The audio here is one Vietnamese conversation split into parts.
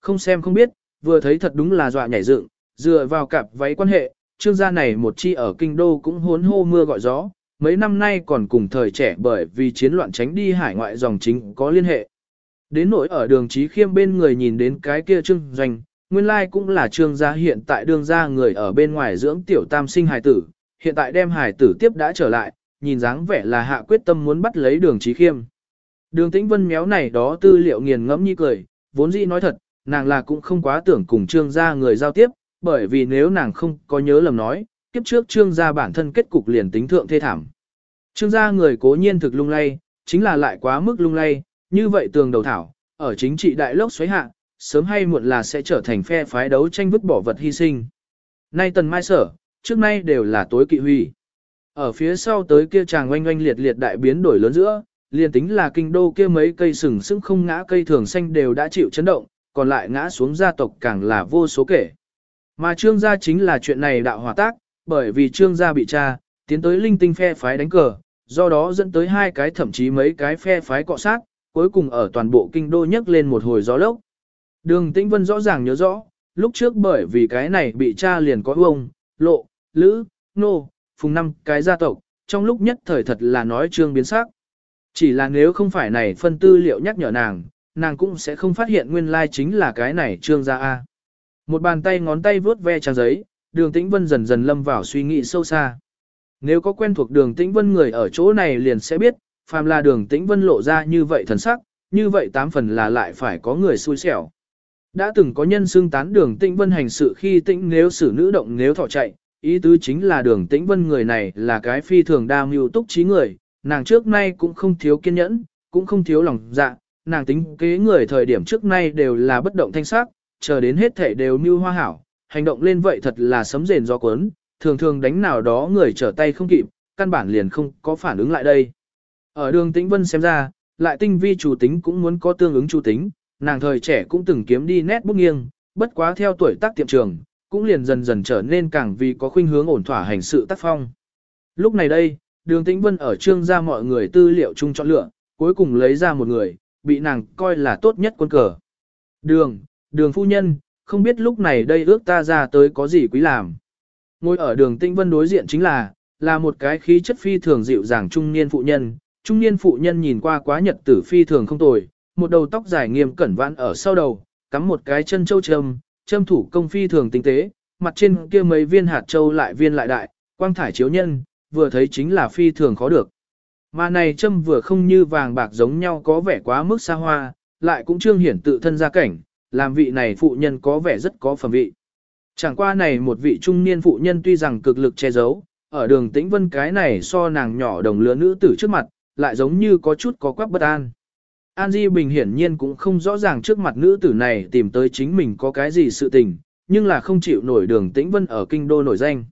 Không xem không biết, vừa thấy thật đúng là dọa nhảy dựng, dựa vào cặp váy quan hệ, trương gia này một chi ở kinh đô cũng hốn hô mưa gọi gió, mấy năm nay còn cùng thời trẻ bởi vì chiến loạn tránh đi hải ngoại dòng chính có liên hệ. Đến nỗi ở đường trí khiêm bên người nhìn đến cái kia trương doanh, nguyên lai cũng là trương gia hiện tại đương gia người ở bên ngoài dưỡng tiểu tam sinh hải tử, hiện tại đem hải tử tiếp đã trở lại, nhìn dáng vẻ là hạ quyết tâm muốn bắt lấy đường trí khiêm. Đường tĩnh vân méo này đó tư liệu nghiền ngẫm như cười, vốn dĩ nói thật, nàng là cũng không quá tưởng cùng trương gia người giao tiếp, bởi vì nếu nàng không có nhớ lầm nói, kiếp trước trương gia bản thân kết cục liền tính thượng thê thảm. Trương gia người cố nhiên thực lung lay, chính là lại quá mức lung lay, như vậy tường đầu thảo, ở chính trị đại lốc xoáy hạ, sớm hay muộn là sẽ trở thành phe phái đấu tranh vứt bỏ vật hy sinh. Nay tần mai sở, trước nay đều là tối kỵ huy. Ở phía sau tới kia chàng oanh oanh liệt liệt đại biến đổi lớn giữa, liền tính là kinh đô kia mấy cây sừng sững không ngã cây thường xanh đều đã chịu chấn động, còn lại ngã xuống gia tộc càng là vô số kể. Mà trương gia chính là chuyện này đạo hòa tác, bởi vì trương gia bị tra, tiến tới linh tinh phe phái đánh cờ, do đó dẫn tới hai cái thậm chí mấy cái phe phái cọ sát, cuối cùng ở toàn bộ kinh đô nhấc lên một hồi gió lốc. Đường Tĩnh Vân rõ ràng nhớ rõ, lúc trước bởi vì cái này bị cha liền có ông, lộ, lữ, nô, phùng năm cái gia tộc, trong lúc nhất thời thật là nói trương biến sắc. Chỉ là nếu không phải này phân tư liệu nhắc nhở nàng, nàng cũng sẽ không phát hiện nguyên lai chính là cái này trương gia A. Một bàn tay ngón tay vướt ve trang giấy, đường tĩnh vân dần dần lâm vào suy nghĩ sâu xa. Nếu có quen thuộc đường tĩnh vân người ở chỗ này liền sẽ biết, phàm là đường tĩnh vân lộ ra như vậy thần sắc, như vậy tám phần là lại phải có người xui xẻo. Đã từng có nhân xưng tán đường tĩnh vân hành sự khi tĩnh nếu xử nữ động nếu thọ chạy, ý tứ chính là đường tĩnh vân người này là cái phi thường đa mưu túc trí người, nàng trước nay cũng không thiếu kiên nhẫn, cũng không thiếu lòng dạ, nàng tính kế người thời điểm trước nay đều là bất động thanh sắc, chờ đến hết thể đều như hoa hảo, hành động lên vậy thật là sấm rền do cuốn, thường thường đánh nào đó người trở tay không kịp, căn bản liền không có phản ứng lại đây. Ở đường tĩnh vân xem ra, lại tinh vi chủ tính cũng muốn có tương ứng chủ tính, nàng thời trẻ cũng từng kiếm đi nét bút nghiêng, bất quá theo tuổi tác tiệm trường, cũng liền dần dần trở nên càng vì có khuynh hướng ổn thỏa hành sự tác phong. Lúc này đây, đường tĩnh vân ở trương ra mọi người tư liệu chung chọn lựa, cuối cùng lấy ra một người, bị nàng coi là tốt nhất quân cờ. Đường, đường phu nhân, không biết lúc này đây ước ta ra tới có gì quý làm. Ngồi ở đường tinh vân đối diện chính là, là một cái khí chất phi thường dịu dàng trung niên phụ nhân. Trung niên phụ nhân nhìn qua quá nhật tử phi thường không tồi, một đầu tóc dài nghiêm cẩn vãn ở sau đầu, cắm một cái chân châu châm, châm thủ công phi thường tinh tế, mặt trên kia mấy viên hạt châu lại viên lại đại, quang thải chiếu nhân, vừa thấy chính là phi thường khó được. Mà này châm vừa không như vàng bạc giống nhau có vẻ quá mức xa hoa, lại cũng trương hiển tự thân gia cảnh, làm vị này phụ nhân có vẻ rất có phẩm vị. Chẳng qua này một vị trung niên phụ nhân tuy rằng cực lực che giấu, ở đường tĩnh vân cái này so nàng nhỏ đồng lứa nữ tử trước mặt, lại giống như có chút có quắc bất an. An Di Bình hiển nhiên cũng không rõ ràng trước mặt nữ tử này tìm tới chính mình có cái gì sự tình, nhưng là không chịu nổi đường tĩnh vân ở kinh đô nổi danh.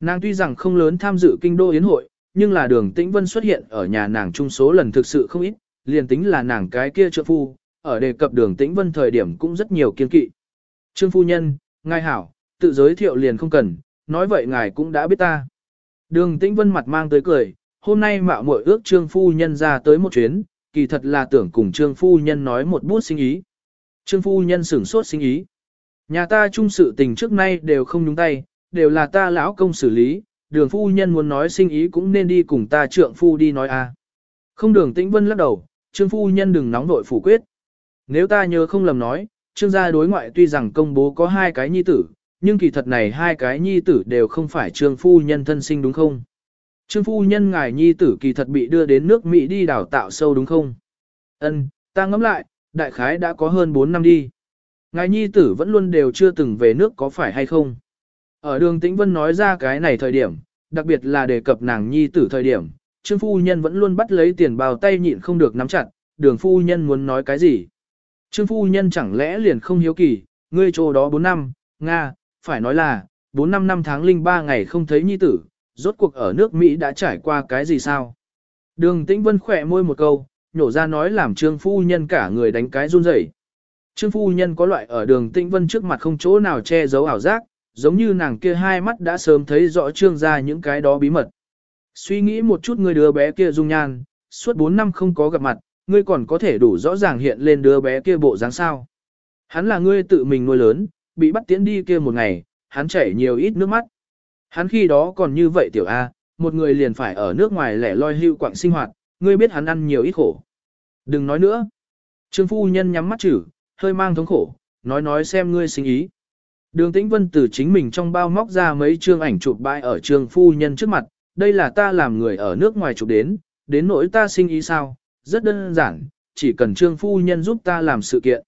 Nàng tuy rằng không lớn tham dự kinh đô yến hội, nhưng là đường tĩnh vân xuất hiện ở nhà nàng chung số lần thực sự không ít, liền tính là nàng cái kia trợ phu, ở đề cập đường tĩnh vân thời điểm cũng rất nhiều kiên kỵ. Trương phu nhân, ngài hảo, tự giới thiệu liền không cần, nói vậy ngài cũng đã biết ta. Đường tĩnh vân mặt mang tới cười, hôm nay mạo muội ước trương phu nhân ra tới một chuyến, kỳ thật là tưởng cùng trương phu nhân nói một bút sinh ý. Trương phu nhân sửng sốt sinh ý. Nhà ta chung sự tình trước nay đều không nhúng tay, đều là ta lão công xử lý, đường phu nhân muốn nói sinh ý cũng nên đi cùng ta trượng phu đi nói a. Không đường tĩnh vân lắc đầu, trương phu nhân đừng nóng vội phủ quyết. Nếu ta nhớ không lầm nói, trương gia đối ngoại tuy rằng công bố có hai cái nhi tử, nhưng kỳ thật này hai cái nhi tử đều không phải trương phu nhân thân sinh đúng không? Trương phu nhân ngài nhi tử kỳ thật bị đưa đến nước Mỹ đi đào tạo sâu đúng không? Ân, ta ngẫm lại, đại khái đã có hơn 4 năm đi. Ngài nhi tử vẫn luôn đều chưa từng về nước có phải hay không? Ở đường Tĩnh Vân nói ra cái này thời điểm, đặc biệt là đề cập nàng nhi tử thời điểm, Trương phu nhân vẫn luôn bắt lấy tiền bào tay nhịn không được nắm chặt, đường phu nhân muốn nói cái gì? Trương phu nhân chẳng lẽ liền không hiếu kỳ, ngươi chỗ đó 4 năm, Nga, phải nói là, 4 năm năm tháng linh 3 ngày không thấy nhi tử, rốt cuộc ở nước Mỹ đã trải qua cái gì sao? Đường Tĩnh Vân khỏe môi một câu, nhổ ra nói làm trương phu nhân cả người đánh cái run rẩy. Trương phu nhân có loại ở đường Tĩnh Vân trước mặt không chỗ nào che giấu ảo giác, giống như nàng kia hai mắt đã sớm thấy rõ trương ra những cái đó bí mật. Suy nghĩ một chút người đứa bé kia dung nhan, suốt 4 năm không có gặp mặt, ngươi còn có thể đủ rõ ràng hiện lên đứa bé kia bộ dáng sao. Hắn là ngươi tự mình nuôi lớn, bị bắt tiễn đi kia một ngày, hắn chảy nhiều ít nước mắt. Hắn khi đó còn như vậy tiểu A, một người liền phải ở nước ngoài lẻ loi hưu quạng sinh hoạt, ngươi biết hắn ăn nhiều ít khổ. Đừng nói nữa. Trương phu nhân nhắm mắt chử, hơi mang thống khổ, nói nói xem ngươi sinh ý. Đường Tĩnh Vân từ chính mình trong bao móc ra mấy chương ảnh chụp bãi ở trương phu nhân trước mặt, đây là ta làm người ở nước ngoài chụp đến, đến nỗi ta sinh ý sao, rất đơn giản, chỉ cần trương phu nhân giúp ta làm sự kiện.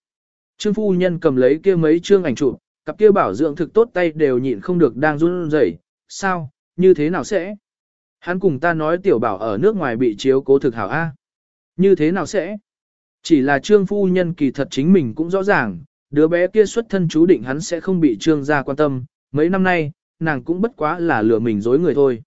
Trương phu nhân cầm lấy kia mấy chương ảnh chụp, cặp kia bảo dưỡng thực tốt tay đều nhịn không được đang run rẩy. sao, như thế nào sẽ? Hắn cùng ta nói tiểu bảo ở nước ngoài bị chiếu cố thực hảo A. Như thế nào sẽ? Chỉ là trương phu nhân kỳ thật chính mình cũng rõ ràng, đứa bé kia xuất thân chú định hắn sẽ không bị trương gia quan tâm, mấy năm nay, nàng cũng bất quá là lừa mình dối người thôi.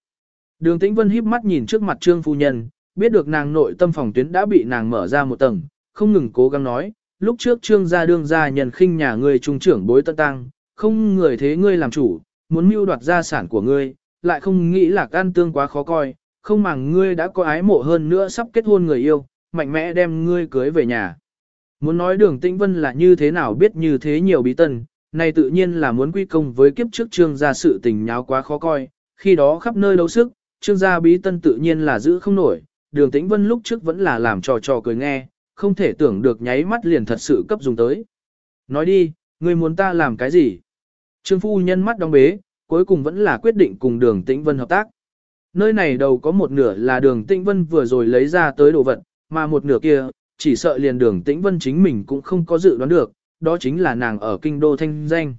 Đường Tĩnh Vân híp mắt nhìn trước mặt trương phu nhân, biết được nàng nội tâm phòng tuyến đã bị nàng mở ra một tầng, không ngừng cố gắng nói, lúc trước trương gia đương gia nhận khinh nhà ngươi trung trưởng bối tân tăng, không người thế ngươi làm chủ, muốn mưu đoạt gia sản của ngươi, lại không nghĩ là can tương quá khó coi, không màng ngươi đã có ái mộ hơn nữa sắp kết hôn người yêu, mạnh mẽ đem ngươi cưới về nhà. Muốn nói đường tĩnh vân là như thế nào biết như thế nhiều bí tân, này tự nhiên là muốn quy công với kiếp trước trương gia sự tình nháo quá khó coi, khi đó khắp nơi đấu sức, trương gia bí tân tự nhiên là giữ không nổi, đường tĩnh vân lúc trước vẫn là làm trò trò cười nghe, không thể tưởng được nháy mắt liền thật sự cấp dùng tới. Nói đi, ngươi muốn ta làm cái gì? Trương phu nhân mắt đóng bế, cuối cùng vẫn là quyết định cùng đường tĩnh vân hợp tác. Nơi này đầu có một nửa là đường tĩnh vân vừa rồi lấy ra tới đồ vật, mà một nửa kia, chỉ sợ liền đường tĩnh vân chính mình cũng không có dự đoán được, đó chính là nàng ở kinh đô thanh danh.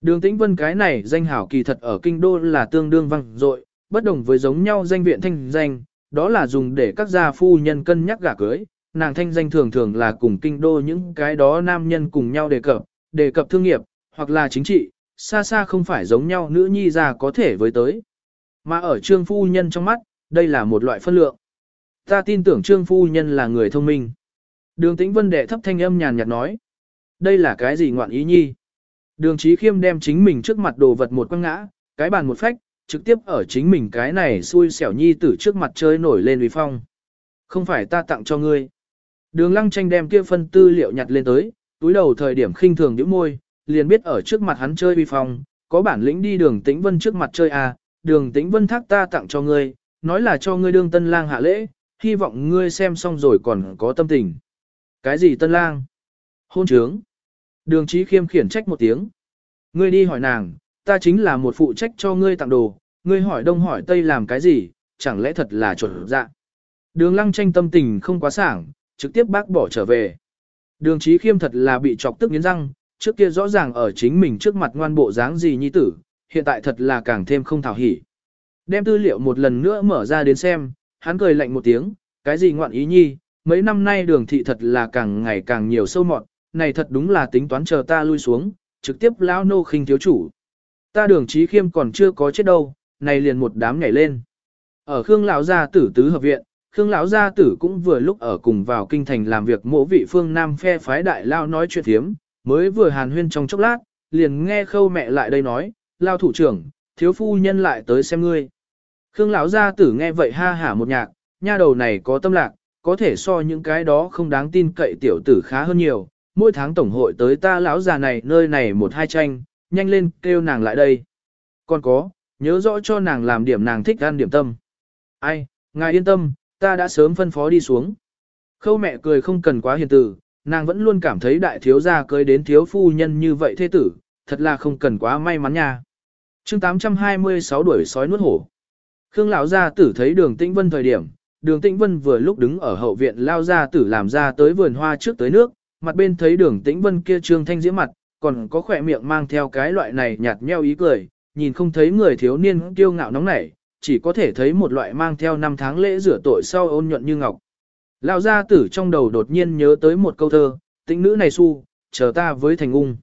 Đường tĩnh vân cái này danh hảo kỳ thật ở kinh đô là tương đương văng dội bất đồng với giống nhau danh viện thanh danh, đó là dùng để các gia phu nhân cân nhắc gả cưới, nàng thanh danh thường thường là cùng kinh đô những cái đó nam nhân cùng nhau đề cập, đề cập thương nghiệp, hoặc là chính trị, xa xa không phải giống nhau nữ nhi già có thể với tới. Mà ở trương phu nhân trong mắt, đây là một loại phân lượng. Ta tin tưởng trương phu nhân là người thông minh. Đường tĩnh vân đệ thấp thanh âm nhàn nhạt nói. Đây là cái gì ngoạn ý nhi? Đường trí khiêm đem chính mình trước mặt đồ vật một quăng ngã, cái bàn một phách, trực tiếp ở chính mình cái này xui xẻo nhi tử trước mặt chơi nổi lên uy phong. Không phải ta tặng cho ngươi. Đường lăng tranh đem kia phân tư liệu nhặt lên tới, túi đầu thời điểm khinh thường nhíu môi, liền biết ở trước mặt hắn chơi uy phong, có bản lĩnh đi đường tĩnh vân trước mặt chơi à, đường tĩnh vân thác ta tặng cho ngươi, nói là cho ngươi đương tân lang hạ lễ, hy vọng ngươi xem xong rồi còn có tâm tình. Cái gì tân lang? Hôn trướng. Đường trí khiêm khiển trách một tiếng. Ngươi đi hỏi nàng, ta chính là một phụ trách cho ngươi tặng đồ, ngươi hỏi đông hỏi tây làm cái gì, chẳng lẽ thật là chuẩn dạ. Đường lăng tranh tâm tình không quá sảng, trực tiếp bác bỏ trở về. Đường trí khiêm thật là bị chọc tức nghiến răng, trước kia rõ ràng ở chính mình trước mặt ngoan bộ dáng gì nhi tử, hiện tại thật là càng thêm không thảo hỉ. Đem tư liệu một lần nữa mở ra đến xem, hắn cười lạnh một tiếng, cái gì ngoạn ý nhi, mấy năm nay đường thị thật là càng ngày càng nhiều sâu mọt, này thật đúng là tính toán chờ ta lui xuống, trực tiếp lão nô khinh thiếu chủ. Ta đường trí khiêm còn chưa có chết đâu, này liền một đám nhảy lên. Ở Khương lão gia tử tứ hợp viện, Khương lão gia tử cũng vừa lúc ở cùng vào kinh thành làm việc mộ vị phương Nam phe phái đại lao nói chuyện thiếm, mới vừa hàn huyên trong chốc lát, liền nghe khâu mẹ lại đây nói, lao thủ trưởng, thiếu phu nhân lại tới xem ngươi. Khương lão gia tử nghe vậy ha hả một nhạc, nha đầu này có tâm lạc, có thể so những cái đó không đáng tin cậy tiểu tử khá hơn nhiều, mỗi tháng tổng hội tới ta lão già này nơi này một hai tranh, nhanh lên kêu nàng lại đây. Còn có, nhớ rõ cho nàng làm điểm nàng thích ăn điểm tâm. Ai, ngài yên tâm, ta đã sớm phân phó đi xuống. Khâu mẹ cười không cần quá hiền từ, nàng vẫn luôn cảm thấy đại thiếu gia cưới đến thiếu phu nhân như vậy thế tử, thật là không cần quá may mắn nha. chương 826 đuổi sói nuốt hổ. Khương lão gia tử thấy đường tĩnh vân thời điểm, đường tĩnh vân vừa lúc đứng ở hậu viện lao gia tử làm ra tới vườn hoa trước tới nước, mặt bên thấy đường tĩnh vân kia trương thanh diễm mặt, còn có khỏe miệng mang theo cái loại này nhạt nheo ý cười, nhìn không thấy người thiếu niên kiêu ngạo nóng nảy, chỉ có thể thấy một loại mang theo năm tháng lễ rửa tội sau ôn nhuận như ngọc. Lão gia tử trong đầu đột nhiên nhớ tới một câu thơ, tĩnh nữ này su, chờ ta với thành ung.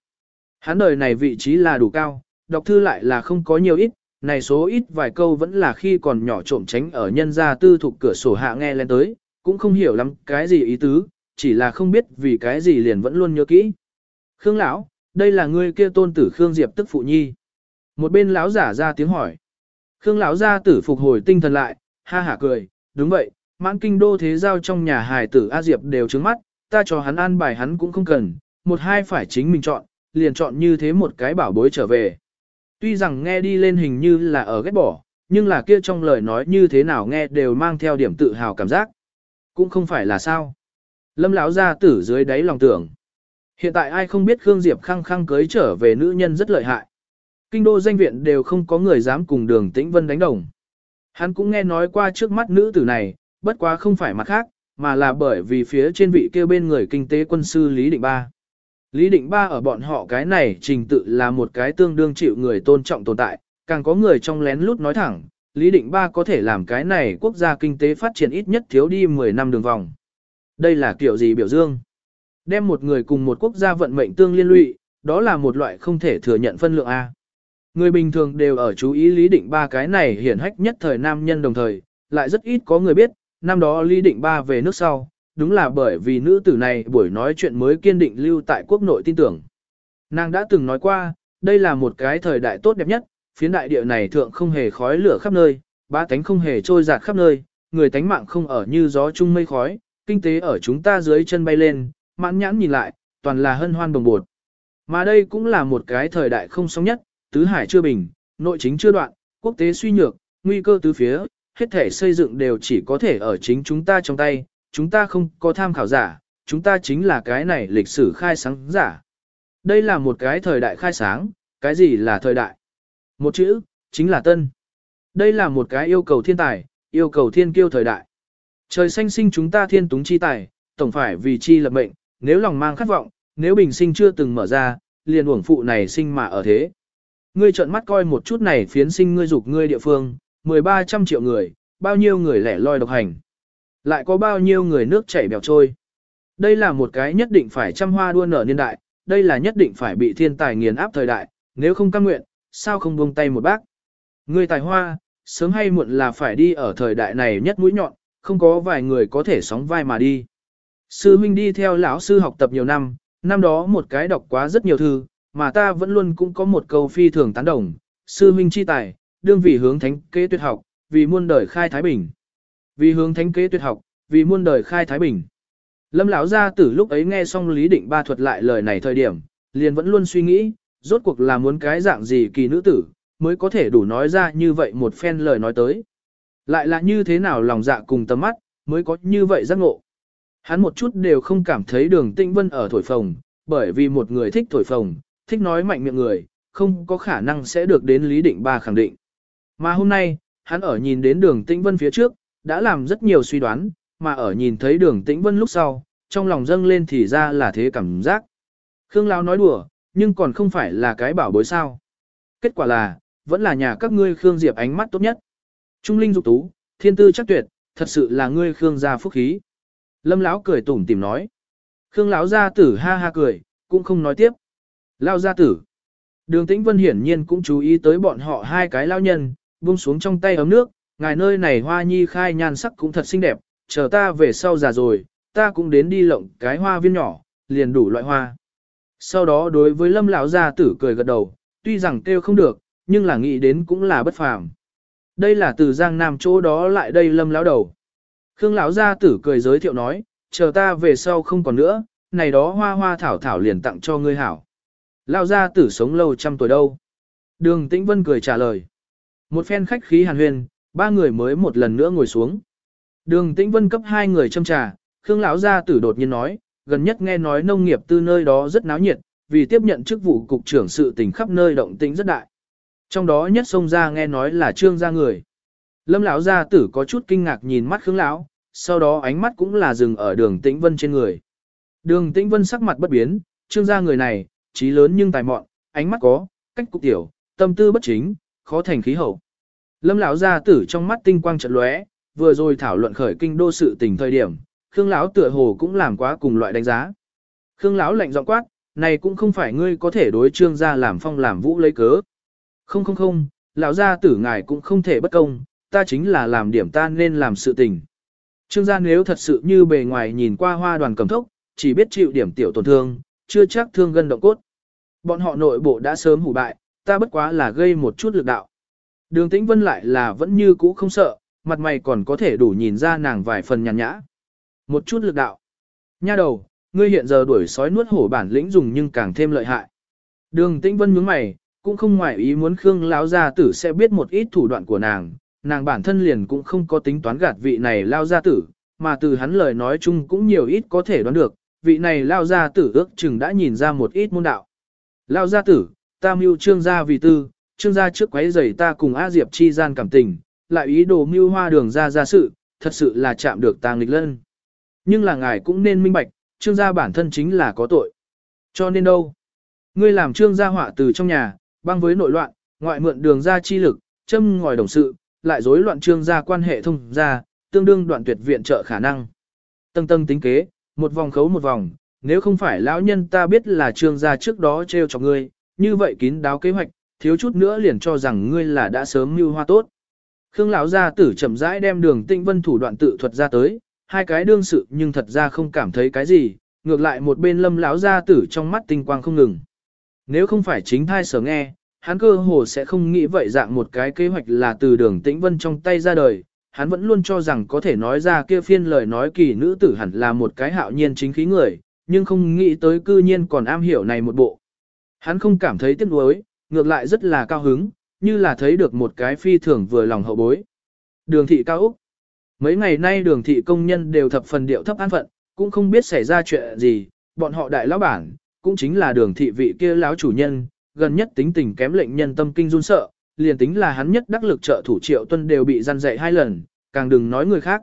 Hắn đời này vị trí là đủ cao, đọc thư lại là không có nhiều ít, này số ít vài câu vẫn là khi còn nhỏ trộm tránh ở nhân gia tư thuộc cửa sổ hạ nghe lên tới, cũng không hiểu lắm cái gì ý tứ, chỉ là không biết vì cái gì liền vẫn luôn nhớ kỹ. Khương lão, đây là ngươi kia tôn tử Khương Diệp tức phụ nhi. Một bên lão giả ra tiếng hỏi. Khương lão gia tử phục hồi tinh thần lại, ha hả cười, đúng vậy, mãn kinh đô thế giao trong nhà hài tử A Diệp đều trứng mắt, ta cho hắn an bài hắn cũng không cần, một hai phải chính mình chọn, liền chọn như thế một cái bảo bối trở về. Tuy rằng nghe đi lên hình như là ở ghét bỏ, nhưng là kia trong lời nói như thế nào nghe đều mang theo điểm tự hào cảm giác. Cũng không phải là sao. Lâm lão gia tử dưới đáy lòng tưởng. Hiện tại ai không biết Khương Diệp khăng khăng cưới trở về nữ nhân rất lợi hại. Kinh đô danh viện đều không có người dám cùng đường tĩnh vân đánh đồng. Hắn cũng nghe nói qua trước mắt nữ tử này, bất quá không phải mặt khác, mà là bởi vì phía trên vị kia bên người kinh tế quân sư Lý Định Ba. Lý Định Ba ở bọn họ cái này trình tự là một cái tương đương chịu người tôn trọng tồn tại, càng có người trong lén lút nói thẳng, Lý Định Ba có thể làm cái này quốc gia kinh tế phát triển ít nhất thiếu đi 10 năm đường vòng. Đây là kiểu gì biểu dương? Đem một người cùng một quốc gia vận mệnh tương liên lụy, đó là một loại không thể thừa nhận phân lượng A. Người bình thường đều ở chú ý Lý Định Ba cái này hiển hách nhất thời nam nhân đồng thời, lại rất ít có người biết, năm đó Lý Định Ba về nước sau, đúng là bởi vì nữ tử này buổi nói chuyện mới kiên định lưu tại quốc nội tin tưởng. Nàng đã từng nói qua, đây là một cái thời đại tốt đẹp nhất, phiến đại địa này thượng không hề khói lửa khắp nơi, ba tánh không hề trôi giạt khắp nơi, người tánh mạng không ở như gió chung mây khói, kinh tế ở chúng ta dưới chân bay lên, mãn nhãn nhìn lại, toàn là hân hoan bồng bột. Mà đây cũng là một cái thời đại không sóng nhất, tứ hải chưa bình, nội chính chưa đoạn, quốc tế suy nhược, nguy cơ tứ phía, hết thể xây dựng đều chỉ có thể ở chính chúng ta trong tay, chúng ta không có tham khảo giả, chúng ta chính là cái này lịch sử khai sáng giả. Đây là một cái thời đại khai sáng, cái gì là thời đại? Một chữ, chính là tân. Đây là một cái yêu cầu thiên tài, yêu cầu thiên kiêu thời đại. Trời xanh sinh chúng ta thiên túng chi tài, tổng phải vì chi lập mệnh, nếu lòng mang khát vọng, nếu bình sinh chưa từng mở ra, liền uổng phụ này sinh mà ở thế. Ngươi trợn mắt coi một chút này phiến sinh ngươi dục ngươi địa phương, 1300 triệu người, bao nhiêu người lẻ loi độc hành. Lại có bao nhiêu người nước chảy bèo trôi. Đây là một cái nhất định phải trăm hoa đua nở niên đại, đây là nhất định phải bị thiên tài nghiền áp thời đại, nếu không cam nguyện, sao không buông tay một bác. Người tài hoa, sớm hay muộn là phải đi ở thời đại này nhất mũi nhọn, không có vài người có thể sóng vai mà đi. Sư huynh đi theo lão sư học tập nhiều năm, năm đó một cái đọc quá rất nhiều thư, mà ta vẫn luôn cũng có một câu phi thường tán đồng, sư huynh chi tài, đương vị hướng thánh kế tuyệt học, vì muôn đời khai thái bình. Vì hướng thánh kế tuyệt học, vì muôn đời khai thái bình. Lâm lão gia tử lúc ấy nghe xong Lý Định Ba thuật lại lời này thời điểm, liền vẫn luôn suy nghĩ, rốt cuộc là muốn cái dạng gì kỳ nữ tử, mới có thể đủ nói ra như vậy một phen lời nói tới. Lại là như thế nào lòng dạ cùng tầm mắt, mới có như vậy giác ngộ. Hắn một chút đều không cảm thấy đường Tinh vân ở thổi phồng, bởi vì một người thích thổi phồng, thích nói mạnh miệng người, không có khả năng sẽ được đến Lý Định Ba khẳng định. Mà hôm nay, hắn ở nhìn đến đường Tinh vân phía trước, đã làm rất nhiều suy đoán, mà ở nhìn thấy đường tĩnh vân lúc sau, trong lòng dâng lên thì ra là thế cảm giác. Khương Lão nói đùa, nhưng còn không phải là cái bảo bối sao. Kết quả là, vẫn là nhà các ngươi Khương Diệp ánh mắt tốt nhất. Trung linh dục tú, thiên tư chắc tuyệt, thật sự là ngươi Khương gia phúc khí. Lâm Lão cười tủm tìm nói. Khương Lão gia tử ha ha cười, cũng không nói tiếp. Lão gia tử. Đường Tĩnh Vân hiển nhiên cũng chú ý tới bọn họ hai cái lao nhân, buông xuống trong tay ấm nước, ngài nơi này hoa nhi khai nhan sắc cũng thật xinh đẹp, chờ ta về sau già rồi, ta cũng đến đi lộng cái hoa viên nhỏ, liền đủ loại hoa. Sau đó đối với lâm lão gia tử cười gật đầu, tuy rằng kêu không được, nhưng là nghĩ đến cũng là bất phàm. Đây là từ giang nam chỗ đó lại đây lâm lão đầu. Khương lão gia tử cười giới thiệu nói, chờ ta về sau không còn nữa, này đó hoa hoa thảo thảo liền tặng cho ngươi hảo. Lão gia tử sống lâu trăm tuổi đâu. Đường Tĩnh Vân cười trả lời. Một phen khách khí hàn huyền, ba người mới một lần nữa ngồi xuống. Đường Tĩnh Vân cấp hai người châm trà, Khương lão gia tử đột nhiên nói, gần nhất nghe nói nông nghiệp tư nơi đó rất náo nhiệt, vì tiếp nhận chức vụ cục trưởng sự tình khắp nơi động tĩnh rất đại. Trong đó nhất Sông ra nghe nói là trương gia người. Lâm lão gia tử có chút kinh ngạc nhìn mắt Khương lão, sau đó ánh mắt cũng là dừng ở đường Tĩnh Vân trên người. Đường Tĩnh Vân sắc mặt bất biến, trương gia người này, trí lớn nhưng tài mọn, ánh mắt có, cách cục tiểu, tâm tư bất chính, khó thành khí hậu. Lâm lão gia tử trong mắt tinh quang trận lóe, vừa rồi thảo luận khởi kinh đô sự tình thời điểm, Khương lão tựa hồ cũng làm quá cùng loại đánh giá. Khương lão lạnh giọng quát, này cũng không phải ngươi có thể đối trương gia làm phong làm vũ lấy cớ. Không không không, lão gia tử ngài cũng không thể bất công, ta chính là làm điểm ta nên làm sự tình. Trương gia nếu thật sự như bề ngoài nhìn qua hoa đoàn cầm thốc, chỉ biết chịu điểm tiểu tổn thương, chưa chắc thương gân động cốt. Bọn họ nội bộ đã sớm hủ bại, ta bất quá là gây một chút lực đạo. Đường tĩnh vân lại là vẫn như cũ không sợ, mặt mày còn có thể đủ nhìn ra nàng vài phần nhàn nhã. Một chút lực đạo. Nha đầu, ngươi hiện giờ đuổi sói nuốt hổ bản lĩnh dùng nhưng càng thêm lợi hại. Đường Tĩnh Vân nhướng mày, cũng không ngoại ý muốn Khương lão gia tử sẽ biết một ít thủ đoạn của nàng, nàng bản thân liền cũng không có tính toán gạt vị này lao gia tử, mà từ hắn lời nói chung cũng nhiều ít có thể đoán được, vị này lao gia tử ước chừng đã nhìn ra một ít môn đạo. Lao gia tử, ta mưu trương gia vì tư, trương gia trước quấy giày ta cùng A Diệp chi gian cảm tình, lại ý đồ mưu hoa đường ra ra sự, thật sự là chạm được tàng nghịch lân. Nhưng là ngài cũng nên minh bạch, trương gia bản thân chính là có tội. Cho nên đâu? Ngươi làm trương gia họa từ trong nhà, băng với nội loạn, ngoại mượn đường ra chi lực, châm ngòi đồng sự, lại rối loạn trương gia quan hệ thông gia, tương đương đoạn tuyệt viện trợ khả năng. Tầng tầng tính kế, một vòng khấu một vòng, nếu không phải lão nhân ta biết là trương gia trước đó treo cho ngươi, như vậy kín đáo kế hoạch, thiếu chút nữa liền cho rằng ngươi là đã sớm mưu hoa tốt. Khương lão gia tử chậm rãi đem đường tinh vân thủ đoạn tự thuật ra tới, hai cái đương sự nhưng thật ra không cảm thấy cái gì, ngược lại một bên lâm lão gia tử trong mắt tinh quang không ngừng. Nếu không phải chính thai sở nghe, hắn cơ hồ sẽ không nghĩ vậy dạng một cái kế hoạch là từ đường tĩnh vân trong tay ra đời, hắn vẫn luôn cho rằng có thể nói ra kia phiên lời nói kỳ nữ tử hẳn là một cái hạo nhiên chính khí người, nhưng không nghĩ tới cư nhiên còn am hiểu này một bộ. Hắn không cảm thấy tiếc nuối, ngược lại rất là cao hứng, như là thấy được một cái phi thường vừa lòng hậu bối. Đường thị cao Úc Mấy ngày nay đường thị công nhân đều thập phần điệu thấp an phận, cũng không biết xảy ra chuyện gì, bọn họ đại lão bản, cũng chính là đường thị vị kia lão chủ nhân, gần nhất tính tình kém lệnh nhân tâm kinh run sợ, liền tính là hắn nhất đắc lực trợ thủ triệu tuân đều bị gian dạy hai lần, càng đừng nói người khác.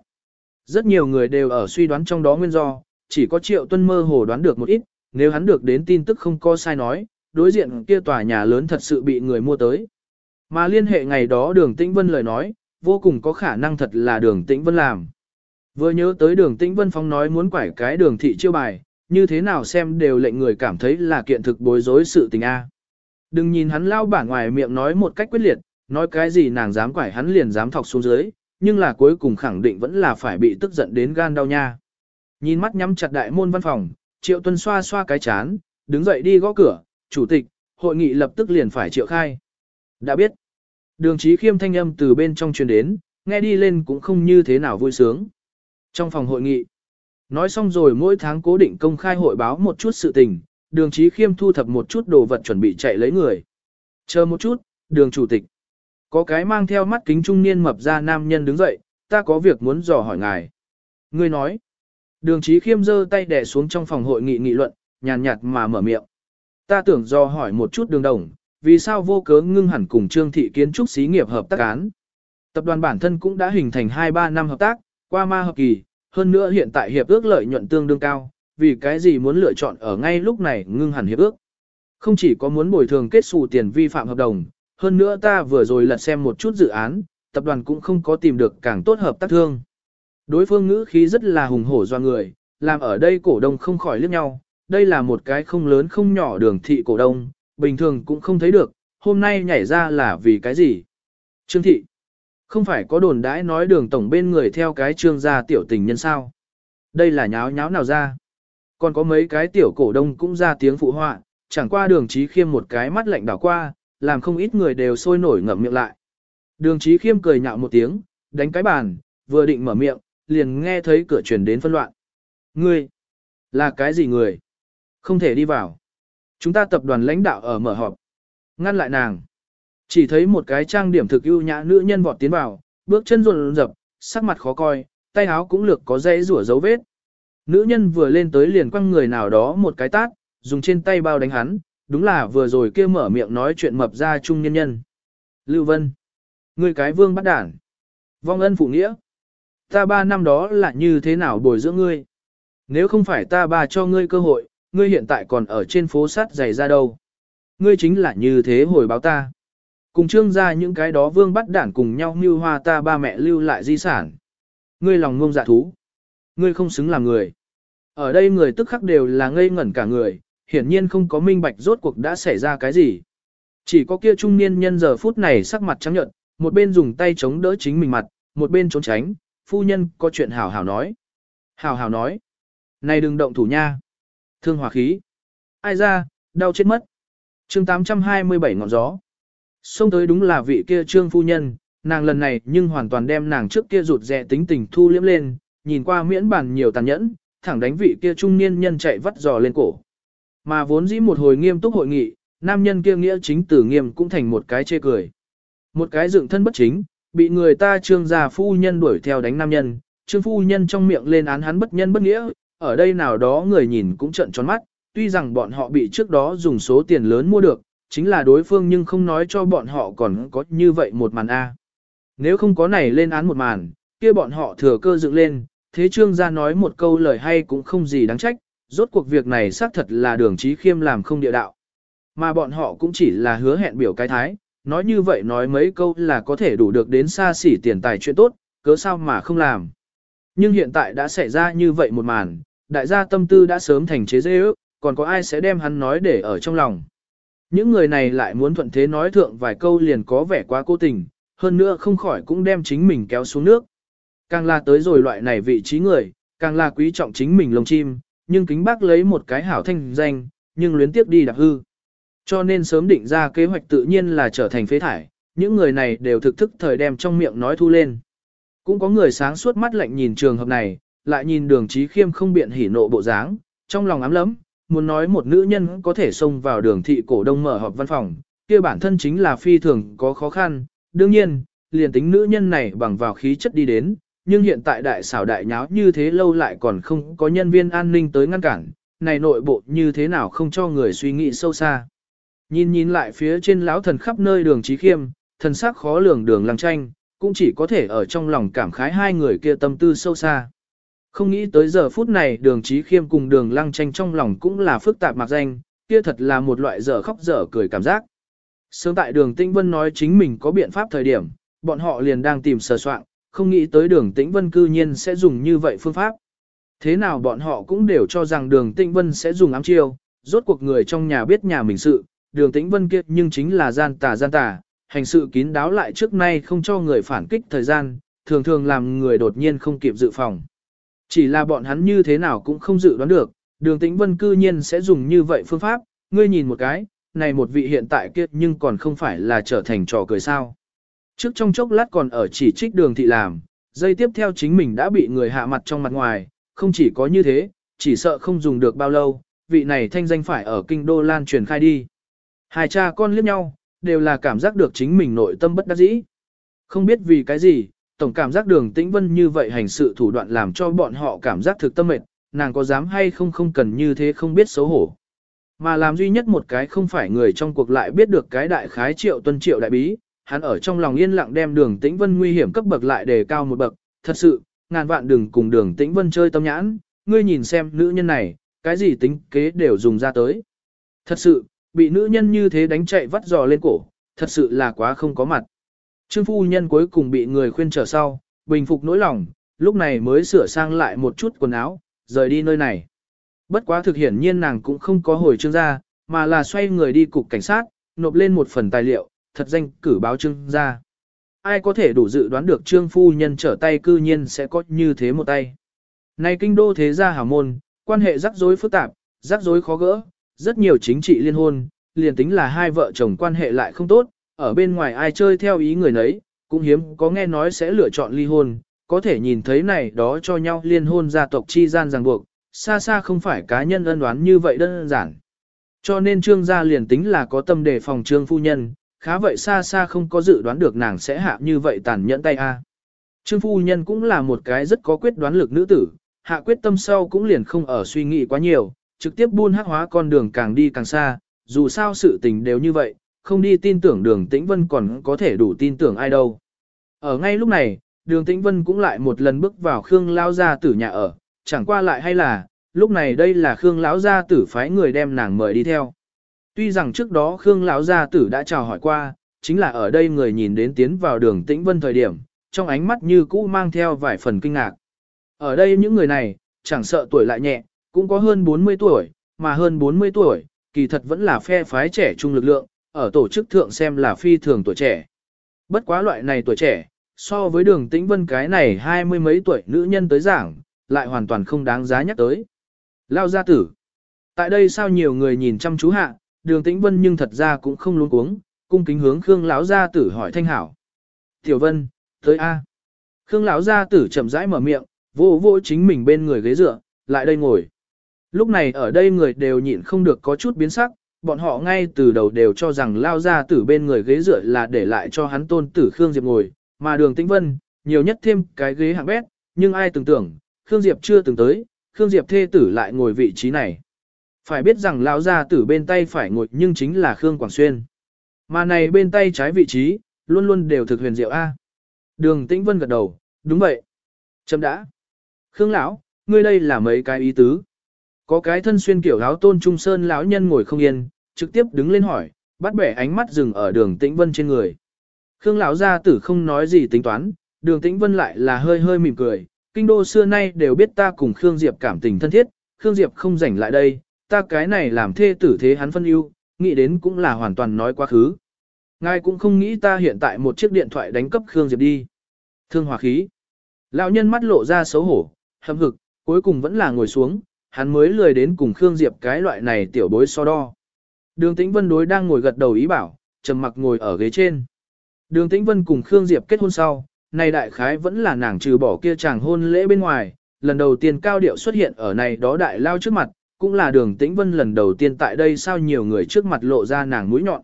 Rất nhiều người đều ở suy đoán trong đó nguyên do, chỉ có triệu tuân mơ hồ đoán được một ít, nếu hắn được đến tin tức không có sai nói, đối diện kia tòa nhà lớn thật sự bị người mua tới. Mà liên hệ ngày đó đường tĩnh vân lời nói, vô cùng có khả năng thật là đường tĩnh vân làm. Vừa nhớ tới đường tĩnh vân phong nói muốn quải cái đường thị chiêu bài, như thế nào xem đều lệnh người cảm thấy là kiện thực bối rối sự tình A. Đừng nhìn hắn lao bản ngoài miệng nói một cách quyết liệt, nói cái gì nàng dám quải hắn liền dám thọc xuống dưới, nhưng là cuối cùng khẳng định vẫn là phải bị tức giận đến gan đau nha. Nhìn mắt nhắm chặt đại môn văn phòng, Triệu Tuân xoa xoa cái chán, đứng dậy đi gõ cửa, chủ tịch, hội nghị lập tức liền phải triệu khai. Đã biết, đường trí khiêm thanh âm từ bên trong truyền đến, nghe đi lên cũng không như thế nào vui sướng. Trong phòng hội nghị, nói xong rồi mỗi tháng cố định công khai hội báo một chút sự tình, đường trí khiêm thu thập một chút đồ vật chuẩn bị chạy lấy người. Chờ một chút, đường chủ tịch. Có cái mang theo mắt kính trung niên mập ra nam nhân đứng dậy, ta có việc muốn dò hỏi ngài. Ngươi nói. Đường trí khiêm giơ tay đè xuống trong phòng hội nghị nghị luận, nhàn nhạt mà mở miệng. Ta tưởng do hỏi một chút đường đồng, vì sao vô cớ ngưng hẳn cùng trương thị kiến trúc xí nghiệp hợp tác án. Tập đoàn bản thân cũng đã hình thành 2-3 năm hợp tác, qua ma hợp kỳ, hơn nữa hiện tại hiệp ước lợi nhuận tương đương cao, vì cái gì muốn lựa chọn ở ngay lúc này ngưng hẳn hiệp ước. Không chỉ có muốn bồi thường kết xù tiền vi phạm hợp đồng, hơn nữa ta vừa rồi lật xem một chút dự án, tập đoàn cũng không có tìm được càng tốt hợp tác thương. Đối phương ngữ khí rất là hùng hổ do người, làm ở đây cổ đông không khỏi liếc nhau, đây là một cái không lớn không nhỏ đường thị cổ đông, bình thường cũng không thấy được, hôm nay nhảy ra là vì cái gì. Trương thị, không phải có đồn đãi nói đường tổng bên người theo cái trương gia tiểu tình nhân sao. Đây là nháo nháo nào ra. Còn có mấy cái tiểu cổ đông cũng ra tiếng phụ họa, chẳng qua đường trí khiêm một cái mắt lạnh đảo qua, làm không ít người đều sôi nổi ngậm miệng lại. Đường trí khiêm cười nhạo một tiếng, đánh cái bàn, vừa định mở miệng, liền nghe thấy cửa truyền đến phân loạn. Ngươi, là cái gì người? Không thể đi vào. Chúng ta tập đoàn lãnh đạo ở mở họp. Ngăn lại nàng. Chỉ thấy một cái trang điểm thực ưu nhã nữ nhân vọt tiến vào, bước chân ruột rập, sắc mặt khó coi, tay áo cũng lược có dây rủa dấu vết. Nữ nhân vừa lên tới liền quăng người nào đó một cái tát, dùng trên tay bao đánh hắn, đúng là vừa rồi kia mở miệng nói chuyện mập ra trung nhân nhân. Lưu Vân. Ngươi cái vương bắt đản. Vong ân phụ nghĩa. Ta ba năm đó là như thế nào bồi dưỡng ngươi? Nếu không phải ta ba cho ngươi cơ hội, ngươi hiện tại còn ở trên phố sát giày ra đâu. Ngươi chính là như thế hồi báo ta. Cùng trương ra những cái đó vương bắt đản cùng nhau mưu hoa ta ba mẹ lưu lại di sản. Ngươi lòng ngông dạ thú. Ngươi không xứng làm người. Ở đây người tức khắc đều là ngây ngẩn cả người, hiển nhiên không có minh bạch rốt cuộc đã xảy ra cái gì. Chỉ có kia trung niên nhân giờ phút này sắc mặt trắng nhợt, một bên dùng tay chống đỡ chính mình mặt, một bên trốn tránh, phu nhân có chuyện hảo hảo nói. Hảo hảo nói. Này đừng động thủ nha. Thương hòa khí. Ai ra, đau chết mất. chương 827 ngọn gió. Xông tới đúng là vị kia trương phu nhân, nàng lần này nhưng hoàn toàn đem nàng trước kia rụt rẹ tính tình thu liếm lên, nhìn qua miễn bản nhiều tàn nhẫn, thẳng đánh vị kia trung niên nhân chạy vắt giò lên cổ. Mà vốn dĩ một hồi nghiêm túc hội nghị, nam nhân kia nghĩa chính tử nghiêm cũng thành một cái chê cười. Một cái dựng thân bất chính, bị người ta trương gia phu nhân đuổi theo đánh nam nhân, trương phu nhân trong miệng lên án hắn bất nhân bất nghĩa, ở đây nào đó người nhìn cũng trợn tròn mắt, tuy rằng bọn họ bị trước đó dùng số tiền lớn mua được, chính là đối phương nhưng không nói cho bọn họ còn có như vậy một màn A. Nếu không có này lên án một màn, kia bọn họ thừa cơ dựng lên, thế trương gia nói một câu lời hay cũng không gì đáng trách, rốt cuộc việc này xác thật là đường trí khiêm làm không địa đạo. Mà bọn họ cũng chỉ là hứa hẹn biểu cái thái, nói như vậy nói mấy câu là có thể đủ được đến xa xỉ tiền tài chuyện tốt, cớ sao mà không làm. Nhưng hiện tại đã xảy ra như vậy một màn, đại gia tâm tư đã sớm thành chế dễ ước, còn có ai sẽ đem hắn nói để ở trong lòng. Những người này lại muốn thuận thế nói thượng vài câu liền có vẻ quá cố tình, hơn nữa không khỏi cũng đem chính mình kéo xuống nước. Càng là tới rồi loại này vị trí người, càng là quý trọng chính mình lông chim, nhưng kính bác lấy một cái hảo thanh danh, nhưng luyến tiếp đi đạp hư. Cho nên sớm định ra kế hoạch tự nhiên là trở thành phế thải, những người này đều thực thức thời đem trong miệng nói thu lên. Cũng có người sáng suốt mắt lạnh nhìn trường hợp này, lại nhìn đường trí khiêm không biện hỉ nộ bộ dáng, trong lòng ám lắm, muốn nói một nữ nhân có thể xông vào đường thị cổ đông mở họp văn phòng, kia bản thân chính là phi thường có khó khăn, đương nhiên, liền tính nữ nhân này bằng vào khí chất đi đến, nhưng hiện tại đại xảo đại nháo như thế lâu lại còn không có nhân viên an ninh tới ngăn cản, này nội bộ như thế nào không cho người suy nghĩ sâu xa. Nhìn nhìn lại phía trên lão thần khắp nơi đường trí khiêm, thần sắc khó lường đường lăng tranh, cũng chỉ có thể ở trong lòng cảm khái hai người kia tâm tư sâu xa. Không nghĩ tới giờ phút này đường trí khiêm cùng đường lăng tranh trong lòng cũng là phức tạp mặc danh, kia thật là một loại dở khóc dở cười cảm giác. Sớm tại đường Tĩnh Vân nói chính mình có biện pháp thời điểm, bọn họ liền đang tìm sờ soạn, không nghĩ tới đường Tĩnh Vân cư nhiên sẽ dùng như vậy phương pháp. Thế nào bọn họ cũng đều cho rằng đường Tĩnh Vân sẽ dùng ám chiêu, rốt cuộc người trong nhà biết nhà mình sự, đường Tĩnh Vân kia nhưng chính là gian tà gian tà, hành sự kín đáo lại trước nay không cho người phản kích thời gian, thường thường làm người đột nhiên không kịp dự phòng. Chỉ là bọn hắn như thế nào cũng không dự đoán được, đường Tĩnh Vân cư nhiên sẽ dùng như vậy phương pháp, ngươi nhìn một cái, này một vị hiện tại kia nhưng còn không phải là trở thành trò cười sao. Trước trong chốc lát còn ở chỉ trích đường thị làm, dây tiếp theo chính mình đã bị người hạ mặt trong mặt ngoài, không chỉ có như thế, chỉ sợ không dùng được bao lâu, vị này thanh danh phải ở kinh đô lan truyền khai đi. Hai cha con liếc nhau, đều là cảm giác được chính mình nội tâm bất đắc dĩ. Không biết vì cái gì, tổng cảm giác đường tĩnh vân như vậy hành sự thủ đoạn làm cho bọn họ cảm giác thực tâm mệt, nàng có dám hay không không cần như thế không biết xấu hổ. Mà làm duy nhất một cái không phải người trong cuộc lại biết được cái đại khái triệu tuân triệu đại bí, hắn ở trong lòng yên lặng đem đường tĩnh vân nguy hiểm cấp bậc lại đề cao một bậc, thật sự, ngàn vạn đừng cùng đường tĩnh vân chơi tâm nhãn, ngươi nhìn xem nữ nhân này, cái gì tính kế đều dùng ra tới. Thật sự, bị nữ nhân như thế đánh chạy vắt giò lên cổ, thật sự là quá không có mặt. Trương phu nhân cuối cùng bị người khuyên trở sau, bình phục nỗi lòng, lúc này mới sửa sang lại một chút quần áo, rời đi nơi này. Bất quá thực hiển nhiên nàng cũng không có hồi trương gia, mà là xoay người đi cục cảnh sát, nộp lên một phần tài liệu, thật danh cử báo trương gia. Ai có thể đủ dự đoán được trương phu nhân trở tay cư nhiên sẽ có như thế một tay. Này kinh đô thế gia hảo môn, quan hệ rắc rối phức tạp, rắc rối khó gỡ, rất nhiều chính trị liên hôn, liền tính là hai vợ chồng quan hệ lại không tốt, ở bên ngoài ai chơi theo ý người nấy, cũng hiếm có nghe nói sẽ lựa chọn ly hôn, có thể nhìn thấy này đó cho nhau liên hôn gia tộc chi gian ràng buộc, xa xa không phải cá nhân ân đoán như vậy đơn giản. Cho nên trương gia liền tính là có tâm đề phòng trương phu nhân, khá vậy xa xa không có dự đoán được nàng sẽ hạ như vậy tàn nhẫn tay a. Trương phu nhân cũng là một cái rất có quyết đoán lực nữ tử, hạ quyết tâm sau cũng liền không ở suy nghĩ quá nhiều, trực tiếp buôn hắc hóa con đường càng đi càng xa, dù sao sự tình đều như vậy, không đi tin tưởng đường tĩnh vân còn có thể đủ tin tưởng ai đâu. Ở ngay lúc này, đường tĩnh vân cũng lại một lần bước vào Khương Lao Gia tử nhà ở, chẳng qua lại hay là, lúc này đây là Khương lão Gia tử phái người đem nàng mời đi theo. Tuy rằng trước đó Khương lão Gia tử đã chào hỏi qua, chính là ở đây người nhìn đến tiến vào đường tĩnh vân thời điểm, trong ánh mắt như cũ mang theo vài phần kinh ngạc. Ở đây những người này, chẳng sợ tuổi lại nhẹ, cũng có hơn 40 tuổi, mà hơn 40 tuổi, kỳ thật vẫn là phe phái trẻ trung lực lượng, ở tổ chức thượng xem là phi thường tuổi trẻ. Bất quá loại này tuổi trẻ, so với đường tĩnh vân cái này hai mươi mấy tuổi nữ nhân tới giảng, lại hoàn toàn không đáng giá nhắc tới. Lao gia tử. Tại đây sao nhiều người nhìn chăm chú hạ, đường tĩnh vân nhưng thật ra cũng không luống cuống, cung kính hướng Khương lão gia tử hỏi thanh hảo. Tiểu vân, tới A. Khương lão gia tử chậm rãi mở miệng, vô vô chính mình bên người ghế dựa, lại đây ngồi. Lúc này ở đây người đều nhịn không được có chút biến sắc, bọn họ ngay từ đầu đều cho rằng lao ra từ bên người ghế rửa là để lại cho hắn tôn tử Khương Diệp ngồi, mà đường tĩnh vân, nhiều nhất thêm cái ghế hạng bét, nhưng ai tưởng tưởng, Khương Diệp chưa từng tới, Khương Diệp thê tử lại ngồi vị trí này. Phải biết rằng lão gia tử bên tay phải ngồi nhưng chính là Khương Quảng Xuyên. Mà này bên tay trái vị trí, luôn luôn đều thực huyền diệu A. Đường Tĩnh Vân gật đầu, đúng vậy. Chấm đã. Khương lão, ngươi đây là mấy cái ý tứ. Có cái thân xuyên kiểu áo tôn trung sơn lão nhân ngồi không yên, trực tiếp đứng lên hỏi, bắt bẻ ánh mắt dừng ở đường Tĩnh Vân trên người. Khương lão gia tử không nói gì tính toán, đường Tĩnh Vân lại là hơi hơi mỉm cười, kinh đô xưa nay đều biết ta cùng Khương Diệp cảm tình thân thiết, Khương Diệp không rảnh lại đây, ta cái này làm thê tử thế hắn phân ưu, nghĩ đến cũng là hoàn toàn nói quá khứ. Ngài cũng không nghĩ ta hiện tại một chiếc điện thoại đánh cấp Khương Diệp đi. Thương hòa khí. Lão nhân mắt lộ ra xấu hổ, hậm hực, cuối cùng vẫn là ngồi xuống, hắn mới lười đến cùng Khương Diệp cái loại này tiểu bối so đo. Đường Tĩnh Vân đối đang ngồi gật đầu ý bảo, trầm mặc ngồi ở ghế trên. Đường Tĩnh Vân cùng Khương Diệp kết hôn sau, này đại khái vẫn là nàng trừ bỏ kia chàng hôn lễ bên ngoài, lần đầu tiên cao điệu xuất hiện ở này đó đại lao trước mặt, cũng là đường tĩnh vân lần đầu tiên tại đây sao nhiều người trước mặt lộ ra nàng mũi nhọn.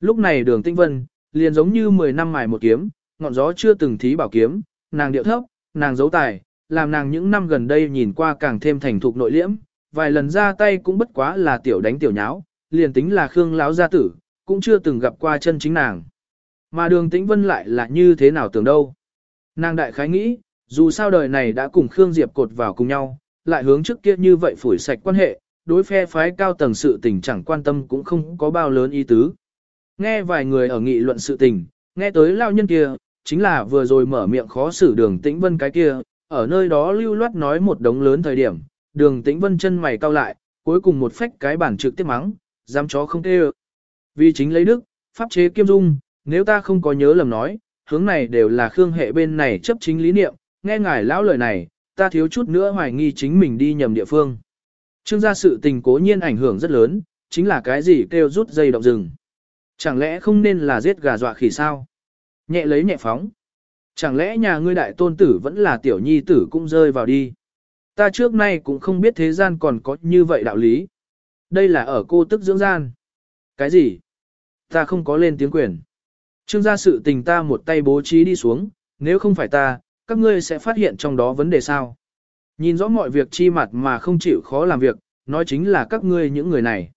Lúc này đường tĩnh vân, liền giống như 10 năm mài một kiếm, ngọn gió chưa từng thí bảo kiếm, nàng điệu thấp, nàng giấu tài, làm nàng những năm gần đây nhìn qua càng thêm thành thục nội liễm, vài lần ra tay cũng bất quá là tiểu đánh tiểu nháo, liền tính là Khương lão gia tử, cũng chưa từng gặp qua chân chính nàng. Mà đường tĩnh vân lại là như thế nào tưởng đâu. Nàng đại khái nghĩ, dù sao đời này đã cùng Khương Diệp cột vào cùng nhau, lại hướng trước kia như vậy phủi sạch quan hệ, đối phe phái cao tầng sự tình chẳng quan tâm cũng không có bao lớn ý tứ. Nghe vài người ở nghị luận sự tình, nghe tới lao nhân kia, chính là vừa rồi mở miệng khó xử đường tĩnh vân cái kia, ở nơi đó lưu loát nói một đống lớn thời điểm, đường tĩnh vân chân mày cau lại, cuối cùng một phách cái bản trực tiếp mắng, dám chó không tê Vì chính lấy đức, pháp chế kiêm dung, nếu ta không có nhớ lầm nói, hướng này đều là khương hệ bên này chấp chính lý niệm, nghe ngài lão lời này, ta thiếu chút nữa hoài nghi chính mình đi nhầm địa phương. Trương gia sự tình cố nhiên ảnh hưởng rất lớn, chính là cái gì kêu rút dây động rừng. Chẳng lẽ không nên là giết gà dọa khỉ sao? Nhẹ lấy nhẹ phóng. Chẳng lẽ nhà ngươi đại tôn tử vẫn là tiểu nhi tử cũng rơi vào đi. Ta trước nay cũng không biết thế gian còn có như vậy đạo lý. Đây là ở cô tức dưỡng gian. Cái gì? Ta không có lên tiếng quyền. Trương gia sự tình ta một tay bố trí đi xuống, nếu không phải ta, các ngươi sẽ phát hiện trong đó vấn đề sao. Nhìn rõ mọi việc chi mặt mà không chịu khó làm việc, nói chính là các ngươi những người này.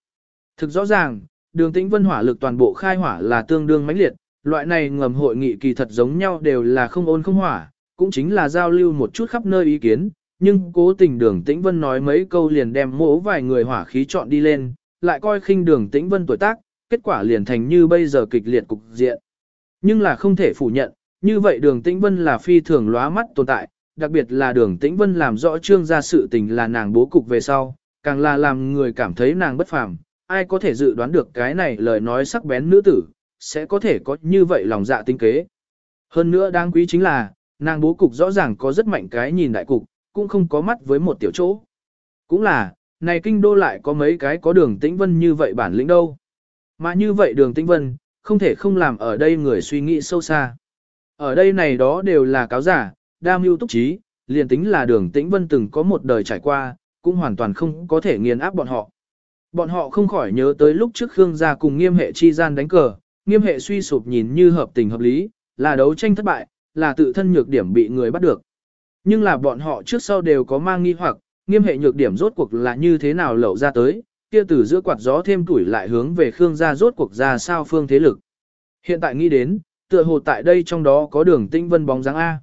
Thực rõ ràng, đường tĩnh vân hỏa lực toàn bộ khai hỏa là tương đương mãnh liệt, loại này ngầm hội nghị kỳ thật giống nhau đều là không ôn không hỏa, cũng chính là giao lưu một chút khắp nơi ý kiến, nhưng cố tình đường tĩnh vân nói mấy câu liền đem mỗ vài người hỏa khí chọn đi lên, lại coi khinh đường tĩnh vân tuổi tác, kết quả liền thành như bây giờ kịch liệt cục diện. Nhưng là không thể phủ nhận, như vậy đường tĩnh vân là phi thường lóa mắt tồn tại, đặc biệt là đường tĩnh vân làm rõ trương gia sự tình là nàng bố cục về sau, càng là làm người cảm thấy nàng bất phàm. Ai có thể dự đoán được cái này lời nói sắc bén nữ tử, sẽ có thể có như vậy lòng dạ tinh kế. Hơn nữa đáng quý chính là, nàng bố cục rõ ràng có rất mạnh cái nhìn đại cục, cũng không có mắt với một tiểu chỗ. Cũng là, này kinh đô lại có mấy cái có đường tĩnh vân như vậy bản lĩnh đâu. Mà như vậy đường tĩnh vân, không thể không làm ở đây người suy nghĩ sâu xa. Ở đây này đó đều là cáo giả, đam mưu túc trí, liền tính là đường tĩnh vân từng có một đời trải qua, cũng hoàn toàn không có thể nghiền áp bọn họ. Bọn họ không khỏi nhớ tới lúc trước Khương gia cùng nghiêm hệ chi gian đánh cờ, nghiêm hệ suy sụp nhìn như hợp tình hợp lý, là đấu tranh thất bại, là tự thân nhược điểm bị người bắt được. Nhưng là bọn họ trước sau đều có mang nghi hoặc, nghiêm hệ nhược điểm rốt cuộc là như thế nào lậu ra tới, kia từ giữa quạt gió thêm tuổi lại hướng về Khương gia rốt cuộc ra sao phương thế lực. Hiện tại nghĩ đến, tựa hồ tại đây trong đó có đường tinh vân bóng dáng A.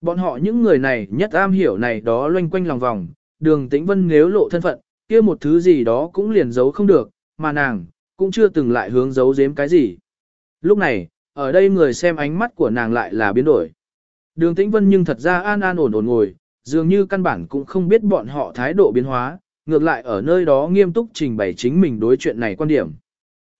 Bọn họ những người này nhất am hiểu này đó loanh quanh lòng vòng, đường tĩnh vân nếu lộ thân phận, kia một thứ gì đó cũng liền giấu không được, mà nàng, cũng chưa từng lại hướng giấu giếm cái gì. Lúc này, ở đây người xem ánh mắt của nàng lại là biến đổi. Đường tĩnh vân nhưng thật ra an an ổn ổn ngồi, dường như căn bản cũng không biết bọn họ thái độ biến hóa, ngược lại ở nơi đó nghiêm túc trình bày chính mình đối chuyện này quan điểm.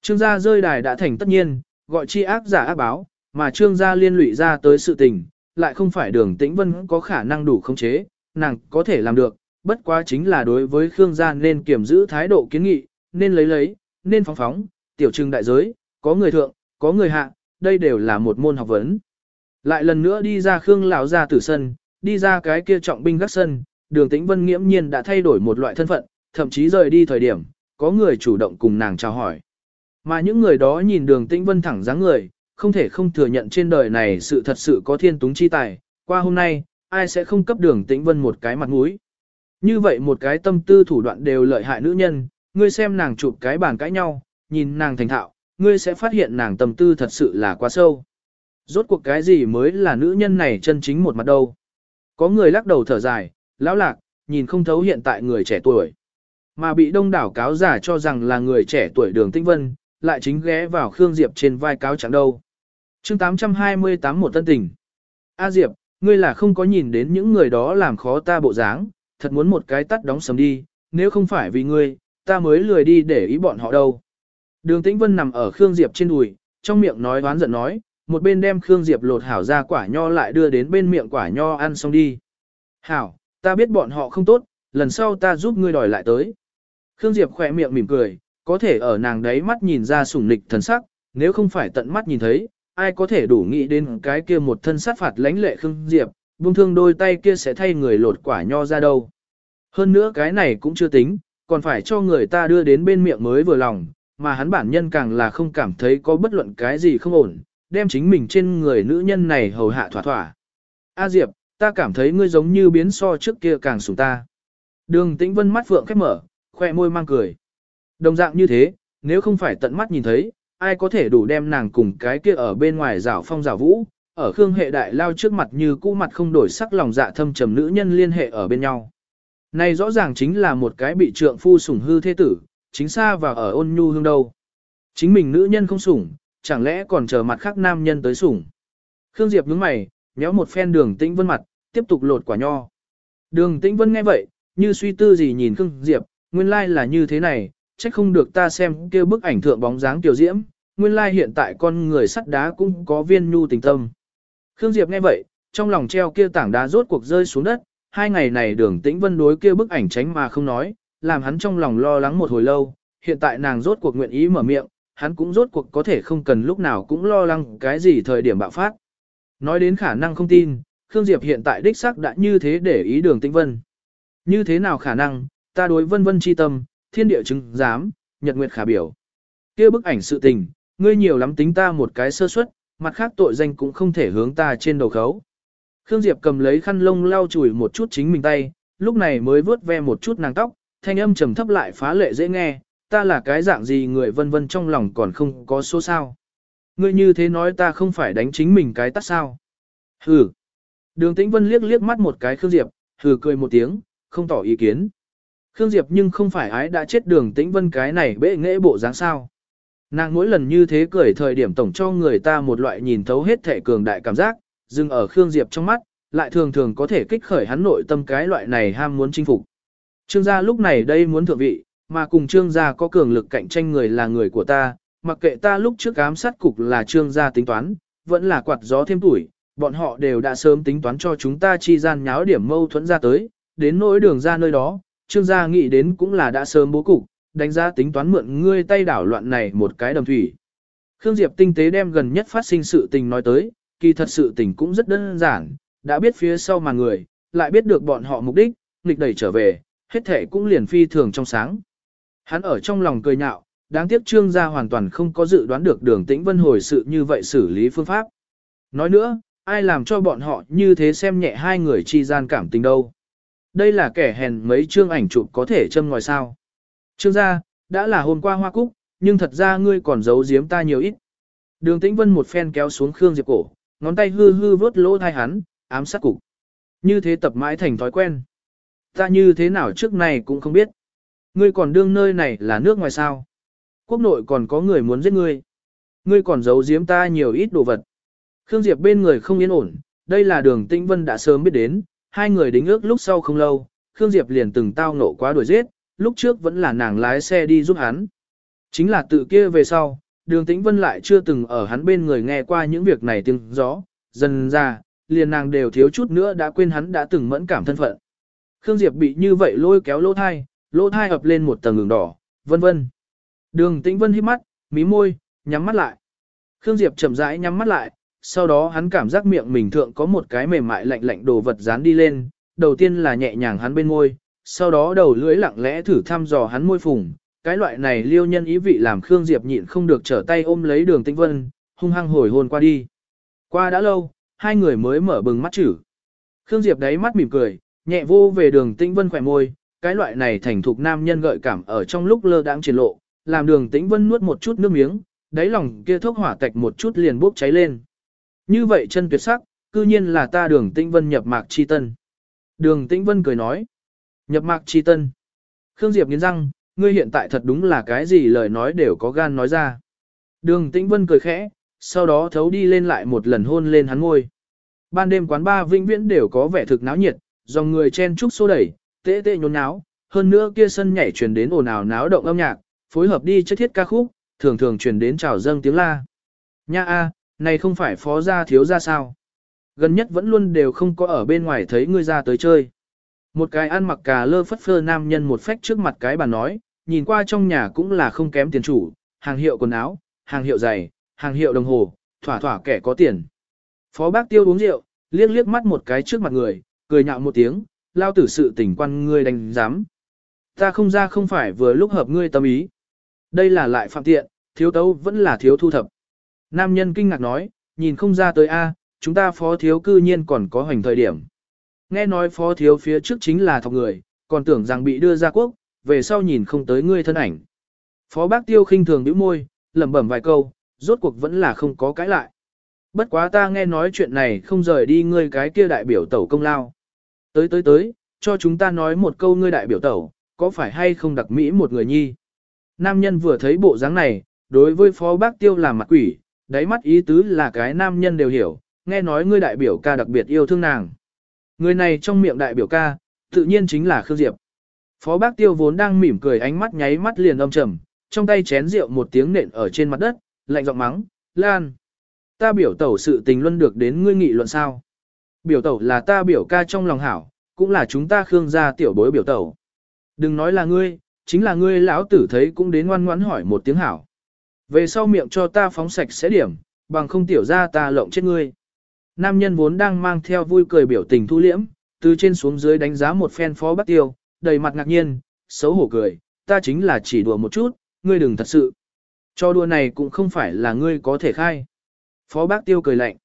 Trương gia rơi đài đã thành tất nhiên, gọi chi ác giả ác báo, mà trương gia liên lụy ra tới sự tình, lại không phải đường tĩnh vân có khả năng đủ khống chế, nàng có thể làm được, bất quá chính là đối với Khương gia nên kiểm giữ thái độ kiến nghị, nên lấy lấy, nên phóng phóng, tiểu trưng đại giới, có người thượng, có người hạ, đây đều là một môn học vấn. Lại lần nữa đi ra Khương lão gia tử sân, đi ra cái kia trọng binh gác sân, đường tĩnh vân nghiễm nhiên đã thay đổi một loại thân phận, thậm chí rời đi thời điểm, có người chủ động cùng nàng chào hỏi. Mà những người đó nhìn đường tĩnh vân thẳng dáng người, không thể không thừa nhận trên đời này sự thật sự có thiên túng chi tài, qua hôm nay, ai sẽ không cấp đường tĩnh vân một cái mặt mũi. Như vậy một cái tâm tư thủ đoạn đều lợi hại nữ nhân, ngươi xem nàng chụp cái bàn cãi nhau, nhìn nàng thành thạo, ngươi sẽ phát hiện nàng tâm tư thật sự là quá sâu. Rốt cuộc cái gì mới là nữ nhân này chân chính một mặt đâu. Có người lắc đầu thở dài, lão lạc, nhìn không thấu hiện tại người trẻ tuổi. Mà bị đông đảo cáo giả cho rằng là người trẻ tuổi đường tinh vân, lại chính ghé vào Khương Diệp trên vai cáo chẳng đâu. chương 828 một tân tình. A Diệp, ngươi là không có nhìn đến những người đó làm khó ta bộ dáng, thật muốn một cái tắt đóng sầm đi, nếu không phải vì ngươi, ta mới lười đi để ý bọn họ đâu. Đường Tĩnh Vân nằm ở Khương Diệp trên đùi, trong miệng nói đoán giận nói, một bên đem Khương Diệp lột hảo ra quả nho lại đưa đến bên miệng quả nho ăn xong đi. Hảo, ta biết bọn họ không tốt, lần sau ta giúp ngươi đòi lại tới. Khương Diệp khỏe miệng mỉm cười, có thể ở nàng đấy mắt nhìn ra sủng nịch thần sắc, nếu không phải tận mắt nhìn thấy, ai có thể đủ nghĩ đến cái kia một thân sát phạt lãnh lệ Khương Diệp, buông thương đôi tay kia sẽ thay người lột quả nho ra đâu. Hơn nữa cái này cũng chưa tính, còn phải cho người ta đưa đến bên miệng mới vừa lòng, mà hắn bản nhân càng là không cảm thấy có bất luận cái gì không ổn, đem chính mình trên người nữ nhân này hầu hạ thỏa thỏa. A Diệp, ta cảm thấy ngươi giống như biến so trước kia càng sủng ta. Đường tĩnh vân mắt phượng khép mở, khoe môi mang cười. Đồng dạng như thế, nếu không phải tận mắt nhìn thấy, ai có thể đủ đem nàng cùng cái kia ở bên ngoài rảo phong rảo vũ, ở khương hệ đại lao trước mặt như cũ mặt không đổi sắc lòng dạ thâm trầm nữ nhân liên hệ ở bên nhau. Này rõ ràng chính là một cái bị trượng phu sủng hư thế tử, chính xa và ở ôn nhu hương đâu. Chính mình nữ nhân không sủng, chẳng lẽ còn chờ mặt khác nam nhân tới sủng. Khương Diệp nhướng mày, nhéo một phen đường tĩnh vân mặt, tiếp tục lột quả nho. Đường tĩnh vân nghe vậy, như suy tư gì nhìn Khương Diệp, nguyên lai like là như thế này, trách không được ta xem kêu bức ảnh thượng bóng dáng tiểu diễm, nguyên lai like hiện tại con người sắt đá cũng có viên nhu tình tâm. Khương Diệp nghe vậy, trong lòng treo kia tảng đá rốt cuộc rơi xuống đất, hai ngày này đường tĩnh vân đối kia bức ảnh tránh mà không nói, làm hắn trong lòng lo lắng một hồi lâu, hiện tại nàng rốt cuộc nguyện ý mở miệng, hắn cũng rốt cuộc có thể không cần lúc nào cũng lo lắng cái gì thời điểm bạo phát. Nói đến khả năng không tin, Khương Diệp hiện tại đích xác đã như thế để ý đường tĩnh vân. Như thế nào khả năng, ta đối vân vân chi tâm, thiên địa chứng giám, nhật nguyệt khả biểu. kia bức ảnh sự tình, ngươi nhiều lắm tính ta một cái sơ suất, mặt khác tội danh cũng không thể hướng ta trên đầu khấu. Khương Diệp cầm lấy khăn lông lau chùi một chút chính mình tay, lúc này mới vớt ve một chút nàng tóc, thanh âm trầm thấp lại phá lệ dễ nghe, ta là cái dạng gì người vân vân trong lòng còn không có số sao. Ngươi như thế nói ta không phải đánh chính mình cái tắt sao. Hừ. Đường Tĩnh Vân liếc liếc mắt một cái Khương Diệp, hừ cười một tiếng, không tỏ ý kiến. Khương Diệp nhưng không phải ái đã chết đường Tĩnh Vân cái này bệ nghệ bộ dáng sao. Nàng mỗi lần như thế cười thời điểm tổng cho người ta một loại nhìn thấu hết thể cường đại cảm giác, dừng ở Khương Diệp trong mắt, lại thường thường có thể kích khởi hắn nội tâm cái loại này ham muốn chinh phục. Trương gia lúc này đây muốn thượng vị, mà cùng trương gia có cường lực cạnh tranh người là người của ta, mặc kệ ta lúc trước ám sát cục là trương gia tính toán, vẫn là quạt gió thêm tuổi, bọn họ đều đã sớm tính toán cho chúng ta chi gian nháo điểm mâu thuẫn ra tới, đến nỗi đường ra nơi đó, trương gia nghĩ đến cũng là đã sớm bố cục, đánh giá tính toán mượn ngươi tay đảo loạn này một cái đầm thủy. Khương Diệp tinh tế đem gần nhất phát sinh sự tình nói tới, kỳ thật sự tình cũng rất đơn giản, đã biết phía sau mà người, lại biết được bọn họ mục đích, nghịch đẩy trở về, hết thể cũng liền phi thường trong sáng. Hắn ở trong lòng cười nhạo, đáng tiếc trương gia hoàn toàn không có dự đoán được đường tĩnh vân hồi sự như vậy xử lý phương pháp. Nói nữa, ai làm cho bọn họ như thế xem nhẹ hai người chi gian cảm tình đâu. Đây là kẻ hèn mấy chương ảnh chụp có thể châm ngòi sao. Trương gia, đã là hôm qua hoa cúc, nhưng thật ra ngươi còn giấu giếm ta nhiều ít. Đường tĩnh vân một phen kéo xuống Khương Diệp cổ, ngón tay hư hư vớt lỗ thai hắn, ám sát cục. Như thế tập mãi thành thói quen. Ta như thế nào trước này cũng không biết. Ngươi còn đương nơi này là nước ngoài sao? Quốc nội còn có người muốn giết ngươi. Ngươi còn giấu giếm ta nhiều ít đồ vật. Khương Diệp bên người không yên ổn, đây là đường Tĩnh Vân đã sớm biết đến, hai người đính ước lúc sau không lâu, Khương Diệp liền từng tao nộ quá đuổi giết, lúc trước vẫn là nàng lái xe đi giúp hắn. Chính là tự kia về sau, đường Tĩnh Vân lại chưa từng ở hắn bên người nghe qua những việc này tiếng gió, dần ra, liền nàng đều thiếu chút nữa đã quên hắn đã từng mẫn cảm thân phận. Khương Diệp bị như vậy lôi kéo lỗ thai, lỗ thai ập lên một tầng ngừng đỏ, vân vân. Đường Tĩnh Vân hít mắt, mí môi, nhắm mắt lại. Khương Diệp chậm rãi nhắm mắt lại, sau đó hắn cảm giác miệng mình thượng có một cái mềm mại lạnh lạnh đồ vật dán đi lên, đầu tiên là nhẹ nhàng hắn bên môi, sau đó đầu lưỡi lặng lẽ thử thăm dò hắn môi phùng. Cái loại này liêu nhân ý vị làm Khương Diệp nhịn không được trở tay ôm lấy đường Tĩnh Vân, hung hăng hồi hôn qua đi. Qua đã lâu, hai người mới mở bừng mắt chữ. Khương Diệp đáy mắt mỉm cười, nhẹ vô về đường Tĩnh Vân khỏe môi, cái loại này thành thục nam nhân gợi cảm ở trong lúc lơ đãng triển lộ, làm đường Tĩnh Vân nuốt một chút nước miếng, đáy lòng kia thốc hỏa tạch một chút liền bốc cháy lên. Như vậy chân tuyệt sắc, cư nhiên là ta đường Tĩnh Vân nhập mạc chi tân. Đường Tĩnh Vân cười nói, nhập mạc chi tân. Khương Diệp nghiến răng, ngươi hiện tại thật đúng là cái gì lời nói đều có gan nói ra. Đường Tĩnh Vân cười khẽ, sau đó thấu đi lên lại một lần hôn lên hắn ngôi. Ban đêm quán ba vĩnh viễn đều có vẻ thực náo nhiệt, dòng người chen chúc xô đẩy, tê tê nhốn náo, hơn nữa kia sân nhảy truyền đến ồn ào náo động âm nhạc, phối hợp đi chất thiết ca khúc, thường thường truyền đến chào dâng tiếng la. Nha a, này không phải phó gia thiếu gia sao? Gần nhất vẫn luôn đều không có ở bên ngoài thấy ngươi ra tới chơi. Một cái ăn mặc cà lơ phất phơ nam nhân một phách trước mặt cái bàn nói, nhìn qua trong nhà cũng là không kém tiền chủ, hàng hiệu quần áo, hàng hiệu giày, hàng hiệu đồng hồ, thỏa thỏa kẻ có tiền. Phó bác tiêu uống rượu, liếc liếc mắt một cái trước mặt người, cười nhạo một tiếng, lao tử sự tỉnh quan ngươi đánh giám. Ta không ra không phải vừa lúc hợp ngươi tâm ý. Đây là lại phạm tiện, thiếu tấu vẫn là thiếu thu thập. Nam nhân kinh ngạc nói, nhìn không ra tới A, chúng ta phó thiếu cư nhiên còn có hoành thời điểm. Nghe nói phó thiếu phía trước chính là thọc người, còn tưởng rằng bị đưa ra quốc, về sau nhìn không tới ngươi thân ảnh. Phó bác tiêu khinh thường bĩu môi, lẩm bẩm vài câu, rốt cuộc vẫn là không có cãi lại. Bất quá ta nghe nói chuyện này không rời đi ngươi cái kia đại biểu tẩu công lao. Tới tới tới, cho chúng ta nói một câu ngươi đại biểu tẩu, có phải hay không đặc mỹ một người nhi. Nam nhân vừa thấy bộ dáng này, đối với phó bác tiêu làm mặt quỷ, đáy mắt ý tứ là cái nam nhân đều hiểu, nghe nói ngươi đại biểu ca đặc biệt yêu thương nàng. Người này trong miệng đại biểu ca, tự nhiên chính là Khương Diệp. Phó bác tiêu vốn đang mỉm cười ánh mắt nháy mắt liền âm trầm, trong tay chén rượu một tiếng nện ở trên mặt đất, lạnh giọng mắng, Lan. Ta biểu tẩu sự tình luân được đến ngươi nghị luận sao. Biểu tẩu là ta biểu ca trong lòng hảo, cũng là chúng ta Khương gia tiểu bối biểu tẩu. Đừng nói là ngươi, chính là ngươi lão tử thấy cũng đến ngoan ngoãn hỏi một tiếng hảo. Về sau miệng cho ta phóng sạch sẽ điểm, bằng không tiểu ra ta lộng chết ngươi. Nam nhân vốn đang mang theo vui cười biểu tình thu liễm, từ trên xuống dưới đánh giá một phen phó bắc tiêu, đầy mặt ngạc nhiên, xấu hổ cười, ta chính là chỉ đùa một chút, ngươi đừng thật sự. Cho đùa này cũng không phải là ngươi có thể khai. Phó bác tiêu cười lạnh.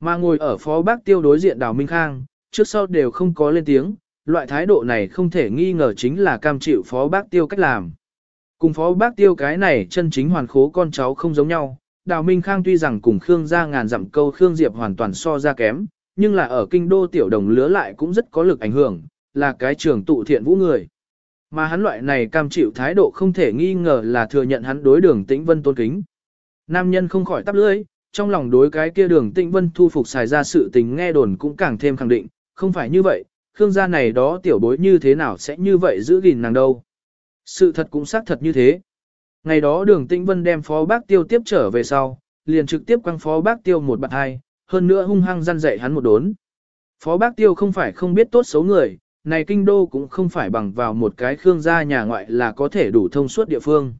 Mà ngồi ở phó bác tiêu đối diện đào Minh Khang, trước sau đều không có lên tiếng, loại thái độ này không thể nghi ngờ chính là cam chịu phó bác tiêu cách làm. Cùng phó bác tiêu cái này chân chính hoàn khố con cháu không giống nhau, Đào Minh Khang tuy rằng cùng Khương gia ngàn dặm câu Khương Diệp hoàn toàn so ra kém, nhưng là ở kinh đô tiểu đồng lứa lại cũng rất có lực ảnh hưởng, là cái trường tụ thiện vũ người. Mà hắn loại này cam chịu thái độ không thể nghi ngờ là thừa nhận hắn đối đường tĩnh vân tôn kính. Nam nhân không khỏi tắp lưỡi, trong lòng đối cái kia đường tĩnh vân thu phục xài ra sự tình nghe đồn cũng càng thêm khẳng định, không phải như vậy, Khương gia này đó tiểu bối như thế nào sẽ như vậy giữ gìn nàng đâu. Sự thật cũng xác thật như thế. Ngày đó đường tĩnh vân đem phó bác tiêu tiếp trở về sau, liền trực tiếp quăng phó bác tiêu một bạn hai, hơn nữa hung hăng răn dạy hắn một đốn. Phó bác tiêu không phải không biết tốt xấu người, này kinh đô cũng không phải bằng vào một cái khương gia nhà ngoại là có thể đủ thông suốt địa phương.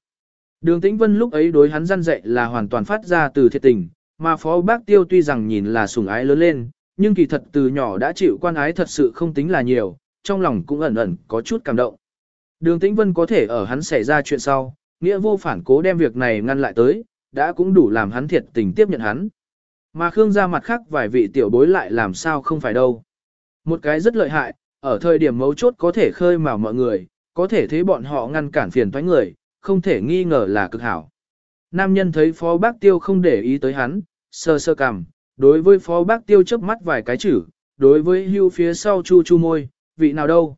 Đường tĩnh vân lúc ấy đối hắn răn dạy là hoàn toàn phát ra từ thiệt tình, mà phó bác tiêu tuy rằng nhìn là sủng ái lớn lên, nhưng kỳ thật từ nhỏ đã chịu quan ái thật sự không tính là nhiều, trong lòng cũng ẩn ẩn có chút cảm động. Đường Tĩnh Vân có thể ở hắn xảy ra chuyện sau, nghĩa vô phản cố đem việc này ngăn lại tới, đã cũng đủ làm hắn thiệt tình tiếp nhận hắn. Mà Khương ra mặt khác vài vị tiểu bối lại làm sao không phải đâu. Một cái rất lợi hại, ở thời điểm mấu chốt có thể khơi mào mọi người, có thể thấy bọn họ ngăn cản phiền toái người, không thể nghi ngờ là cực hảo. Nam nhân thấy phó bác tiêu không để ý tới hắn, sơ sơ cằm, đối với phó bác tiêu chớp mắt vài cái chữ, đối với hưu phía sau chu chu môi, vị nào đâu.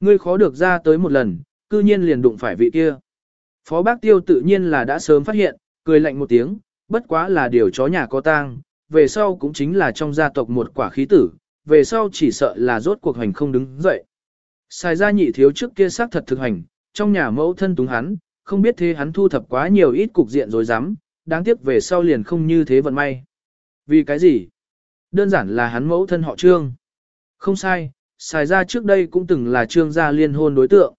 Ngươi khó được ra tới một lần, cư nhiên liền đụng phải vị kia. Phó bác tiêu tự nhiên là đã sớm phát hiện, cười lạnh một tiếng, bất quá là điều chó nhà có tang, về sau cũng chính là trong gia tộc một quả khí tử, về sau chỉ sợ là rốt cuộc hành không đứng dậy. Xài ra nhị thiếu trước kia xác thật thực hành, trong nhà mẫu thân túng hắn, không biết thế hắn thu thập quá nhiều ít cục diện rồi dám, đáng tiếc về sau liền không như thế vận may. Vì cái gì? Đơn giản là hắn mẫu thân họ trương. Không sai, xài ra trước đây cũng từng là trương gia liên hôn đối tượng.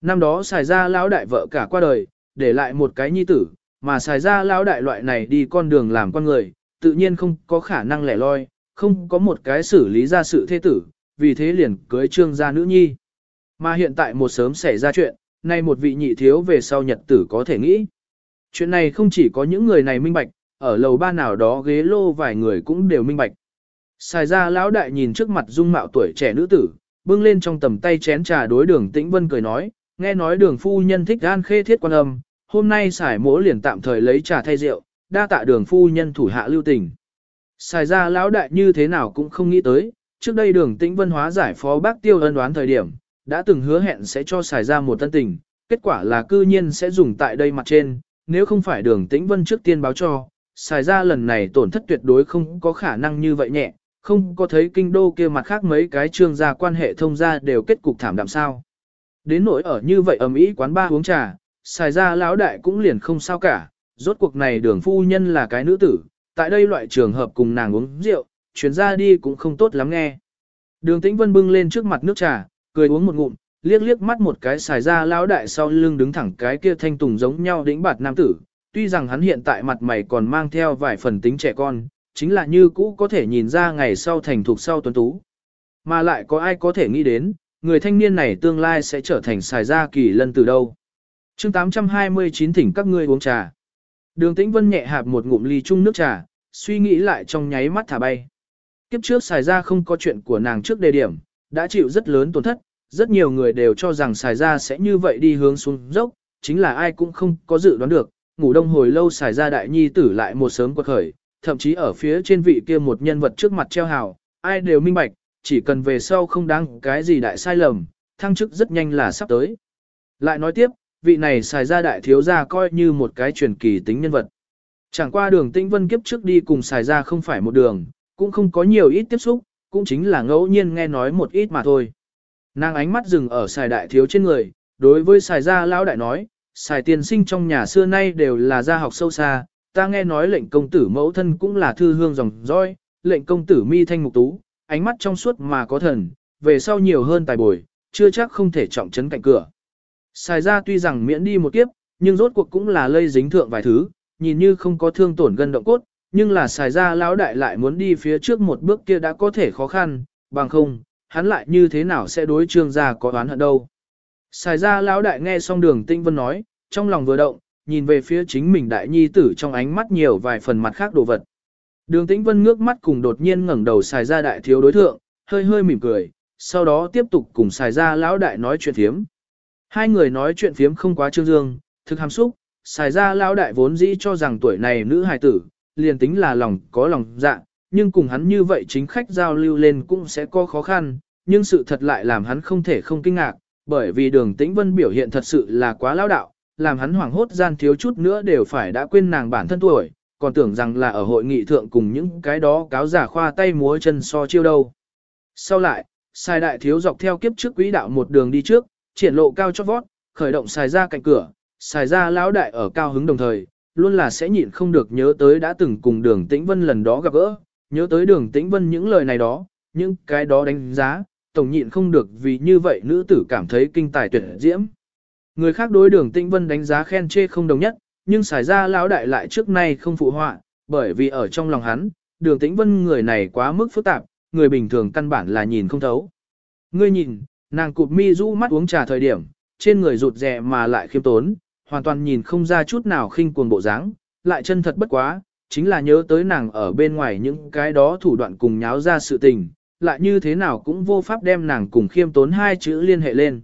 Năm đó xài ra lão đại vợ cả qua đời, để lại một cái nhi tử, mà xài ra lão đại loại này đi con đường làm con người, tự nhiên không có khả năng lẻ loi, không có một cái xử lý ra sự thế tử, vì thế liền cưới trương gia nữ nhi. Mà hiện tại một sớm xảy ra chuyện, nay một vị nhị thiếu về sau nhật tử có thể nghĩ. Chuyện này không chỉ có những người này minh bạch, ở lầu ba nào đó ghế lô vài người cũng đều minh bạch. Xài ra lão đại nhìn trước mặt dung mạo tuổi trẻ nữ tử, bưng lên trong tầm tay chén trà đối đường tĩnh vân cười nói, nghe nói đường phu nhân thích gan khê thiết quan âm, hôm nay xài mỗ liền tạm thời lấy trà thay rượu, đa tạ đường phu nhân thủ hạ lưu tình. Xài ra lão đại như thế nào cũng không nghĩ tới, trước đây đường tĩnh vân hóa giải phó bác tiêu ân đoán thời điểm, đã từng hứa hẹn sẽ cho xài ra một tân tình, kết quả là cư nhiên sẽ dùng tại đây mặt trên, nếu không phải đường tĩnh vân trước tiên báo cho, xài ra lần này tổn thất tuyệt đối không có khả năng như vậy nhẹ, không có thấy kinh đô kia mặt khác mấy cái trương gia quan hệ thông gia đều kết cục thảm đạm sao. Đến nỗi ở như vậy ầm ĩ quán ba uống trà, xài ra lão đại cũng liền không sao cả, rốt cuộc này đường phu nhân là cái nữ tử, tại đây loại trường hợp cùng nàng uống rượu, chuyến ra đi cũng không tốt lắm nghe. Đường tĩnh vân bưng lên trước mặt nước trà, cười uống một ngụm, liếc liếc mắt một cái xài ra lão đại sau lưng đứng thẳng cái kia thanh tùng giống nhau đĩnh bạt nam tử, tuy rằng hắn hiện tại mặt mày còn mang theo vài phần tính trẻ con, chính là như cũ có thể nhìn ra ngày sau thành thục sau tuấn tú. Mà lại có ai có thể nghĩ đến, người thanh niên này tương lai sẽ trở thành xài ra kỳ lân từ đâu. chương 829 thỉnh các ngươi uống trà. Đường tĩnh vân nhẹ hạp một ngụm ly chung nước trà, suy nghĩ lại trong nháy mắt thả bay. Kiếp trước xài ra không có chuyện của nàng trước đề điểm, đã chịu rất lớn tổn thất, rất nhiều người đều cho rằng xài ra sẽ như vậy đi hướng xuống dốc, chính là ai cũng không có dự đoán được, ngủ đông hồi lâu xài ra đại nhi tử lại một sớm quật khởi, thậm chí ở phía trên vị kia một nhân vật trước mặt treo hào, ai đều minh bạch, chỉ cần về sau không đáng cái gì đại sai lầm, thăng chức rất nhanh là sắp tới. Lại nói tiếp, vị này xài ra đại thiếu gia coi như một cái truyền kỳ tính nhân vật. Chẳng qua đường tĩnh vân kiếp trước đi cùng xài ra không phải một đường, cũng không có nhiều ít tiếp xúc, cũng chính là ngẫu nhiên nghe nói một ít mà thôi. Nàng ánh mắt dừng ở xài đại thiếu trên người, đối với xài gia lão đại nói, xài tiền sinh trong nhà xưa nay đều là gia học sâu xa, ta nghe nói lệnh công tử mẫu thân cũng là thư hương dòng dõi, lệnh công tử mi thanh mục tú, ánh mắt trong suốt mà có thần, về sau nhiều hơn tài bồi, chưa chắc không thể trọng trấn cạnh cửa. Xài ra tuy rằng miễn đi một kiếp, nhưng rốt cuộc cũng là lây dính thượng vài thứ, nhìn như không có thương tổn gân động cốt, nhưng là xài ra lão đại lại muốn đi phía trước một bước kia đã có thể khó khăn, bằng không, hắn lại như thế nào sẽ đối trương gia có oán hận đâu. Xài ra lão đại nghe xong đường tinh vân nói, trong lòng vừa động, nhìn về phía chính mình đại nhi tử trong ánh mắt nhiều vài phần mặt khác đồ vật. Đường tĩnh vân ngước mắt cùng đột nhiên ngẩng đầu xài ra đại thiếu đối thượng, hơi hơi mỉm cười, sau đó tiếp tục cùng xài ra lão đại nói chuyện phiếm. Hai người nói chuyện phiếm không quá trương dương, thực hàm xúc, xài ra lão đại vốn dĩ cho rằng tuổi này nữ hài tử, liền tính là lòng có lòng dạ, nhưng cùng hắn như vậy chính khách giao lưu lên cũng sẽ có khó khăn, nhưng sự thật lại làm hắn không thể không kinh ngạc, bởi vì đường tĩnh vân biểu hiện thật sự là quá lão đạo, làm hắn hoảng hốt gian thiếu chút nữa đều phải đã quên nàng bản thân tuổi, còn tưởng rằng là ở hội nghị thượng cùng những cái đó cáo giả khoa tay múa chân so chiêu đâu. Sau lại, sai đại thiếu dọc theo kiếp trước quỹ đạo một đường đi trước, triển lộ cao chót vót, khởi động xài ra cạnh cửa, xài ra lão đại ở cao hứng đồng thời, luôn là sẽ nhịn không được nhớ tới đã từng cùng đường tĩnh vân lần đó gặp gỡ, nhớ tới đường tĩnh vân những lời này đó, những cái đó đánh giá, tổng nhịn không được vì như vậy nữ tử cảm thấy kinh tài tuyệt diễm. Người khác đối đường tĩnh vân đánh giá khen chê không đồng nhất, nhưng xài ra lão đại lại trước nay không phụ họa, bởi vì ở trong lòng hắn, đường tĩnh vân người này quá mức phức tạp, người bình thường căn bản là nhìn không thấu. Ngươi nhìn, nàng cụp mi rũ mắt uống trà thời điểm, trên người rụt rè mà lại khiêm tốn, hoàn toàn nhìn không ra chút nào khinh cuồng bộ dáng, lại chân thật bất quá, chính là nhớ tới nàng ở bên ngoài những cái đó thủ đoạn cùng nháo ra sự tình, lại như thế nào cũng vô pháp đem nàng cùng khiêm tốn hai chữ liên hệ lên.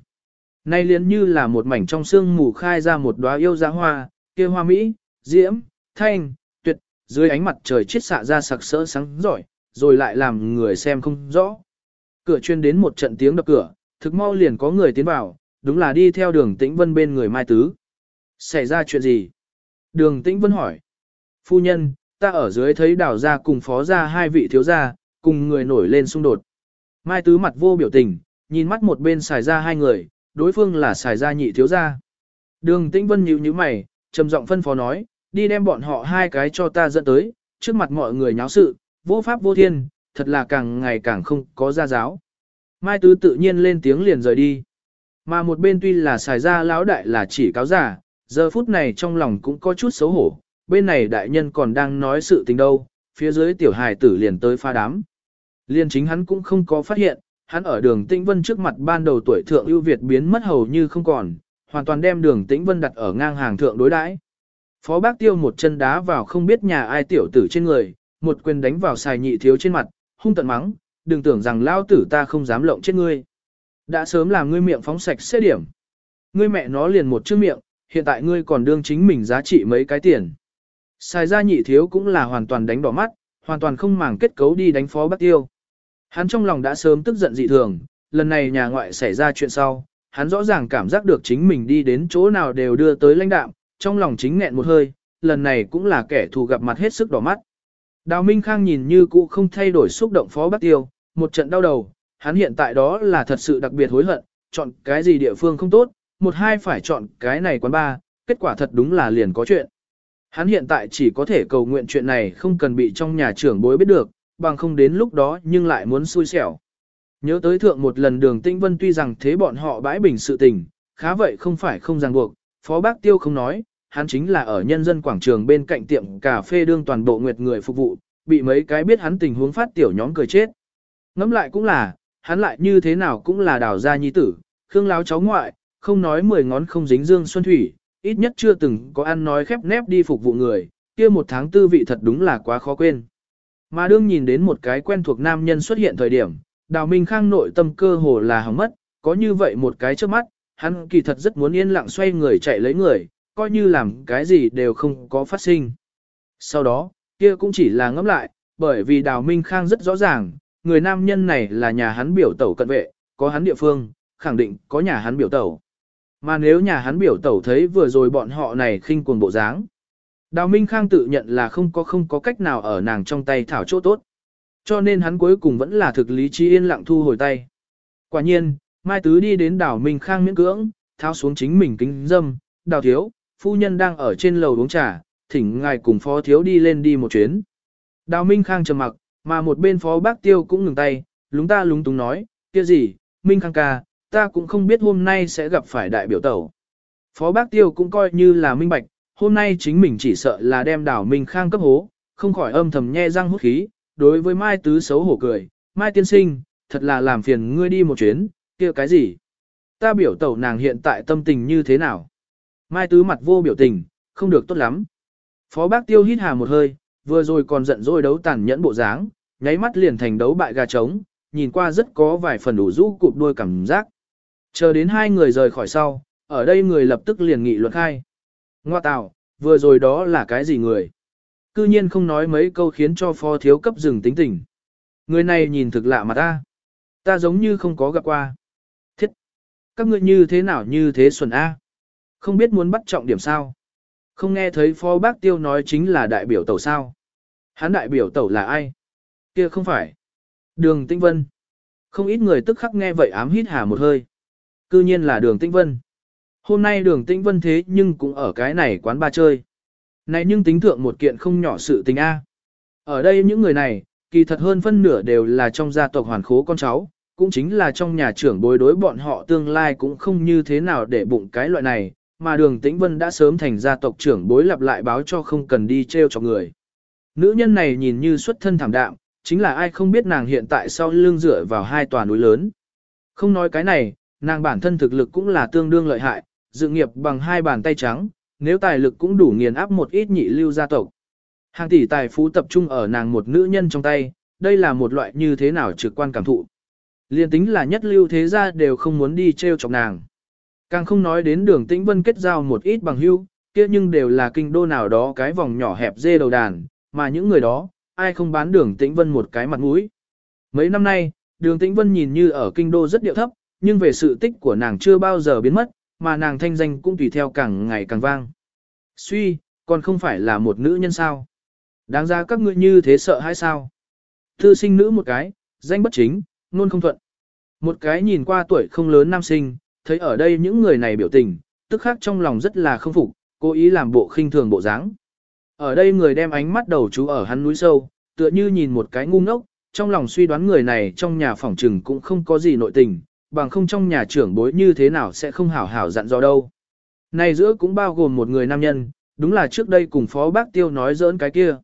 Nay liền như là một mảnh trong xương mù khai ra một đóa yêu giá hoa, kia hoa mỹ, diễm, thanh, tuyệt, dưới ánh mặt trời chiết xạ ra sặc sỡ sáng giỏi, rồi lại làm người xem không rõ. Cửa chuyên đến một trận tiếng đập cửa, thực mau liền có người tiến vào, đúng là đi theo đường tĩnh vân bên người Mai Tứ. Xảy ra chuyện gì? Đường tĩnh vân hỏi. Phu nhân, ta ở dưới thấy đảo ra cùng phó ra hai vị thiếu gia, cùng người nổi lên xung đột. Mai Tứ mặt vô biểu tình, nhìn mắt một bên xài ra hai người, đối phương là xài ra nhị thiếu gia. Đường tĩnh vân nhíu nhíu mày, trầm giọng phân phó nói, đi đem bọn họ hai cái cho ta dẫn tới, trước mặt mọi người nháo sự, vô pháp vô thiên, thật là càng ngày càng không có gia giáo. Mai Tứ tự nhiên lên tiếng liền rời đi. Mà một bên tuy là xài ra lão đại là chỉ cáo giả, giờ phút này trong lòng cũng có chút xấu hổ, bên này đại nhân còn đang nói sự tình đâu, phía dưới tiểu hài tử liền tới pha đám. Liên chính hắn cũng không có phát hiện, hắn ở đường Tĩnh Vân trước mặt ban đầu tuổi thượng ưu việt biến mất hầu như không còn, hoàn toàn đem đường Tĩnh Vân đặt ở ngang hàng thượng đối đãi. Phó bác tiêu một chân đá vào không biết nhà ai tiểu tử trên người, một quyền đánh vào xài nhị thiếu trên mặt, hung tận mắng, đừng tưởng rằng lao tử ta không dám lộng chết ngươi. Đã sớm làm ngươi miệng phóng sạch xế điểm. Ngươi mẹ nó liền một chữ miệng, hiện tại ngươi còn đương chính mình giá trị mấy cái tiền. Xài ra nhị thiếu cũng là hoàn toàn đánh đỏ mắt, hoàn toàn không màng kết cấu đi đánh phó bác tiêu. Hắn trong lòng đã sớm tức giận dị thường, lần này nhà ngoại xảy ra chuyện sau, hắn rõ ràng cảm giác được chính mình đi đến chỗ nào đều đưa tới lãnh đạm, trong lòng chính nghẹn một hơi, lần này cũng là kẻ thù gặp mặt hết sức đỏ mắt. Đào Minh Khang nhìn như cũ không thay đổi xúc động phó bác tiêu, một trận đau đầu, hắn hiện tại đó là thật sự đặc biệt hối hận, chọn cái gì địa phương không tốt, một hai phải chọn cái này quán ba, kết quả thật đúng là liền có chuyện. Hắn hiện tại chỉ có thể cầu nguyện chuyện này không cần bị trong nhà trưởng bối biết được, bằng không đến lúc đó nhưng lại muốn xui xẻo. Nhớ tới thượng một lần đường tinh vân tuy rằng thế bọn họ bãi bình sự tình, khá vậy không phải không ràng buộc, phó bác tiêu không nói, hắn chính là ở nhân dân quảng trường bên cạnh tiệm cà phê đương toàn bộ nguyệt người phục vụ, bị mấy cái biết hắn tình huống phát tiểu nhóm cười chết. Ngắm lại cũng là, hắn lại như thế nào cũng là đào gia nhi tử, khương láo cháu ngoại, không nói mười ngón không dính dương xuân thủy, ít nhất chưa từng có ăn nói khép nép đi phục vụ người, kia một tháng tư vị thật đúng là quá khó quên. Mà đương nhìn đến một cái quen thuộc nam nhân xuất hiện thời điểm, đào minh khang nội tâm cơ hồ là hỏng mất, có như vậy một cái trước mắt, hắn kỳ thật rất muốn yên lặng xoay người chạy lấy người, coi như làm cái gì đều không có phát sinh. Sau đó, kia cũng chỉ là ngẫm lại, bởi vì đào minh khang rất rõ ràng, người nam nhân này là nhà hắn biểu tẩu cận vệ, có hắn địa phương, khẳng định có nhà hắn biểu tẩu. Mà nếu nhà hắn biểu tẩu thấy vừa rồi bọn họ này khinh cuồng bộ dáng. Đào Minh Khang tự nhận là không có không có cách nào ở nàng trong tay thảo chỗ tốt. Cho nên hắn cuối cùng vẫn là thực lý trí yên lặng thu hồi tay. Quả nhiên, Mai Tứ đi đến đào Minh Khang miễn cưỡng, tháo xuống chính mình kính dâm, đào thiếu, phu nhân đang ở trên lầu uống trà, thỉnh ngài cùng phó thiếu đi lên đi một chuyến. Đào Minh Khang trầm mặc, mà một bên phó bác tiêu cũng ngừng tay, lúng ta lúng túng nói, kia gì, Minh Khang ca, ta cũng không biết hôm nay sẽ gặp phải đại biểu tẩu. Phó bác tiêu cũng coi như là minh bạch, hôm nay chính mình chỉ sợ là đem đảo Minh Khang cấp hố, không khỏi âm thầm nhe răng hút khí, đối với Mai Tứ xấu hổ cười, Mai tiên sinh, thật là làm phiền ngươi đi một chuyến, kia cái gì? Ta biểu tẩu nàng hiện tại tâm tình như thế nào? Mai Tứ mặt vô biểu tình, không được tốt lắm. Phó bác tiêu hít hà một hơi, vừa rồi còn giận dỗi đấu tàn nhẫn bộ dáng, nháy mắt liền thành đấu bại gà trống, nhìn qua rất có vài phần đủ rũ cụp đuôi cảm giác. Chờ đến hai người rời khỏi sau, ở đây người lập tức liền nghị luận khai. Ngoa tạo, vừa rồi đó là cái gì người? Cư nhiên không nói mấy câu khiến cho phó thiếu cấp dừng tính tình. Người này nhìn thực lạ mà ta. Ta giống như không có gặp qua. Thiết! Các ngươi như thế nào như thế xuân A? Không biết muốn bắt trọng điểm sao? Không nghe thấy phó bác tiêu nói chính là đại biểu tẩu sao? Hắn đại biểu tẩu là ai? Kia không phải. Đường Tĩnh Vân. Không ít người tức khắc nghe vậy ám hít hà một hơi. Cư nhiên là đường Tĩnh Vân. Hôm nay đường Tĩnh Vân thế nhưng cũng ở cái này quán ba chơi. Này nhưng tính thượng một kiện không nhỏ sự tình A. Ở đây những người này, kỳ thật hơn phân nửa đều là trong gia tộc hoàn khố con cháu, cũng chính là trong nhà trưởng bối đối bọn họ tương lai cũng không như thế nào để bụng cái loại này, mà đường Tĩnh Vân đã sớm thành gia tộc trưởng bối lặp lại báo cho không cần đi treo cho người. Nữ nhân này nhìn như xuất thân thảm đạm, chính là ai không biết nàng hiện tại sau lưng dựa vào hai tòa núi lớn. Không nói cái này, nàng bản thân thực lực cũng là tương đương lợi hại, dự nghiệp bằng hai bàn tay trắng, nếu tài lực cũng đủ nghiền áp một ít nhị lưu gia tộc. Hàng tỷ tài phú tập trung ở nàng một nữ nhân trong tay, đây là một loại như thế nào trực quan cảm thụ. Liên tính là nhất lưu thế gia đều không muốn đi treo chọc nàng. Càng không nói đến đường tĩnh vân kết giao một ít bằng hưu, kia nhưng đều là kinh đô nào đó cái vòng nhỏ hẹp dê đầu đàn, mà những người đó, ai không bán đường tĩnh vân một cái mặt mũi. Mấy năm nay, đường tĩnh vân nhìn như ở kinh đô rất điệu thấp, nhưng về sự tích của nàng chưa bao giờ biến mất, mà nàng thanh danh cũng tùy theo càng ngày càng vang. Suy, còn không phải là một nữ nhân sao? Đáng ra các ngươi như thế sợ hay sao? Thư sinh nữ một cái, danh bất chính, luôn không thuận. Một cái nhìn qua tuổi không lớn nam sinh, thấy ở đây những người này biểu tình, tức khác trong lòng rất là không phục, cố ý làm bộ khinh thường bộ dáng. Ở đây người đem ánh mắt đầu chú ở hắn núi sâu, tựa như nhìn một cái ngu ngốc, trong lòng suy đoán người này trong nhà phòng trừng cũng không có gì nội tình, bằng không trong nhà trưởng bối như thế nào sẽ không hảo hảo dặn dò đâu. Này giữa cũng bao gồm một người nam nhân, đúng là trước đây cùng phó bác tiêu nói giỡn cái kia.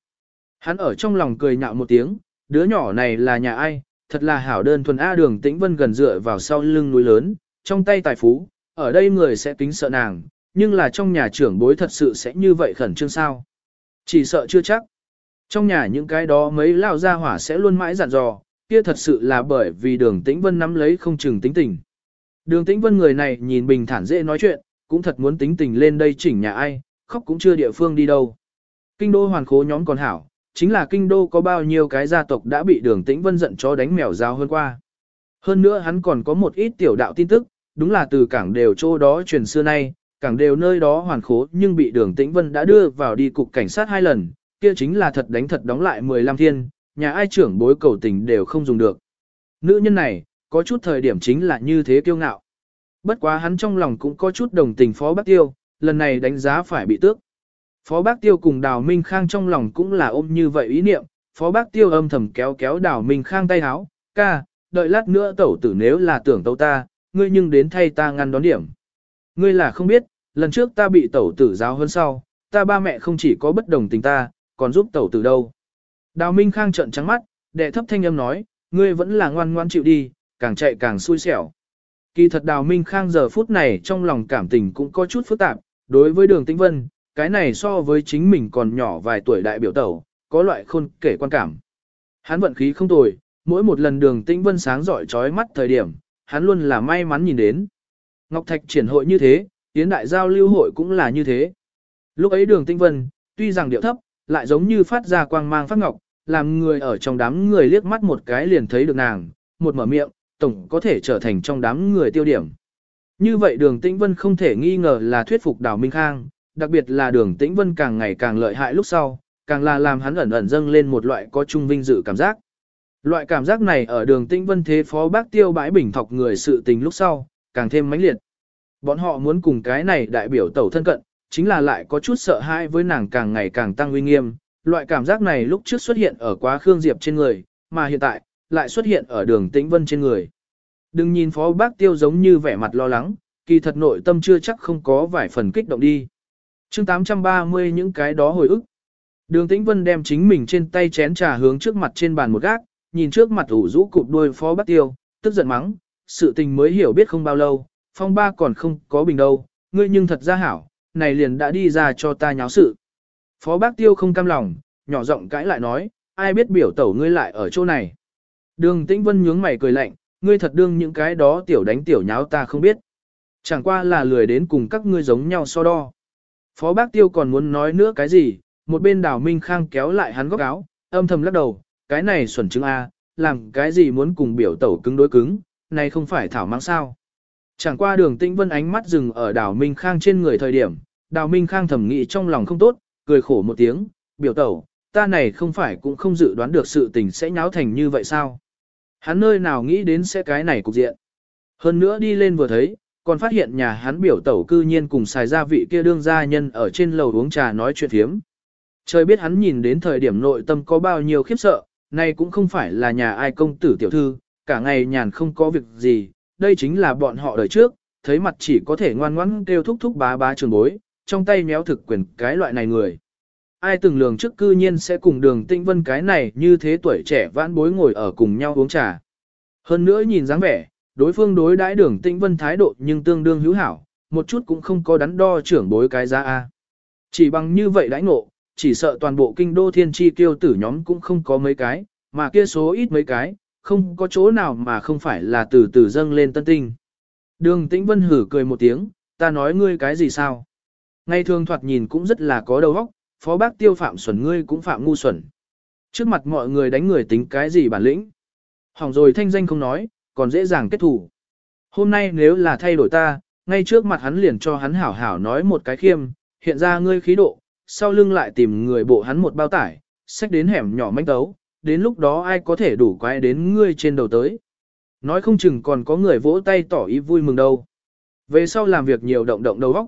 Hắn ở trong lòng cười nhạo một tiếng, đứa nhỏ này là nhà ai, thật là hảo đơn thuần A đường tĩnh vân gần dựa vào sau lưng núi lớn, trong tay tài phú, ở đây người sẽ kính sợ nàng, nhưng là trong nhà trưởng bối thật sự sẽ như vậy khẩn trương sao. Chỉ sợ chưa chắc. Trong nhà những cái đó mấy lao ra hỏa sẽ luôn mãi dặn dò, kia thật sự là bởi vì đường tĩnh vân nắm lấy không chừng tính tình. Đường tĩnh vân người này nhìn bình thản dễ nói chuyện, cũng thật muốn tính tình lên đây chỉnh nhà ai, khóc cũng chưa địa phương đi đâu. Kinh đô hoàn khố nhóm còn hảo, chính là kinh đô có bao nhiêu cái gia tộc đã bị đường tĩnh vân giận cho đánh mèo giao hơn qua. Hơn nữa hắn còn có một ít tiểu đạo tin tức, đúng là từ cảng đều chỗ đó truyền xưa nay, cảng đều nơi đó hoàn khố nhưng bị đường tĩnh vân đã đưa vào đi cục cảnh sát hai lần, kia chính là thật đánh thật đóng lại 15 thiên, nhà ai trưởng bối cầu tình đều không dùng được. Nữ nhân này, có chút thời điểm chính là như thế kiêu ngạo. Bất quá hắn trong lòng cũng có chút đồng tình Phó Bác Tiêu, lần này đánh giá phải bị tước. Phó Bác Tiêu cùng Đào Minh Khang trong lòng cũng là ôm như vậy ý niệm, Phó Bác Tiêu âm thầm kéo kéo Đào Minh Khang tay háo, ca, đợi lát nữa tẩu tử nếu là tưởng tẩu ta, ngươi nhưng đến thay ta ngăn đón điểm. Ngươi là không biết, lần trước ta bị tẩu tử giáo hơn sau, ta ba mẹ không chỉ có bất đồng tình ta, còn giúp tẩu tử đâu. Đào Minh Khang trợn trắng mắt, đệ thấp thanh âm nói, ngươi vẫn là ngoan ngoan chịu đi, càng chạy càng xui xẻo. Kỳ thật Đào Minh Khang giờ phút này trong lòng cảm tình cũng có chút phức tạp, đối với đường tĩnh vân, cái này so với chính mình còn nhỏ vài tuổi đại biểu tẩu, có loại khôn kể quan cảm. Hắn vận khí không tồi, mỗi một lần đường tĩnh vân sáng giỏi trói mắt thời điểm, hắn luôn là may mắn nhìn đến. Ngọc Thạch triển hội như thế, tiến đại giao lưu hội cũng là như thế. Lúc ấy đường tĩnh vân, tuy rằng điệu thấp, lại giống như phát ra quang mang phát ngọc, làm người ở trong đám người liếc mắt một cái liền thấy được nàng, một mở miệng, tổng có thể trở thành trong đám người tiêu điểm. Như vậy đường tĩnh vân không thể nghi ngờ là thuyết phục đào Minh Khang, đặc biệt là đường tĩnh vân càng ngày càng lợi hại lúc sau, càng là làm hắn ẩn ẩn dâng lên một loại có trung vinh dự cảm giác. Loại cảm giác này ở đường tĩnh vân thế phó bác tiêu bãi bình thọc người sự tình lúc sau, càng thêm mãnh liệt. Bọn họ muốn cùng cái này đại biểu tẩu thân cận, chính là lại có chút sợ hãi với nàng càng ngày càng tăng uy nghiêm. Loại cảm giác này lúc trước xuất hiện ở quá Khương Diệp trên người, mà hiện tại, lại xuất hiện ở đường tĩnh vân trên người. Đừng nhìn phó bác tiêu giống như vẻ mặt lo lắng, kỳ thật nội tâm chưa chắc không có vài phần kích động đi. chương 830 những cái đó hồi ức. Đường tĩnh vân đem chính mình trên tay chén trà hướng trước mặt trên bàn một gác, nhìn trước mặt ủ rũ cụp đuôi phó bác tiêu, tức giận mắng, sự tình mới hiểu biết không bao lâu, phong ba còn không có bình đâu, ngươi nhưng thật ra hảo, này liền đã đi ra cho ta nháo sự. Phó bác tiêu không cam lòng, nhỏ giọng cãi lại nói, ai biết biểu tẩu ngươi lại ở chỗ này. Đường tĩnh vân nhướng mày cười lạnh, ngươi thật đương những cái đó tiểu đánh tiểu nháo ta không biết. Chẳng qua là lười đến cùng các ngươi giống nhau so đo. Phó bác tiêu còn muốn nói nữa cái gì, một bên đào minh khang kéo lại hắn góc áo, âm thầm lắc đầu, cái này xuẩn chứng A, làm cái gì muốn cùng biểu tẩu cứng đối cứng, này không phải thảo mang sao. Chẳng qua đường tĩnh vân ánh mắt dừng ở đào minh khang trên người thời điểm, đào minh khang thầm nghĩ trong lòng không tốt, cười khổ một tiếng, biểu tẩu, ta này không phải cũng không dự đoán được sự tình sẽ nháo thành như vậy sao. Hắn nơi nào nghĩ đến sẽ cái này cục diện. Hơn nữa đi lên vừa thấy, còn phát hiện nhà hắn biểu tẩu cư nhiên cùng xài gia vị kia đương gia nhân ở trên lầu uống trà nói chuyện thiếm. Trời biết hắn nhìn đến thời điểm nội tâm có bao nhiêu khiếp sợ, này cũng không phải là nhà ai công tử tiểu thư, cả ngày nhàn không có việc gì, đây chính là bọn họ đời trước, thấy mặt chỉ có thể ngoan ngoãn kêu thúc thúc bá bá trường bối, trong tay méo thực quyền cái loại này người. Ai từng lường trước cư nhiên sẽ cùng đường tinh vân cái này như thế tuổi trẻ vãn bối ngồi ở cùng nhau uống trà. Hơn nữa nhìn dáng vẻ, đối phương đối đãi đường tinh vân thái độ nhưng tương đương hữu hảo, một chút cũng không có đắn đo trưởng bối cái giá A. Chỉ bằng như vậy đãi ngộ, chỉ sợ toàn bộ kinh đô thiên tri tiêu tử nhóm cũng không có mấy cái, mà kia số ít mấy cái, không có chỗ nào mà không phải là từ từ dâng lên tân tinh. Đường tĩnh vân hử cười một tiếng, ta nói ngươi cái gì sao? Ngay thường thoạt nhìn cũng rất là có đầu óc, phó bác tiêu phạm xuẩn ngươi cũng phạm ngu xuẩn. Trước mặt mọi người đánh người tính cái gì bản lĩnh? Hỏng rồi thanh danh không nói, còn dễ dàng kết thủ. Hôm nay nếu là thay đổi ta, ngay trước mặt hắn liền cho hắn hảo hảo nói một cái khiêm, hiện ra ngươi khí độ, sau lưng lại tìm người bộ hắn một bao tải, xách đến hẻm nhỏ manh tấu, đến lúc đó ai có thể đủ quái đến ngươi trên đầu tới. Nói không chừng còn có người vỗ tay tỏ ý vui mừng đâu. Về sau làm việc nhiều động động đầu óc.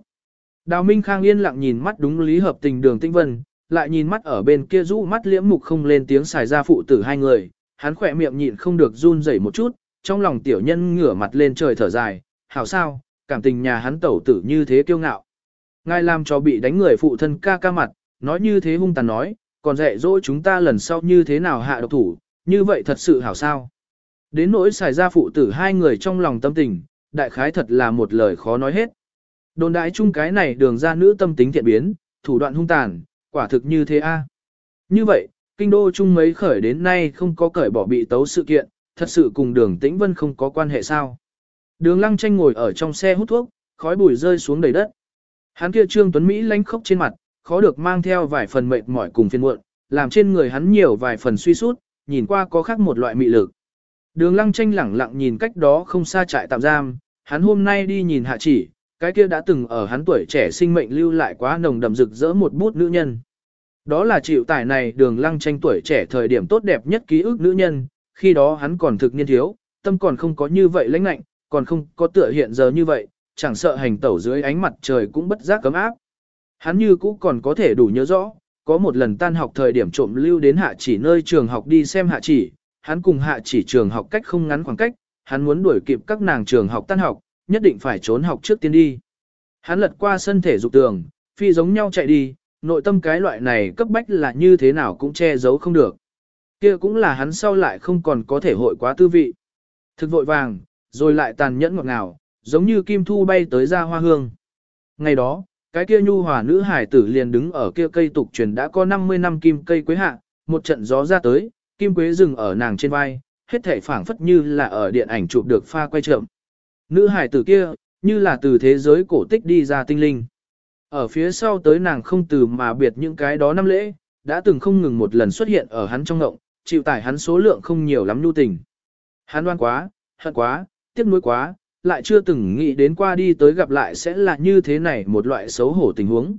Đào Minh Khang yên lặng nhìn mắt đúng lý hợp tình đường tinh vân, lại nhìn mắt ở bên kia rũ mắt liễm mục không lên tiếng xài ra phụ tử hai người, hắn khỏe miệng nhịn không được run rẩy một chút, trong lòng tiểu nhân ngửa mặt lên trời thở dài, hảo sao, cảm tình nhà hắn tẩu tử như thế kiêu ngạo. Ngài làm cho bị đánh người phụ thân ca ca mặt, nói như thế hung tàn nói, còn dạy dỗ chúng ta lần sau như thế nào hạ độc thủ, như vậy thật sự hảo sao. Đến nỗi xài ra phụ tử hai người trong lòng tâm tình, đại khái thật là một lời khó nói hết. Đồn đại chung cái này đường ra nữ tâm tính thiện biến, thủ đoạn hung tàn, quả thực như thế a. Như vậy, kinh đô chung mấy khởi đến nay không có cởi bỏ bị tấu sự kiện, thật sự cùng đường tĩnh vân không có quan hệ sao. Đường lăng tranh ngồi ở trong xe hút thuốc, khói bụi rơi xuống đầy đất. Hắn kia trương tuấn Mỹ lánh khóc trên mặt, khó được mang theo vài phần mệt mỏi cùng phiền muộn, làm trên người hắn nhiều vài phần suy sút, nhìn qua có khác một loại mị lực. Đường lăng tranh lẳng lặng nhìn cách đó không xa trại tạm giam, hắn hôm nay đi nhìn hạ chỉ, cái kia đã từng ở hắn tuổi trẻ sinh mệnh lưu lại quá nồng đậm rực rỡ một bút nữ nhân. Đó là chịu tải này đường lăng tranh tuổi trẻ thời điểm tốt đẹp nhất ký ức nữ nhân, khi đó hắn còn thực niên thiếu, tâm còn không có như vậy lãnh lạnh, còn không có tựa hiện giờ như vậy, chẳng sợ hành tẩu dưới ánh mặt trời cũng bất giác cấm áp. Hắn như cũ còn có thể đủ nhớ rõ, có một lần tan học thời điểm trộm lưu đến hạ chỉ nơi trường học đi xem hạ chỉ, hắn cùng hạ chỉ trường học cách không ngắn khoảng cách, hắn muốn đuổi kịp các nàng trường học tan học, nhất định phải trốn học trước tiên đi. Hắn lật qua sân thể dục tường, phi giống nhau chạy đi, nội tâm cái loại này cấp bách là như thế nào cũng che giấu không được. Kia cũng là hắn sau lại không còn có thể hội quá tư vị. Thực vội vàng, rồi lại tàn nhẫn ngọt ngào, giống như kim thu bay tới ra hoa hương. Ngày đó, cái kia nhu hòa nữ hải tử liền đứng ở kia cây tục truyền đã có 50 năm kim cây quế hạ, một trận gió ra tới, kim quế dừng ở nàng trên vai, hết thể phảng phất như là ở điện ảnh chụp được pha quay trộm. Nữ hải tử kia, như là từ thế giới cổ tích đi ra tinh linh. Ở phía sau tới nàng không từ mà biệt những cái đó năm lễ, đã từng không ngừng một lần xuất hiện ở hắn trong ngộng, chịu tải hắn số lượng không nhiều lắm nhu tình. Hắn đoan quá, hận quá, tiếc nuối quá, lại chưa từng nghĩ đến qua đi tới gặp lại sẽ là như thế này một loại xấu hổ tình huống.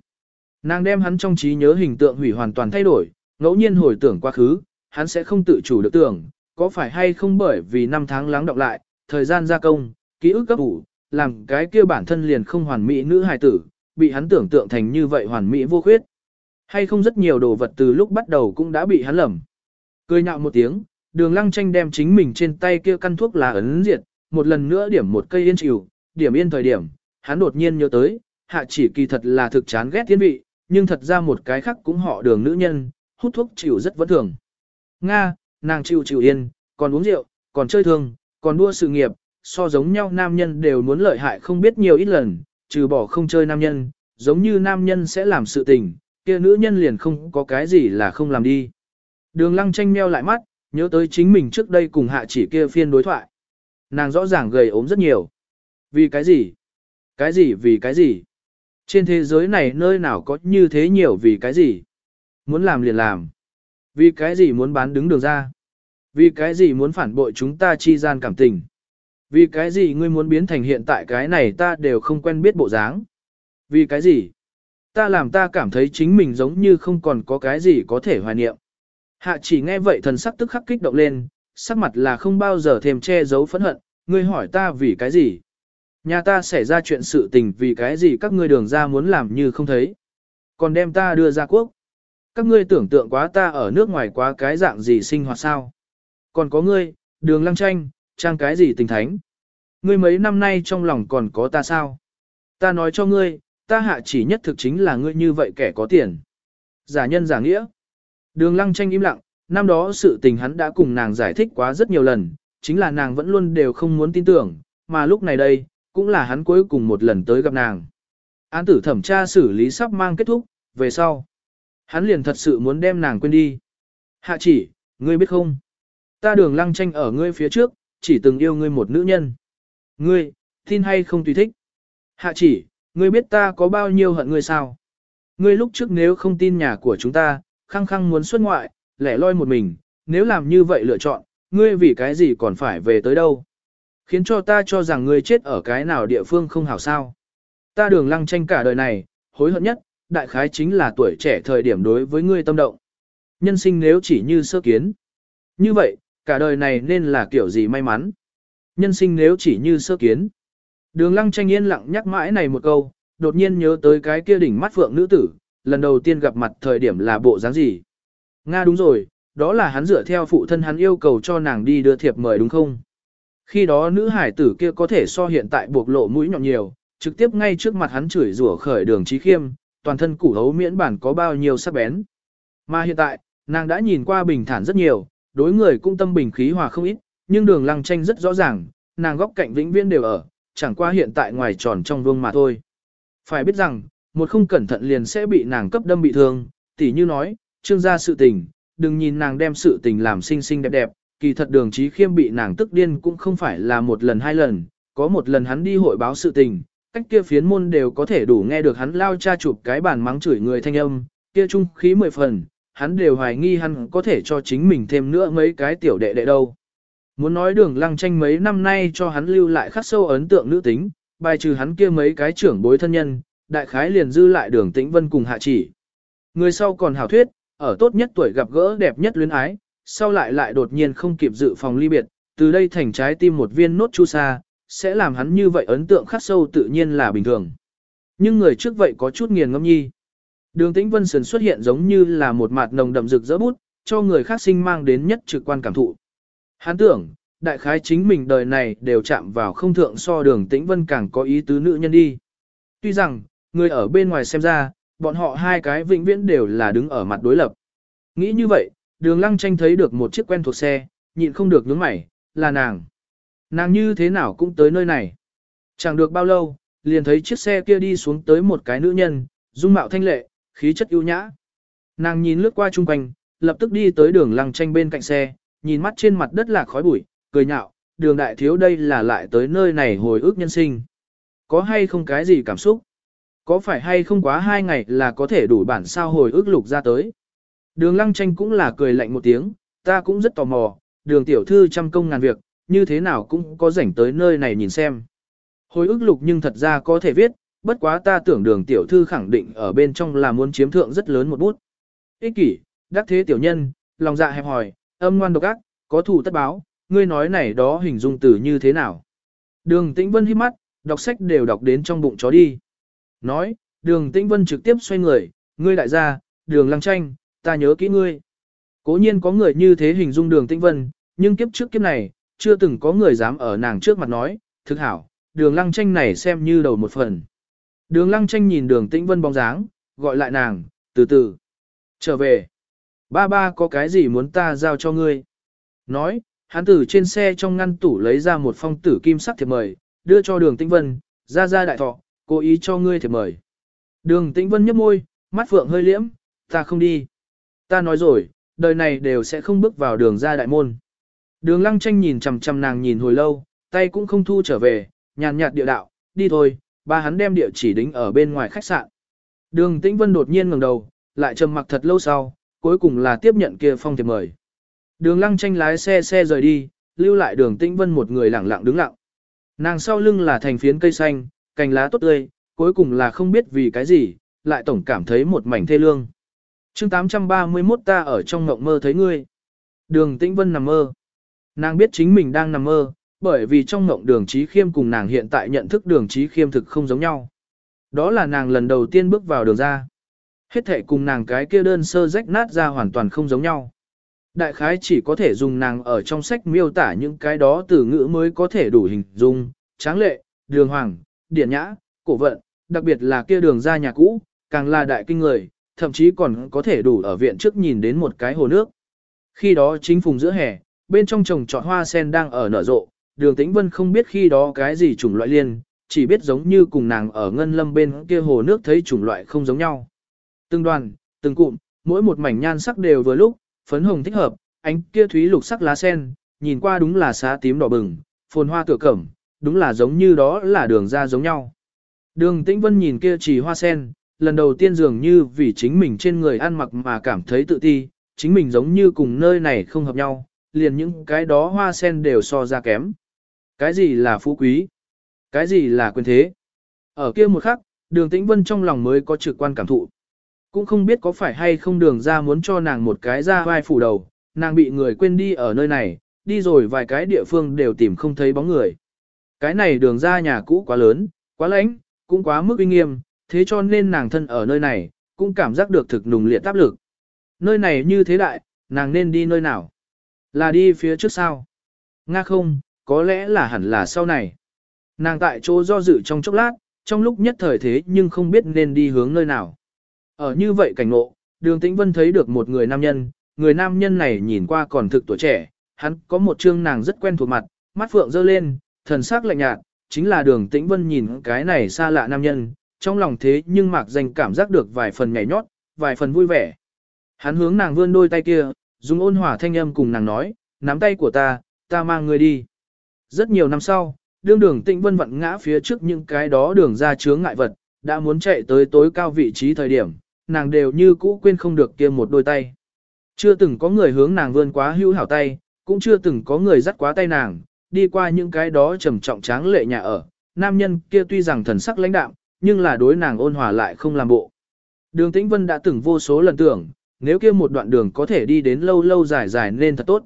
Nàng đem hắn trong trí nhớ hình tượng hủy hoàn toàn thay đổi, ngẫu nhiên hồi tưởng quá khứ, hắn sẽ không tự chủ được tưởng, có phải hay không bởi vì năm tháng lắng đọng lại, thời gian gia công, ký ức cấp ủ, làm cái kia bản thân liền không hoàn mỹ nữ hài tử, bị hắn tưởng tượng thành như vậy hoàn mỹ vô khuyết. Hay không rất nhiều đồ vật từ lúc bắt đầu cũng đã bị hắn lầm. Cười nhạo một tiếng, đường lăng tranh đem chính mình trên tay kia căn thuốc là ấn diệt, một lần nữa điểm một cây yên chịu, điểm yên thời điểm, hắn đột nhiên nhớ tới, hạ chỉ kỳ thật là thực chán ghét thiên vị, nhưng thật ra một cái khác cũng họ đường nữ nhân, hút thuốc chịu rất vẫn thường. Nga, nàng chịu chịu yên, còn uống rượu, còn chơi thương, còn đua sự nghiệp, so giống nhau nam nhân đều muốn lợi hại không biết nhiều ít lần, trừ bỏ không chơi nam nhân, giống như nam nhân sẽ làm sự tình, kia nữ nhân liền không có cái gì là không làm đi. Đường lăng tranh meo lại mắt, nhớ tới chính mình trước đây cùng hạ chỉ kia phiên đối thoại. Nàng rõ ràng gầy ốm rất nhiều. Vì cái gì? Cái gì vì cái gì? Trên thế giới này nơi nào có như thế nhiều vì cái gì? Muốn làm liền làm. Vì cái gì muốn bán đứng đường ra? Vì cái gì muốn phản bội chúng ta chi gian cảm tình? Vì cái gì ngươi muốn biến thành hiện tại cái này ta đều không quen biết bộ dáng? Vì cái gì? Ta làm ta cảm thấy chính mình giống như không còn có cái gì có thể hoài niệm. Hạ chỉ nghe vậy thần sắc tức khắc kích động lên, sắc mặt là không bao giờ thêm che giấu phẫn hận, ngươi hỏi ta vì cái gì? Nhà ta xảy ra chuyện sự tình vì cái gì các ngươi đường ra muốn làm như không thấy. Còn đem ta đưa ra quốc. Các ngươi tưởng tượng quá ta ở nước ngoài quá cái dạng gì sinh hoạt sao? Còn có ngươi, đường lăng tranh, trang cái gì tình thánh? Ngươi mấy năm nay trong lòng còn có ta sao? Ta nói cho ngươi, ta hạ chỉ nhất thực chính là ngươi như vậy kẻ có tiền. Giả nhân giả nghĩa. Đường lăng tranh im lặng, năm đó sự tình hắn đã cùng nàng giải thích quá rất nhiều lần, chính là nàng vẫn luôn đều không muốn tin tưởng, mà lúc này đây, cũng là hắn cuối cùng một lần tới gặp nàng. Án tử thẩm tra xử lý sắp mang kết thúc, về sau. Hắn liền thật sự muốn đem nàng quên đi. Hạ chỉ, ngươi biết không? Ta đường lăng tranh ở ngươi phía trước, chỉ từng yêu ngươi một nữ nhân. Ngươi, tin hay không tùy thích. Hạ chỉ, ngươi biết ta có bao nhiêu hận ngươi sao? Ngươi lúc trước nếu không tin nhà của chúng ta, khăng khăng muốn xuất ngoại, lẻ loi một mình, nếu làm như vậy lựa chọn, ngươi vì cái gì còn phải về tới đâu? Khiến cho ta cho rằng ngươi chết ở cái nào địa phương không hảo sao. Ta đường lăng tranh cả đời này, hối hận nhất, đại khái chính là tuổi trẻ thời điểm đối với ngươi tâm động. Nhân sinh nếu chỉ như sơ kiến. Như vậy, cả đời này nên là kiểu gì may mắn. Nhân sinh nếu chỉ như sơ kiến. Đường lăng tranh yên lặng nhắc mãi này một câu, đột nhiên nhớ tới cái kia đỉnh mắt phượng nữ tử, lần đầu tiên gặp mặt thời điểm là bộ dáng gì. Nga đúng rồi, đó là hắn dựa theo phụ thân hắn yêu cầu cho nàng đi đưa thiệp mời đúng không? Khi đó nữ hải tử kia có thể so hiện tại buộc lộ mũi nhọn nhiều, trực tiếp ngay trước mặt hắn chửi rủa khởi đường trí khiêm, toàn thân củ hấu miễn bản có bao nhiêu sắc bén. Mà hiện tại, nàng đã nhìn qua bình thản rất nhiều, đối người cũng tâm bình khí hòa không ít, nhưng đường lăng tranh rất rõ ràng, nàng góc cạnh vĩnh viễn đều ở, chẳng qua hiện tại ngoài tròn trong vương mà thôi. Phải biết rằng, một không cẩn thận liền sẽ bị nàng cấp đâm bị thương, tỉ như nói, trương gia sự tình, đừng nhìn nàng đem sự tình làm xinh xinh đẹp đẹp, kỳ thật đường trí khiêm bị nàng tức điên cũng không phải là một lần hai lần, có một lần hắn đi hội báo sự tình, cách kia phiến môn đều có thể đủ nghe được hắn lao cha chụp cái bàn mắng chửi người thanh âm, kia trung khí mười phần, hắn đều hoài nghi hắn có thể cho chính mình thêm nữa mấy cái tiểu đệ đệ đâu. Muốn nói đường lăng tranh mấy năm nay cho hắn lưu lại khắc sâu ấn tượng nữ tính, bài trừ hắn kia mấy cái trưởng bối thân nhân, đại khái liền dư lại đường tĩnh vân cùng hạ chỉ. Người sau còn hảo thuyết, ở tốt nhất tuổi gặp gỡ đẹp nhất luyến ái, sau lại lại đột nhiên không kịp dự phòng ly biệt, từ đây thành trái tim một viên nốt chu sa, sẽ làm hắn như vậy ấn tượng khắc sâu tự nhiên là bình thường. Nhưng người trước vậy có chút nghiền ngâm nhi. Đường tĩnh vân sườn xuất hiện giống như là một mặt nồng đậm rực rỡ bút, cho người khác sinh mang đến nhất trực quan cảm thụ. Hắn tưởng, đại khái chính mình đời này đều chạm vào không thượng so đường tĩnh vân càng có ý tứ nữ nhân đi. Tuy rằng, người ở bên ngoài xem ra, bọn họ hai cái vĩnh viễn đều là đứng ở mặt đối lập. Nghĩ như vậy, đường lăng tranh thấy được một chiếc quen thuộc xe, nhịn không được nhướng mày, là nàng. Nàng như thế nào cũng tới nơi này. Chẳng được bao lâu, liền thấy chiếc xe kia đi xuống tới một cái nữ nhân, dung mạo thanh lệ, khí chất ưu nhã. Nàng nhìn lướt qua chung quanh, lập tức đi tới đường lăng tranh bên cạnh xe, nhìn mắt trên mặt đất là khói bụi, cười nhạo, đường đại thiếu đây là lại tới nơi này hồi ức nhân sinh. Có hay không cái gì cảm xúc? Có phải hay không quá hai ngày là có thể đủ bản sao hồi ức lục ra tới? Đường lăng tranh cũng là cười lạnh một tiếng, ta cũng rất tò mò, đường tiểu thư trăm công ngàn việc, như thế nào cũng có rảnh tới nơi này nhìn xem. Hồi ức lục nhưng thật ra có thể viết, bất quá ta tưởng đường tiểu thư khẳng định ở bên trong là muốn chiếm thượng rất lớn một bút. Ích kỷ, đắc thế tiểu nhân, lòng dạ hẹp hòi, âm ngoan độc ác, có thù tất báo, ngươi nói này đó hình dung từ như thế nào. Đường tĩnh vân hít mắt, đọc sách đều đọc đến trong bụng chó đi. Nói, đường tĩnh vân trực tiếp xoay người, ngươi đại gia, đường lăng tranh, ta nhớ kỹ ngươi. Cố nhiên có người như thế hình dung đường tĩnh vân, nhưng kiếp trước kiếp này, chưa từng có người dám ở nàng trước mặt nói, thực hảo, đường lăng tranh này xem như đầu một phần. Đường lăng tranh nhìn đường tĩnh vân bóng dáng, gọi lại nàng, từ từ. Trở về. Ba ba có cái gì muốn ta giao cho ngươi? Nói, hắn từ trên xe trong ngăn tủ lấy ra một phong tử kim sắc thiệp mời, đưa cho đường tĩnh vân, ra ra đại thọ, cố ý cho ngươi thiệp mời. Đường tĩnh vân nhấp môi, mắt phượng hơi liễm, ta không đi. Ta nói rồi, đời này đều sẽ không bước vào đường ra đại môn. Đường lăng tranh nhìn chằm chằm nàng nhìn hồi lâu, tay cũng không thu trở về, nhàn nhạt địa đạo, đi thôi, ba hắn đem địa chỉ đính ở bên ngoài khách sạn. Đường tĩnh vân đột nhiên ngẩng đầu, lại trầm mặc thật lâu sau, cuối cùng là tiếp nhận kia phong thiệp mời. Đường lăng tranh lái xe xe rời đi, lưu lại đường tĩnh vân một người lặng lặng đứng lặng. Nàng sau lưng là thành phiến cây xanh, cành lá tốt tươi, cuối cùng là không biết vì cái gì, lại tổng cảm thấy một mảnh thê lương. chương 831 ta ở trong mộng mơ thấy ngươi. Đường tĩnh vân nằm mơ. Nàng biết chính mình đang nằm mơ, bởi vì trong ngộng đường trí khiêm cùng nàng hiện tại nhận thức đường trí khiêm thực không giống nhau. Đó là nàng lần đầu tiên bước vào đường ra. Hết thể cùng nàng cái kia đơn sơ rách nát ra hoàn toàn không giống nhau. Đại khái chỉ có thể dùng nàng ở trong sách miêu tả những cái đó từ ngữ mới có thể đủ hình dung, tráng lệ, đường hoàng, điển nhã, cổ vận, đặc biệt là kia đường ra nhà cũ, càng là đại kinh người, thậm chí còn có thể đủ ở viện trước nhìn đến một cái hồ nước. Khi đó chính phùng giữa hè, bên trong trồng trọt hoa sen đang ở nở rộ, đường tĩnh vân không biết khi đó cái gì chủng loại liên, chỉ biết giống như cùng nàng ở ngân lâm bên kia hồ nước thấy chủng loại không giống nhau. Từng đoàn, từng cụm, mỗi một mảnh nhan sắc đều vừa lúc, phấn hồng thích hợp, ánh kia thúy lục sắc lá sen, nhìn qua đúng là xá tím đỏ bừng, phồn hoa tựa cẩm, đúng là giống như đó là đường ra giống nhau. Đường Tĩnh Vân nhìn kia chỉ hoa sen, lần đầu tiên dường như vì chính mình trên người ăn mặc mà cảm thấy tự ti, chính mình giống như cùng nơi này không hợp nhau, liền những cái đó hoa sen đều so ra kém. Cái gì là phú quý? Cái gì là quyền thế? Ở kia một khắc, đường Tĩnh Vân trong lòng mới có trực quan cảm thụ. Cũng không biết có phải hay không đường ra muốn cho nàng một cái ra vai phủ đầu, nàng bị người quên đi ở nơi này, đi rồi vài cái địa phương đều tìm không thấy bóng người. Cái này đường ra nhà cũ quá lớn, quá lãnh, cũng quá mức uy nghiêm, thế cho nên nàng thân ở nơi này, cũng cảm giác được thực nùng liệt áp lực. Nơi này như thế đại, nàng nên đi nơi nào? Là đi phía trước sao? Nga không, có lẽ là hẳn là sau này. Nàng tại chỗ do dự trong chốc lát, trong lúc nhất thời thế nhưng không biết nên đi hướng nơi nào. Ở như vậy cảnh ngộ, đường tĩnh vân thấy được một người nam nhân, người nam nhân này nhìn qua còn thực tuổi trẻ, hắn có một trương nàng rất quen thuộc mặt, mắt phượng dơ lên, thần sắc lạnh nhạt, chính là đường tĩnh vân nhìn cái này xa lạ nam nhân, trong lòng thế nhưng mạc danh cảm giác được vài phần nhảy nhót, vài phần vui vẻ. Hắn hướng nàng vươn đôi tay kia, dùng ôn hòa thanh âm cùng nàng nói, nắm tay của ta, ta mang người đi. Rất nhiều năm sau, đương đường tĩnh vân vặn ngã phía trước những cái đó đường ra chướng ngại vật, đã muốn chạy tới tối cao vị trí thời điểm, nàng đều như cũ quên không được kia một đôi tay. Chưa từng có người hướng nàng vươn quá hữu hảo tay, cũng chưa từng có người dắt quá tay nàng, đi qua những cái đó trầm trọng tráng lệ nhà ở, nam nhân kia tuy rằng thần sắc lãnh đạm, nhưng là đối nàng ôn hòa lại không làm bộ. Đường Tĩnh Vân đã từng vô số lần tưởng, nếu kia một đoạn đường có thể đi đến lâu lâu dài dài nên thật tốt.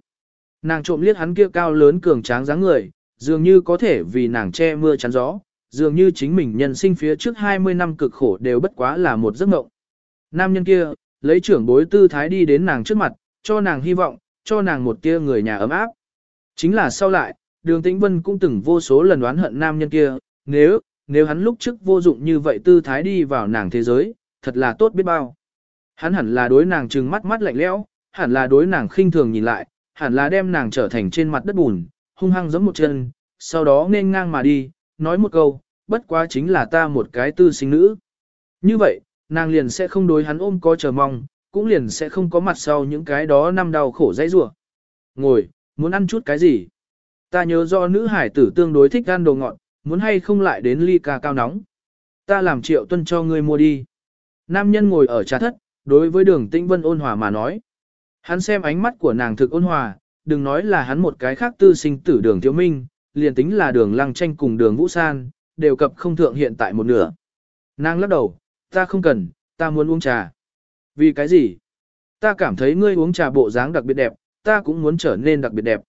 Nàng trộm liếc hắn kia cao lớn cường tráng dáng người, dường như có thể vì nàng che mưa chắn gió, dường như chính mình nhân sinh phía trước 20 năm cực khổ đều bất quá là một giấc mộng. Nam nhân kia, lấy trưởng bối tư thái đi đến nàng trước mặt, cho nàng hy vọng, cho nàng một tia người nhà ấm áp. Chính là sau lại, đường tĩnh vân cũng từng vô số lần đoán hận nam nhân kia, nếu, nếu hắn lúc trước vô dụng như vậy tư thái đi vào nàng thế giới, thật là tốt biết bao. Hắn hẳn là đối nàng trừng mắt mắt lạnh lẽo, hẳn là đối nàng khinh thường nhìn lại, hẳn là đem nàng trở thành trên mặt đất bùn, hung hăng giẫm một chân, sau đó nên ngang mà đi, nói một câu, bất quá chính là ta một cái tư sinh nữ. Như vậy, nàng liền sẽ không đối hắn ôm có chờ mong, cũng liền sẽ không có mặt sau những cái đó năm đau khổ dãy rủa. Ngồi, muốn ăn chút cái gì? Ta nhớ do nữ hải tử tương đối thích ăn đồ ngọt, muốn hay không lại đến ly cà cao nóng. Ta làm triệu tuân cho ngươi mua đi. Nam nhân ngồi ở trà thất, đối với đường tĩnh vân ôn hòa mà nói. Hắn xem ánh mắt của nàng thực ôn hòa, đừng nói là hắn một cái khác tư sinh tử đường thiếu minh, liền tính là đường lăng tranh cùng đường vũ san, đều cập không thượng hiện tại một nửa. Nàng lắc đầu, ta không cần, ta muốn uống trà. Vì cái gì? Ta cảm thấy ngươi uống trà bộ dáng đặc biệt đẹp, ta cũng muốn trở nên đặc biệt đẹp.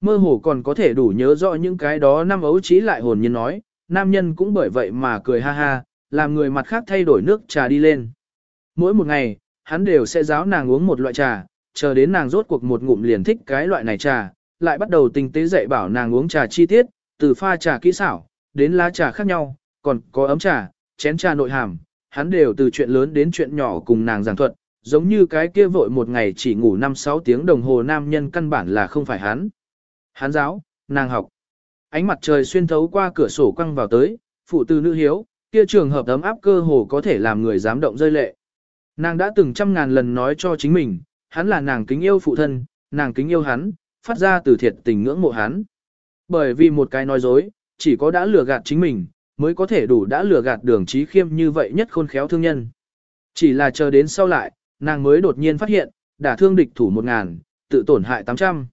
Mơ hồ còn có thể đủ nhớ rõ những cái đó năm ấu trí lại hồn nhiên nói, nam nhân cũng bởi vậy mà cười ha ha, làm người mặt khác thay đổi nước trà đi lên. Mỗi một ngày, hắn đều sẽ giáo nàng uống một loại trà, chờ đến nàng rốt cuộc một ngụm liền thích cái loại này trà, lại bắt đầu tinh tế dạy bảo nàng uống trà chi tiết, từ pha trà kỹ xảo, đến lá trà khác nhau, còn có ấm trà, chén trà nội hàm, hắn đều từ chuyện lớn đến chuyện nhỏ cùng nàng giảng thuật, giống như cái kia vội một ngày chỉ ngủ 5-6 tiếng đồng hồ nam nhân căn bản là không phải hắn. Hắn giáo, nàng học. Ánh mặt trời xuyên thấu qua cửa sổ quăng vào tới, phụ tư nữ hiếu, kia trường hợp ấm áp cơ hồ có thể làm người dám động rơi lệ. Nàng đã từng trăm ngàn lần nói cho chính mình, hắn là nàng kính yêu phụ thân, nàng kính yêu hắn, phát ra từ thiệt tình ngưỡng mộ hắn. Bởi vì một cái nói dối, chỉ có đã lừa gạt chính mình, mới có thể đủ đã lừa gạt đường trí khiêm như vậy nhất khôn khéo thương nhân. Chỉ là chờ đến sau lại, nàng mới đột nhiên phát hiện, đã thương địch thủ một ngàn, tự tổn hại tám trăm.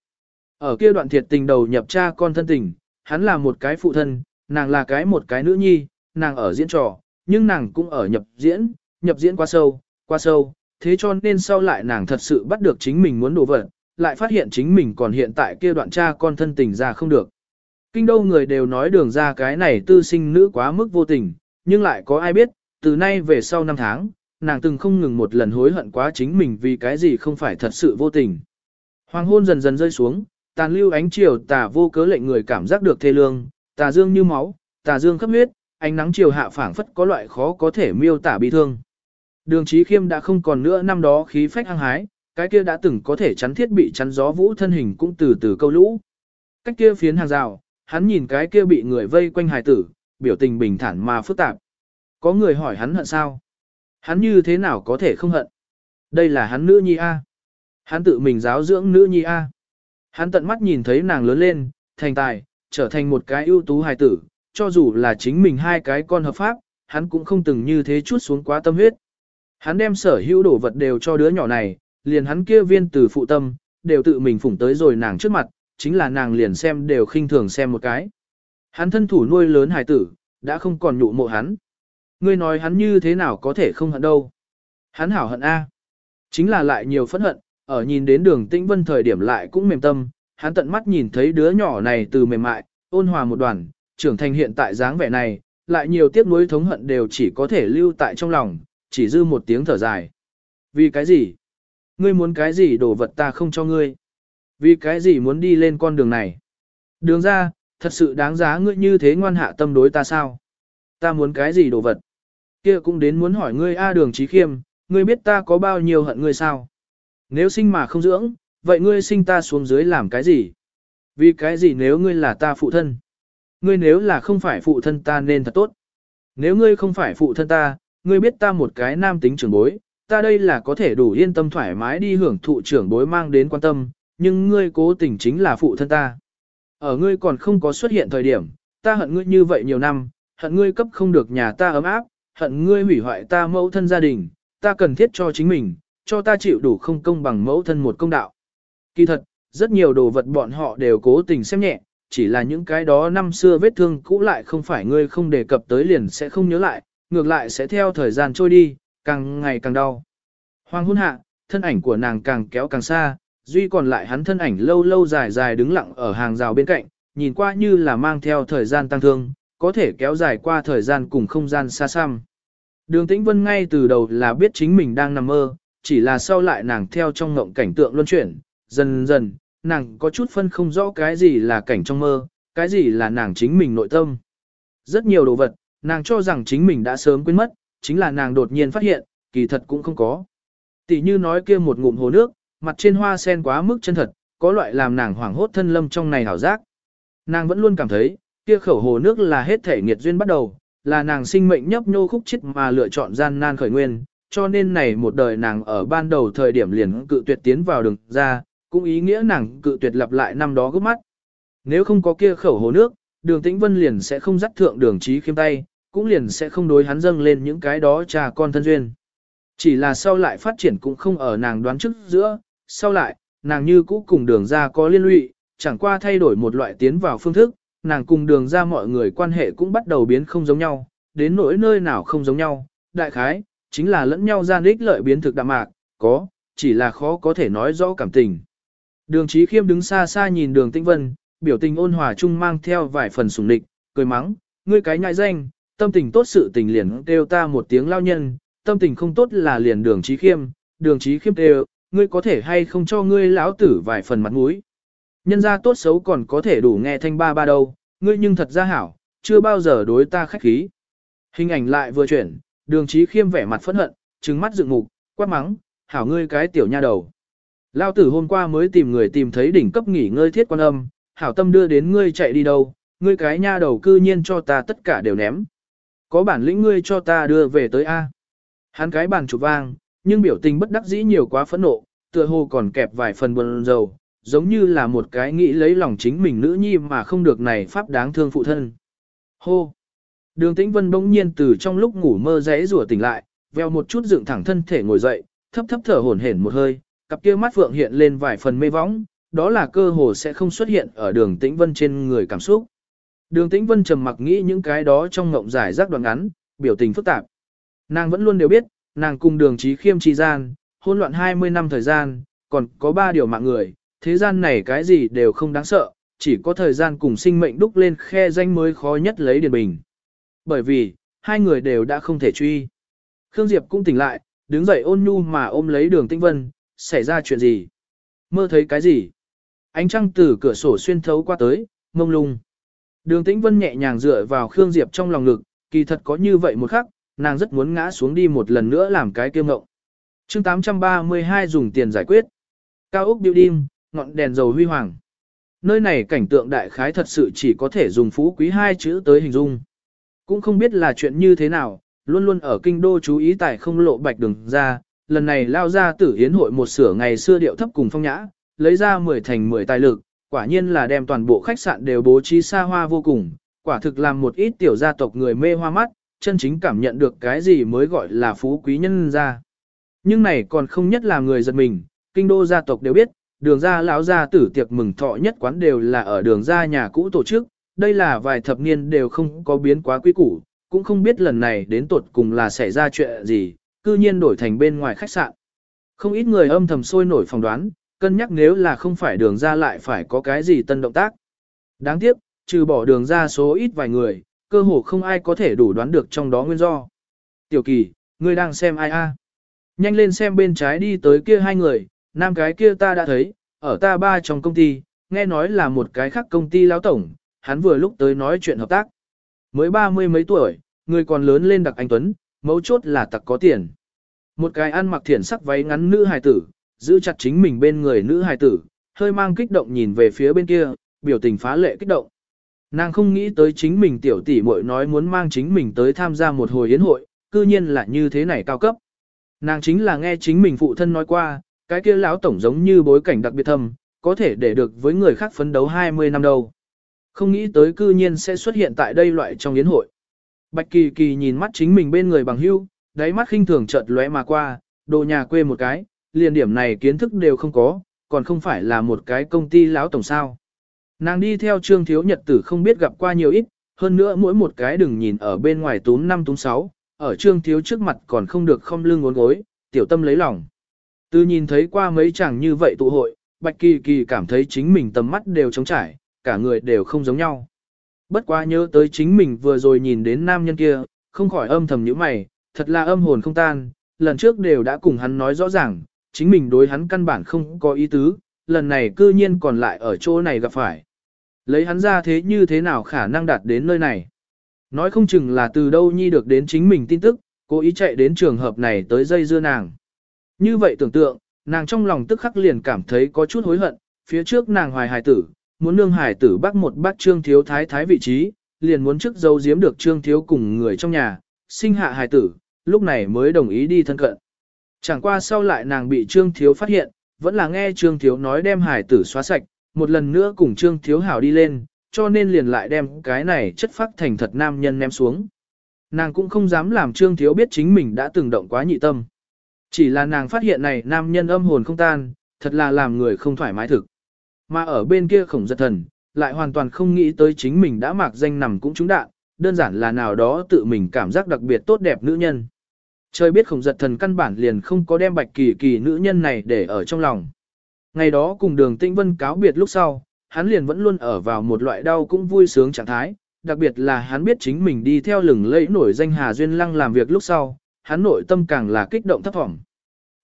Ở kia đoạn thiệt tình đầu nhập cha con thân tình, hắn là một cái phụ thân, nàng là cái một cái nữ nhi, nàng ở diễn trò, nhưng nàng cũng ở nhập diễn, nhập diễn quá sâu, quá sâu, thế cho nên sau lại nàng thật sự bắt được chính mình muốn đổ vật, lại phát hiện chính mình còn hiện tại kia đoạn cha con thân tình ra không được. Kinh đô người đều nói đường ra cái này tư sinh nữ quá mức vô tình, nhưng lại có ai biết, từ nay về sau năm tháng, nàng từng không ngừng một lần hối hận quá chính mình vì cái gì không phải thật sự vô tình. Hoàng hôn dần dần rơi xuống, tàn lưu ánh chiều tà vô cớ lệnh người cảm giác được thê lương, tà dương như máu, tà dương khắp huyết, ánh nắng chiều hạ phảng phất có loại khó có thể miêu tả bi thương. Đường Chí Khiêm đã không còn nữa năm đó khí phách hăng hái, cái kia đã từng có thể chắn thiết bị chắn gió vũ thân hình cũng từ từ câu lũ. Cách kia phiến hàng rào, hắn nhìn cái kia bị người vây quanh hài tử, biểu tình bình thản mà phức tạp. Có người hỏi hắn hận sao? Hắn như thế nào có thể không hận? Đây là hắn nữ nhi A. Hắn tự mình giáo dưỡng nữ nhi A. Hắn tận mắt nhìn thấy nàng lớn lên, thành tài, trở thành một cái ưu tú hài tử, cho dù là chính mình hai cái con hợp pháp, hắn cũng không từng như thế chút xuống quá tâm huyết. Hắn đem sở hữu đồ vật đều cho đứa nhỏ này, liền hắn kia viên từ phụ tâm, đều tự mình phủng tới rồi nàng trước mặt, chính là nàng liền xem đều khinh thường xem một cái. Hắn thân thủ nuôi lớn hài tử, đã không còn nhụ mộ hắn. Ngươi nói hắn như thế nào có thể không hận đâu. Hắn hảo hận A. Chính là lại nhiều phẫn hận, ở nhìn đến đường tĩnh vân thời điểm lại cũng mềm tâm, hắn tận mắt nhìn thấy đứa nhỏ này từ mềm mại, ôn hòa một đoàn, trưởng thành hiện tại dáng vẻ này, lại nhiều tiếc nuối thống hận đều chỉ có thể lưu tại trong lòng, chỉ dư một tiếng thở dài. Vì cái gì? Ngươi muốn cái gì đồ vật ta không cho ngươi? Vì cái gì muốn đi lên con đường này? Đường ra, thật sự đáng giá ngươi như thế ngoan hạ tâm đối ta sao? Ta muốn cái gì đồ vật? Kia cũng đến muốn hỏi ngươi A đường trí khiêm, ngươi biết ta có bao nhiêu hận ngươi sao? Nếu sinh mà không dưỡng, vậy ngươi sinh ta xuống dưới làm cái gì? Vì cái gì nếu ngươi là ta phụ thân? Ngươi nếu là không phải phụ thân ta nên thật tốt. Nếu ngươi không phải phụ thân ta, ngươi biết ta một cái nam tính trưởng bối, ta đây là có thể đủ yên tâm thoải mái đi hưởng thụ trưởng bối mang đến quan tâm, nhưng ngươi cố tình chính là phụ thân ta. Ở ngươi còn không có xuất hiện thời điểm, ta hận ngươi như vậy nhiều năm, hận ngươi cấp không được nhà ta ấm áp, hận ngươi hủy hoại ta mẫu thân gia đình, ta cần thiết cho chính mình, cho ta chịu đủ không công bằng mẫu thân một công đạo. Kỳ thật, rất nhiều đồ vật bọn họ đều cố tình xem nhẹ, chỉ là những cái đó năm xưa vết thương cũ lại không phải ngươi không đề cập tới liền sẽ không nhớ lại, ngược lại sẽ theo thời gian trôi đi, càng ngày càng đau. Hoàng hôn hạ, thân ảnh của nàng càng kéo càng xa, duy còn lại hắn thân ảnh lâu lâu dài dài đứng lặng ở hàng rào bên cạnh, nhìn qua như là mang theo thời gian tăng thương, có thể kéo dài qua thời gian cùng không gian xa xăm. Đường Tĩnh Vân ngay từ đầu là biết chính mình đang nằm mơ, chỉ là sau lại nàng theo trong ngộng cảnh tượng luân chuyển, dần dần, nàng có chút phân không rõ cái gì là cảnh trong mơ, cái gì là nàng chính mình nội tâm. Rất nhiều đồ vật, nàng cho rằng chính mình đã sớm quên mất, chính là nàng đột nhiên phát hiện, kỳ thật cũng không có. Tỷ như nói kia một ngụm hồ nước, mặt trên hoa sen quá mức chân thật, có loại làm nàng hoảng hốt thân lâm trong này hảo giác. Nàng vẫn luôn cảm thấy, kia khẩu hồ nước là hết thể nghiệt duyên bắt đầu, là nàng sinh mệnh nhấp nhô khúc chết mà lựa chọn gian nan khởi nguyên, cho nên này một đời nàng ở ban đầu thời điểm liền cự tuyệt tiến vào đường ra, cũng ý nghĩa nàng cự tuyệt lặp lại năm đó gấp mắt. Nếu không có kia khẩu hồ nước, đường tĩnh vân liền sẽ không dắt thượng đường trí khiêm tay, cũng liền sẽ không đối hắn dâng lên những cái đó cha con thân duyên. Chỉ là sau lại phát triển cũng không ở nàng đoán trước giữa, sau lại, nàng như cũ cùng đường ra có liên lụy, chẳng qua thay đổi một loại tiến vào phương thức, nàng cùng đường ra mọi người quan hệ cũng bắt đầu biến không giống nhau, đến nỗi nơi nào không giống nhau, đại khái, chính là lẫn nhau gian ích lợi biến thực đạm mạc, có, chỉ là khó có thể nói rõ cảm tình. Đường trí khiêm đứng xa xa nhìn đường tĩnh vân, biểu tình ôn hòa chung mang theo vài phần sủng địch, cười mắng, ngươi cái nhại danh, tâm tình tốt sự tình liền kêu ta một tiếng lao nhân, tâm tình không tốt là liền đường trí khiêm, đường trí khiêm kêu, ngươi có thể hay không cho ngươi lão tử vài phần mặt mũi. Nhân ra tốt xấu còn có thể đủ nghe thanh ba ba đâu, ngươi nhưng thật ra hảo, chưa bao giờ đối ta khách khí. Hình ảnh lại vừa chuyển, đường trí khiêm vẻ mặt phẫn hận, trừng mắt dựng mục, quát mắng, hảo ngươi cái tiểu nha đầu. Lao tử hôm qua mới tìm người tìm thấy đỉnh cấp nghỉ ngơi thiết quan âm, hảo tâm đưa đến ngươi chạy đi đâu, ngươi cái nha đầu cư nhiên cho ta tất cả đều ném. Có bản lĩnh ngươi cho ta đưa về tới A. Hắn cái bàn chụp vang, nhưng biểu tình bất đắc dĩ nhiều quá phẫn nộ, tựa hồ còn kẹp vài phần buồn rầu, giống như là một cái nghĩ lấy lòng chính mình nữ nhi mà không được này pháp đáng thương phụ thân. Hô! Đường Tĩnh Vân bỗng nhiên từ trong lúc ngủ mơ rẽ rủa tỉnh lại, veo một chút dựng thẳng thân thể ngồi dậy, thấp thấp thở hổn hển một hơi, cặp kia mắt phượng hiện lên vài phần mê võng, đó là cơ hồ sẽ không xuất hiện ở đường Tĩnh Vân trên người cảm xúc. Đường Tĩnh Vân trầm mặc nghĩ những cái đó trong ngộng giải rác đoạn ngắn, biểu tình phức tạp. Nàng vẫn luôn đều biết, nàng cùng đường trí khiêm trì gian, hôn loạn 20 năm thời gian, còn có ba điều mạng người, thế gian này cái gì đều không đáng sợ, chỉ có thời gian cùng sinh mệnh đúc lên khe danh mới khó nhất lấy điền bình. Bởi vì, hai người đều đã không thể truy. Khương Diệp cũng tỉnh lại, đứng dậy ôn nhu mà ôm lấy đường tinh vân, xảy ra chuyện gì? Mơ thấy cái gì? Ánh trăng từ cửa sổ xuyên thấu qua tới, mông lung. Đường tĩnh vân nhẹ nhàng dựa vào Khương Diệp trong lòng ngực, kỳ thật có như vậy một khắc, nàng rất muốn ngã xuống đi một lần nữa làm cái kiêu ngộng. chương 832 dùng tiền giải quyết. Cao ốc building, ngọn đèn dầu huy hoàng. Nơi này cảnh tượng đại khái thật sự chỉ có thể dùng phú quý hai chữ tới hình dung. Cũng không biết là chuyện như thế nào, luôn luôn ở kinh đô chú ý tại không lộ bạch đường ra, lần này lao ra tử hiến hội một sửa ngày xưa điệu thấp cùng phong nhã, lấy ra 10 thành 10 tài lực, quả nhiên là đem toàn bộ khách sạn đều bố trí xa hoa vô cùng, quả thực làm một ít tiểu gia tộc người mê hoa mắt, chân chính cảm nhận được cái gì mới gọi là phú quý nhân gia. Nhưng này còn không nhất là người giật mình, kinh đô gia tộc đều biết, đường gia, lão gia tử tiệc mừng thọ nhất quán đều là ở đường gia nhà cũ tổ chức, đây là vài thập niên đều không có biến quá quý củ, cũng không biết lần này đến tột cùng là xảy ra chuyện gì, cư nhiên đổi thành bên ngoài khách sạn. Không ít người âm thầm sôi nổi phỏng đoán, cân nhắc nếu là không phải đường ra lại phải có cái gì tân động tác. Đáng tiếc, trừ bỏ đường ra số ít vài người, cơ hồ không ai có thể đủ đoán được trong đó nguyên do. Tiểu kỳ, ngươi đang xem ai a? Nhanh lên xem bên trái đi tới kia hai người, nam cái kia ta đã thấy, ở ta ba trong công ty, nghe nói là một cái khác công ty lão tổng, hắn vừa lúc tới nói chuyện hợp tác. Mới ba mươi mấy tuổi, người còn lớn lên đặc anh Tuấn, mấu chốt là tặc có tiền. Một cái ăn mặc thiển sắc váy ngắn nữ hài tử, giữ chặt chính mình bên người nữ hài tử, hơi mang kích động nhìn về phía bên kia, biểu tình phá lệ kích động. Nàng không nghĩ tới chính mình tiểu tỷ muội nói muốn mang chính mình tới tham gia một hồi yến hội, cư nhiên là như thế này cao cấp. Nàng chính là nghe chính mình phụ thân nói qua, cái kia lão tổng giống như bối cảnh đặc biệt thâm, có thể để được với người khác phấn đấu 20 năm đâu. Không nghĩ tới cư nhiên sẽ xuất hiện tại đây loại trong yến hội. Bạch Kỳ Kỳ nhìn mắt chính mình bên người bằng hưu, đáy mắt khinh thường chợt lóe mà qua, đồ nhà quê một cái, liền điểm này kiến thức đều không có, còn không phải là một cái công ty lão tổng sao. Nàng đi theo trương thiếu nhật tử không biết gặp qua nhiều ít, hơn nữa mỗi một cái đừng nhìn ở bên ngoài túm năm túm sáu, ở trương thiếu trước mặt còn không được không lưng ngốn gối, tiểu tâm lấy lòng. Từ nhìn thấy qua mấy chàng như vậy tụ hội, Bạch Kỳ Kỳ cảm thấy chính mình tầm mắt đều trống trải, cả người đều không giống nhau. Bất quá nhớ tới chính mình vừa rồi nhìn đến nam nhân kia, không khỏi âm thầm nhíu mày, thật là âm hồn không tan, lần trước đều đã cùng hắn nói rõ ràng, chính mình đối hắn căn bản không có ý tứ, lần này cư nhiên còn lại ở chỗ này gặp phải. Lấy hắn ra thế như thế nào khả năng đạt đến nơi này. Nói không chừng là từ đâu nhi được đến chính mình tin tức, cố ý chạy đến trường hợp này tới dây dưa nàng. Như vậy tưởng tượng, nàng trong lòng tức khắc liền cảm thấy có chút hối hận, phía trước nàng hoài hài tử, muốn nương hài tử bác một bác trương thiếu thái thái vị trí, liền muốn trước dâu giếm được trương thiếu cùng người trong nhà, sinh hạ hài tử, lúc này mới đồng ý đi thân cận. Chẳng qua sau lại nàng bị trương thiếu phát hiện, vẫn là nghe trương thiếu nói đem hải tử xóa sạch, một lần nữa cùng trương thiếu hảo đi lên, cho nên liền lại đem cái này chất phát thành thật nam nhân ném xuống. Nàng cũng không dám làm trương thiếu biết chính mình đã từng động quá nhị tâm. Chỉ là nàng phát hiện này nam nhân âm hồn không tan, thật là làm người không thoải mái thực. Mà ở bên kia khổng giật thần, lại hoàn toàn không nghĩ tới chính mình đã mạc danh nằm cũng trúng đạn, đơn giản là nào đó tự mình cảm giác đặc biệt tốt đẹp nữ nhân. Trời biết khổng giật thần căn bản liền không có đem bạch kỳ kỳ nữ nhân này để ở trong lòng. Ngày đó cùng đường tinh vân cáo biệt lúc sau, hắn liền vẫn luôn ở vào một loại đau cũng vui sướng trạng thái, đặc biệt là hắn biết chính mình đi theo lừng lẫy nổi danh Hà Duyên Lăng làm việc lúc sau, hắn nội tâm càng là kích động thấp thỏm.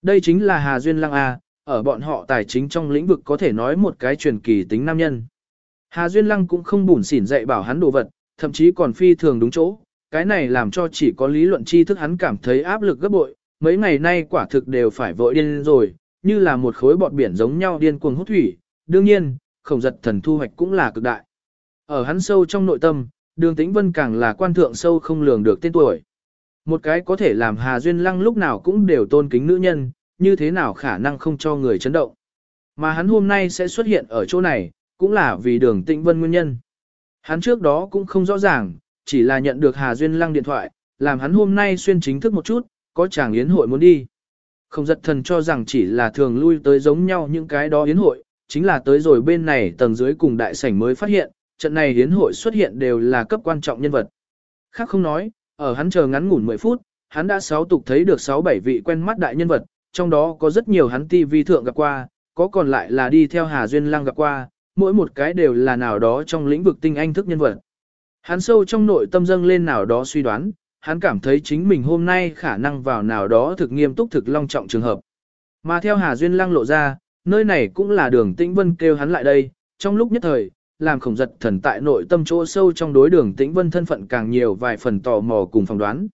Đây chính là Hà Duyên Lăng A, ở bọn họ tài chính trong lĩnh vực có thể nói một cái truyền kỳ tính nam nhân. Hà Duyên Lăng cũng không bùn xỉn dạy bảo hắn đồ vật, thậm chí còn phi thường đúng chỗ, cái này làm cho chỉ có lý luận tri thức hắn cảm thấy áp lực gấp bội, mấy ngày nay quả thực đều phải vội điên rồi, như là một khối bọt biển giống nhau điên cuồng hút thủy, đương nhiên, khổng giật thần thu hoạch cũng là cực đại. Ở hắn sâu trong nội tâm, đường tĩnh vân càng là quan thượng sâu không lường được tên tuổi. Một cái có thể làm Hà Duyên Lăng lúc nào cũng đều tôn kính nữ nhân, như thế nào khả năng không cho người chấn động. Mà hắn hôm nay sẽ xuất hiện ở chỗ này, cũng là vì đường tĩnh vân nguyên nhân. Hắn trước đó cũng không rõ ràng, chỉ là nhận được Hà Duyên Lăng điện thoại, làm hắn hôm nay xuyên chính thức một chút, có chàng yến hội muốn đi. Không giật thần cho rằng chỉ là thường lui tới giống nhau những cái đó yến hội, chính là tới rồi bên này tầng dưới cùng đại sảnh mới phát hiện, trận này yến hội xuất hiện đều là cấp quan trọng nhân vật. Khác không nói, ở hắn chờ ngắn ngủn 10 phút, hắn đã sáu tục thấy được 6-7 vị quen mắt đại nhân vật, trong đó có rất nhiều hắn TV thượng gặp qua, có còn lại là đi theo Hà Duyên Lăng gặp qua, mỗi một cái đều là nào đó trong lĩnh vực tinh anh thức nhân vật. Hắn sâu trong nội tâm dâng lên nào đó suy đoán, hắn cảm thấy chính mình hôm nay khả năng vào nào đó thực nghiêm túc thực long trọng trường hợp. Mà theo Hà Duyên Lăng lộ ra, nơi này cũng là đường tĩnh vân kêu hắn lại đây, trong lúc nhất thời, làm khổng giật thần tại nội tâm chỗ sâu trong đối đường tĩnh vân thân phận càng nhiều vài phần tò mò cùng phỏng đoán.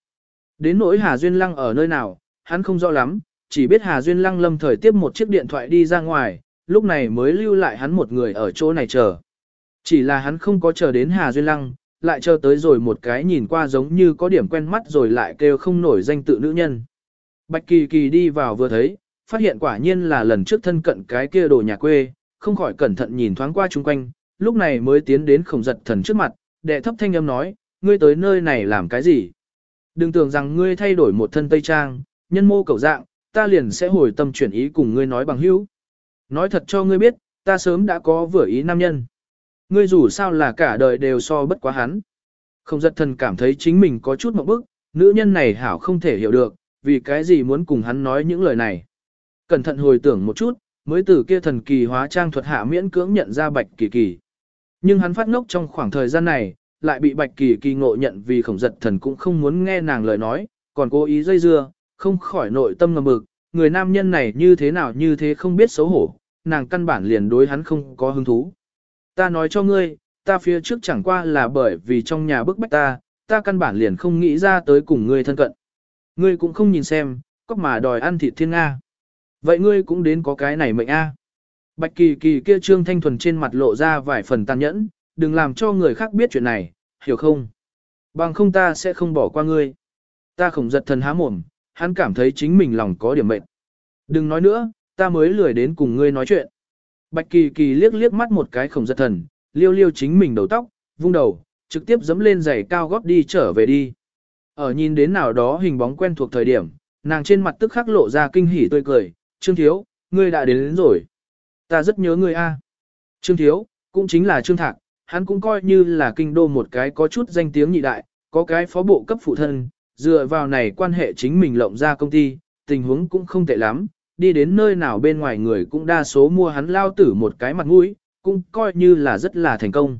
Đến nỗi Hà Duyên Lăng ở nơi nào, hắn không rõ lắm, chỉ biết Hà Duyên Lăng lâm thời tiếp một chiếc điện thoại đi ra ngoài, lúc này mới lưu lại hắn một người ở chỗ này chờ. Chỉ là hắn không có chờ đến Hà Duyên Lăng, lại chờ tới rồi một cái nhìn qua giống như có điểm quen mắt rồi lại kêu không nổi danh tự nữ nhân. Bạch Kỳ Kỳ đi vào vừa thấy, phát hiện quả nhiên là lần trước thân cận cái kia đồ nhà quê, không khỏi cẩn thận nhìn thoáng qua chung quanh, lúc này mới tiến đến khổng giật thần trước mặt, đệ thấp thanh âm nói, ngươi tới nơi này làm cái gì? Đừng tưởng rằng ngươi thay đổi một thân tây trang, nhân mô cầu dạng, ta liền sẽ hồi tâm chuyển ý cùng ngươi nói bằng hữu. Nói thật cho ngươi biết, ta sớm đã có vừa ý nam nhân. Ngươi dù sao là cả đời đều so bất quá hắn. Không giật thần cảm thấy chính mình có chút mộng bức, nữ nhân này hảo không thể hiểu được, vì cái gì muốn cùng hắn nói những lời này. Cẩn thận hồi tưởng một chút, mới từ kia thần kỳ hóa trang thuật hạ miễn cưỡng nhận ra bạch kỳ kỳ. Nhưng hắn phát ngốc trong khoảng thời gian này, lại bị bạch kỳ kỳ ngộ nhận vì khổng giật thần cũng không muốn nghe nàng lời nói, còn cố ý dây dưa, không khỏi nội tâm ngầm mực, người nam nhân này như thế nào như thế không biết xấu hổ, nàng căn bản liền đối hắn không có hứng thú. Ta nói cho ngươi, ta phía trước chẳng qua là bởi vì trong nhà bức bách ta, ta căn bản liền không nghĩ ra tới cùng ngươi thân cận. Ngươi cũng không nhìn xem, có mà đòi ăn thịt thiên Nga. Vậy ngươi cũng đến có cái này mệnh a. Bạch kỳ kỳ kia trương thanh thuần trên mặt lộ ra vài phần tàn nhẫn, đừng làm cho người khác biết chuyện này, hiểu không? Bằng không ta sẽ không bỏ qua ngươi. Ta khổng giật thần há mồm, hắn cảm thấy chính mình lòng có điểm mệnh. Đừng nói nữa, ta mới lười đến cùng ngươi nói chuyện. Bạch kỳ kỳ liếc liếc mắt một cái khổng giật thần, liêu liêu chính mình đầu tóc, vung đầu, trực tiếp dấm lên giày cao gót đi trở về đi. Ở nhìn đến nào đó hình bóng quen thuộc thời điểm, nàng trên mặt tức khắc lộ ra kinh hỉ tươi cười, Trương Thiếu, ngươi đã đến, đến rồi. Ta rất nhớ ngươi a. Trương Thiếu, cũng chính là Trương Thạc, hắn cũng coi như là kinh đô một cái có chút danh tiếng nhị đại, có cái phó bộ cấp phụ thân, dựa vào này quan hệ chính mình lộng ra công ty, tình huống cũng không tệ lắm, đi đến nơi nào bên ngoài người cũng đa số mua hắn lao tử một cái mặt mũi, cũng coi như là rất là thành công.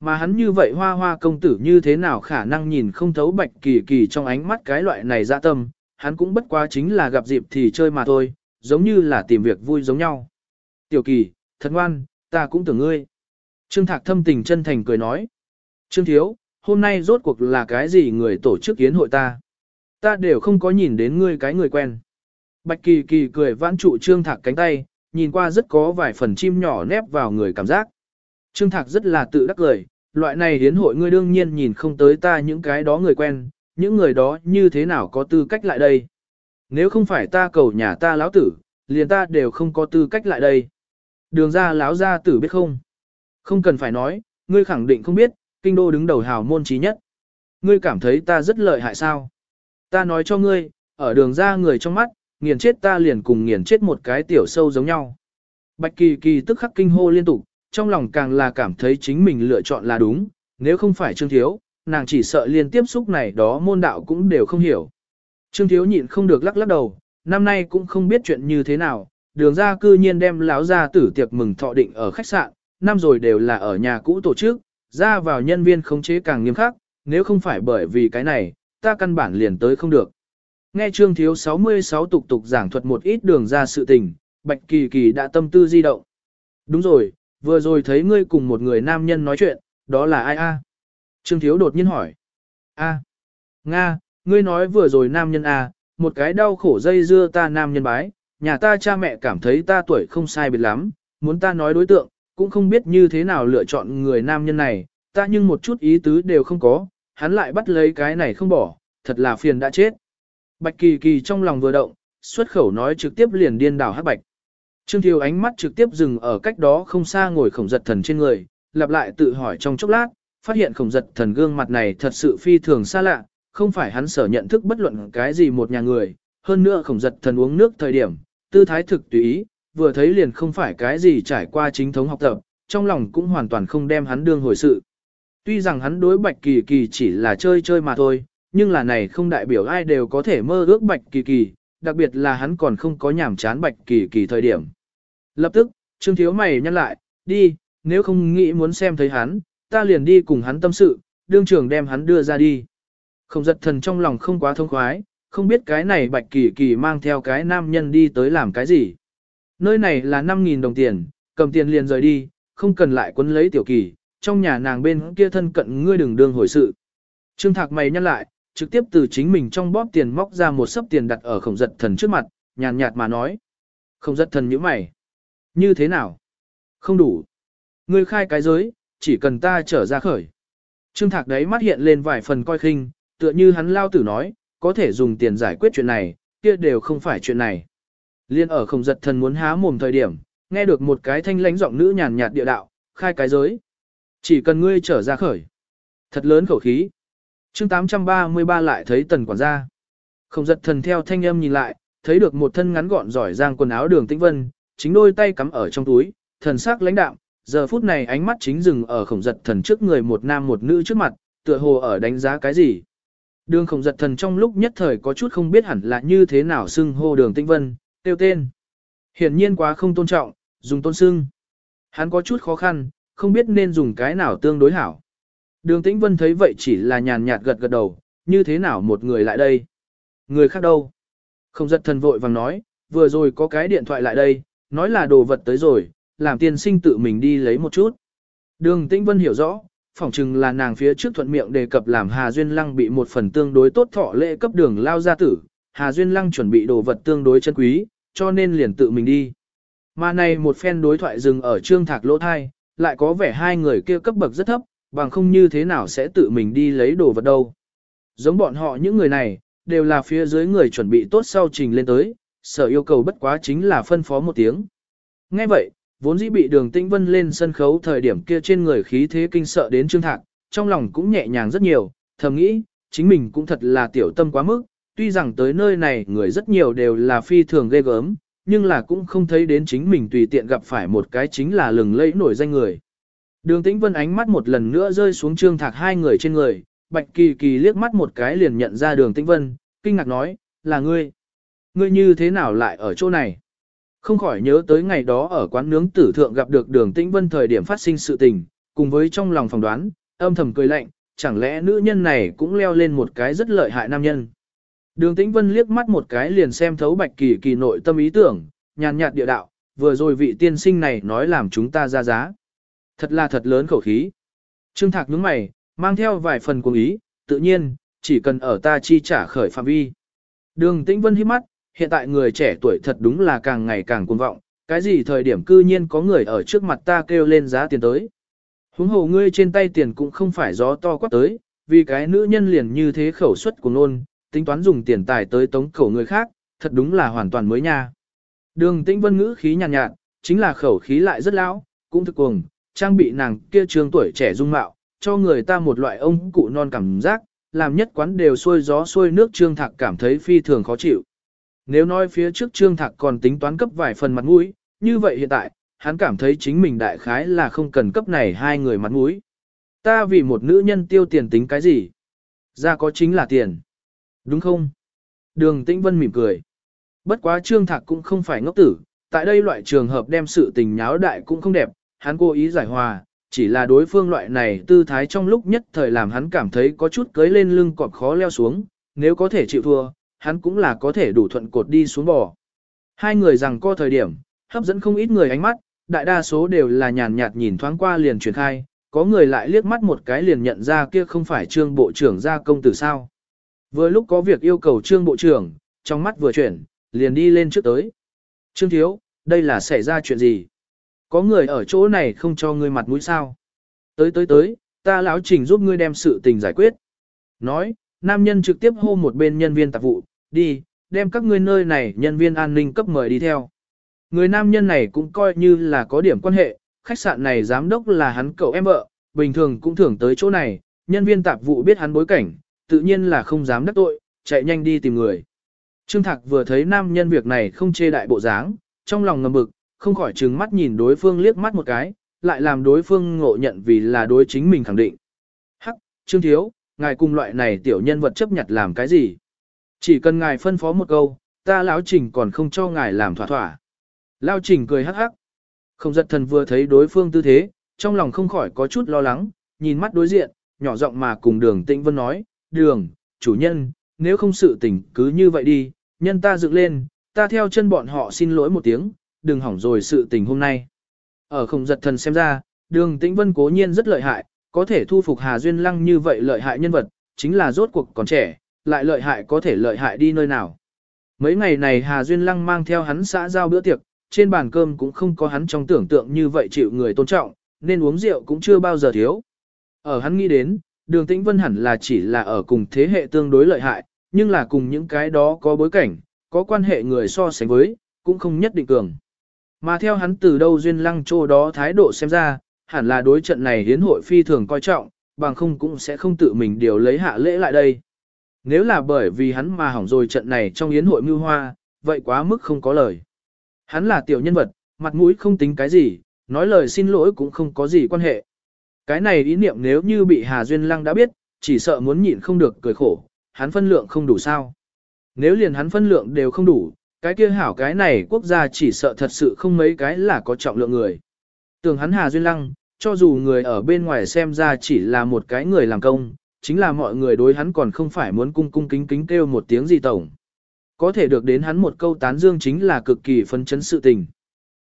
Mà hắn như vậy hoa hoa công tử như thế nào khả năng nhìn không thấu bạch kỳ kỳ trong ánh mắt cái loại này dạ tâm, hắn cũng bất quá chính là gặp dịp thì chơi mà thôi, giống như là tìm việc vui giống nhau. Tiểu kỳ, thật ngoan, ta cũng tưởng ngươi. Trương Thạc thâm tình chân thành cười nói. Trương Thiếu, hôm nay rốt cuộc là cái gì người tổ chức yến hội ta? Ta đều không có nhìn đến ngươi cái người quen. Bạch Kỳ Kỳ cười vãn trụ Trương Thạc cánh tay, nhìn qua rất có vài phần chim nhỏ nép vào người cảm giác. Trương Thạc rất là tự đắc cười, loại này hiến hội ngươi đương nhiên nhìn không tới ta những cái đó người quen, những người đó như thế nào có tư cách lại đây. Nếu không phải ta cầu nhà ta lão tử, liền ta đều không có tư cách lại đây. Đường ra lão gia tử biết không? Không cần phải nói, ngươi khẳng định không biết, kinh đô đứng đầu hào môn trí nhất. Ngươi cảm thấy ta rất lợi hại sao? Ta nói cho ngươi, ở đường ra người trong mắt, nghiền chết ta liền cùng nghiền chết một cái tiểu sâu giống nhau. Bạch kỳ kỳ tức khắc kinh hô liên tục, trong lòng càng là cảm thấy chính mình lựa chọn là đúng, nếu không phải Trương Thiếu, nàng chỉ sợ liên tiếp xúc này đó môn đạo cũng đều không hiểu. Trương Thiếu nhịn không được lắc lắc đầu, năm nay cũng không biết chuyện như thế nào, đường ra cư nhiên đem lão ra tử tiệc mừng thọ định ở khách sạn, năm rồi đều là ở nhà cũ tổ chức, ra vào nhân viên khống chế càng nghiêm khắc, nếu không phải bởi vì cái này, ta căn bản liền tới không được. Nghe Trương Thiếu 66 tục tục giảng thuật một ít đường ra sự tình, Bạch Kỳ Kỳ đã tâm tư di động. Đúng rồi, vừa rồi thấy ngươi cùng một người nam nhân nói chuyện, đó là ai a? Trương Thiếu đột nhiên hỏi. A. Nga, ngươi nói vừa rồi nam nhân a, một cái đau khổ dây dưa ta nam nhân bái, nhà ta cha mẹ cảm thấy ta tuổi không sai biệt lắm, muốn ta nói đối tượng, cũng không biết như thế nào lựa chọn người nam nhân này, ta nhưng một chút ý tứ đều không có, hắn lại bắt lấy cái này không bỏ, thật là phiền đã chết. Bạch Kỳ Kỳ trong lòng vừa động, xuất khẩu nói trực tiếp liền điên đảo hắc bạch. Trương Thiều ánh mắt trực tiếp dừng ở cách đó không xa ngồi khổng giật thần trên người, lặp lại tự hỏi trong chốc lát, phát hiện khổng giật thần gương mặt này thật sự phi thường xa lạ, không phải hắn sở nhận thức bất luận cái gì một nhà người, hơn nữa khổng giật thần uống nước thời điểm, tư thái thực tùy ý, vừa thấy liền không phải cái gì trải qua chính thống học tập, trong lòng cũng hoàn toàn không đem hắn đương hồi sự. Tuy rằng hắn đối bạch kỳ kỳ chỉ là chơi chơi mà thôi, nhưng là này không đại biểu ai đều có thể mơ ước bạch kỳ kỳ, đặc biệt là hắn còn không có nhảm chán bạch kỳ kỳ thời điểm. Lập tức, Trương Thiếu mày nhăn lại, đi, nếu không nghĩ muốn xem thấy hắn, ta liền đi cùng hắn tâm sự, đương trường đem hắn đưa ra đi. Không giật thần trong lòng không quá thông khoái, không biết cái này bạch kỳ kỳ mang theo cái nam nhân đi tới làm cái gì. Nơi này là 5.000 đồng tiền, cầm tiền liền rời đi, không cần lại quấn lấy tiểu kỳ, trong nhà nàng bên kia thân cận ngươi đừng đương hồi sự. Trương Thạc mày nhăn lại, trực tiếp từ chính mình trong bóp tiền móc ra một sấp tiền đặt ở khổng giật thần trước mặt, nhàn nhạt mà nói. Không giật thần như mày. Như thế nào? Không đủ. Ngươi khai cái giới, chỉ cần ta trở ra khởi. Trương Thạc đấy mắt hiện lên vài phần coi khinh, tựa như hắn lao tử nói, có thể dùng tiền giải quyết chuyện này, kia đều không phải chuyện này. Liên ở không giật thần muốn há mồm thời điểm, nghe được một cái thanh lãnh giọng nữ nhàn nhạt địa đạo, khai cái giới. Chỉ cần ngươi trở ra khởi. Thật lớn khẩu khí chương 833 lại thấy tần quản gia. Không giật thần theo thanh âm nhìn lại, thấy được một thân ngắn gọn giỏi giang quần áo đường tĩnh vân, chính đôi tay cắm ở trong túi, thần sắc lãnh đạm, giờ phút này ánh mắt chính dừng ở khổng giật thần trước người một nam một nữ trước mặt, tựa hồ ở đánh giá cái gì. Đường khổng giật thần trong lúc nhất thời có chút không biết hẳn là như thế nào xưng hô đường tĩnh vân, tiêu tên. Hiển nhiên quá không tôn trọng, dùng tôn xưng. Hắn có chút khó khăn, không biết nên dùng cái nào tương đối hảo. Đường tĩnh vân thấy vậy chỉ là nhàn nhạt gật gật đầu, như thế nào một người lại đây. Người khác đâu? Không giật thần vội vàng nói, vừa rồi có cái điện thoại lại đây, nói là đồ vật tới rồi, làm tiên sinh tự mình đi lấy một chút. Đường Tĩnh Vân hiểu rõ, phỏng chừng là nàng phía trước thuận miệng đề cập làm Hà Duyên Lăng bị một phần tương đối tốt thọ lễ cấp đường lao gia tử, Hà Duyên Lăng chuẩn bị đồ vật tương đối chân quý, cho nên liền tự mình đi. Mà này một phen đối thoại dừng ở trương thạc lỗ thai, lại có vẻ hai người kia cấp bậc rất thấp, bằng không như thế nào sẽ tự mình đi lấy đồ vật đâu. Giống bọn họ những người này, đều là phía dưới người chuẩn bị tốt sau trình lên tới, sở yêu cầu bất quá chính là phân phó một tiếng. Ngay vậy, vốn dĩ bị đường tĩnh vân lên sân khấu thời điểm kia trên người khí thế kinh sợ đến trương thạc, trong lòng cũng nhẹ nhàng rất nhiều, thầm nghĩ, chính mình cũng thật là tiểu tâm quá mức, tuy rằng tới nơi này người rất nhiều đều là phi thường ghê gớm, nhưng là cũng không thấy đến chính mình tùy tiện gặp phải một cái chính là lừng lẫy nổi danh người. Đường tĩnh vân ánh mắt một lần nữa rơi xuống trương thạc hai người trên người, bạch kỳ kỳ liếc mắt một cái liền nhận ra đường tĩnh vân, kinh ngạc nói, là ngươi. Ngươi như thế nào lại ở chỗ này? Không khỏi nhớ tới ngày đó ở quán nướng tử thượng gặp được đường tĩnh vân thời điểm phát sinh sự tình, cùng với trong lòng phỏng đoán, âm thầm cười lạnh, chẳng lẽ nữ nhân này cũng leo lên một cái rất lợi hại nam nhân. Đường tĩnh vân liếc mắt một cái liền xem thấu bạch kỳ kỳ nội tâm ý tưởng, nhàn nhạt địa đạo, vừa rồi vị tiên sinh này nói làm chúng ta ra giá. Thật là thật lớn khẩu khí. Trương Thạc nhướng mày, mang theo vài phần cuồng ý, tự nhiên, chỉ cần ở ta chi trả khởi phạm vi. Đường Tĩnh Vân hiếp mắt, hiện tại người trẻ tuổi thật đúng là càng ngày càng cuồng vọng, cái gì thời điểm cư nhiên có người ở trước mặt ta kêu lên giá tiền tới. Huống hồ ngươi trên tay tiền cũng không phải gió to quát tới, vì cái nữ nhân liền như thế khẩu suất của nôn, tính toán dùng tiền tài tới tống khẩu người khác, thật đúng là hoàn toàn mới nha. Đường Tĩnh Vân ngữ khí nhàn nhạt, nhạt, chính là khẩu khí lại rất lão, cũng thực cuồng, trang bị nàng kia trường tuổi trẻ dung mạo, cho người ta một loại ông cụ non cảm giác, làm nhất quán đều xuôi gió xuôi nước Trương Thạc cảm thấy phi thường khó chịu. Nếu nói phía trước Trương Thạc còn tính toán cấp vài phần mặt mũi, như vậy hiện tại, hắn cảm thấy chính mình đại khái là không cần cấp này hai người mặt mũi. Ta vì một nữ nhân tiêu tiền tính cái gì? Ra có chính là tiền. Đúng không? Đường Tĩnh Vân mỉm cười. Bất quá Trương Thạc cũng không phải ngốc tử, tại đây loại trường hợp đem sự tình nháo đại cũng không đẹp, hắn cố ý giải hòa, chỉ là đối phương loại này tư thái trong lúc nhất thời làm hắn cảm thấy có chút cưới lên lưng cọp khó leo xuống, nếu có thể chịu thua, hắn cũng là có thể đủ thuận cột đi xuống bò. Hai người rằng co thời điểm, hấp dẫn không ít người ánh mắt, đại đa số đều là nhàn nhạt nhìn thoáng qua liền truyền khai, có người lại liếc mắt một cái liền nhận ra kia không phải trương bộ trưởng ra công tử sao. Vừa lúc có việc yêu cầu trương bộ trưởng, trong mắt vừa chuyển, liền đi lên trước tới. Trương thiếu, đây là xảy ra chuyện gì? Có người ở chỗ này không cho ngươi mặt mũi sao? Tới tới tới, ta lão trình giúp ngươi đem sự tình giải quyết. Nói, nam nhân trực tiếp hô một bên nhân viên tạp vụ, đi, đem các ngươi nơi này nhân viên an ninh cấp mời đi theo. Người nam nhân này cũng coi như là có điểm quan hệ, khách sạn này giám đốc là hắn cậu em vợ, bình thường cũng thường tới chỗ này, nhân viên tạp vụ biết hắn bối cảnh, tự nhiên là không dám đắc tội, chạy nhanh đi tìm người. Trương Thạc vừa thấy nam nhân việc này không chê đại bộ dáng, trong lòng ngầm bực, không khỏi trừng mắt nhìn đối phương liếc mắt một cái, lại làm đối phương ngộ nhận vì là đối chính mình khẳng định. Hắc, Trương Thiếu, ngài cùng loại này tiểu nhân vật chấp nhặt làm cái gì? Chỉ cần ngài phân phó một câu, ta lão trình còn không cho ngài làm thỏa thỏa. Lao trình cười hắc hắc. Không giật thần vừa thấy đối phương tư thế, trong lòng không khỏi có chút lo lắng, nhìn mắt đối diện, nhỏ giọng mà cùng đường tĩnh vân nói, đường, chủ nhân, nếu không sự tình cứ như vậy đi, nhân ta dựng lên, ta theo chân bọn họ xin lỗi một tiếng, đừng hỏng rồi sự tình hôm nay. Ở không giật thần xem ra, đường tĩnh vân cố nhiên rất lợi hại, có thể thu phục Hà Duyên Lăng như vậy lợi hại nhân vật, chính là rốt cuộc còn trẻ, lại lợi hại có thể lợi hại đi nơi nào. Mấy ngày này Hà Duyên Lăng mang theo hắn xã giao bữa tiệc, trên bàn cơm cũng không có hắn trong tưởng tượng như vậy chịu người tôn trọng, nên uống rượu cũng chưa bao giờ thiếu. Ở hắn nghĩ đến, đường tĩnh vân hẳn là chỉ là ở cùng thế hệ tương đối lợi hại, nhưng là cùng những cái đó có bối cảnh, có quan hệ người so sánh với, cũng không nhất định cường. Mà theo hắn từ đâu duyên lăng trô đó thái độ xem ra, hẳn là đối trận này hiến hội phi thường coi trọng, bằng không cũng sẽ không tự mình điều lấy hạ lễ lại đây. Nếu là bởi vì hắn mà hỏng rồi trận này trong yến hội mưu hoa, vậy quá mức không có lời. Hắn là tiểu nhân vật, mặt mũi không tính cái gì, nói lời xin lỗi cũng không có gì quan hệ. Cái này ý niệm nếu như bị Hà Duyên Lăng đã biết, chỉ sợ muốn nhịn không được cười khổ, hắn phân lượng không đủ sao. Nếu liền hắn phân lượng đều không đủ, cái kia hảo cái này quốc gia chỉ sợ thật sự không mấy cái là có trọng lượng người. Tưởng hắn Hà Duyên Lăng, cho dù người ở bên ngoài xem ra chỉ là một cái người làm công, chính là mọi người đối hắn còn không phải muốn cung cung kính kính kêu một tiếng gì tổng. Có thể được đến hắn một câu tán dương chính là cực kỳ phấn chấn sự tình.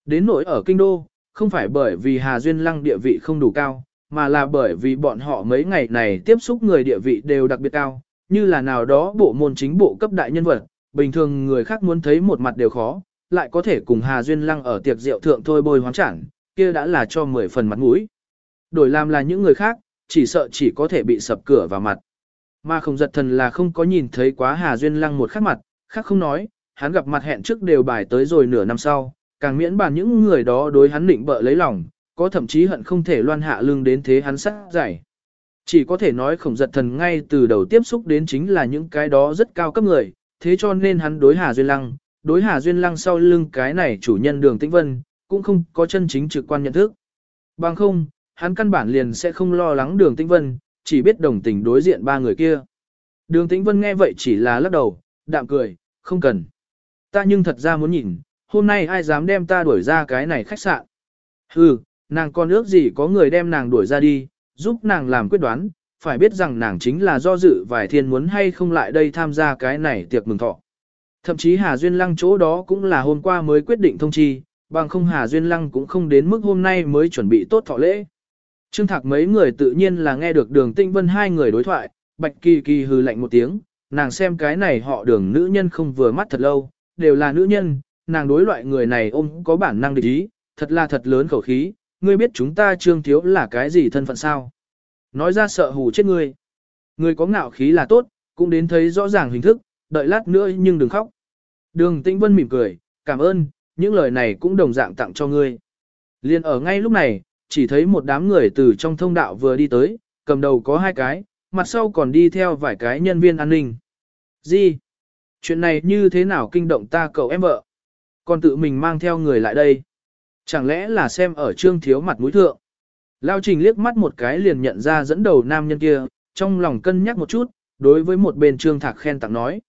Đến nỗi ở kinh đô, không phải bởi vì Hà Duyên Lăng địa vị không đủ cao, mà là bởi vì bọn họ mấy ngày này tiếp xúc người địa vị đều đặc biệt cao, như là nào đó bộ môn chính bộ cấp đại nhân vật, bình thường người khác muốn thấy một mặt đều khó, lại có thể cùng Hà Duyên Lăng ở tiệc rượu thượng thôi bôi hoán chẳng, kia đã là cho 10 phần mặt mũi. Đổi làm là những người khác, chỉ sợ chỉ có thể bị sập cửa vào mặt. Mà không giật thần là không có nhìn thấy quá Hà Duyên Lăng một khắc mặt, khác không nói, hắn gặp mặt hẹn trước đều bài tới rồi nửa năm sau, càng miễn bàn những người đó đối hắn định bợ lấy lòng, có thậm chí hận không thể loan hạ lương đến thế hắn sắc giải. Chỉ có thể nói khổng giật thần ngay từ đầu tiếp xúc đến chính là những cái đó rất cao cấp người, thế cho nên hắn đối Hà Duyên Lăng, đối Hà Duyên Lăng sau lưng cái này chủ nhân đường tĩnh vân, cũng không có chân chính trực quan nhận thức. Bằng không, hắn căn bản liền sẽ không lo lắng đường tĩnh vân, chỉ biết đồng tình đối diện ba người kia. Đường tĩnh vân nghe vậy chỉ là lắc đầu, đạm cười, không cần. Ta nhưng thật ra muốn nhìn, hôm nay ai dám đem ta đuổi ra cái này khách sạn. Hừ, nàng còn ước gì có người đem nàng đuổi ra đi, giúp nàng làm quyết đoán, phải biết rằng nàng chính là do dự vài thiên muốn hay không lại đây tham gia cái này tiệc mừng thọ. Thậm chí Hà Duyên Lăng chỗ đó cũng là hôm qua mới quyết định thông chi, bằng không Hà Duyên Lăng cũng không đến mức hôm nay mới chuẩn bị tốt thọ lễ. Trương Thạc mấy người tự nhiên là nghe được đường tinh vân hai người đối thoại, Bạch Kỳ Kỳ hừ lạnh một tiếng, nàng xem cái này họ đường nữ nhân không vừa mắt thật lâu, đều là nữ nhân, nàng đối loại người này ôm có bản năng địch ý, thật là thật lớn khẩu khí, ngươi biết chúng ta trương thiếu là cái gì thân phận sao? Nói ra sợ hù chết ngươi. Ngươi có ngạo khí là tốt, cũng đến thấy rõ ràng hình thức, đợi lát nữa nhưng đừng khóc. Đường Tĩnh Vân mỉm cười, cảm ơn, những lời này cũng đồng dạng tặng cho ngươi. Liên ở ngay lúc này, chỉ thấy một đám người từ trong thông đạo vừa đi tới, cầm đầu có hai cái, mặt sau còn đi theo vài cái nhân viên an ninh. Gì? Chuyện này như thế nào kinh động ta cậu em vợ? Còn tự mình mang theo người lại đây. Chẳng lẽ là xem ở trương thiếu mặt mũi thượng? Lao trình liếc mắt một cái liền nhận ra dẫn đầu nam nhân kia, trong lòng cân nhắc một chút, đối với một bên trương thạc khen tặng nói.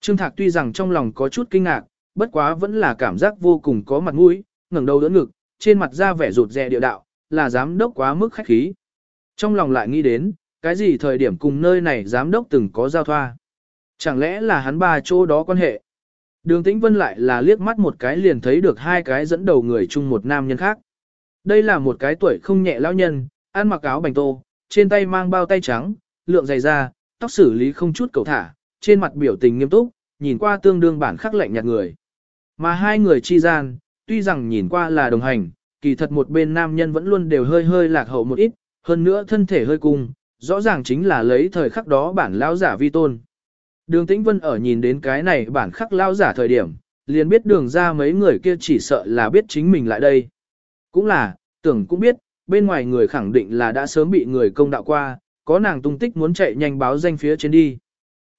Trương thạc tuy rằng trong lòng có chút kinh ngạc, bất quá vẫn là cảm giác vô cùng có mặt mũi, ngẩng đầu đỡ ngực, trên mặt ra vẻ rụt rè địa đạo, là giám đốc quá mức khách khí. Trong lòng lại nghĩ đến, cái gì thời điểm cùng nơi này giám đốc từng có giao thoa. Chẳng lẽ là hắn ba chỗ đó quan hệ? Đường Tĩnh Vân lại là liếc mắt một cái liền thấy được hai cái dẫn đầu người chung một nam nhân khác. Đây là một cái tuổi không nhẹ lão nhân, ăn mặc áo bành tô, trên tay mang bao tay trắng, lượng dày da, tóc xử lý không chút cầu thả, trên mặt biểu tình nghiêm túc, nhìn qua tương đương bản khắc lạnh nhạt người. Mà hai người chi gian, tuy rằng nhìn qua là đồng hành, kỳ thật một bên nam nhân vẫn luôn đều hơi hơi lạc hậu một ít, hơn nữa thân thể hơi cung, rõ ràng chính là lấy thời khắc đó bản lão giả vi tôn. Đường Tĩnh Vân ở nhìn đến cái này bản khắc lao giả thời điểm, liền biết đường ra mấy người kia chỉ sợ là biết chính mình lại đây. Cũng là, tưởng cũng biết, bên ngoài người khẳng định là đã sớm bị người công đạo qua, có nàng tung tích muốn chạy nhanh báo danh phía trên đi.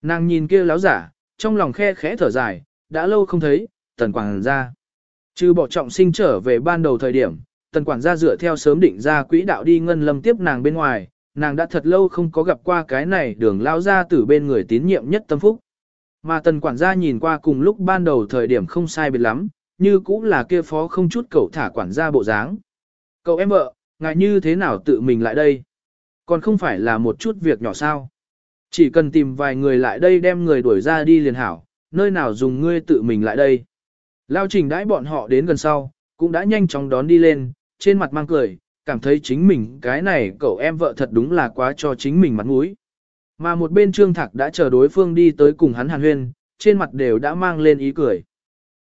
Nàng nhìn kia láo giả, trong lòng khe khẽ thở dài, đã lâu không thấy, tần quảng ra. Trừ bỏ trọng sinh trở về ban đầu thời điểm, tần quản gia dựa theo sớm định ra quỹ đạo đi ngân lâm tiếp nàng bên ngoài, nàng đã thật lâu không có gặp qua cái này đường lao ra từ bên người tín nhiệm nhất tâm phúc. Mà tần quản gia nhìn qua cùng lúc ban đầu thời điểm không sai biệt lắm, như cũng là kia phó không chút cậu thả quản gia bộ dáng. Cậu em vợ, ngài như thế nào tự mình lại đây? Còn không phải là một chút việc nhỏ sao? Chỉ cần tìm vài người lại đây đem người đuổi ra đi liền hảo, nơi nào dùng ngươi tự mình lại đây. Lao trình đãi bọn họ đến gần sau, cũng đã nhanh chóng đón đi lên, trên mặt mang cười, cảm thấy chính mình cái này cậu em vợ thật đúng là quá cho chính mình mặt mũi. Mà một bên trương thạc đã chờ đối phương đi tới cùng hắn hàn huyên, trên mặt đều đã mang lên ý cười.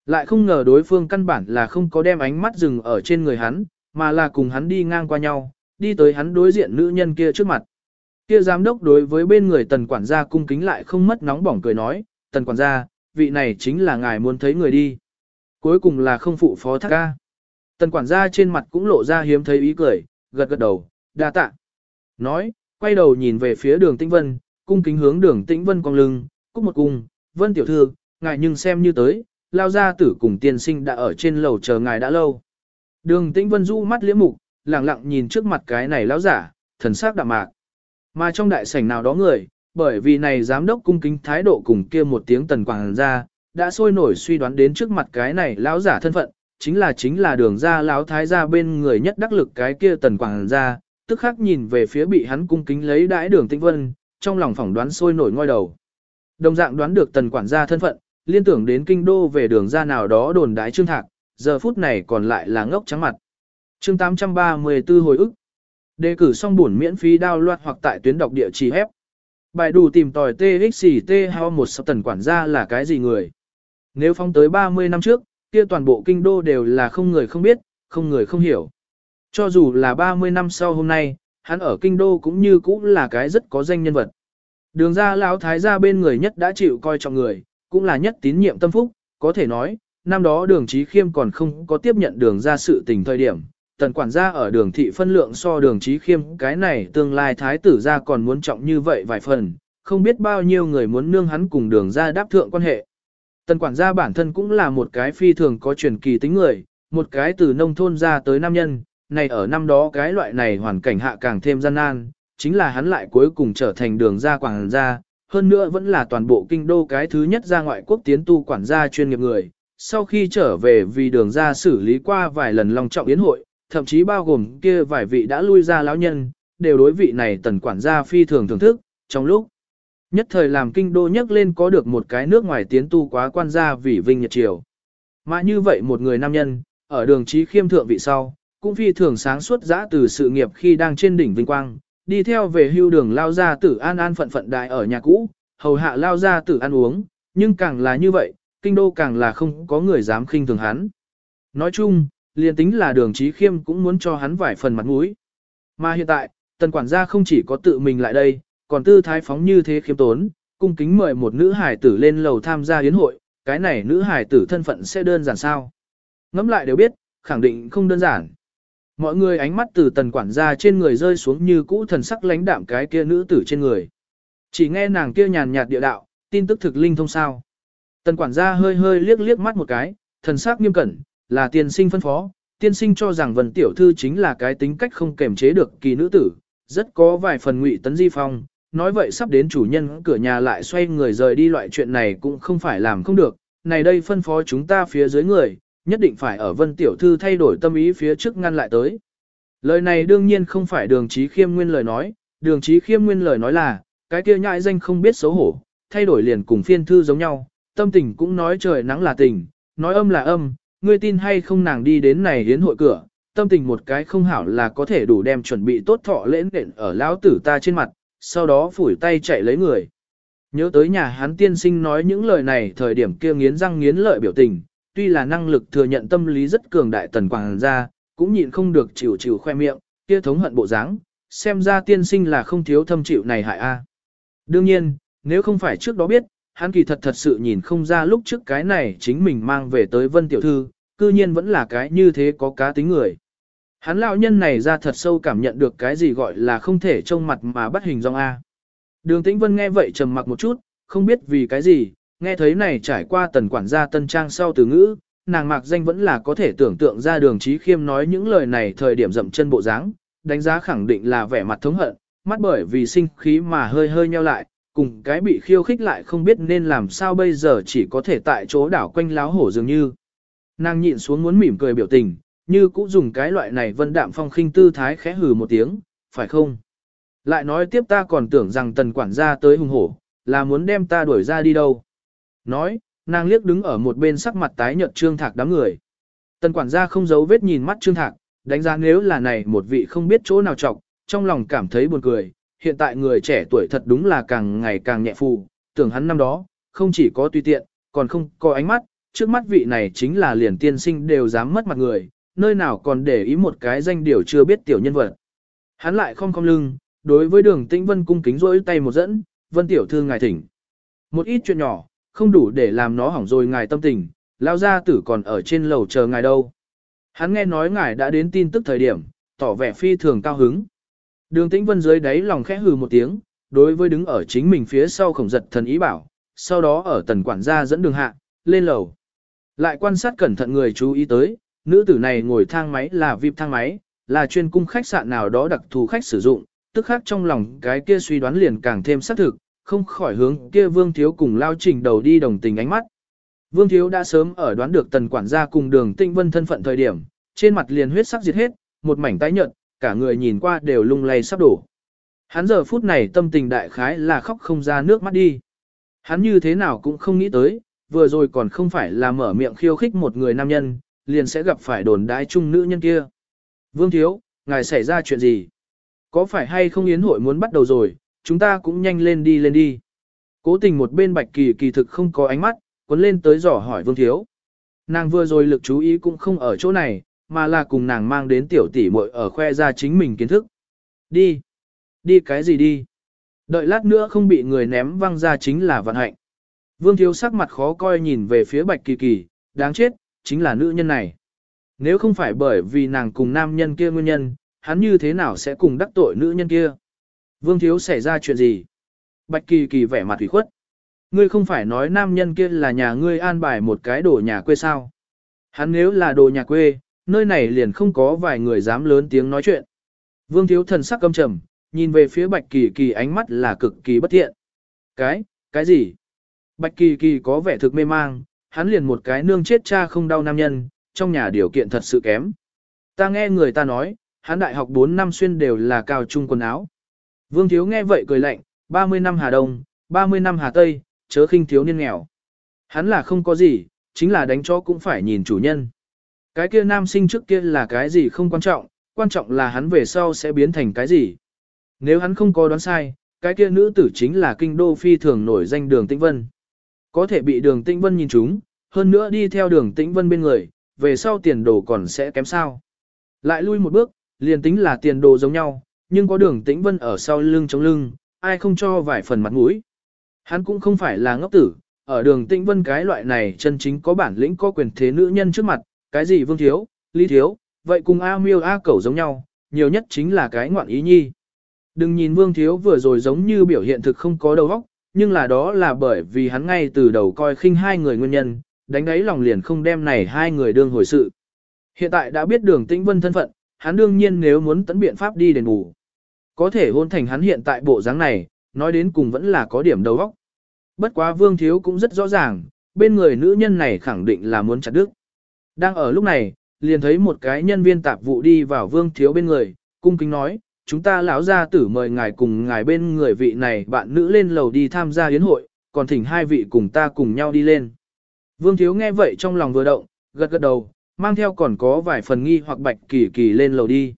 Lại không ngờ đối phương căn bản là không có đem ánh mắt dừng ở trên người hắn, mà là cùng hắn đi ngang qua nhau, đi tới hắn đối diện nữ nhân kia trước mặt. Kia giám đốc đối với bên người tần quản gia cung kính lại không mất nóng bỏng cười nói, tần quản gia, vị này chính là ngài muốn thấy người đi. Cuối cùng là không phụ phó thác ca. Tần quản gia trên mặt cũng lộ ra hiếm thấy ý cười, gật gật đầu, đa tạ. Nói, quay đầu nhìn về phía đường tĩnh vân, cung kính hướng đường tĩnh vân cong lưng, cúc một cung, vân tiểu thư, ngài nhưng xem như tới, lao gia tử cùng tiên sinh đã ở trên lầu chờ ngài đã lâu. Đường tĩnh vân du mắt liễm mục, lặng lặng nhìn trước mặt cái này lão giả, thần sắc đạm mạc. Mà trong đại sảnh nào đó người, bởi vì này giám đốc cung kính thái độ cùng kia một tiếng tần quảng ra, đã sôi nổi suy đoán đến trước mặt cái này lão giả thân phận, chính là chính là đường ra lão thái gia bên người nhất đắc lực cái kia tần quảng ra, tức khắc nhìn về phía bị hắn cung kính lấy đãi đường tĩnh vân, trong lòng phỏng đoán sôi nổi ngoi đầu. Đồng dạng đoán được tần quản gia thân phận, liên tưởng đến kinh đô về đường ra nào đó đồn đái trương thạc, giờ phút này còn lại là ngốc trắng mặt. chương 834 hồi ức. Đề cử xong buồn miễn phí download hoặc tại tuyến đọc địa chỉ hép. Bài đủ tìm tòi TXT hao một sắp tần quản gia là cái gì người? Nếu phong tới 30 năm trước, kia toàn bộ kinh đô đều là không người không biết, không người không hiểu. Cho dù là 30 năm sau hôm nay, hắn ở kinh đô cũng như cũng là cái rất có danh nhân vật. Đường ra lão thái gia bên người nhất đã chịu coi trọng người, cũng là nhất tín nhiệm tâm phúc, có thể nói, năm đó đường trí khiêm còn không có tiếp nhận đường ra sự tình thời điểm. Tần quản gia ở đường thị phân lượng so đường trí khiêm cái này tương lai thái tử ra còn muốn trọng như vậy vài phần, không biết bao nhiêu người muốn nương hắn cùng đường ra đáp thượng quan hệ. Tần quản gia bản thân cũng là một cái phi thường có truyền kỳ tính người, một cái từ nông thôn ra tới nam nhân, này ở năm đó cái loại này hoàn cảnh hạ càng thêm gian nan, chính là hắn lại cuối cùng trở thành đường ra Quảng gia, hơn nữa vẫn là toàn bộ kinh đô cái thứ nhất ra ngoại quốc tiến tu quản gia chuyên nghiệp người. Sau khi trở về vì đường ra xử lý qua vài lần long trọng yến hội, thậm chí bao gồm kia vài vị đã lui ra lão nhân, đều đối vị này tần quản gia phi thường thưởng thức, trong lúc nhất thời làm kinh đô nhắc lên có được một cái nước ngoài tiến tu quá quan gia vì vinh nhật triều. Mà như vậy một người nam nhân, ở đường trí khiêm thượng vị sau, cũng phi thường sáng suốt giã từ sự nghiệp khi đang trên đỉnh vinh quang, đi theo về hưu đường lao ra tử an an phận phận đại ở nhà cũ, hầu hạ lao ra tử ăn uống, nhưng càng là như vậy, kinh đô càng là không có người dám khinh thường hắn. Nói chung, liền tính là đường trí khiêm cũng muốn cho hắn vải phần mặt mũi. Mà hiện tại, tần quản gia không chỉ có tự mình lại đây, còn tư thái phóng như thế khiêm tốn, cung kính mời một nữ hải tử lên lầu tham gia yến hội, cái này nữ hải tử thân phận sẽ đơn giản sao. ngẫm lại đều biết, khẳng định không đơn giản. Mọi người ánh mắt từ tần quản gia trên người rơi xuống như cũ thần sắc lãnh đạm cái kia nữ tử trên người. Chỉ nghe nàng kia nhàn nhạt địa đạo, tin tức thực linh thông sao. Tần quản gia hơi hơi liếc liếc mắt một cái, thần sắc nghiêm cẩn, là tiên sinh phân phó, tiên sinh cho rằng vần tiểu thư chính là cái tính cách không kềm chế được kỳ nữ tử, rất có vài phần ngụy tấn di phong, nói vậy sắp đến chủ nhân cửa nhà lại xoay người rời đi loại chuyện này cũng không phải làm không được, này đây phân phó chúng ta phía dưới người, nhất định phải ở vân tiểu thư thay đổi tâm ý phía trước ngăn lại tới. Lời này đương nhiên không phải đường trí khiêm nguyên lời nói, đường trí khiêm nguyên lời nói là, cái kia nhại danh không biết xấu hổ, thay đổi liền cùng phiên thư giống nhau, tâm tình cũng nói trời nắng là tình, nói âm là âm, ngươi tin hay không nàng đi đến này đến hội cửa, tâm tình một cái không hảo là có thể đủ đem chuẩn bị tốt thọ lễ nện ở lão tử ta trên mặt, sau đó phủi tay chạy lấy người. Nhớ tới nhà hắn tiên sinh nói những lời này thời điểm kia nghiến răng nghiến lợi biểu tình, tuy là năng lực thừa nhận tâm lý rất cường đại tần quảng ra, cũng nhịn không được chịu chịu khoe miệng, kia thống hận bộ dáng, xem ra tiên sinh là không thiếu thâm chịu này hại a. Đương nhiên, nếu không phải trước đó biết, hắn kỳ thật thật sự nhìn không ra lúc trước cái này chính mình mang về tới vân tiểu thư, cư nhiên vẫn là cái như thế có cá tính người. Hắn lão nhân này ra thật sâu cảm nhận được cái gì gọi là không thể trông mặt mà bắt hình dong A. Đường Tĩnh Vân nghe vậy trầm mặc một chút, không biết vì cái gì, nghe thấy này trải qua tần quản gia tân trang sau từ ngữ, nàng mạc danh vẫn là có thể tưởng tượng ra đường trí khiêm nói những lời này thời điểm dậm chân bộ dáng, đánh giá khẳng định là vẻ mặt thống hận, mắt bởi vì sinh khí mà hơi hơi nheo lại, cùng cái bị khiêu khích lại không biết nên làm sao bây giờ chỉ có thể tại chỗ đảo quanh láo hổ dường như. Nàng nhịn xuống muốn mỉm cười biểu tình, như cũng dùng cái loại này vân đạm phong khinh tư thái khẽ hừ một tiếng, phải không? Lại nói tiếp ta còn tưởng rằng tần quản gia tới hùng hổ, là muốn đem ta đuổi ra đi đâu. Nói, nàng liếc đứng ở một bên sắc mặt tái nhợt trương thạc đám người. Tần quản gia không giấu vết nhìn mắt trương thạc, đánh giá nếu là này một vị không biết chỗ nào trọng, trong lòng cảm thấy buồn cười. Hiện tại người trẻ tuổi thật đúng là càng ngày càng nhẹ phù, tưởng hắn năm đó, không chỉ có tùy tiện, còn không có ánh mắt, trước mắt vị này chính là liền tiên sinh đều dám mất mặt người, nơi nào còn để ý một cái danh điều chưa biết tiểu nhân vật. Hắn lại không không lưng, đối với đường tĩnh vân cung kính rỗi tay một dẫn, vân tiểu thư ngài thỉnh. Một ít chuyện nhỏ, không đủ để làm nó hỏng rồi ngài tâm tình, lao gia tử còn ở trên lầu chờ ngài đâu. Hắn nghe nói ngài đã đến tin tức thời điểm, tỏ vẻ phi thường cao hứng. Đường tĩnh vân dưới đáy lòng khẽ hừ một tiếng, đối với đứng ở chính mình phía sau khổng giật thần ý bảo, sau đó ở tần quản gia dẫn đường hạ, lên lầu. Lại quan sát cẩn thận người chú ý tới, nữ tử này ngồi thang máy là VIP thang máy, là chuyên cung khách sạn nào đó đặc thù khách sử dụng, tức khác trong lòng cái kia suy đoán liền càng thêm xác thực, không khỏi hướng kia Vương Thiếu cùng lao trình đầu đi đồng tình ánh mắt. Vương Thiếu đã sớm ở đoán được tần quản gia cùng đường tinh vân thân phận thời điểm, trên mặt liền huyết sắc diệt hết, một mảnh tái nhợt, cả người nhìn qua đều lung lay sắp đổ. Hắn giờ phút này tâm tình đại khái là khóc không ra nước mắt đi. Hắn như thế nào cũng không nghĩ tới, vừa rồi còn không phải là mở miệng khiêu khích một người nam nhân, liền sẽ gặp phải đồn đái chung nữ nhân kia. Vương Thiếu, ngài xảy ra chuyện gì? Có phải hay không yến hội muốn bắt đầu rồi, chúng ta cũng nhanh lên đi lên đi. Cố tình một bên bạch kỳ kỳ thực không có ánh mắt, cuốn lên tới dò hỏi Vương Thiếu. Nàng vừa rồi lực chú ý cũng không ở chỗ này, mà là cùng nàng mang đến tiểu tỷ muội ở khoe ra chính mình kiến thức. Đi. Đi cái gì đi? Đợi lát nữa không bị người ném văng ra chính là vận hạnh. Vương Thiếu sắc mặt khó coi nhìn về phía Bạch Kỳ Kỳ, đáng chết, chính là nữ nhân này. Nếu không phải bởi vì nàng cùng nam nhân kia nguyên nhân, hắn như thế nào sẽ cùng đắc tội nữ nhân kia? Vương Thiếu xảy ra chuyện gì? Bạch Kỳ Kỳ vẻ mặt ủy khuất. Ngươi không phải nói nam nhân kia là nhà ngươi an bài một cái đồ nhà quê sao? Hắn nếu là đồ nhà quê, nơi này liền không có vài người dám lớn tiếng nói chuyện. Vương Thiếu thần sắc căm trầm, nhìn về phía Bạch Kỳ Kỳ ánh mắt là cực kỳ bất thiện. Cái, cái gì? Bạch Kỳ Kỳ có vẻ thực mê mang, hắn liền một cái nương chết cha không đau nam nhân, trong nhà điều kiện thật sự kém. Ta nghe người ta nói, hắn đại học 4 năm xuyên đều là cao trung quần áo. Vương Thiếu nghe vậy cười lạnh, 30 năm Hà Đông, 30 năm Hà Tây, chớ khinh thiếu niên nghèo. Hắn là không có gì, chính là đánh chó cũng phải nhìn chủ nhân. Cái kia nam sinh trước kia là cái gì không quan trọng, quan trọng là hắn về sau sẽ biến thành cái gì. Nếu hắn không có đoán sai, cái kia nữ tử chính là kinh đô phi thường nổi danh đường Tĩnh Vân. Có thể bị đường Tĩnh Vân nhìn chúng, hơn nữa đi theo đường Tĩnh Vân bên người, về sau tiền đồ còn sẽ kém sao. Lại lui một bước, liền tính là tiền đồ giống nhau, nhưng có đường Tĩnh Vân ở sau lưng chống lưng, ai không cho vài phần mặt mũi. Hắn cũng không phải là ngốc tử, ở đường Tĩnh Vân cái loại này chân chính có bản lĩnh có quyền thế nữ nhân trước mặt, cái gì vương thiếu, lý thiếu, vậy cùng A miêu A cẩu giống nhau, nhiều nhất chính là cái ngoạn ý nhi. Đừng nhìn vương thiếu vừa rồi giống như biểu hiện thực không có đầu óc, nhưng là đó là bởi vì hắn ngay từ đầu coi khinh hai người nguyên nhân, đánh đáy lòng liền không đem này hai người đương hồi sự. Hiện tại đã biết đường tĩnh vân thân phận, hắn đương nhiên nếu muốn tấn biện pháp đi đền bù. Có thể hôn thành hắn hiện tại bộ dáng này, nói đến cùng vẫn là có điểm đầu óc. Bất quá vương thiếu cũng rất rõ ràng, bên người nữ nhân này khẳng định là muốn chặt đứt. Đang ở lúc này, liền thấy một cái nhân viên tạp vụ đi vào vương thiếu bên người, cung kính nói, chúng ta lão gia tử mời ngài cùng ngài bên người vị này bạn nữ lên lầu đi tham gia yến hội, còn thỉnh hai vị cùng ta cùng nhau đi lên. Vương thiếu nghe vậy trong lòng vừa động, gật gật đầu, mang theo còn có vài phần nghi hoặc bạch kỳ kỳ lên lầu đi.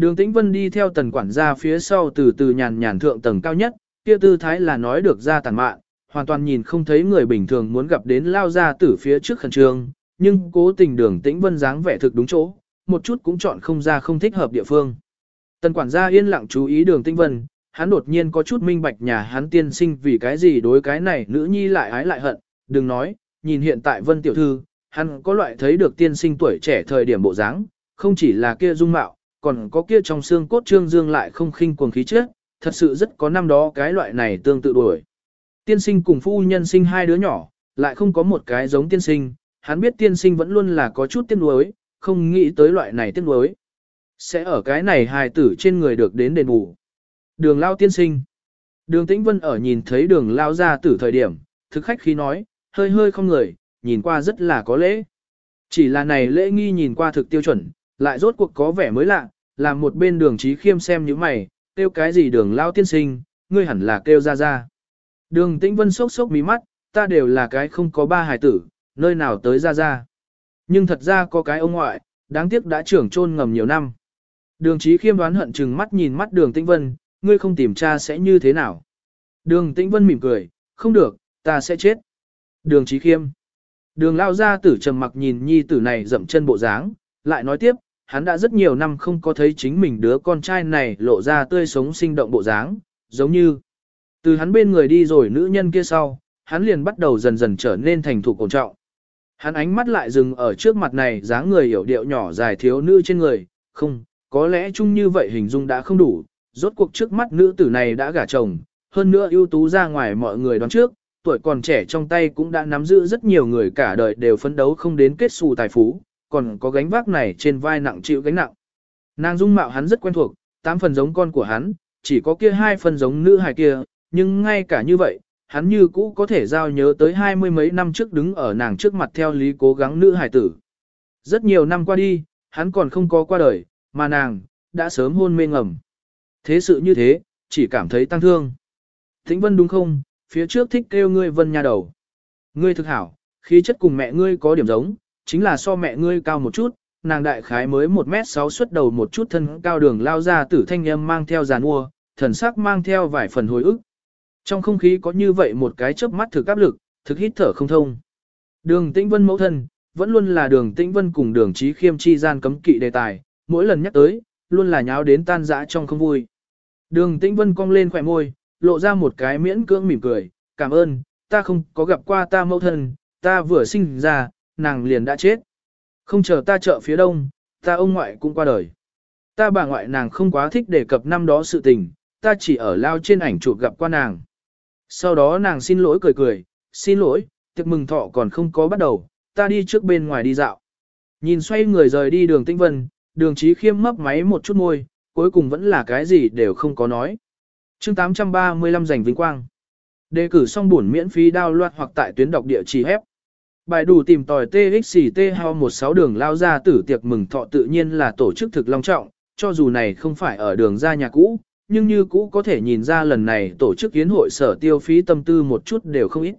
Đường Tĩnh Vân đi theo tần quản gia phía sau từ từ nhàn nhàn thượng tầng cao nhất, kia tư thái là nói được ra tàn mạn, hoàn toàn nhìn không thấy người bình thường muốn gặp đến lao ra từ phía trước khẩn trương, nhưng cố tình đường Tĩnh Vân dáng vẻ thực đúng chỗ, một chút cũng chọn không ra không thích hợp địa phương. Tần quản gia yên lặng chú ý đường Tĩnh Vân, hắn đột nhiên có chút minh bạch nhà hắn tiên sinh vì cái gì đối cái này nữ nhi lại ái lại hận, đừng nói, nhìn hiện tại Vân tiểu thư, hắn có loại thấy được tiên sinh tuổi trẻ thời điểm bộ dáng, không chỉ là kia dung mạo, còn có kia trong xương cốt trương dương lại không khinh cuồng khí chất, thật sự rất có năm đó cái loại này tương tự đuổi. Tiên sinh cùng phu nhân sinh hai đứa nhỏ, lại không có một cái giống tiên sinh, hắn biết tiên sinh vẫn luôn là có chút tiếc nuối, không nghĩ tới loại này tiếc nuối. Sẽ ở cái này hài tử trên người được đến đền bù. Đường lao tiên sinh. Đường tĩnh vân ở nhìn thấy đường lao ra tử thời điểm, thực khách khí nói, hơi hơi không người, nhìn qua rất là có lễ. Chỉ là này lễ nghi nhìn qua thực tiêu chuẩn, lại rốt cuộc có vẻ mới lạ, làm một bên đường trí khiêm xem như mày, kêu cái gì đường lao tiên sinh, ngươi hẳn là kêu ra ra. Đường tĩnh vân sốc sốc mí mắt, ta đều là cái không có ba hài tử, nơi nào tới ra ra. Nhưng thật ra có cái ông ngoại, đáng tiếc đã trưởng trôn ngầm nhiều năm. Đường trí khiêm đoán hận chừng mắt nhìn mắt đường tĩnh vân, ngươi không tìm cha sẽ như thế nào. Đường tĩnh vân mỉm cười, không được, ta sẽ chết. Đường trí khiêm. Đường lao ra tử trầm mặc nhìn nhi tử này dậm chân bộ dáng, lại nói tiếp, hắn đã rất nhiều năm không có thấy chính mình đứa con trai này lộ ra tươi sống sinh động bộ dáng, giống như từ hắn bên người đi rồi nữ nhân kia sau, hắn liền bắt đầu dần dần trở nên thành thục ổn trọng. Hắn ánh mắt lại dừng ở trước mặt này dáng người hiểu điệu nhỏ dài thiếu nữ trên người, không, có lẽ chung như vậy hình dung đã không đủ, rốt cuộc trước mắt nữ tử này đã gả chồng, hơn nữa ưu tú ra ngoài mọi người đoán trước, tuổi còn trẻ trong tay cũng đã nắm giữ rất nhiều người cả đời đều phấn đấu không đến kết xù tài phú, còn có gánh vác này trên vai nặng chịu gánh nặng. Nàng dung mạo hắn rất quen thuộc, tám phần giống con của hắn, chỉ có kia hai phần giống nữ hài kia, nhưng ngay cả như vậy, hắn như cũ có thể giao nhớ tới hai mươi mấy năm trước đứng ở nàng trước mặt theo lý cố gắng nữ hài tử. Rất nhiều năm qua đi, hắn còn không có qua đời, mà nàng, đã sớm hôn mê ngầm. Thế sự như thế, chỉ cảm thấy tăng thương. Thính Vân đúng không, phía trước thích kêu ngươi Vân nha đầu. Ngươi thực hảo, khí chất cùng mẹ ngươi có điểm giống, chính là so mẹ ngươi cao một chút, nàng đại khái mới 1m6 xuất đầu một chút thân cao đường lao ra tử thanh âm mang theo giàn mua, thần sắc mang theo vài phần hồi ức. Trong không khí có như vậy một cái chớp mắt thực áp lực, thực hít thở không thông. Đường tĩnh vân mẫu thân, vẫn luôn là đường tĩnh vân cùng đường trí khiêm chi gian cấm kỵ đề tài, mỗi lần nhắc tới, luôn là nháo đến tan dã trong không vui. Đường tĩnh vân cong lên khỏe môi, lộ ra một cái miễn cưỡng mỉm cười, cảm ơn, ta không có gặp qua ta mẫu thân, ta vừa sinh ra, nàng liền đã chết. Không chờ ta chợ phía đông, ta ông ngoại cũng qua đời. Ta bà ngoại nàng không quá thích đề cập năm đó sự tình, ta chỉ ở lao trên ảnh chụp gặp qua nàng. Sau đó nàng xin lỗi cười cười, xin lỗi, tiệc mừng thọ còn không có bắt đầu, ta đi trước bên ngoài đi dạo. Nhìn xoay người rời đi đường tinh vân, đường trí khiêm mấp máy một chút môi, cuối cùng vẫn là cái gì đều không có nói. chương 835 giành vinh quang. Đề cử xong buồn miễn phí đao loạt hoặc tại tuyến đọc địa chỉ hép. Bài đủ tìm tòi TXT hao 16 đường lao ra tử tiệc mừng thọ tự nhiên là tổ chức thực long trọng, cho dù này không phải ở đường ra nhà cũ, nhưng như cũ có thể nhìn ra lần này tổ chức kiến hội sở tiêu phí tâm tư một chút đều không ít.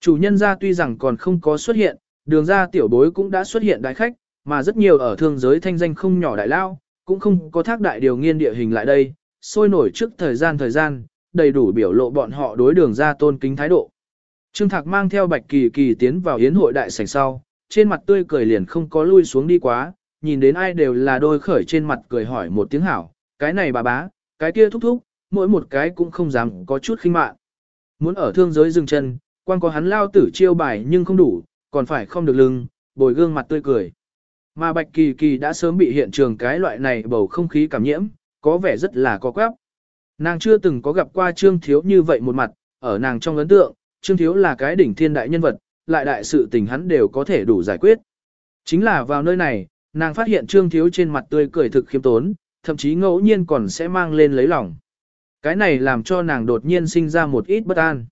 Chủ nhân ra tuy rằng còn không có xuất hiện, đường ra tiểu bối cũng đã xuất hiện đại khách, mà rất nhiều ở thương giới thanh danh không nhỏ đại lao, cũng không có thác đại điều nghiên địa hình lại đây, sôi nổi trước thời gian thời gian, đầy đủ biểu lộ bọn họ đối đường ra tôn kính thái độ. Trương Thạc mang theo Bạch Kỳ Kỳ tiến vào yến hội đại sảnh sau, trên mặt tươi cười liền không có lui xuống đi quá, nhìn đến ai đều là đôi khởi trên mặt cười hỏi một tiếng hảo, cái này bà bá, cái kia thúc thúc, mỗi một cái cũng không dám có chút khinh mạn. Muốn ở thương giới dừng chân, quan có hắn lao tử chiêu bài nhưng không đủ, còn phải không được lưng, bồi gương mặt tươi cười. Mà Bạch Kỳ Kỳ đã sớm bị hiện trường cái loại này bầu không khí cảm nhiễm, có vẻ rất là có quáp. Nàng chưa từng có gặp qua Trương Thiếu như vậy một mặt, ở nàng trong ấn tượng, Trương Thiếu là cái đỉnh thiên đại nhân vật, lại đại sự tình hắn đều có thể đủ giải quyết. Chính là vào nơi này, nàng phát hiện Trương Thiếu trên mặt tươi cười thực khiêm tốn, thậm chí ngẫu nhiên còn sẽ mang lên lấy lòng. Cái này làm cho nàng đột nhiên sinh ra một ít bất an.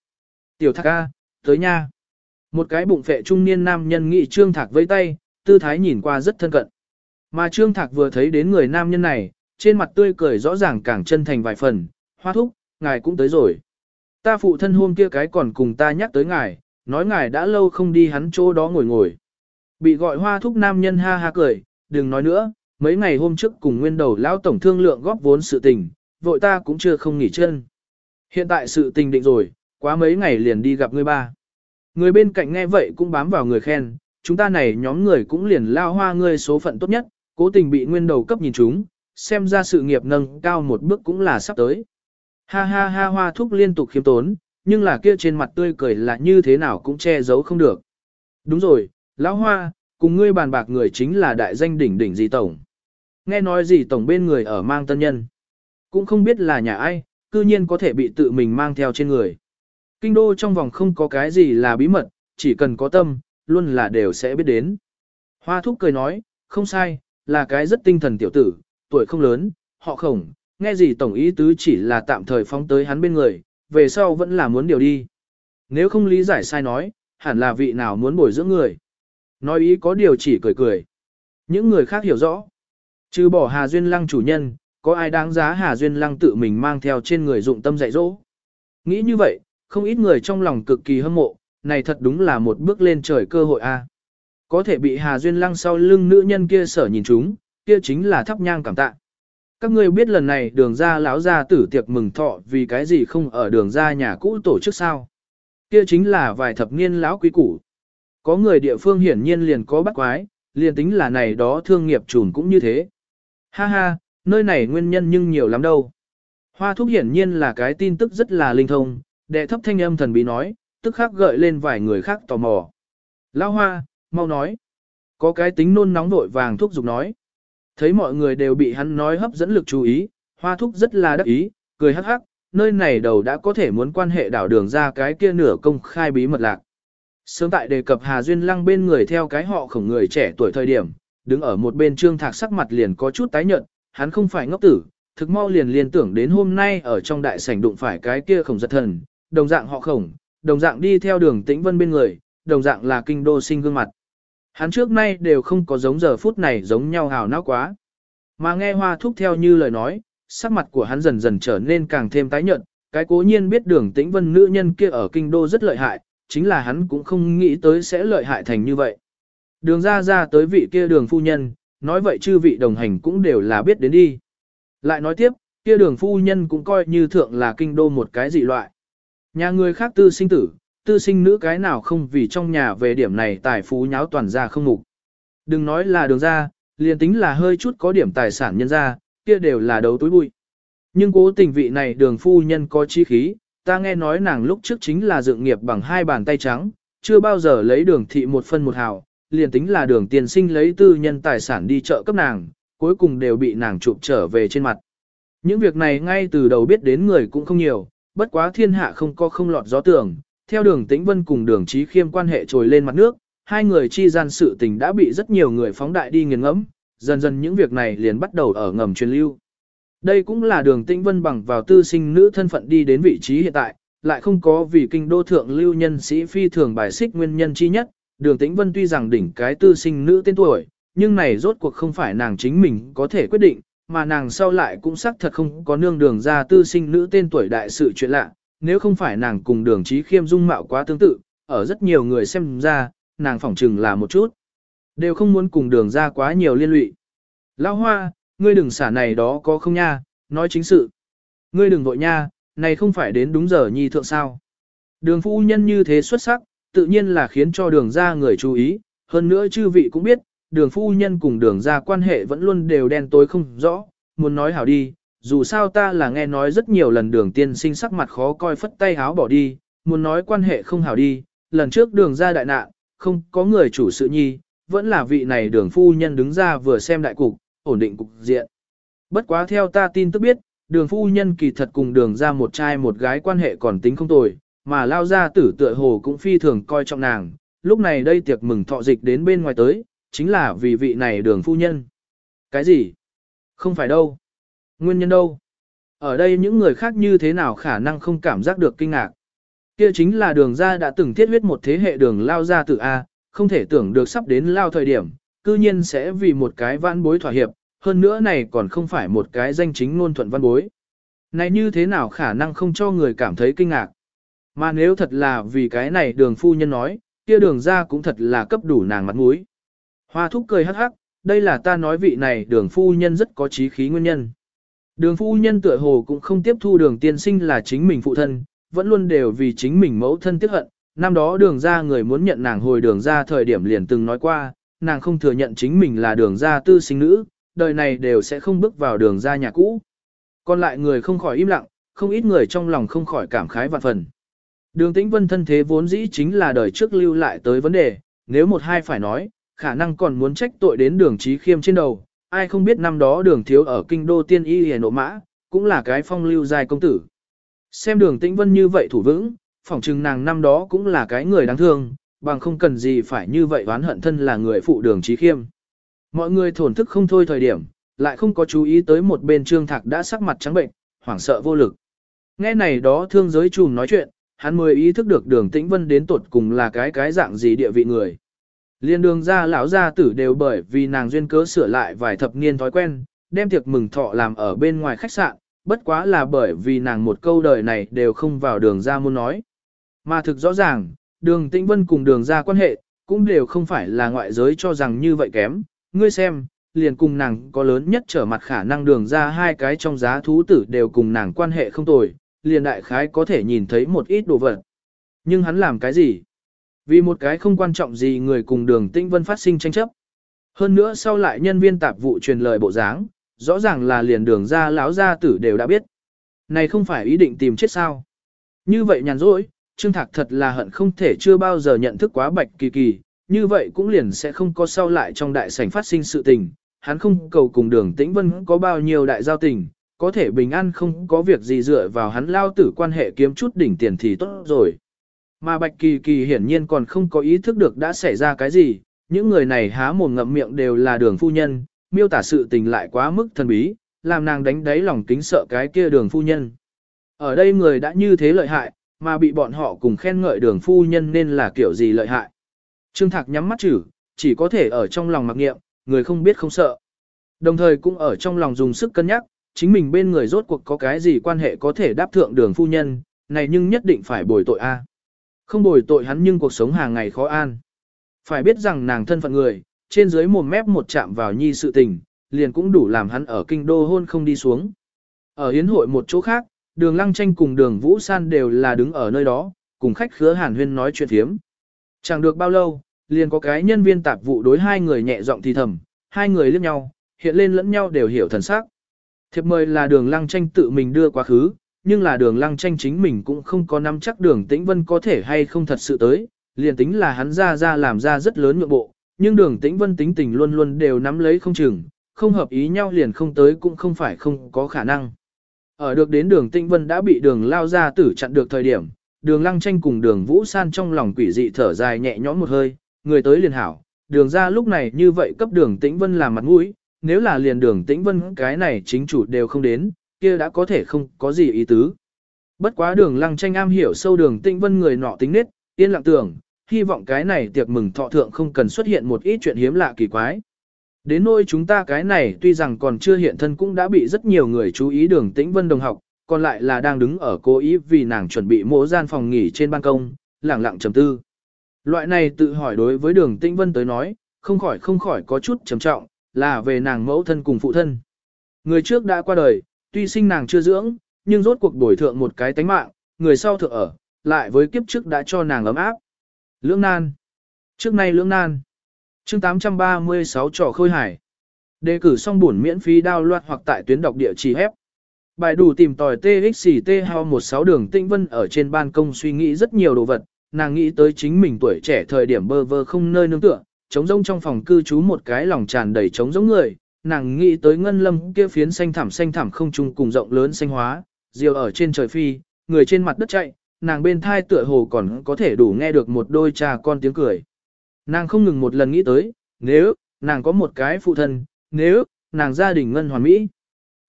Tiểu Thạc A, tới nha. Một cái bụng phệ trung niên nam nhân nghị Trương Thạc với tay, tư thái nhìn qua rất thân cận. Mà Trương Thạc vừa thấy đến người nam nhân này, trên mặt tươi cười rõ ràng càng chân thành vài phần, hoa thúc, ngài cũng tới rồi. Ta phụ thân hôm kia cái còn cùng ta nhắc tới ngài, nói ngài đã lâu không đi hắn chỗ đó ngồi ngồi. Bị gọi hoa thúc nam nhân ha ha cười, đừng nói nữa, mấy ngày hôm trước cùng nguyên đầu lão tổng thương lượng góp vốn sự tình, vội ta cũng chưa không nghỉ chân. Hiện tại sự tình định rồi, quá mấy ngày liền đi gặp người ba. Người bên cạnh nghe vậy cũng bám vào người khen, chúng ta này nhóm người cũng liền lao hoa ngươi số phận tốt nhất, cố tình bị nguyên đầu cấp nhìn chúng, xem ra sự nghiệp nâng cao một bước cũng là sắp tới. Ha ha ha hoa thúc liên tục khiêm tốn, nhưng là kia trên mặt tươi cười là như thế nào cũng che giấu không được. Đúng rồi, lão hoa, cùng ngươi bàn bạc người chính là đại danh đỉnh đỉnh gì tổng. Nghe nói gì tổng bên người ở mang tân nhân. Cũng không biết là nhà ai, cư nhiên có thể bị tự mình mang theo trên người. Kinh đô trong vòng không có cái gì là bí mật, chỉ cần có tâm, luôn là đều sẽ biết đến. Hoa thúc cười nói, không sai, là cái rất tinh thần tiểu tử, tuổi không lớn, họ khổng, nghe gì tổng ý tứ chỉ là tạm thời phóng tới hắn bên người, về sau vẫn là muốn điều đi. Nếu không lý giải sai nói, hẳn là vị nào muốn bồi dưỡng người. Nói ý có điều chỉ cười cười. Những người khác hiểu rõ. Trừ bỏ Hà Duyên Lăng chủ nhân, có ai đáng giá Hà Duyên Lăng tự mình mang theo trên người dụng tâm dạy dỗ. Nghĩ như vậy, không ít người trong lòng cực kỳ hâm mộ, này thật đúng là một bước lên trời cơ hội a. Có thể bị Hà Duyên Lăng sau lưng nữ nhân kia sở nhìn chúng, kia chính là thắp nhang cảm tạ. Các ngươi biết lần này đường ra lão ra tử tiệc mừng thọ vì cái gì không ở đường ra nhà cũ tổ chức sao? Kia chính là vài thập niên lão quý củ. Có người địa phương hiển nhiên liền có bắt quái, liền tính là này đó thương nghiệp trùn cũng như thế. Ha ha, nơi này nguyên nhân nhưng nhiều lắm đâu. Hoa thúc hiển nhiên là cái tin tức rất là linh thông, đệ thấp thanh âm thần bí nói, tức khắc gợi lên vài người khác tò mò. Lao hoa, mau nói. Có cái tính nôn nóng vội vàng thúc giục nói. Thấy mọi người đều bị hắn nói hấp dẫn lực chú ý, hoa thúc rất là đắc ý, cười hắc hắc, nơi này đầu đã có thể muốn quan hệ đảo đường ra cái kia nửa công khai bí mật lạc. Sớm tại đề cập Hà Duyên Lăng bên người theo cái họ khổng người trẻ tuổi thời điểm, đứng ở một bên trương thạc sắc mặt liền có chút tái nhợt, hắn không phải ngốc tử, thực mau liền liên tưởng đến hôm nay ở trong đại sảnh đụng phải cái kia khổng giật thần, đồng dạng họ khổng, đồng dạng đi theo đường tĩnh vân bên người, đồng dạng là kinh đô sinh gương mặt. Hắn trước nay đều không có giống giờ phút này giống nhau hào não quá. Mà nghe hoa thúc theo như lời nói, sắc mặt của hắn dần dần trở nên càng thêm tái nhợt, cái cố nhiên biết đường tĩnh vân nữ nhân kia ở kinh đô rất lợi hại, chính là hắn cũng không nghĩ tới sẽ lợi hại thành như vậy. Đường ra ra tới vị kia đường phu nhân, nói vậy chư vị đồng hành cũng đều là biết đến đi. Lại nói tiếp, kia đường phu nhân cũng coi như thượng là kinh đô một cái dị loại. Nhà người khác tư sinh tử, tư sinh nữ cái nào không vì trong nhà về điểm này tài phú nháo toàn ra không mục. Đừng nói là đường ra, liền tính là hơi chút có điểm tài sản nhân ra, kia đều là đấu túi bụi. Nhưng cố tình vị này đường phu nhân có chi khí, ta nghe nói nàng lúc trước chính là dựng nghiệp bằng hai bàn tay trắng, chưa bao giờ lấy đường thị một phân một hào, liền tính là đường tiền sinh lấy tư nhân tài sản đi chợ cấp nàng, cuối cùng đều bị nàng chụp trở về trên mặt. Những việc này ngay từ đầu biết đến người cũng không nhiều, bất quá thiên hạ không có không lọt gió tưởng, theo đường tĩnh vân cùng đường trí khiêm quan hệ trồi lên mặt nước, hai người chi gian sự tình đã bị rất nhiều người phóng đại đi nghiền ngẫm, dần dần những việc này liền bắt đầu ở ngầm truyền lưu. Đây cũng là đường tĩnh vân bằng vào tư sinh nữ thân phận đi đến vị trí hiện tại, lại không có vì kinh đô thượng lưu nhân sĩ phi thường bài xích nguyên nhân chi nhất, đường tĩnh vân tuy rằng đỉnh cái tư sinh nữ tên tuổi, nhưng này rốt cuộc không phải nàng chính mình có thể quyết định, mà nàng sau lại cũng xác thật không có nương đường ra tư sinh nữ tên tuổi đại sự chuyện lạ, nếu không phải nàng cùng đường trí khiêm dung mạo quá tương tự, ở rất nhiều người xem ra, nàng phỏng chừng là một chút. Đều không muốn cùng đường ra quá nhiều liên lụy. Lão hoa, ngươi đừng xả này đó có không nha, nói chính sự. Ngươi đừng vội nha, này không phải đến đúng giờ nhi thượng sao. Đường phu nhân như thế xuất sắc, tự nhiên là khiến cho đường ra người chú ý, hơn nữa chư vị cũng biết, đường phu nhân cùng đường ra quan hệ vẫn luôn đều đen tối không rõ, muốn nói hảo đi, dù sao ta là nghe nói rất nhiều lần đường tiên sinh sắc mặt khó coi phất tay háo bỏ đi, muốn nói quan hệ không hảo đi, lần trước đường ra đại nạn, không có người chủ sự nhi, vẫn là vị này đường phu nhân đứng ra vừa xem đại cục, ổn định cục diện. Bất quá theo ta tin tức biết, đường phu nhân kỳ thật cùng đường ra một trai một gái quan hệ còn tính không tồi, mà lao ra tử tựa hồ cũng phi thường coi trọng nàng, lúc này đây tiệc mừng thọ dịch đến bên ngoài tới, chính là vì vị này đường phu nhân. Cái gì? Không phải đâu. Nguyên nhân đâu? Ở đây những người khác như thế nào khả năng không cảm giác được kinh ngạc? Kia chính là đường ra đã từng thiết huyết một thế hệ đường lao ra từ A, không thể tưởng được sắp đến lao thời điểm, cư nhiên sẽ vì một cái vãn bối thỏa hiệp, hơn nữa này còn không phải một cái danh chính ngôn thuận văn bối. Này như thế nào khả năng không cho người cảm thấy kinh ngạc? Mà nếu thật là vì cái này đường phu nhân nói, kia đường ra cũng thật là cấp đủ nàng mặt mũi. Hoa thúc cười hắc hắc, đây là ta nói vị này đường phu nhân rất có trí khí nguyên nhân. Đường phu nhân tựa hồ cũng không tiếp thu đường tiên sinh là chính mình phụ thân, vẫn luôn đều vì chính mình mẫu thân tiếc hận. Năm đó đường ra người muốn nhận nàng hồi đường ra thời điểm liền từng nói qua, nàng không thừa nhận chính mình là đường ra tư sinh nữ, đời này đều sẽ không bước vào đường ra nhà cũ. Còn lại người không khỏi im lặng, không ít người trong lòng không khỏi cảm khái vạn phần. Đường tĩnh vân thân thế vốn dĩ chính là đời trước lưu lại tới vấn đề, nếu một hai phải nói, khả năng còn muốn trách tội đến đường trí khiêm trên đầu, ai không biết năm đó đường thiếu ở kinh đô tiên y hề nộ mã, cũng là cái phong lưu dài công tử. Xem đường tĩnh vân như vậy thủ vững, phỏng chừng nàng năm đó cũng là cái người đáng thương, bằng không cần gì phải như vậy oán hận thân là người phụ đường trí khiêm. Mọi người thổn thức không thôi thời điểm, lại không có chú ý tới một bên trương thạc đã sắc mặt trắng bệnh, hoảng sợ vô lực. Nghe này đó thương giới trùm nói chuyện, hắn mới ý thức được đường tĩnh vân đến tuột cùng là cái cái dạng gì địa vị người. Liên đường ra lão gia tử đều bởi vì nàng duyên cớ sửa lại vài thập niên thói quen, đem tiệc mừng thọ làm ở bên ngoài khách sạn, bất quá là bởi vì nàng một câu đời này đều không vào đường ra muốn nói. Mà thực rõ ràng, đường tĩnh vân cùng đường ra quan hệ, cũng đều không phải là ngoại giới cho rằng như vậy kém. Ngươi xem, liền cùng nàng có lớn nhất trở mặt khả năng đường ra hai cái trong giá thú tử đều cùng nàng quan hệ không tồi, liền đại khái có thể nhìn thấy một ít đồ vật. Nhưng hắn làm cái gì? Vì một cái không quan trọng gì người cùng đường tĩnh vân phát sinh tranh chấp. Hơn nữa sau lại nhân viên tạp vụ truyền lời bộ dáng, rõ ràng là liền đường ra lão gia tử đều đã biết. Này không phải ý định tìm chết sao. Như vậy nhàn rỗi, Trương Thạc thật là hận không thể chưa bao giờ nhận thức quá bạch kỳ kỳ, như vậy cũng liền sẽ không có sau lại trong đại sảnh phát sinh sự tình. Hắn không cầu cùng đường tĩnh vân có bao nhiêu đại giao tình, có thể bình an không có việc gì dựa vào hắn lao tử quan hệ kiếm chút đỉnh tiền thì tốt rồi. Mà Bạch Kỳ Kỳ hiển nhiên còn không có ý thức được đã xảy ra cái gì, những người này há mồm ngậm miệng đều là đường phu nhân, miêu tả sự tình lại quá mức thần bí, làm nàng đánh đáy lòng kính sợ cái kia đường phu nhân. Ở đây người đã như thế lợi hại, mà bị bọn họ cùng khen ngợi đường phu nhân nên là kiểu gì lợi hại. Trương Thạc nhắm mắt chử, chỉ có thể ở trong lòng mặc nghiệm, người không biết không sợ. Đồng thời cũng ở trong lòng dùng sức cân nhắc, chính mình bên người rốt cuộc có cái gì quan hệ có thể đáp thượng đường phu nhân, này nhưng nhất định phải bồi tội a. Không bồi tội hắn nhưng cuộc sống hàng ngày khó an. Phải biết rằng nàng thân phận người, trên dưới mồm mép một chạm vào nhi sự tình, liền cũng đủ làm hắn ở kinh đô hôn không đi xuống. Ở hiến hội một chỗ khác, đường lăng tranh cùng đường Vũ San đều là đứng ở nơi đó, cùng khách khứa hàn huyên nói chuyện thiếm. Chẳng được bao lâu, liền có cái nhân viên tạp vụ đối hai người nhẹ giọng thì thầm, hai người liếc nhau, hiện lên lẫn nhau đều hiểu thần sắc. Thiệp mời là đường lăng tranh tự mình đưa quá khứ, nhưng là đường lăng tranh chính mình cũng không có nắm chắc đường tĩnh vân có thể hay không thật sự tới, liền tính là hắn ra ra làm ra rất lớn nhượng bộ, nhưng đường tĩnh vân tính tình luôn luôn đều nắm lấy không chừng, không hợp ý nhau liền không tới cũng không phải không có khả năng. Ở được đến đường tĩnh vân đã bị đường lao ra tử chặn được thời điểm, đường lăng tranh cùng đường vũ san trong lòng quỷ dị thở dài nhẹ nhõm một hơi, người tới liền hảo, đường ra lúc này như vậy cấp đường tĩnh vân làm mặt mũi, nếu là liền đường tĩnh vân cái này chính chủ đều không đến, kia đã có thể không có gì ý tứ. Bất quá đường lăng tranh am hiểu sâu đường tinh vân người nọ tính nết, yên lặng tưởng, hy vọng cái này tiệc mừng thọ thượng không cần xuất hiện một ít chuyện hiếm lạ kỳ quái. Đến nôi chúng ta cái này tuy rằng còn chưa hiện thân cũng đã bị rất nhiều người chú ý đường tĩnh vân đồng học, còn lại là đang đứng ở cố ý vì nàng chuẩn bị mỗi gian phòng nghỉ trên ban công, lẳng lặng trầm tư. Loại này tự hỏi đối với đường tĩnh vân tới nói, không khỏi không khỏi có chút trầm trọng, là về nàng mẫu thân cùng phụ thân. Người trước đã qua đời, tuy sinh nàng chưa dưỡng, nhưng rốt cuộc đổi thượng một cái tánh mạng, người sau thượng ở, lại với kiếp trước đã cho nàng ấm áp. Lưỡng nan. Trước nay lưỡng nan. chương 836 trò khôi hải. Đề cử xong buồn miễn phí đao loạt hoặc tại tuyến đọc địa chỉ hép. Bài đủ tìm tòi TXT Hao 16 đường tinh vân ở trên ban công suy nghĩ rất nhiều đồ vật, nàng nghĩ tới chính mình tuổi trẻ thời điểm bơ vơ không nơi nương tựa, trống rông trong phòng cư trú một cái lòng tràn đầy trống rỗng người, nàng nghĩ tới ngân lâm kia phiến xanh thảm xanh thảm không trung cùng rộng lớn xanh hóa, diều ở trên trời phi, người trên mặt đất chạy, nàng bên thai tựa hồ còn có thể đủ nghe được một đôi cha con tiếng cười. Nàng không ngừng một lần nghĩ tới, nếu, nàng có một cái phụ thân, nếu, nàng gia đình ngân hoàn mỹ.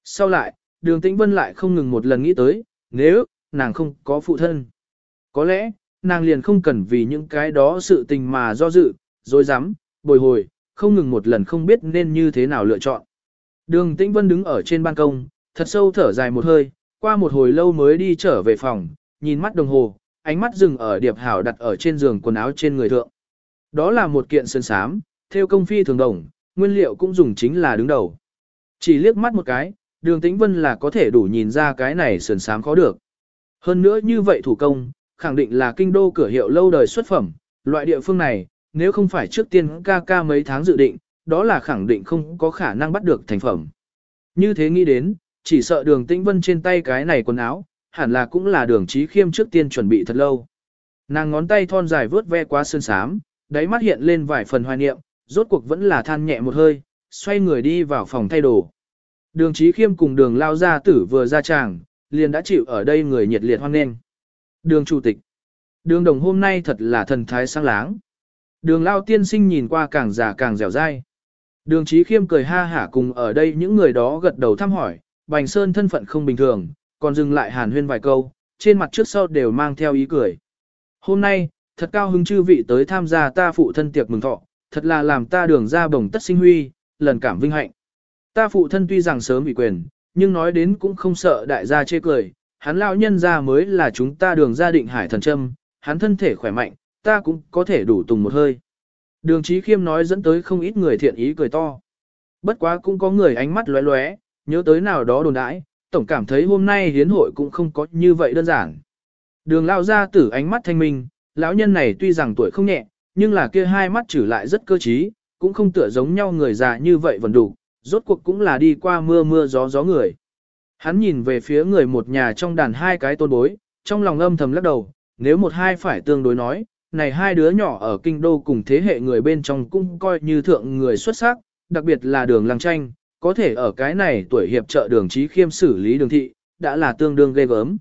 Sau lại, đường tĩnh vân lại không ngừng một lần nghĩ tới, nếu, nàng không có phụ thân. Có lẽ, nàng liền không cần vì những cái đó sự tình mà do dự, dối dám, bồi hồi, không ngừng một lần không biết nên như thế nào lựa chọn. Đường Tĩnh Vân đứng ở trên ban công, thật sâu thở dài một hơi, qua một hồi lâu mới đi trở về phòng, nhìn mắt đồng hồ, ánh mắt dừng ở điệp hảo đặt ở trên giường quần áo trên người thượng. Đó là một kiện sơn sám, theo công phi thường đồng, nguyên liệu cũng dùng chính là đứng đầu. Chỉ liếc mắt một cái, đường tĩnh vân là có thể đủ nhìn ra cái này sơn sám khó được. Hơn nữa như vậy thủ công, khẳng định là kinh đô cửa hiệu lâu đời xuất phẩm, loại địa phương này, nếu không phải trước tiên ca ca mấy tháng dự định, đó là khẳng định không có khả năng bắt được thành phẩm. Như thế nghĩ đến, chỉ sợ đường tĩnh vân trên tay cái này quần áo, hẳn là cũng là đường trí khiêm trước tiên chuẩn bị thật lâu. Nàng ngón tay thon dài vướt ve qua sơn sám, đáy mắt hiện lên vài phần hoài niệm, rốt cuộc vẫn là than nhẹ một hơi, xoay người đi vào phòng thay đồ. Đường trí khiêm cùng đường lao gia tử vừa ra tràng, liền đã chịu ở đây người nhiệt liệt hoan nghênh. Đường chủ tịch. Đường đồng hôm nay thật là thần thái sáng láng. Đường lao tiên sinh nhìn qua càng già càng dẻo dai. Đường trí khiêm cười ha hả cùng ở đây những người đó gật đầu thăm hỏi, Bành Sơn thân phận không bình thường, còn dừng lại hàn huyên vài câu, trên mặt trước sau đều mang theo ý cười. Hôm nay, thật cao hứng chư vị tới tham gia ta phụ thân tiệc mừng thọ, thật là làm ta đường ra bồng tất sinh huy, lần cảm vinh hạnh. Ta phụ thân tuy rằng sớm bị quyền, nhưng nói đến cũng không sợ đại gia chê cười, hắn lão nhân ra mới là chúng ta đường gia định hải thần châm, hắn thân thể khỏe mạnh, ta cũng có thể đủ tùng một hơi. Đường trí khiêm nói dẫn tới không ít người thiện ý cười to. Bất quá cũng có người ánh mắt lóe lóe, nhớ tới nào đó đồn đãi, tổng cảm thấy hôm nay hiến hội cũng không có như vậy đơn giản. Đường lao ra tử ánh mắt thanh minh, lão nhân này tuy rằng tuổi không nhẹ, nhưng là kia hai mắt trừ lại rất cơ trí, cũng không tựa giống nhau người già như vậy vẫn đủ, rốt cuộc cũng là đi qua mưa mưa gió gió người. Hắn nhìn về phía người một nhà trong đàn hai cái tôn bối, trong lòng âm thầm lắc đầu, nếu một hai phải tương đối nói, này hai đứa nhỏ ở kinh đô cùng thế hệ người bên trong cũng coi như thượng người xuất sắc, đặc biệt là đường lăng tranh, có thể ở cái này tuổi hiệp trợ đường trí khiêm xử lý đường thị, đã là tương đương ghê gớm.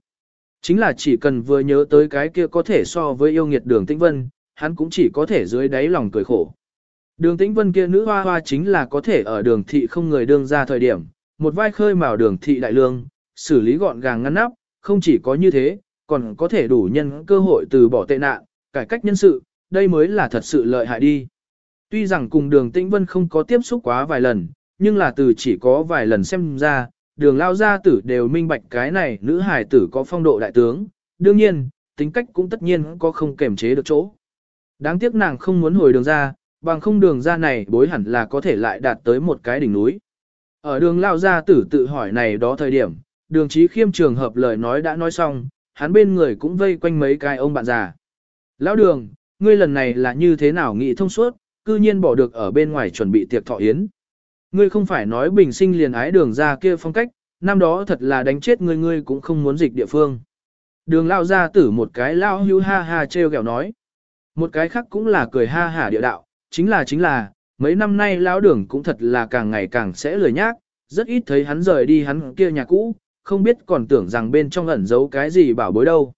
Chính là chỉ cần vừa nhớ tới cái kia có thể so với yêu nghiệt đường tĩnh vân, hắn cũng chỉ có thể dưới đáy lòng cười khổ. Đường tĩnh vân kia nữ hoa hoa chính là có thể ở đường thị không người đương ra thời điểm, một vai khơi mào đường thị đại lương, xử lý gọn gàng ngăn nắp, không chỉ có như thế, còn có thể đủ nhân cơ hội từ bỏ tệ nạn, cải cách nhân sự, đây mới là thật sự lợi hại đi. Tuy rằng cùng đường tĩnh vân không có tiếp xúc quá vài lần, nhưng là từ chỉ có vài lần xem ra, đường lao gia tử đều minh bạch cái này nữ hài tử có phong độ đại tướng, đương nhiên, tính cách cũng tất nhiên có không kềm chế được chỗ. Đáng tiếc nàng không muốn hồi đường ra, bằng không đường ra này bối hẳn là có thể lại đạt tới một cái đỉnh núi. Ở đường lao gia tử tự hỏi này đó thời điểm, đường trí khiêm trường hợp lời nói đã nói xong, hắn bên người cũng vây quanh mấy cái ông bạn già. Lão đường, ngươi lần này là như thế nào nghĩ thông suốt, cư nhiên bỏ được ở bên ngoài chuẩn bị tiệc thọ yến. Ngươi không phải nói bình sinh liền ái đường ra kia phong cách, năm đó thật là đánh chết ngươi ngươi cũng không muốn dịch địa phương. Đường lao ra tử một cái lao hưu ha ha treo kẹo nói. Một cái khác cũng là cười ha hả địa đạo, chính là chính là, mấy năm nay lão đường cũng thật là càng ngày càng sẽ lười nhác, rất ít thấy hắn rời đi hắn kia nhà cũ, không biết còn tưởng rằng bên trong ẩn giấu cái gì bảo bối đâu.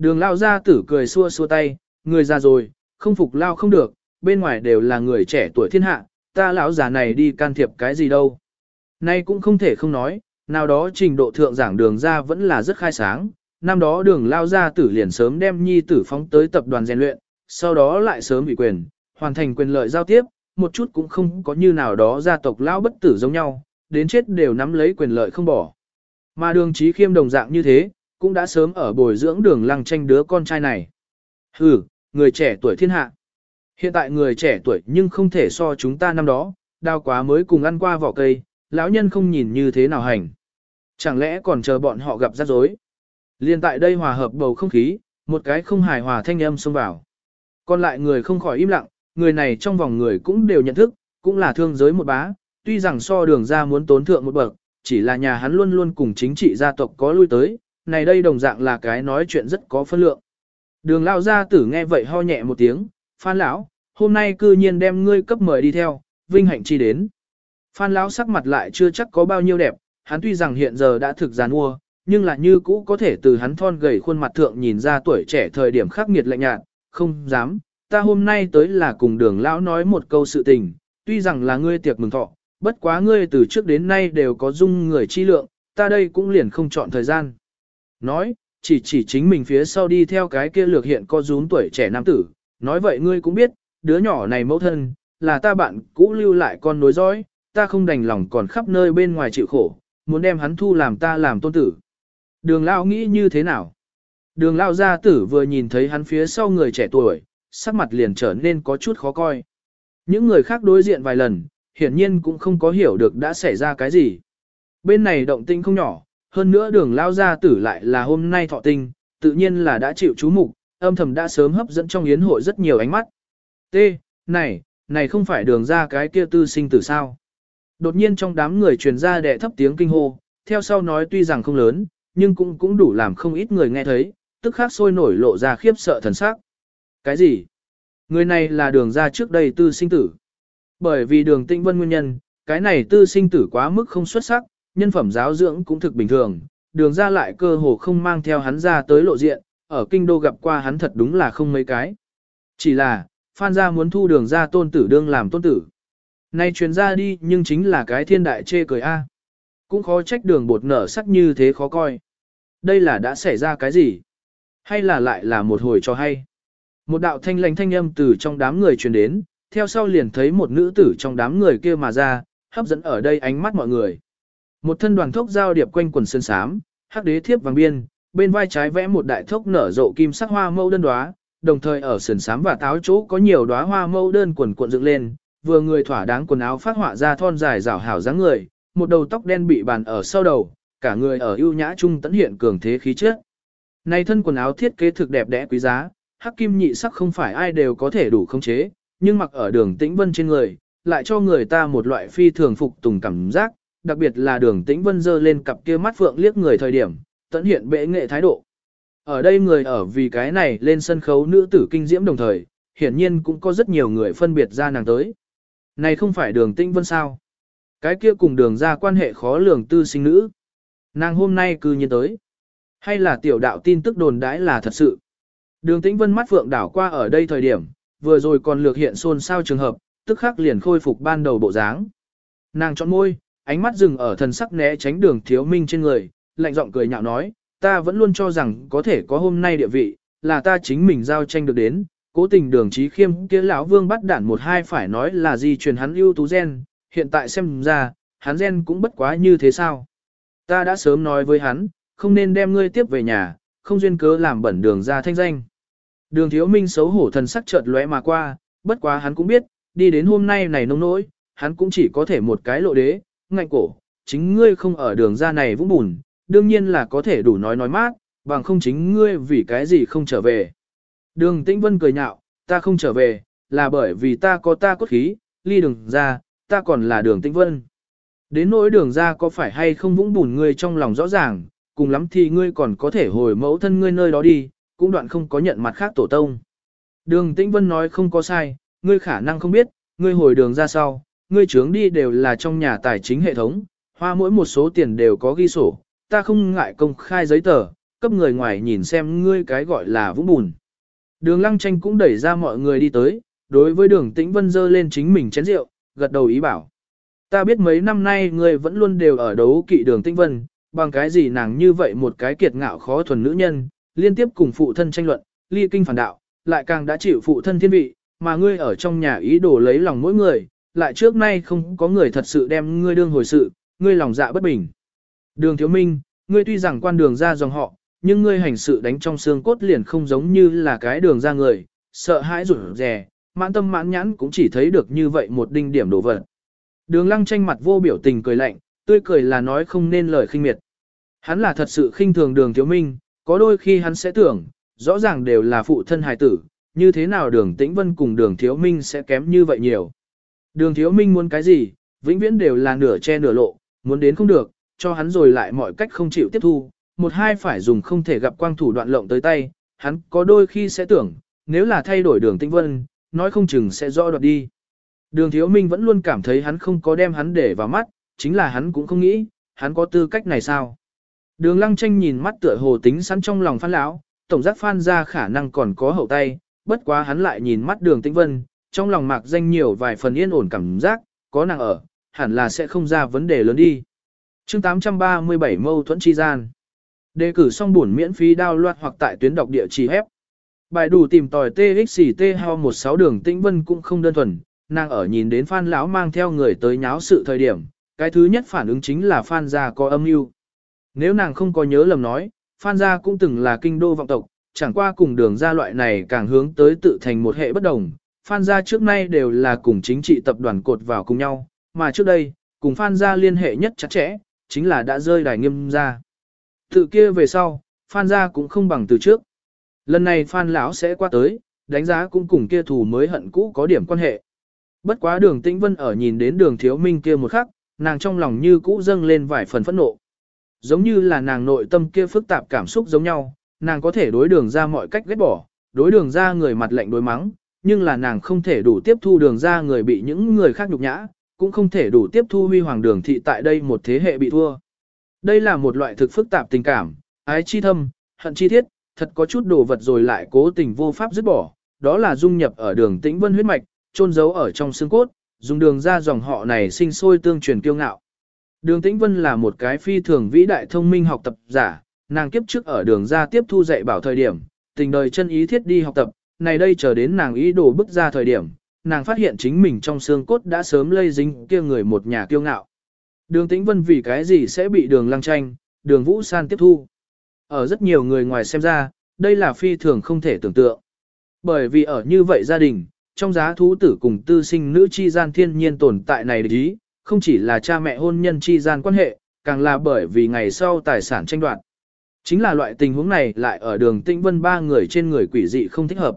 Đường lao ra tử cười xua xua tay, người già rồi, không phục lao không được, bên ngoài đều là người trẻ tuổi thiên hạ, ta lão già này đi can thiệp cái gì đâu. Nay cũng không thể không nói, nào đó trình độ thượng giảng đường ra vẫn là rất khai sáng, năm đó đường lao ra tử liền sớm đem nhi tử phóng tới tập đoàn rèn luyện, sau đó lại sớm bị quyền, hoàn thành quyền lợi giao tiếp, một chút cũng không có như nào đó gia tộc lao bất tử giống nhau, đến chết đều nắm lấy quyền lợi không bỏ. Mà đường trí khiêm đồng dạng như thế, cũng đã sớm ở bồi dưỡng đường lăng tranh đứa con trai này. Hừ, người trẻ tuổi thiên hạ. Hiện tại người trẻ tuổi nhưng không thể so chúng ta năm đó, đau quá mới cùng ăn qua vỏ cây, lão nhân không nhìn như thế nào hành. Chẳng lẽ còn chờ bọn họ gặp rắc rối. Liên tại đây hòa hợp bầu không khí, một cái không hài hòa thanh âm xông vào. Còn lại người không khỏi im lặng, người này trong vòng người cũng đều nhận thức, cũng là thương giới một bá, tuy rằng so đường ra muốn tốn thượng một bậc, chỉ là nhà hắn luôn luôn cùng chính trị gia tộc có lui tới, này đây đồng dạng là cái nói chuyện rất có phân lượng. Đường lao gia tử nghe vậy ho nhẹ một tiếng, Phan lão, hôm nay cư nhiên đem ngươi cấp mời đi theo, vinh hạnh chi đến. Phan lão sắc mặt lại chưa chắc có bao nhiêu đẹp, hắn tuy rằng hiện giờ đã thực giàn mua, nhưng là như cũ có thể từ hắn thon gầy khuôn mặt thượng nhìn ra tuổi trẻ thời điểm khắc nghiệt lạnh nhạt, không dám, ta hôm nay tới là cùng đường lão nói một câu sự tình, tuy rằng là ngươi tiệc mừng thọ, bất quá ngươi từ trước đến nay đều có dung người chi lượng, ta đây cũng liền không chọn thời gian. Nói, chỉ chỉ chính mình phía sau đi theo cái kia lược hiện có rúm tuổi trẻ nam tử, nói vậy ngươi cũng biết, đứa nhỏ này mẫu thân, là ta bạn cũ lưu lại con nối dõi, ta không đành lòng còn khắp nơi bên ngoài chịu khổ, muốn đem hắn thu làm ta làm tôn tử. Đường Lao nghĩ như thế nào? Đường Lao gia tử vừa nhìn thấy hắn phía sau người trẻ tuổi, sắc mặt liền trở nên có chút khó coi. Những người khác đối diện vài lần, hiển nhiên cũng không có hiểu được đã xảy ra cái gì. Bên này động tinh không nhỏ, hơn nữa đường Lao gia tử lại là hôm nay thọ tinh, tự nhiên là đã chịu chú mục, âm thầm đã sớm hấp dẫn trong yến hội rất nhiều ánh mắt. T, này, này không phải đường ra cái kia tư sinh tử sao? Đột nhiên trong đám người truyền ra đệ thấp tiếng kinh hô, theo sau nói tuy rằng không lớn, nhưng cũng cũng đủ làm không ít người nghe thấy, tức khắc sôi nổi lộ ra khiếp sợ thần sắc. Cái gì? Người này là đường ra trước đây tư sinh tử. Bởi vì đường tĩnh vân nguyên nhân, cái này tư sinh tử quá mức không xuất sắc, nhân phẩm giáo dưỡng cũng thực bình thường, đường ra lại cơ hồ không mang theo hắn ra tới lộ diện, ở kinh đô gặp qua hắn thật đúng là không mấy cái. Chỉ là, Phan gia muốn thu đường ra tôn tử đương làm tôn tử. Nay truyền ra đi nhưng chính là cái thiên đại chê cười a. Cũng khó trách đường bột nở sắc như thế khó coi. Đây là đã xảy ra cái gì? Hay là lại là một hồi cho hay? Một đạo thanh lãnh thanh âm từ trong đám người truyền đến, theo sau liền thấy một nữ tử trong đám người kia mà ra, hấp dẫn ở đây ánh mắt mọi người. Một thân đoàn thốc giao điệp quanh quần sơn sám, hắc đế thiếp vàng biên, bên vai trái vẽ một đại thốc nở rộ kim sắc hoa mẫu đơn đóa, đồng thời ở sườn sám và táo chỗ có nhiều đóa hoa mẫu đơn quần cuộn dựng lên, vừa người thỏa đáng quần áo phát họa ra thon dài rảo hảo dáng người, một đầu tóc đen bị bàn ở sau đầu, cả người ở ưu nhã trung tấn hiện cường thế khí chất. Này thân quần áo thiết kế thực đẹp đẽ quý giá, hắc kim nhị sắc không phải ai đều có thể đủ khống chế, nhưng mặc ở đường tĩnh vân trên người, lại cho người ta một loại phi thường phục tùng cảm giác, đặc biệt là đường tĩnh vân dơ lên cặp kia mắt phượng liếc người thời điểm, tận hiện bệ nghệ thái độ. Ở đây người ở vì cái này lên sân khấu nữ tử kinh diễm đồng thời, hiển nhiên cũng có rất nhiều người phân biệt ra nàng tới. Này không phải đường tĩnh vân sao? Cái kia cùng đường ra quan hệ khó lường tư sinh nữ. Nàng hôm nay cư nhiên tới. Hay là tiểu đạo tin tức đồn đãi là thật sự? Đường tĩnh vân mắt phượng đảo qua ở đây thời điểm, vừa rồi còn lược hiện xôn xao trường hợp, tức khắc liền khôi phục ban đầu bộ dáng. Nàng chọn môi, ánh mắt dừng ở thần sắc né tránh đường thiếu minh trên người, lạnh giọng cười nhạo nói, ta vẫn luôn cho rằng có thể có hôm nay địa vị, là ta chính mình giao tranh được đến, cố tình đường trí khiêm kia lão vương bắt đản một hai phải nói là gì truyền hắn ưu tú gen, hiện tại xem ra, hắn gen cũng bất quá như thế sao. Ta đã sớm nói với hắn, không nên đem ngươi tiếp về nhà, không duyên cớ làm bẩn đường ra thanh danh. Đường thiếu minh xấu hổ thần sắc chợt lóe mà qua, bất quá hắn cũng biết, đi đến hôm nay này nông nỗi, hắn cũng chỉ có thể một cái lộ đế, ngạnh cổ, chính ngươi không ở đường ra này vũng bùn, đương nhiên là có thể đủ nói nói mát, bằng không chính ngươi vì cái gì không trở về. Đường Tĩnh Vân cười nhạo, ta không trở về, là bởi vì ta có ta cốt khí, ly đường ra, ta còn là đường Tĩnh Vân. Đến nỗi đường ra có phải hay không vũng bùn ngươi trong lòng rõ ràng, cùng lắm thì ngươi còn có thể hồi mẫu thân ngươi nơi đó đi, cũng đoạn không có nhận mặt khác tổ tông. Đường Tĩnh Vân nói không có sai, ngươi khả năng không biết, ngươi hồi đường ra sau, ngươi trướng đi đều là trong nhà tài chính hệ thống, hoa mỗi một số tiền đều có ghi sổ, ta không ngại công khai giấy tờ, cấp người ngoài nhìn xem ngươi cái gọi là vũng bùn. Đường Lăng Tranh cũng đẩy ra mọi người đi tới, đối với đường Tĩnh Vân dơ lên chính mình chén rượu, gật đầu ý bảo. Ta biết mấy năm nay ngươi vẫn luôn đều ở đấu kỵ đường Tĩnh Vân, bằng cái gì nàng như vậy một cái kiệt ngạo khó thuần nữ nhân, liên tiếp cùng phụ thân tranh luận, ly kinh phản đạo, lại càng đã chịu phụ thân thiên vị, mà ngươi ở trong nhà ý đồ lấy lòng mỗi người, lại trước nay không có người thật sự đem ngươi đương hồi sự, ngươi lòng dạ bất bình. Đường thiếu minh, ngươi tuy rằng quan đường ra dòng họ, nhưng ngươi hành sự đánh trong xương cốt liền không giống như là cái đường ra người, sợ hãi rủi rè, mãn tâm mãn nhãn cũng chỉ thấy được như vậy một đinh điểm đổ vật. Đường lăng tranh mặt vô biểu tình cười lạnh, tươi cười là nói không nên lời khinh miệt. Hắn là thật sự khinh thường đường thiếu minh, có đôi khi hắn sẽ tưởng, rõ ràng đều là phụ thân hài tử, như thế nào đường tĩnh vân cùng đường thiếu minh sẽ kém như vậy nhiều. Đường thiếu minh muốn cái gì, vĩnh viễn đều là nửa che nửa lộ, muốn đến không được, cho hắn rồi lại mọi cách không chịu tiếp thu, một hai phải dùng không thể gặp quang thủ đoạn lộng tới tay, hắn có đôi khi sẽ tưởng, nếu là thay đổi đường Tinh vân, nói không chừng sẽ rõ đoạt đi. Đường thiếu minh vẫn luôn cảm thấy hắn không có đem hắn để vào mắt, chính là hắn cũng không nghĩ, hắn có tư cách này sao. Đường lăng tranh nhìn mắt tựa hồ tính sẵn trong lòng phan lão, tổng giác phan ra khả năng còn có hậu tay, bất quá hắn lại nhìn mắt đường Tinh vân, trong lòng mạc danh nhiều vài phần yên ổn cảm giác, có nàng ở, hẳn là sẽ không ra vấn đề lớn đi. chương 837 mâu thuẫn chi gian. Đề cử xong buồn miễn phí đao loạt hoặc tại tuyến đọc địa chỉ hép. Bài đủ tìm tòi TXT hao 16 đường tĩnh vân cũng không đơn thuần, nàng ở nhìn đến Phan lão mang theo người tới nháo sự thời điểm, cái thứ nhất phản ứng chính là Phan gia có âm mưu. Nếu nàng không có nhớ lầm nói, Phan gia cũng từng là kinh đô vọng tộc, chẳng qua cùng đường gia loại này càng hướng tới tự thành một hệ bất đồng. Phan gia trước nay đều là cùng chính trị tập đoàn cột vào cùng nhau, mà trước đây, cùng Phan gia liên hệ nhất chặt chẽ, chính là đã rơi đài nghiêm gia. Tự kia về sau, Phan gia cũng không bằng từ trước. Lần này Phan lão sẽ qua tới, đánh giá cũng cùng kia thù mới hận cũ có điểm quan hệ. Bất quá đường tĩnh vân ở nhìn đến đường thiếu minh kia một khắc, nàng trong lòng như cũ dâng lên vài phần phẫn nộ. Giống như là nàng nội tâm kia phức tạp cảm xúc giống nhau, nàng có thể đối đường ra mọi cách ghét bỏ, đối đường ra người mặt lạnh đối mắng, nhưng là nàng không thể đủ tiếp thu đường ra người bị những người khác nhục nhã, cũng không thể đủ tiếp thu huy hoàng đường thị tại đây một thế hệ bị thua. Đây là một loại thực phức tạp tình cảm, ái chi thâm, hận chi thiết, thật có chút đồ vật rồi lại cố tình vô pháp dứt bỏ, đó là dung nhập ở đường tĩnh vân huyết mạch, trôn giấu ở trong xương cốt, dùng đường ra dòng họ này sinh sôi tương truyền kiêu ngạo. Đường Tĩnh Vân là một cái phi thường vĩ đại thông minh học tập giả, nàng kiếp trước ở đường ra tiếp thu dạy bảo thời điểm, tình đời chân ý thiết đi học tập, này đây chờ đến nàng ý đồ bước ra thời điểm, nàng phát hiện chính mình trong xương cốt đã sớm lây dính kia người một nhà kiêu ngạo. Đường Tĩnh Vân vì cái gì sẽ bị đường lăng tranh, đường Vũ San tiếp thu. Ở rất nhiều người ngoài xem ra, đây là phi thường không thể tưởng tượng. Bởi vì ở như vậy gia đình, trong giá thú tử cùng tư sinh nữ chi gian thiên nhiên tồn tại này ý, không chỉ là cha mẹ hôn nhân chi gian quan hệ, càng là bởi vì ngày sau tài sản tranh đoạt. Chính là loại tình huống này lại ở đường tĩnh vân ba người trên người quỷ dị không thích hợp.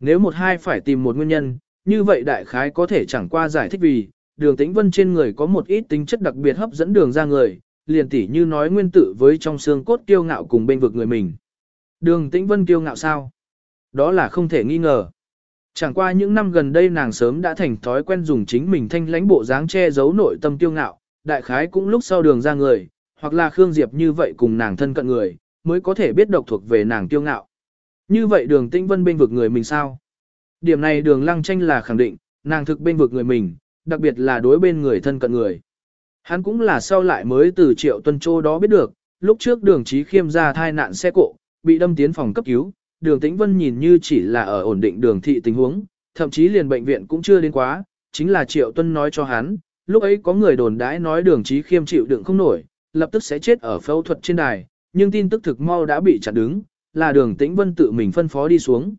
Nếu một hai phải tìm một nguyên nhân, như vậy đại khái có thể chẳng qua giải thích vì, đường tĩnh vân trên người có một ít tính chất đặc biệt hấp dẫn đường ra người, liền tỉ như nói nguyên tử với trong xương cốt kiêu ngạo cùng bên vực người mình. Đường tĩnh vân kiêu ngạo sao? Đó là không thể nghi ngờ. Chẳng qua những năm gần đây nàng sớm đã thành thói quen dùng chính mình thanh lãnh bộ dáng che giấu nội tâm kiêu ngạo, đại khái cũng lúc sau đường ra người, hoặc là Khương Diệp như vậy cùng nàng thân cận người, mới có thể biết độc thuộc về nàng kiêu ngạo. Như vậy đường tĩnh vân bên vực người mình sao? Điểm này đường lăng tranh là khẳng định, nàng thực bên vực người mình, đặc biệt là đối bên người thân cận người. Hắn cũng là sau lại mới từ triệu tuân châu đó biết được, lúc trước đường trí khiêm ra thai nạn xe cộ, bị đâm tiến phòng cấp cứu, đường tĩnh vân nhìn như chỉ là ở ổn định đường thị tình huống, thậm chí liền bệnh viện cũng chưa đến quá, chính là triệu tuân nói cho hắn, lúc ấy có người đồn đãi nói đường trí khiêm chịu đựng không nổi, lập tức sẽ chết ở phẫu thuật trên đài, nhưng tin tức thực mau đã bị chặn đứng, là đường tĩnh vân tự mình phân phó đi xuống.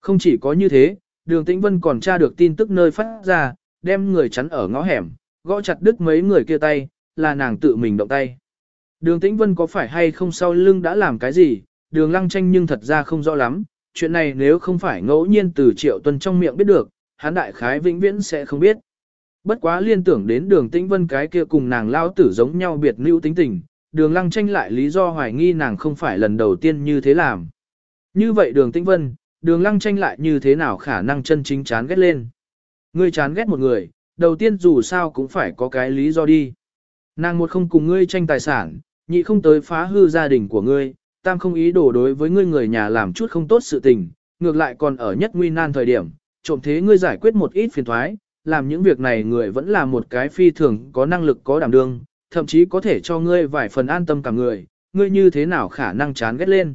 Không chỉ có như thế, đường tĩnh vân còn tra được tin tức nơi phát ra, đem người chắn ở ngõ hẻm, gõ chặt đứt mấy người kia tay, là nàng tự mình động tay. Đường tĩnh vân có phải hay không sau lưng đã làm cái gì, đường lăng tranh nhưng thật ra không rõ lắm, chuyện này nếu không phải ngẫu nhiên từ triệu tuần trong miệng biết được, hắn đại khái vĩnh viễn sẽ không biết. Bất quá liên tưởng đến đường tĩnh vân cái kia cùng nàng lao tử giống nhau biệt nữ tính tình, đường lăng tranh lại lý do hoài nghi nàng không phải lần đầu tiên như thế làm. Như vậy đường tĩnh vân, đường lăng tranh lại như thế nào khả năng chân chính chán ghét lên. Ngươi chán ghét một người, đầu tiên dù sao cũng phải có cái lý do đi. Nàng một không cùng ngươi tranh tài sản, nhị không tới phá hư gia đình của ngươi, tam không ý đồ đối với ngươi người nhà làm chút không tốt sự tình, ngược lại còn ở nhất nguy nan thời điểm, trộm thế ngươi giải quyết một ít phiền thoái, làm những việc này người vẫn là một cái phi thường có năng lực có đảm đương, thậm chí có thể cho ngươi vài phần an tâm cả người, ngươi như thế nào khả năng chán ghét lên.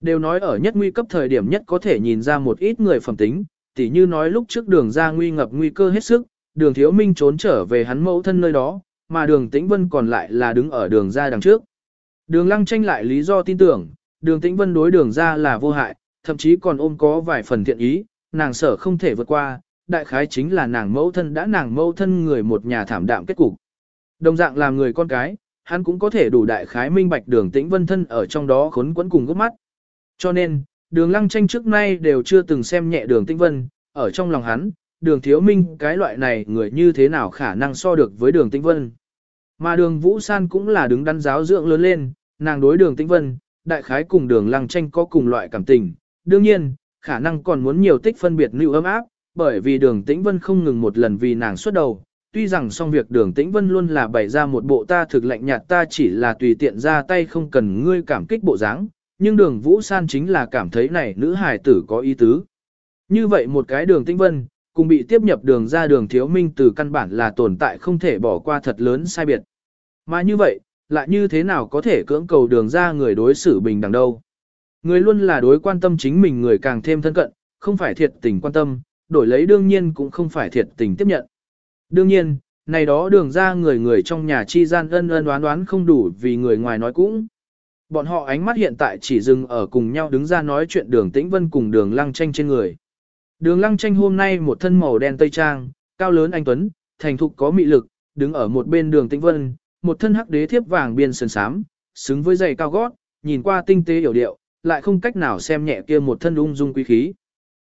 Đều nói ở nhất nguy cấp thời điểm nhất có thể nhìn ra một ít người phẩm tính, tỉ như nói lúc trước đường ra nguy ngập nguy cơ hết sức, đường thiếu minh trốn trở về hắn mẫu thân nơi đó, mà đường tĩnh vân còn lại là đứng ở đường ra đằng trước. Đường lăng tranh lại lý do tin tưởng, đường tĩnh vân đối đường ra là vô hại, thậm chí còn ôm có vài phần thiện ý, nàng sở không thể vượt qua, đại khái chính là nàng mẫu thân đã nàng mẫu thân người một nhà thảm đạm kết cục. Đồng dạng làm người con cái, hắn cũng có thể đủ đại khái minh bạch đường tĩnh vân thân ở trong đó khốn quẫn cùng gốc mắt. Cho nên, đường lăng tranh trước nay đều chưa từng xem nhẹ đường tĩnh vân, ở trong lòng hắn, đường thiếu minh cái loại này người như thế nào khả năng so được với đường tĩnh vân. Mà đường Vũ San cũng là đứng đắn giáo dưỡng lớn lên, nàng đối đường tĩnh vân, đại khái cùng đường lăng tranh có cùng loại cảm tình. Đương nhiên, khả năng còn muốn nhiều tích phân biệt lưu ấm áp, bởi vì đường tĩnh vân không ngừng một lần vì nàng xuất đầu. Tuy rằng xong việc đường tĩnh vân luôn là bày ra một bộ ta thực lạnh nhạt ta chỉ là tùy tiện ra tay không cần ngươi cảm kích bộ dáng, nhưng đường Vũ San chính là cảm thấy này nữ hài tử có ý tứ. Như vậy một cái đường tĩnh vân, cùng bị tiếp nhập đường ra đường thiếu minh từ căn bản là tồn tại không thể bỏ qua thật lớn sai biệt. Mà như vậy, lại như thế nào có thể cưỡng cầu đường ra người đối xử bình đẳng đâu. Người luôn là đối quan tâm chính mình người càng thêm thân cận, không phải thiệt tình quan tâm, đổi lấy đương nhiên cũng không phải thiệt tình tiếp nhận. Đương nhiên, này đó đường ra người người trong nhà chi gian ân ân đoán đoán không đủ vì người ngoài nói cũng. Bọn họ ánh mắt hiện tại chỉ dừng ở cùng nhau đứng ra nói chuyện đường tĩnh vân cùng đường lăng tranh trên người. Đường lăng tranh hôm nay một thân màu đen tây trang, cao lớn anh Tuấn, thành thục có mị lực, đứng ở một bên đường tĩnh vân, một thân hắc đế thiếp vàng biên sơn sám, xứng với giày cao gót, nhìn qua tinh tế hiểu điệu, lại không cách nào xem nhẹ kia một thân ung dung quý khí.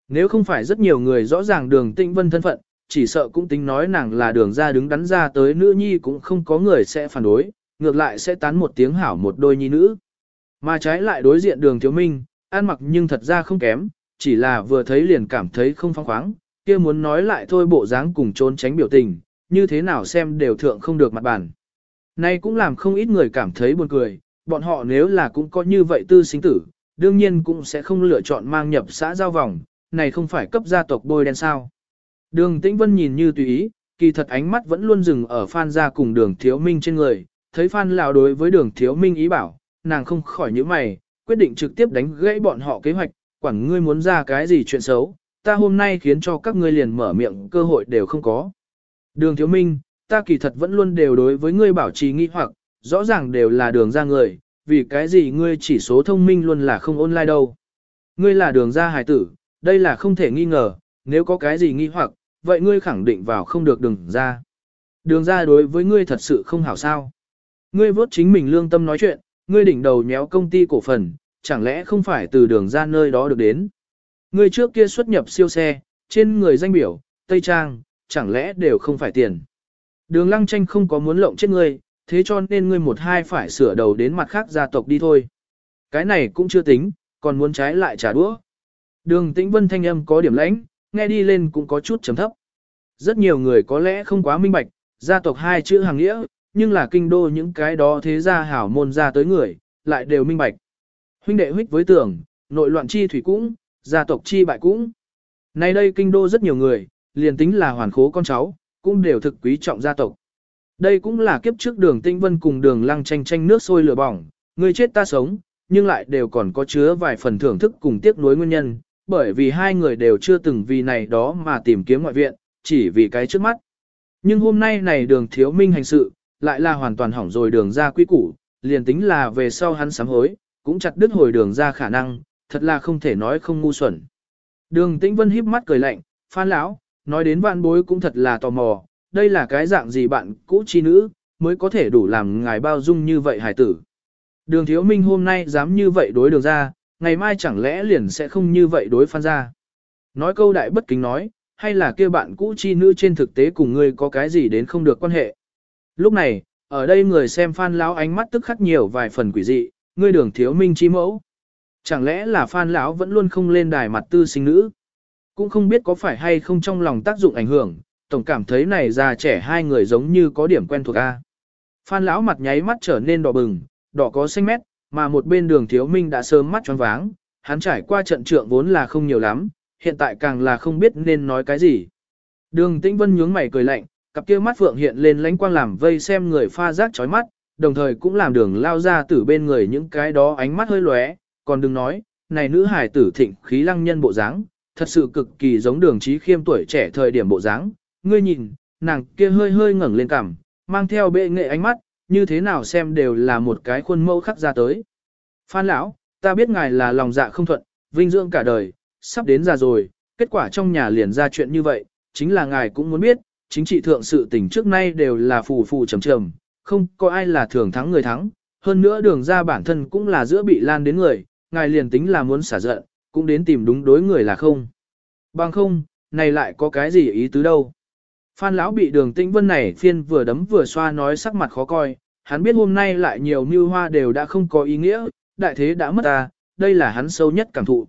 Nếu không phải rất nhiều người rõ ràng đường tĩnh vân thân phận, chỉ sợ cũng tính nói nàng là đường ra đứng đắn ra tới nữ nhi cũng không có người sẽ phản đối, ngược lại sẽ tán một tiếng hảo một đôi nhi nữ. Mà trái lại đối diện đường thiếu minh, ăn mặc nhưng thật ra không kém, chỉ là vừa thấy liền cảm thấy không phong khoáng, kia muốn nói lại thôi bộ dáng cùng trốn tránh biểu tình, như thế nào xem đều thượng không được mặt bản. Nay cũng làm không ít người cảm thấy buồn cười, bọn họ nếu là cũng có như vậy tư sinh tử, đương nhiên cũng sẽ không lựa chọn mang nhập xã giao vòng, này không phải cấp gia tộc bôi đen sao. Đường Tĩnh Vân nhìn như tùy ý, kỳ thật ánh mắt vẫn luôn dừng ở Phan gia cùng đường thiếu minh trên người, thấy Phan lão đối với đường thiếu minh ý bảo, nàng không khỏi nhíu mày, quyết định trực tiếp đánh gãy bọn họ kế hoạch, quản ngươi muốn ra cái gì chuyện xấu, ta hôm nay khiến cho các ngươi liền mở miệng cơ hội đều không có. Đường thiếu minh, ta kỳ thật vẫn luôn đều đối với ngươi bảo trì nghi hoặc, rõ ràng đều là đường ra người, vì cái gì ngươi chỉ số thông minh luôn là không online đâu. Ngươi là đường ra hài tử, đây là không thể nghi ngờ, nếu có cái gì nghi hoặc, vậy ngươi khẳng định vào không được đường ra. Đường ra đối với ngươi thật sự không hảo sao. Ngươi vốt chính mình lương tâm nói chuyện, ngươi đỉnh đầu nhéo công ty cổ phần, chẳng lẽ không phải từ đường ra nơi đó được đến. Ngươi trước kia xuất nhập siêu xe, trên người danh biểu, Tây Trang, chẳng lẽ đều không phải tiền. Đường lăng tranh không có muốn lộng chết ngươi, thế cho nên ngươi một hai phải sửa đầu đến mặt khác gia tộc đi thôi. Cái này cũng chưa tính, còn muốn trái lại trả đũa. Đường tĩnh vân thanh âm có điểm lãnh, nghe đi lên cũng có chút trầm thấp. Rất nhiều người có lẽ không quá minh bạch, gia tộc hai chữ hàng nghĩa, nhưng là kinh đô những cái đó thế gia hảo môn ra tới người, lại đều minh bạch. Huynh đệ huyết với tưởng, nội loạn chi thủy cũng, gia tộc chi bại cũng. Nay đây kinh đô rất nhiều người, liền tính là hoàn khố con cháu, cũng đều thực quý trọng gia tộc. Đây cũng là kiếp trước đường tinh vân cùng đường lăng tranh tranh nước sôi lửa bỏng, người chết ta sống, nhưng lại đều còn có chứa vài phần thưởng thức cùng tiếc nuối nguyên nhân, bởi vì hai người đều chưa từng vì này đó mà tìm kiếm ngoại viện, chỉ vì cái trước mắt. Nhưng hôm nay này đường thiếu minh hành sự, lại là hoàn toàn hỏng rồi đường ra quy củ, liền tính là về sau hắn sám hối, cũng chặt đứt hồi đường ra khả năng, thật là không thể nói không ngu xuẩn. Đường tĩnh vân híp mắt cười lạnh, phan lão, nói đến vạn bối cũng thật là tò mò, đây là cái dạng gì bạn cũ chi nữ, mới có thể đủ làm ngài bao dung như vậy hải tử. Đường thiếu minh hôm nay dám như vậy đối đường ra, ngày mai chẳng lẽ liền sẽ không như vậy đối phan ra. Nói câu đại bất kính nói, hay là kia bạn cũ chi nữ trên thực tế cùng ngươi có cái gì đến không được quan hệ. Lúc này, ở đây người xem phan lão ánh mắt tức khắc nhiều vài phần quỷ dị, ngươi đường thiếu minh chi mẫu. Chẳng lẽ là phan lão vẫn luôn không lên đài mặt tư sinh nữ? Cũng không biết có phải hay không trong lòng tác dụng ảnh hưởng, tổng cảm thấy này già trẻ hai người giống như có điểm quen thuộc a. Phan lão mặt nháy mắt trở nên đỏ bừng, đỏ có xanh mét, mà một bên đường thiếu minh đã sớm mắt choáng váng, hắn trải qua trận trượng vốn là không nhiều lắm, hiện tại càng là không biết nên nói cái gì. Đường tĩnh vân nhướng mày cười lạnh, cặp kia mắt phượng hiện lên lánh quang làm vây xem người pha rác chói mắt, đồng thời cũng làm đường lao ra từ bên người những cái đó ánh mắt hơi lóe, còn đừng nói, này nữ hải tử thịnh khí lăng nhân bộ dáng, thật sự cực kỳ giống đường trí khiêm tuổi trẻ thời điểm bộ dáng. Ngươi nhìn, nàng kia hơi hơi ngẩng lên cằm, mang theo bệ nghệ ánh mắt, như thế nào xem đều là một cái khuôn mẫu khắc ra tới. Phan lão, ta biết ngài là lòng dạ không thuận, vinh dưỡng cả đời, sắp đến già rồi, kết quả trong nhà liền ra chuyện như vậy, chính là ngài cũng muốn biết, chính trị thượng sự tình trước nay đều là phù phù trầm trầm, không có ai là thường thắng người thắng, hơn nữa đường ra bản thân cũng là giữa bị lan đến người, ngài liền tính là muốn xả giận, cũng đến tìm đúng đối người là không. Bằng không, này lại có cái gì ý tứ đâu. Phan lão bị đường tĩnh vân này phiên vừa đấm vừa xoa nói sắc mặt khó coi, hắn biết hôm nay lại nhiều mưu hoa đều đã không có ý nghĩa, đại thế đã mất ta, đây là hắn sâu nhất cảm thụ.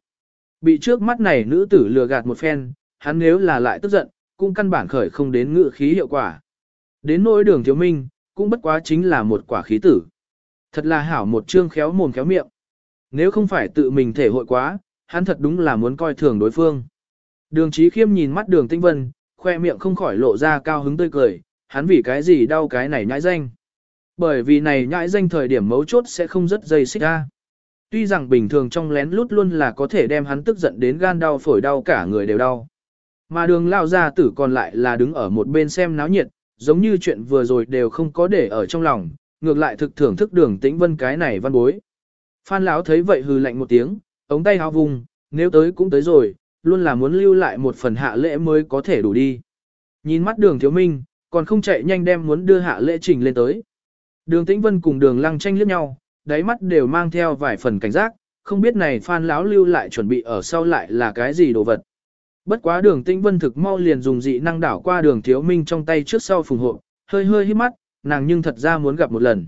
Bị trước mắt này nữ tử lừa gạt một phen, hắn nếu là lại tức giận, cũng căn bản khởi không đến ngự khí hiệu quả. Đến nỗi đường thiếu minh, cũng bất quá chính là một quả khí tử. Thật là hảo một chương khéo mồm khéo miệng. Nếu không phải tự mình thể hội quá, hắn thật đúng là muốn coi thường đối phương. Đường trí khiêm nhìn mắt đường tinh vân, khoe miệng không khỏi lộ ra cao hứng tươi cười, hắn vì cái gì đau cái này nhãi danh. Bởi vì này nhãi danh thời điểm mấu chốt sẽ không rất dây xích ra. Tuy rằng bình thường trong lén lút luôn là có thể đem hắn tức giận đến gan đau phổi đau cả người đều đau. Mà đường lao gia tử còn lại là đứng ở một bên xem náo nhiệt, giống như chuyện vừa rồi đều không có để ở trong lòng, ngược lại thực thưởng thức đường tĩnh vân cái này văn bối. Phan lão thấy vậy hừ lạnh một tiếng, ống tay hao vùng, nếu tới cũng tới rồi, luôn là muốn lưu lại một phần hạ lễ mới có thể đủ đi. Nhìn mắt đường thiếu minh, còn không chạy nhanh đem muốn đưa hạ lễ trình lên tới. Đường tĩnh vân cùng đường lăng tranh liếc nhau, đáy mắt đều mang theo vài phần cảnh giác, không biết này phan lão lưu lại chuẩn bị ở sau lại là cái gì đồ vật. Bất quá đường tĩnh vân thực mau liền dùng dị năng đảo qua đường thiếu minh trong tay trước sau phùng hộ, hơi hơi hít mắt, nàng nhưng thật ra muốn gặp một lần.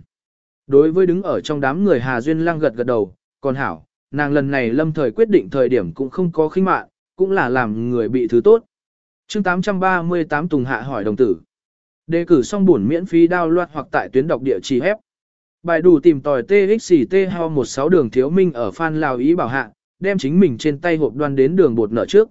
Đối với đứng ở trong đám người Hà Duyên lăng gật gật đầu, còn hảo, nàng lần này lâm thời quyết định thời điểm cũng không có khinh mạn, cũng là làm người bị thứ tốt. chương 838 Tùng Hạ hỏi đồng tử. Đề cử xong buồn miễn phí đao loạt hoặc tại tuyến đọc địa chỉ hép. Bài đủ tìm tòi TXT ho 16 đường thiếu minh ở Phan Lào ý bảo hạ, đem chính mình trên tay hộp đoan đến đường bột nợ trước.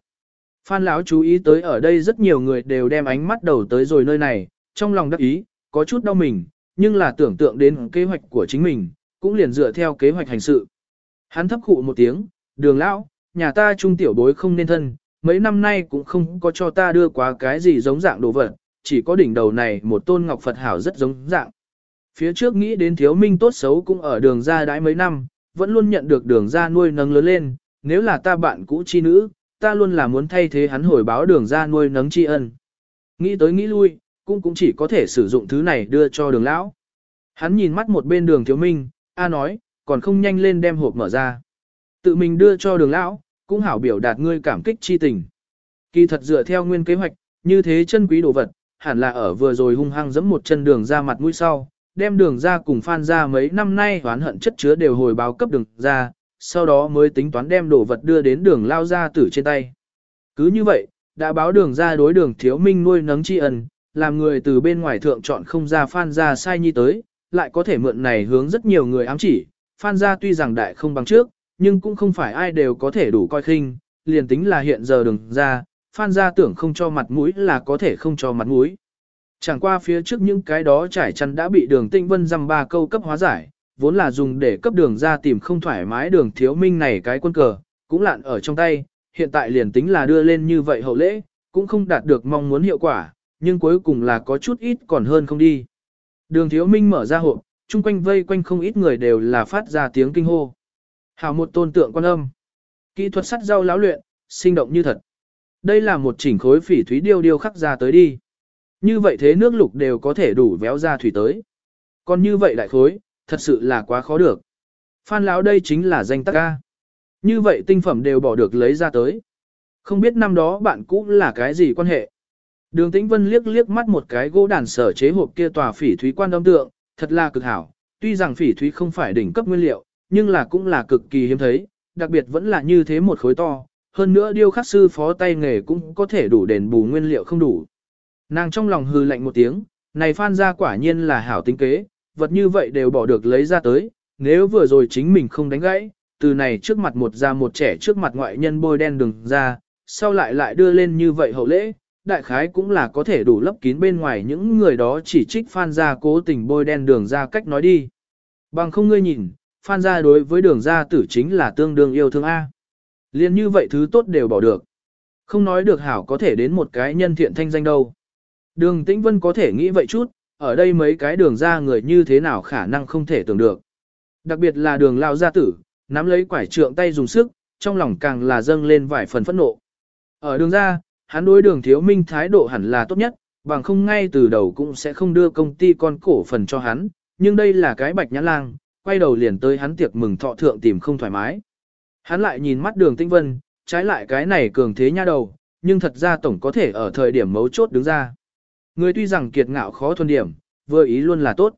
Phan lão chú ý tới ở đây rất nhiều người đều đem ánh mắt đầu tới rồi nơi này, trong lòng đắc ý, có chút đau mình, nhưng là tưởng tượng đến kế hoạch của chính mình, cũng liền dựa theo kế hoạch hành sự. Hắn thấp khụ một tiếng, đường lão, nhà ta trung tiểu bối không nên thân, mấy năm nay cũng không có cho ta đưa quá cái gì giống dạng đồ vật, chỉ có đỉnh đầu này một tôn ngọc Phật hảo rất giống dạng. Phía trước nghĩ đến thiếu minh tốt xấu cũng ở đường ra đãi mấy năm, vẫn luôn nhận được đường ra nuôi nâng lớn lên, nếu là ta bạn cũ chi nữ, ta luôn là muốn thay thế hắn hồi báo đường ra nuôi nấng tri ân. Nghĩ tới nghĩ lui, cũng cũng chỉ có thể sử dụng thứ này đưa cho đường lão. Hắn nhìn mắt một bên đường thiếu minh, A nói, còn không nhanh lên đem hộp mở ra. Tự mình đưa cho đường lão, cũng hảo biểu đạt ngươi cảm kích chi tình. Kỳ thật dựa theo nguyên kế hoạch, như thế chân quý đồ vật, hẳn là ở vừa rồi hung hăng giẫm một chân đường ra mặt mũi sau, đem đường ra cùng phan ra mấy năm nay oán hận chất chứa đều hồi báo cấp đường ra, sau đó mới tính toán đem đồ vật đưa đến đường lao ra tử trên tay. Cứ như vậy, đã báo đường ra đối đường thiếu minh nuôi nấng tri ân, làm người từ bên ngoài thượng chọn không ra phan ra sai nhi tới, lại có thể mượn này hướng rất nhiều người ám chỉ, phan ra tuy rằng đại không bằng trước, nhưng cũng không phải ai đều có thể đủ coi khinh, liền tính là hiện giờ đường ra, phan ra tưởng không cho mặt mũi là có thể không cho mặt mũi. Chẳng qua phía trước những cái đó trải chăn đã bị đường tinh vân dăm ba câu cấp hóa giải, vốn là dùng để cấp đường ra tìm không thoải mái đường thiếu minh này cái quân cờ, cũng lạn ở trong tay, hiện tại liền tính là đưa lên như vậy hậu lễ, cũng không đạt được mong muốn hiệu quả, nhưng cuối cùng là có chút ít còn hơn không đi. Đường thiếu minh mở ra hộp, chung quanh vây quanh không ít người đều là phát ra tiếng kinh hô. Hảo một tôn tượng quan âm. Kỹ thuật sắt rau láo luyện, sinh động như thật. Đây là một chỉnh khối phỉ thúy điêu điêu khắc ra tới đi. Như vậy thế nước lục đều có thể đủ véo ra thủy tới. Còn như vậy đại khối, thật sự là quá khó được. Phan lão đây chính là danh tắc ca. Như vậy tinh phẩm đều bỏ được lấy ra tới. Không biết năm đó bạn cũ là cái gì quan hệ. Đường Tĩnh Vân liếc liếc mắt một cái gỗ đàn sở chế hộp kia tòa phỉ thúy quan âm tượng, thật là cực hảo. Tuy rằng phỉ thúy không phải đỉnh cấp nguyên liệu, nhưng là cũng là cực kỳ hiếm thấy, đặc biệt vẫn là như thế một khối to. Hơn nữa điêu khắc sư phó tay nghề cũng có thể đủ đền bù nguyên liệu không đủ. Nàng trong lòng hư lạnh một tiếng, này phan ra quả nhiên là hảo tính kế, vật như vậy đều bỏ được lấy ra tới, nếu vừa rồi chính mình không đánh gãy, từ này trước mặt một già một trẻ trước mặt ngoại nhân bôi đen đường ra, sau lại lại đưa lên như vậy hậu lễ, đại khái cũng là có thể đủ lấp kín bên ngoài những người đó chỉ trích Phan gia cố tình bôi đen đường ra cách nói đi. Bằng không ngươi nhìn, Phan gia đối với đường gia tử chính là tương đương yêu thương A. Liên như vậy thứ tốt đều bỏ được. Không nói được hảo có thể đến một cái nhân thiện thanh danh đâu. Đường Tĩnh Vân có thể nghĩ vậy chút, ở đây mấy cái đường ra người như thế nào khả năng không thể tưởng được. Đặc biệt là đường lao gia tử, nắm lấy quải trượng tay dùng sức, trong lòng càng là dâng lên vài phần phẫn nộ. Ở đường ra, hắn đối đường thiếu minh thái độ hẳn là tốt nhất, bằng không ngay từ đầu cũng sẽ không đưa công ty con cổ phần cho hắn, nhưng đây là cái bạch nhãn lang, quay đầu liền tới hắn tiệc mừng thọ thượng tìm không thoải mái. Hắn lại nhìn mắt đường tinh vân, trái lại cái này cường thế nha đầu, nhưng thật ra tổng có thể ở thời điểm mấu chốt đứng ra. Người tuy rằng kiệt ngạo khó thuần điểm, vừa ý luôn là tốt.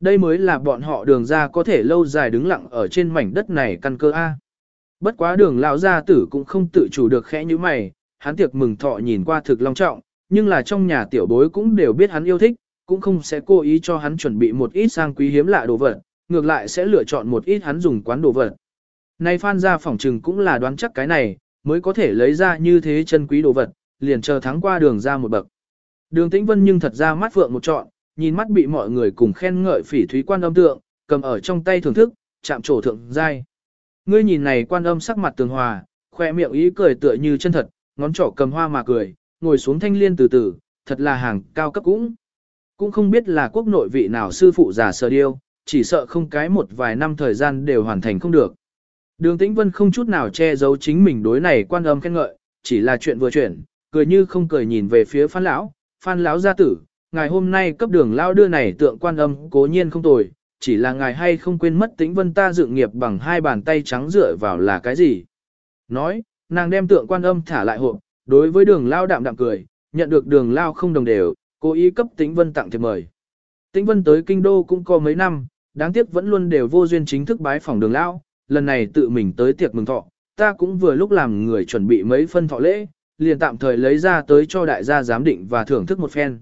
Đây mới là bọn họ đường ra có thể lâu dài đứng lặng ở trên mảnh đất này căn cơ A. Bất quá đường lão gia tử cũng không tự chủ được khẽ như mày, hắn tiệc mừng thọ nhìn qua thực long trọng, nhưng là trong nhà tiểu bối cũng đều biết hắn yêu thích, cũng không sẽ cố ý cho hắn chuẩn bị một ít sang quý hiếm lạ đồ vật, ngược lại sẽ lựa chọn một ít hắn dùng quán đồ vật. Nay phan gia phỏng trừng cũng là đoán chắc cái này, mới có thể lấy ra như thế chân quý đồ vật, liền chờ thắng qua đường ra một bậc. Đường tĩnh vân nhưng thật ra mắt phượng một trọn, nhìn mắt bị mọi người cùng khen ngợi phỉ thúy quan âm tượng, cầm ở trong tay thưởng thức, chạm trổ thượng giai. Ngươi nhìn này quan âm sắc mặt tường hòa, khoe miệng ý cười tựa như chân thật, ngón trỏ cầm hoa mà cười, ngồi xuống thanh liên từ từ, thật là hàng cao cấp cũng. Cũng không biết là quốc nội vị nào sư phụ giả sơ điêu, chỉ sợ không cái một vài năm thời gian đều hoàn thành không được. Đường Tĩnh Vân không chút nào che giấu chính mình đối này quan âm khen ngợi, chỉ là chuyện vừa chuyển, cười như không cười nhìn về phía Phan lão, Phan lão gia tử, ngài hôm nay cấp đường lao đưa này tượng quan âm cố nhiên không tồi, chỉ là ngài hay không quên mất Tĩnh Vân ta dựng nghiệp bằng hai bàn tay trắng dựa vào là cái gì. Nói, nàng đem tượng quan âm thả lại hộp, đối với đường lao đạm đạm cười, nhận được đường lao không đồng đều, cố ý cấp Tĩnh Vân tặng thiệp mời. Tĩnh Vân tới kinh đô cũng có mấy năm, đáng tiếc vẫn luôn đều vô duyên chính thức bái phòng đường lão. lần này tự mình tới tiệc mừng thọ, ta cũng vừa lúc làm người chuẩn bị mấy phân thọ lễ, liền tạm thời lấy ra tới cho đại gia giám định và thưởng thức một phen.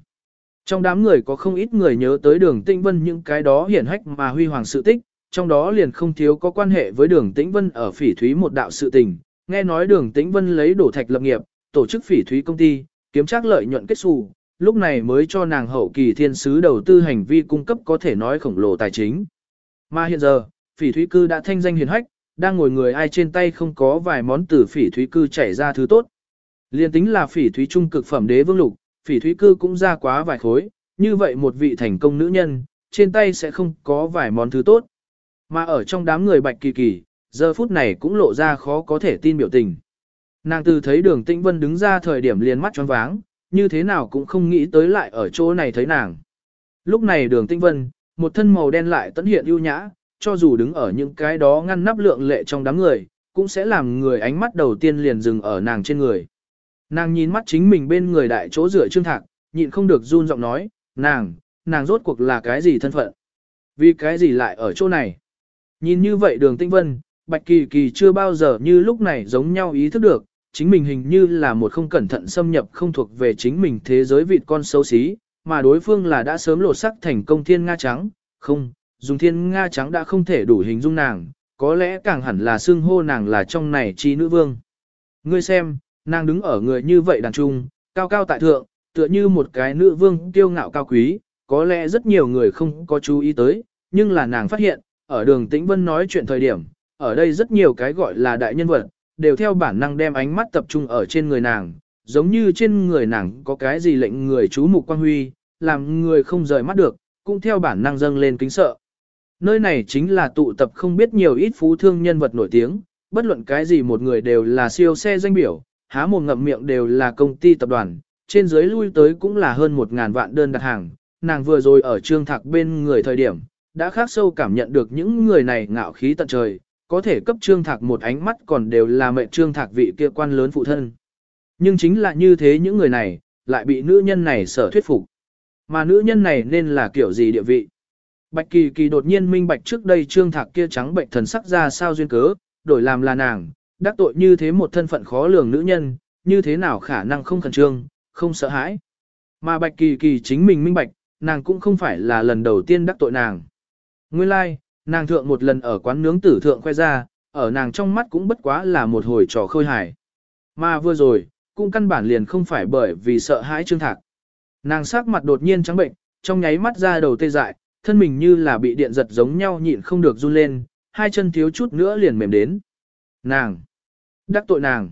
Trong đám người có không ít người nhớ tới đường Tĩnh Vân những cái đó hiển hách mà huy hoàng sự tích, trong đó liền không thiếu có quan hệ với đường Tĩnh Vân ở phỉ thúy một đạo sự tình, nghe nói đường Tĩnh Vân lấy đổ thạch lập nghiệp, tổ chức phỉ thúy công ty, kiếm trác lợi nhuận kết xù, lúc này mới cho nàng hậu kỳ thiên sứ đầu tư hành vi cung cấp có thể nói khổng lồ tài chính. Mà hiện giờ, phỉ thúy cư đã thanh danh hiền hách, đang ngồi người ai trên tay không có vài món từ phỉ thúy cư chảy ra thứ tốt. Liên tính là phỉ thúy trung cực phẩm đế vương lục, phỉ thúy cư cũng ra quá vài khối, như vậy một vị thành công nữ nhân, trên tay sẽ không có vài món thứ tốt. Mà ở trong đám người bạch kỳ kỳ, giờ phút này cũng lộ ra khó có thể tin biểu tình. Nàng từ thấy đường tĩnh vân đứng ra thời điểm liền mắt tròn váng, như thế nào cũng không nghĩ tới lại ở chỗ này thấy nàng. Lúc này đường Tinh vân, một thân màu đen lại tận hiện ưu nhã, cho dù đứng ở những cái đó ngăn nắp lượng lệ trong đám người, cũng sẽ làm người ánh mắt đầu tiên liền dừng ở nàng trên người. Nàng nhìn mắt chính mình bên người đại chỗ rửa trương thạc, nhịn không được run giọng nói, nàng, nàng rốt cuộc là cái gì thân phận? Vì cái gì lại ở chỗ này? Nhìn như vậy đường tinh vân, Bạch Kỳ Kỳ chưa bao giờ như lúc này giống nhau ý thức được, chính mình hình như là một không cẩn thận xâm nhập không thuộc về chính mình thế giới vịt con xấu xí, mà đối phương là đã sớm lột sắc thành công thiên Nga trắng, không, dùng thiên Nga trắng đã không thể đủ hình dung nàng, có lẽ càng hẳn là xưng hô nàng là trong này chi nữ vương. Ngươi xem, nàng đứng ở người như vậy đàn trung, cao cao tại thượng, tựa như một cái nữ vương kiêu ngạo cao quý, có lẽ rất nhiều người không có chú ý tới, nhưng là nàng phát hiện, ở đường Tĩnh Vân nói chuyện thời điểm, ở đây rất nhiều cái gọi là đại nhân vật, đều theo bản năng đem ánh mắt tập trung ở trên người nàng, giống như trên người nàng có cái gì lệnh người chú mục quan huy, làm người không rời mắt được, cũng theo bản năng dâng lên kính sợ. Nơi này chính là tụ tập không biết nhiều ít phú thương nhân vật nổi tiếng, bất luận cái gì một người đều là siêu xe danh biểu, há mồm ngậm miệng đều là công ty tập đoàn, trên dưới lui tới cũng là hơn một ngàn vạn đơn đặt hàng. Nàng vừa rồi ở trương thạc bên người thời điểm, đã khác sâu cảm nhận được những người này ngạo khí tận trời, có thể cấp trương thạc một ánh mắt còn đều là mẹ trương thạc vị kia quan lớn phụ thân. Nhưng chính là như thế những người này, lại bị nữ nhân này sở thuyết phục. Mà nữ nhân này nên là kiểu gì địa vị? Bạch Kỳ Kỳ đột nhiên minh bạch trước đây trương thạc kia trắng bệnh thần sắc ra sao duyên cớ, đổi làm là nàng, đắc tội như thế một thân phận khó lường nữ nhân, như thế nào khả năng không khẩn trương, không sợ hãi. Mà Bạch Kỳ Kỳ chính mình minh bạch, nàng cũng không phải là lần đầu tiên đắc tội nàng. Nguyên lai, like, nàng thượng một lần ở quán nướng tử thượng khoe ra, ở nàng trong mắt cũng bất quá là một hồi trò khơi hài. Mà vừa rồi, cũng căn bản liền không phải bởi vì sợ hãi trương thạc. Nàng sắc mặt đột nhiên trắng bệnh, trong nháy mắt ra đầu tê dại, thân mình như là bị điện giật giống nhau nhịn không được run lên, hai chân thiếu chút nữa liền mềm đến. Nàng! Đắc tội nàng!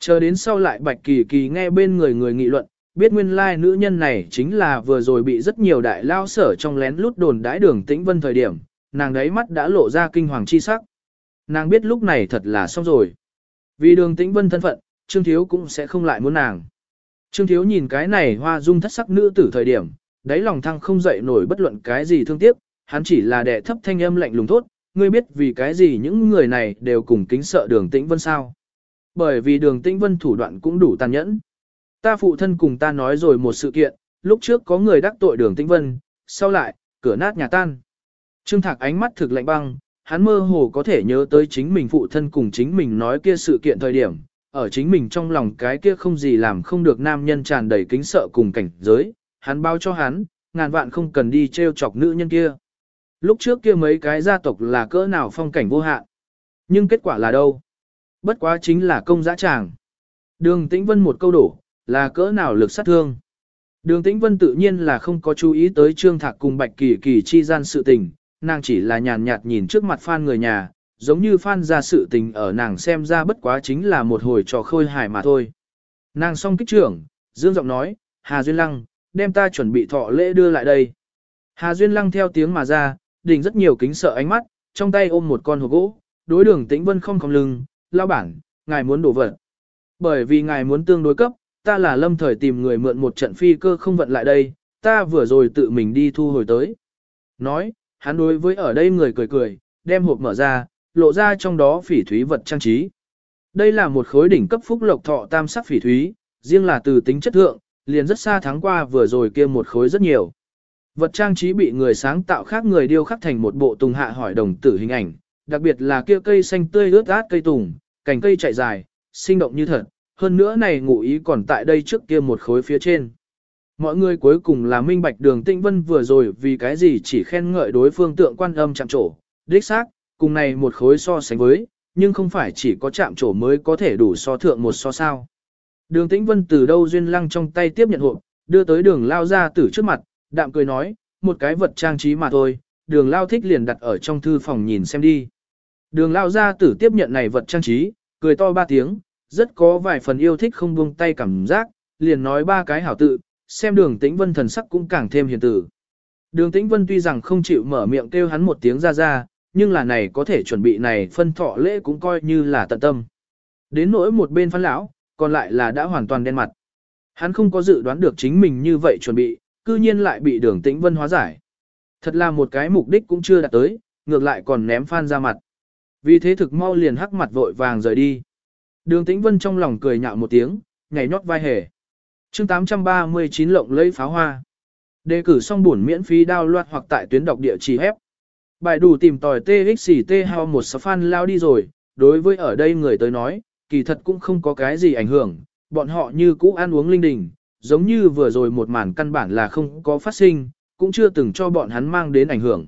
Chờ đến sau lại bạch kỳ kỳ nghe bên người người nghị luận, biết nguyên lai nữ nhân này chính là vừa rồi bị rất nhiều đại lao sở trong lén lút đồn đãi đường tĩnh vân thời điểm, nàng đấy mắt đã lộ ra kinh hoàng chi sắc. Nàng biết lúc này thật là xong rồi. Vì đường tĩnh vân thân phận, Trương Thiếu cũng sẽ không lại muốn nàng. Trương Thiếu nhìn cái này hoa dung thất sắc nữ tử thời điểm, đáy lòng thăng không dậy nổi bất luận cái gì thương tiếc, hắn chỉ là đệ thấp thanh âm lạnh lùng thốt, ngươi biết vì cái gì những người này đều cùng kính sợ đường tĩnh vân sao. Bởi vì đường tĩnh vân thủ đoạn cũng đủ tàn nhẫn. Ta phụ thân cùng ta nói rồi một sự kiện, lúc trước có người đắc tội đường tĩnh vân, sau lại, cửa nát nhà tan. Trương Thạc ánh mắt thực lạnh băng, hắn mơ hồ có thể nhớ tới chính mình phụ thân cùng chính mình nói kia sự kiện thời điểm, ở chính mình trong lòng cái kia không gì làm không được nam nhân tràn đầy kính sợ cùng cảnh giới, hắn bao cho hắn, ngàn vạn không cần đi treo chọc nữ nhân kia. Lúc trước kia mấy cái gia tộc là cỡ nào phong cảnh vô hạn. Nhưng kết quả là đâu? Bất quá chính là công dã tràng. Đường Tĩnh Vân một câu đổ, là cỡ nào lực sát thương. Đường Tĩnh Vân tự nhiên là không có chú ý tới Trương Thạc cùng Bạch Kỳ Kỳ chi gian sự tình, nàng chỉ là nhàn nhạt nhìn trước mặt Phan người nhà, giống như Phan ra sự tình ở nàng xem ra bất quá chính là một hồi trò khôi hài mà thôi. Nàng song kích trưởng, dương giọng nói, Hà Duyên Lăng, đem ta chuẩn bị thọ lễ đưa lại đây. Hà Duyên Lăng theo tiếng mà ra, đỉnh rất nhiều kính sợ ánh mắt, trong tay ôm một con hộp gỗ, đối đường tĩnh vân không cong lưng, lao bản, ngài muốn đổ vật. Bởi vì ngài muốn tương đối cấp, ta là lâm thời tìm người mượn một trận phi cơ không vận lại đây, ta vừa rồi tự mình đi thu hồi tới. Nói, hắn đối với ở đây người cười cười, đem hộp mở ra, lộ ra trong đó phỉ thúy vật trang trí. Đây là một khối đỉnh cấp phúc lộc thọ tam sắc phỉ thúy, riêng là từ tính chất thượng, liền rất xa tháng qua vừa rồi kia một khối rất nhiều. Vật trang trí bị người sáng tạo khác người điêu khắc thành một bộ tùng hạ hỏi đồng tử hình ảnh, đặc biệt là kia cây xanh tươi ướt át cây tùng, cành cây chạy dài, sinh động như thật, hơn nữa này ngụ ý còn tại đây trước kia một khối phía trên. Mọi người cuối cùng là minh bạch đường tinh vân vừa rồi vì cái gì chỉ khen ngợi đối phương tượng quan âm chạm trổ, đích xác, cùng này một khối so sánh với, nhưng không phải chỉ có chạm trổ mới có thể đủ so thượng một so sao. Đường tĩnh vân từ đâu duyên lăng trong tay tiếp nhận hộp, đưa tới đường lao ra tử trước mặt, đạm cười nói, một cái vật trang trí mà thôi, đường lao thích liền đặt ở trong thư phòng nhìn xem đi. Đường lao ra tử tiếp nhận này vật trang trí, cười to ba tiếng, rất có vài phần yêu thích không buông tay cảm giác, liền nói ba cái hảo tự, xem đường tĩnh vân thần sắc cũng càng thêm hiền tử. Đường tĩnh vân tuy rằng không chịu mở miệng kêu hắn một tiếng ra ra, nhưng là này có thể chuẩn bị này phân thọ lễ cũng coi như là tận tâm. Đến nỗi một bên phán lão, còn lại là đã hoàn toàn đen mặt. Hắn không có dự đoán được chính mình như vậy chuẩn bị, cư nhiên lại bị đường tĩnh vân hóa giải. Thật là một cái mục đích cũng chưa đạt tới, ngược lại còn ném phan ra mặt. Vì thế thực mau liền hắc mặt vội vàng rời đi. Đường tĩnh vân trong lòng cười nhạo một tiếng, nhảy nhót vai hề chương 839 lộng lấy pháo hoa. Đề cử xong buồn miễn phí download hoặc tại tuyến đọc địa chỉ hép. Bài đủ tìm tòi TXT hao một số fan lao đi rồi, đối với ở đây người tới nói, kỳ thật cũng không có cái gì ảnh hưởng, bọn họ như cũ ăn uống linh đình, giống như vừa rồi một màn căn bản là không có phát sinh, cũng chưa từng cho bọn hắn mang đến ảnh hưởng.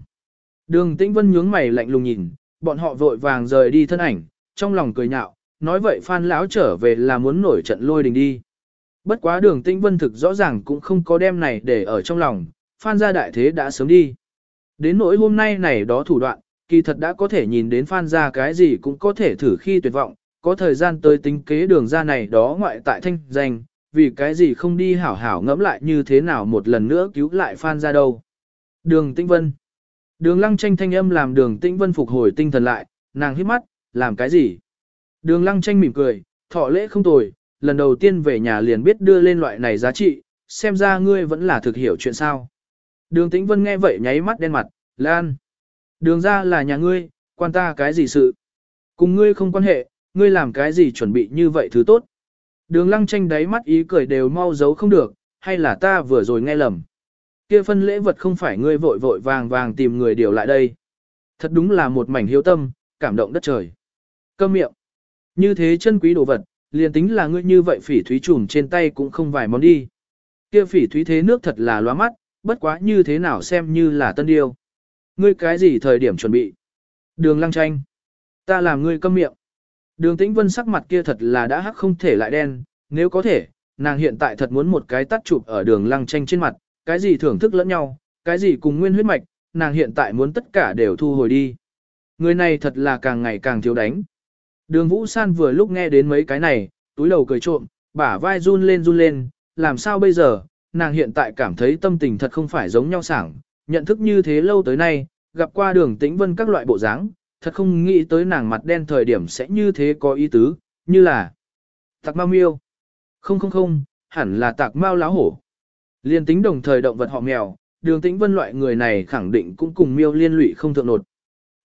Đường Tĩnh Vân nhướng mày lạnh lùng nhìn, bọn họ vội vàng rời đi thân ảnh, trong lòng cười nhạo, nói vậy Phan lão trở về là muốn nổi trận lôi đình đi. Bất quá đường Tĩnh Vân thực rõ ràng cũng không có đem này để ở trong lòng, Phan gia đại thế đã sớm đi. Đến nỗi hôm nay này đó thủ đoạn, kỳ thật đã có thể nhìn đến Phan gia cái gì cũng có thể thử khi tuyệt vọng, có thời gian tới tính kế đường ra này đó ngoại tại thanh danh, vì cái gì không đi hảo hảo ngẫm lại như thế nào một lần nữa cứu lại Phan gia đâu. Đường Tĩnh Vân Đường lăng tranh thanh âm làm đường Tĩnh Vân phục hồi tinh thần lại, nàng hít mắt, làm cái gì? Đường lăng tranh mỉm cười, thọ lễ không tồi, lần đầu tiên về nhà liền biết đưa lên loại này giá trị, xem ra ngươi vẫn là thực hiểu chuyện sao. Đường Tĩnh Vân nghe vậy nháy mắt đen mặt, Lan. Đường ra là nhà ngươi, quan ta cái gì sự? Cùng ngươi không quan hệ, ngươi làm cái gì chuẩn bị như vậy thứ tốt? Đường lăng tranh đáy mắt ý cười đều mau giấu không được, hay là ta vừa rồi nghe lầm? Kia phân lễ vật không phải ngươi vội vội vàng vàng tìm người điều lại đây. Thật đúng là một mảnh hiếu tâm, cảm động đất trời. Câm miệng. Như thế chân quý đồ vật, liền tính là ngươi như vậy phỉ thúy trùm trên tay cũng không vài món đi. Kia phỉ thúy thế nước thật là loa mắt, bất quá như thế nào xem như là tân điêu. Ngươi cái gì thời điểm chuẩn bị? Đường lăng tranh. Ta làm ngươi câm miệng. Đường tĩnh vân sắc mặt kia thật là đã hắc không thể lại đen, nếu có thể, nàng hiện tại thật muốn một cái tắt chụp ở đường lăng tranh trên mặt, cái gì thưởng thức lẫn nhau, cái gì cùng nguyên huyết mạch, nàng hiện tại muốn tất cả đều thu hồi đi. Người này thật là càng ngày càng thiếu đánh. Đường Vũ San vừa lúc nghe đến mấy cái này, túi đầu cười trộm, bả vai run lên run lên, làm sao bây giờ, nàng hiện tại cảm thấy tâm tình thật không phải giống nhau sảng, nhận thức như thế lâu tới nay, gặp qua đường tĩnh vân các loại bộ dáng, thật không nghĩ tới nàng mặt đen thời điểm sẽ như thế có ý tứ, như là tạc mau miêu. Không không không, hẳn là tạc mau láo hổ. Liên tính đồng thời động vật họ mèo, đường tĩnh vân loại người này khẳng định cũng cùng miêu liên lụy không thượng nột.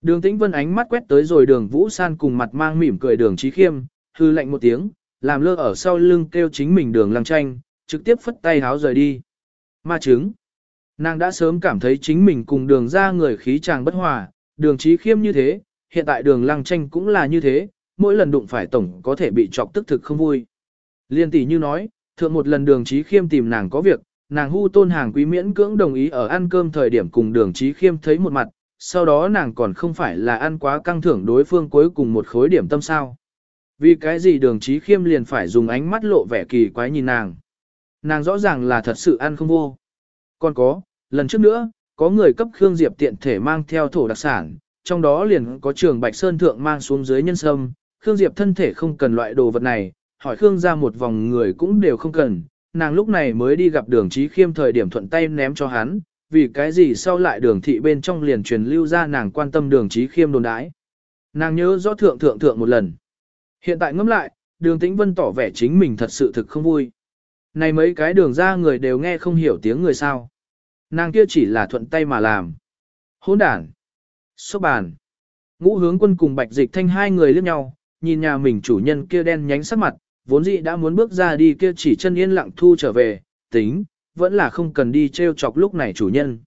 Đường tĩnh vân ánh mắt quét tới rồi đường vũ san cùng mặt mang mỉm cười đường trí khiêm, hư lạnh một tiếng, làm lơ ở sau lưng kêu chính mình đường lăng tranh, trực tiếp phất tay háo rời đi. Ma chứng. Nàng đã sớm cảm thấy chính mình cùng đường ra người khí chàng bất hòa, đường trí khiêm như thế, hiện tại đường lăng tranh cũng là như thế, mỗi lần đụng phải tổng có thể bị chọc tức thực không vui. Liên tỷ như nói, thượng một lần đường trí khiêm tìm nàng có việc, nàng hu tôn hàng quý miễn cưỡng đồng ý ở ăn cơm thời điểm cùng đường trí khiêm thấy một mặt, sau đó nàng còn không phải là ăn quá căng thưởng đối phương cuối cùng một khối điểm tâm sao. Vì cái gì đường trí khiêm liền phải dùng ánh mắt lộ vẻ kỳ quái nhìn nàng. Nàng rõ ràng là thật sự ăn không vô. Còn có, lần trước nữa, có người cấp Khương Diệp tiện thể mang theo thổ đặc sản, trong đó liền có trường Bạch Sơn Thượng mang xuống dưới nhân sâm. Khương Diệp thân thể không cần loại đồ vật này, hỏi Khương ra một vòng người cũng đều không cần. Nàng lúc này mới đi gặp đường trí khiêm thời điểm thuận tay ném cho hắn, vì cái gì sau lại đường thị bên trong liền truyền lưu ra nàng quan tâm đường trí khiêm đồn đãi. Nàng nhớ rõ thượng thượng thượng một lần. Hiện tại ngẫm lại, đường tĩnh vân tỏ vẻ chính mình thật sự thực không vui. Này mấy cái đường ra người đều nghe không hiểu tiếng người sao. Nàng kia chỉ là thuận tay mà làm. Hỗn đản. Sốc bàn. Ngũ hướng quân cùng bạch dịch thanh hai người liếc nhau, nhìn nhà mình chủ nhân kia đen nhánh sắc mặt, vốn dĩ đã muốn bước ra đi kia chỉ chân yên lặng thu trở về, tính, vẫn là không cần đi treo chọc lúc này chủ nhân.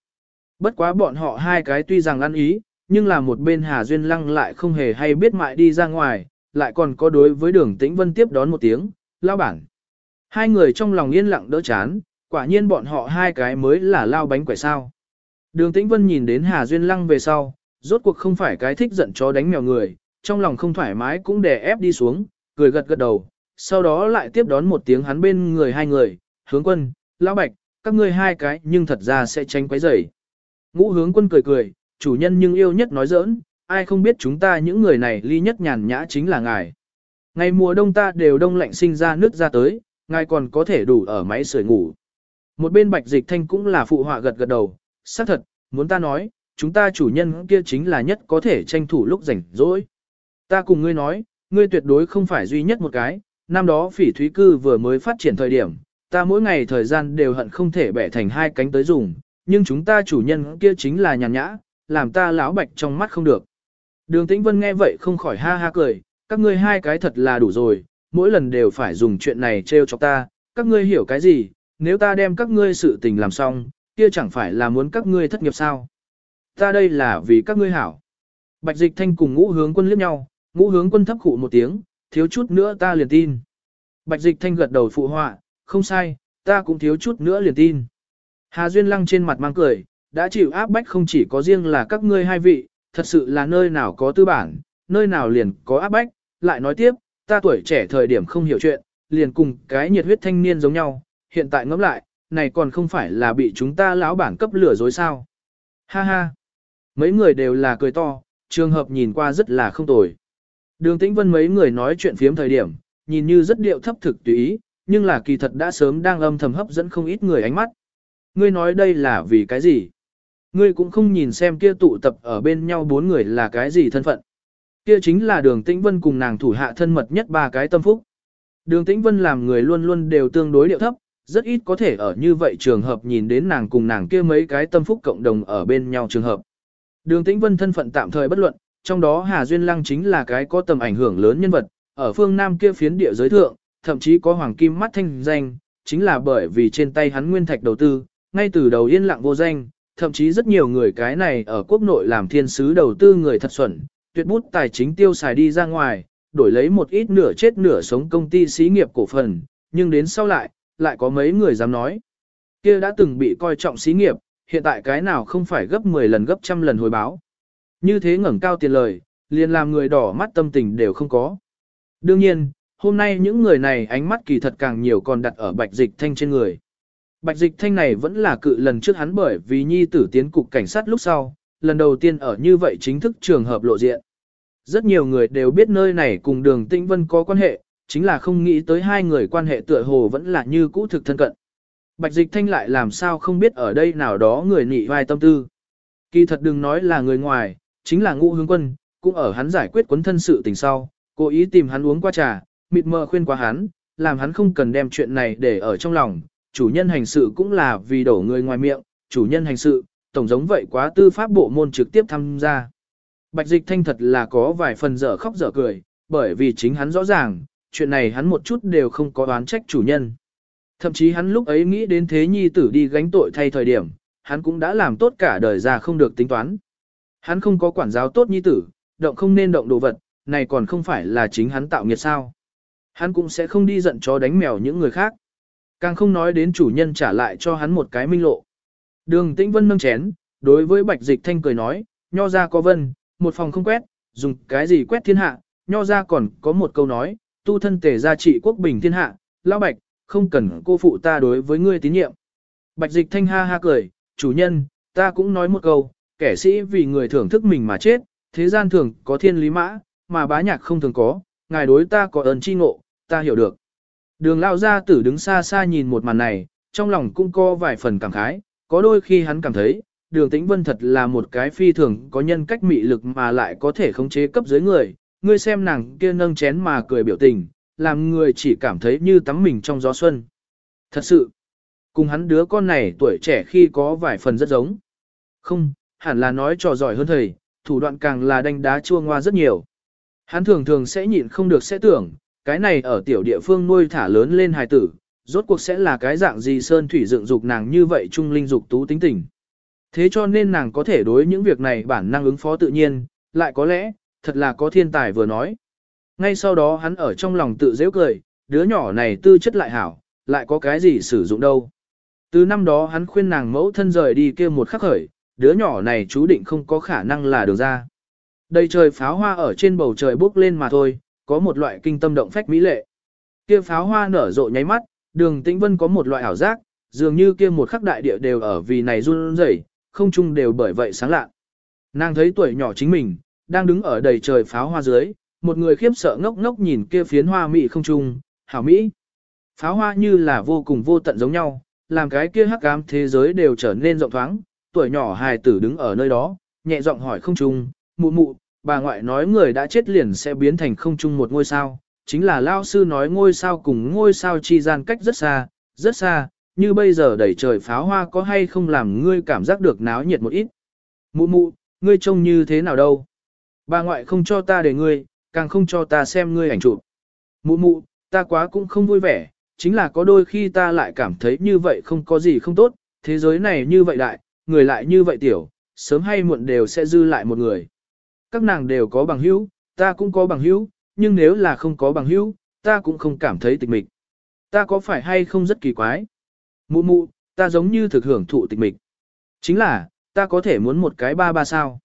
Bất quá bọn họ hai cái tuy rằng ăn ý, nhưng là một bên Hà Duyên Lăng lại không hề hay biết mại đi ra ngoài, lại còn có đối với đường tĩnh vân tiếp đón một tiếng, lao bản. Hai người trong lòng yên lặng đỡ chán, quả nhiên bọn họ hai cái mới là lao bánh quẩy sao. Đường tĩnh vân nhìn đến Hà Duyên Lăng về sau, rốt cuộc không phải cái thích giận chó đánh mèo người, trong lòng không thoải mái cũng đè ép đi xuống, cười gật gật đầu, sau đó lại tiếp đón một tiếng hắn bên người hai người, hướng quân, lão bạch, các ngươi hai cái nhưng thật ra sẽ tránh quấy rầy. Ngũ hướng quân cười cười, chủ nhân nhưng yêu nhất nói giỡn, ai không biết chúng ta những người này ly nhất nhàn nhã chính là ngài. Ngày mùa đông ta đều đông lạnh sinh ra nước ra tới, ngài còn có thể đủ ở máy sưởi ngủ. Một bên bạch dịch thanh cũng là phụ họa gật gật đầu, xác thật, muốn ta nói, chúng ta chủ nhân kia chính là nhất có thể tranh thủ lúc rảnh rỗi. Ta cùng ngươi nói, ngươi tuyệt đối không phải duy nhất một cái, năm đó phỉ thúy cư vừa mới phát triển thời điểm, ta mỗi ngày thời gian đều hận không thể bẻ thành hai cánh tới dùng, nhưng chúng ta chủ nhân kia chính là nhàn nhã, làm ta lão bạch trong mắt không được. Đường Tĩnh Vân nghe vậy không khỏi ha ha cười, các ngươi hai cái thật là đủ rồi, mỗi lần đều phải dùng chuyện này trêu chọc ta, các ngươi hiểu cái gì, nếu ta đem các ngươi sự tình làm xong, kia chẳng phải là muốn các ngươi thất nghiệp sao. Ta đây là vì các ngươi hảo. Bạch Dịch Thanh cùng ngũ hướng quân liếc nhau, ngũ hướng quân thấp khụ một tiếng, thiếu chút nữa ta liền tin. Bạch Dịch Thanh gật đầu phụ họa, không sai, ta cũng thiếu chút nữa liền tin. Hà Duyên Lăng trên mặt mang cười, đã chịu áp bách không chỉ có riêng là các ngươi hai vị, thật sự là nơi nào có tư bản, nơi nào liền có áp bách, lại nói tiếp, ta tuổi trẻ thời điểm không hiểu chuyện, liền cùng cái nhiệt huyết thanh niên giống nhau, hiện tại ngẫm lại, này còn không phải là bị chúng ta lão bản cấp lửa dối sao. Ha ha, mấy người đều là cười to, trường hợp nhìn qua rất là không tồi. Đường Tĩnh Vân mấy người nói chuyện phiếm thời điểm, nhìn như rất điệu thấp thực tùy ý, nhưng là kỳ thật đã sớm đang âm thầm hấp dẫn không ít người ánh mắt. Ngươi nói đây là vì cái gì? Ngươi cũng không nhìn xem kia tụ tập ở bên nhau bốn người là cái gì thân phận. Kia chính là đường tĩnh vân cùng nàng thủ hạ thân mật nhất ba cái tâm phúc. Đường tĩnh vân làm người luôn luôn đều tương đối điệu thấp, rất ít có thể ở như vậy trường hợp nhìn đến nàng cùng nàng kia mấy cái tâm phúc cộng đồng ở bên nhau trường hợp. Đường Tĩnh Vân thân phận tạm thời bất luận, trong đó Hà Duyên Lăng chính là cái có tầm ảnh hưởng lớn nhân vật, ở phương Nam kia phiến địa giới thượng, thậm chí có hoàng kim mắt thanh danh, chính là bởi vì trên tay hắn nguyên thạch đầu tư, ngay từ đầu yên lặng vô danh, thậm chí rất nhiều người cái này ở quốc nội làm thiên sứ đầu tư người thật xuẩn, tuyệt bút tài chính tiêu xài đi ra ngoài, đổi lấy một ít nửa chết nửa sống công ty xí nghiệp cổ phần, nhưng đến sau lại, lại có mấy người dám nói. Kia đã từng bị coi trọng xí nghiệp, hiện tại cái nào không phải gấp 10 lần gấp trăm lần hồi báo. Như thế ngẩng cao tiền lời, liền làm người đỏ mắt tâm tình đều không có. Đương nhiên, hôm nay những người này ánh mắt kỳ thật càng nhiều còn đặt ở bạch dịch thanh trên người. Bạch dịch thanh này vẫn là cự lần trước hắn bởi vì nhi tử tiến cục cảnh sát lúc sau, lần đầu tiên ở như vậy chính thức trường hợp lộ diện. Rất nhiều người đều biết nơi này cùng đường tĩnh vân có quan hệ, chính là không nghĩ tới hai người quan hệ tựa hồ vẫn là như cũ thực thân cận. Bạch dịch thanh lại làm sao không biết ở đây nào đó người nị vai tâm tư. Kỳ thật đừng nói là người ngoài, chính là ngũ hướng quân, cũng ở hắn giải quyết quấn thân sự tình sau, cố ý tìm hắn uống qua trà, mịt mờ khuyên quá hắn, làm hắn không cần đem chuyện này để ở trong lòng, chủ nhân hành sự cũng là vì đổ người ngoài miệng, chủ nhân hành sự, tổng giống vậy quá tư pháp bộ môn trực tiếp tham gia. Bạch dịch thanh thật là có vài phần dở khóc dở cười, bởi vì chính hắn rõ ràng, chuyện này hắn một chút đều không có đoán trách chủ nhân. Thậm chí hắn lúc ấy nghĩ đến thế nhi tử đi gánh tội thay thời điểm, hắn cũng đã làm tốt cả đời ra không được tính toán. Hắn không có quản giáo tốt nhi tử, động không nên động đồ vật, này còn không phải là chính hắn tạo nghiệt sao. Hắn cũng sẽ không đi giận chó đánh mèo những người khác. Càng không nói đến chủ nhân trả lại cho hắn một cái minh lộ. Đường Tĩnh Vân nâng chén, đối với Bạch Dịch Thanh cười nói, nho ra có vân, một phòng không quét, dùng cái gì quét thiên hạ, nho ra còn có một câu nói, tu thân tể gia trị quốc bình thiên hạ, lão Bạch, không cần cô phụ ta đối với ngươi tín nhiệm. Bạch Dịch Thanh ha ha cười, chủ nhân, ta cũng nói một câu, kẻ sĩ vì người thưởng thức mình mà chết, thế gian thường có thiên lý mã, mà bá nhạc không thường có, ngài đối ta có ơn chi ngộ, ta hiểu được. Đường lao gia tử đứng xa xa nhìn một màn này, trong lòng cũng có vài phần cảm khái, có đôi khi hắn cảm thấy, đường tĩnh vân thật là một cái phi thường có nhân cách mị lực mà lại có thể khống chế cấp dưới người, ngươi xem nàng kia nâng chén mà cười biểu tình, làm người chỉ cảm thấy như tắm mình trong gió xuân. Thật sự, cùng hắn đứa con này tuổi trẻ khi có vài phần rất giống. Không, hẳn là nói trò giỏi hơn thầy, thủ đoạn càng là đánh đá chua ngoa rất nhiều. Hắn thường thường sẽ nhịn không được sẽ tưởng, cái này ở tiểu địa phương nuôi thả lớn lên hài tử, rốt cuộc sẽ là cái dạng gì sơn thủy dựng dục nàng như vậy trung linh dục tú tính tình. Thế cho nên nàng có thể đối những việc này bản năng ứng phó tự nhiên, lại có lẽ, thật là có thiên tài vừa nói. Ngay sau đó hắn ở trong lòng tự dễ cười, đứa nhỏ này tư chất lại hảo, lại có cái gì sử dụng đâu. Từ năm đó hắn khuyên nàng mẫu thân rời đi kia một khắc khởi, đứa nhỏ này chú định không có khả năng là được ra. Đầy trời pháo hoa ở trên bầu trời bốc lên mà thôi, có một loại kinh tâm động phách mỹ lệ. Kia pháo hoa nở rộ nháy mắt, đường tĩnh vân có một loại ảo giác, dường như kia một khắc đại địa đều ở vì này run rẩy, không trung đều bởi vậy sáng lạ. Nàng thấy tuổi nhỏ chính mình, đang đứng ở đầy trời pháo hoa dưới, một người khiếp sợ ngốc ngốc nhìn kia phiến hoa mỹ không trung, hảo mỹ. Pháo hoa như là vô cùng vô tận giống nhau, làm cái kia hắc ám thế giới đều trở nên rộng thoáng, tuổi nhỏ hài tử đứng ở nơi đó, nhẹ giọng hỏi không trung, mụ mụ, bà ngoại nói người đã chết liền sẽ biến thành không chung một ngôi sao, chính là lao sư nói ngôi sao cùng ngôi sao chi gian cách rất xa, rất xa, như bây giờ đẩy trời pháo hoa có hay không làm ngươi cảm giác được náo nhiệt một ít. Mụ mụ, ngươi trông như thế nào đâu? Bà ngoại không cho ta để ngươi, càng không cho ta xem ngươi ảnh chụp. Mụ mụ, ta quá cũng không vui vẻ, chính là có đôi khi ta lại cảm thấy như vậy không có gì không tốt, thế giới này như vậy đại, người lại như vậy tiểu, sớm hay muộn đều sẽ dư lại một người. Các nàng đều có bằng hữu, ta cũng có bằng hữu, nhưng nếu là không có bằng hữu, ta cũng không cảm thấy tịch mịch. Ta có phải hay không rất kỳ quái? Mụ mụ, ta giống như thực hưởng thụ tịch mịch. Chính là, ta có thể muốn một cái ba ba sao.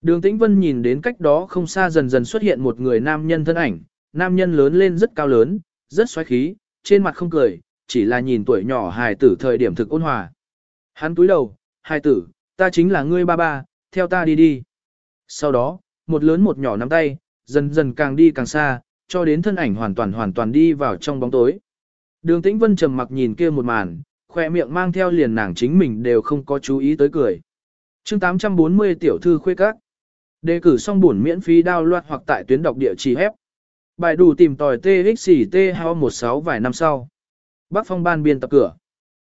Đường Tĩnh Vân nhìn đến cách đó không xa dần dần xuất hiện một người nam nhân thân ảnh, nam nhân lớn lên rất cao lớn, rất xoáy khí, trên mặt không cười, chỉ là nhìn tuổi nhỏ hài tử thời điểm thực ôn hòa. Hắn túi đầu, hài tử, ta chính là ngươi ba ba, theo ta đi đi. Sau đó, một lớn một nhỏ nắm tay, dần dần càng đi càng xa, cho đến thân ảnh hoàn toàn hoàn toàn đi vào trong bóng tối. Đường Tĩnh Vân trầm mặc nhìn kia một màn, khoe miệng mang theo liền nàng chính mình đều không có chú ý tới cười. chương 840 tiểu thư khuê các. Đề cử xong buồn miễn phí đao loạt hoặc tại tuyến đọc địa chỉ hép. Bài đủ tìm tòi TXT 216 vài năm sau. Bắc phong ban biên tập cửa.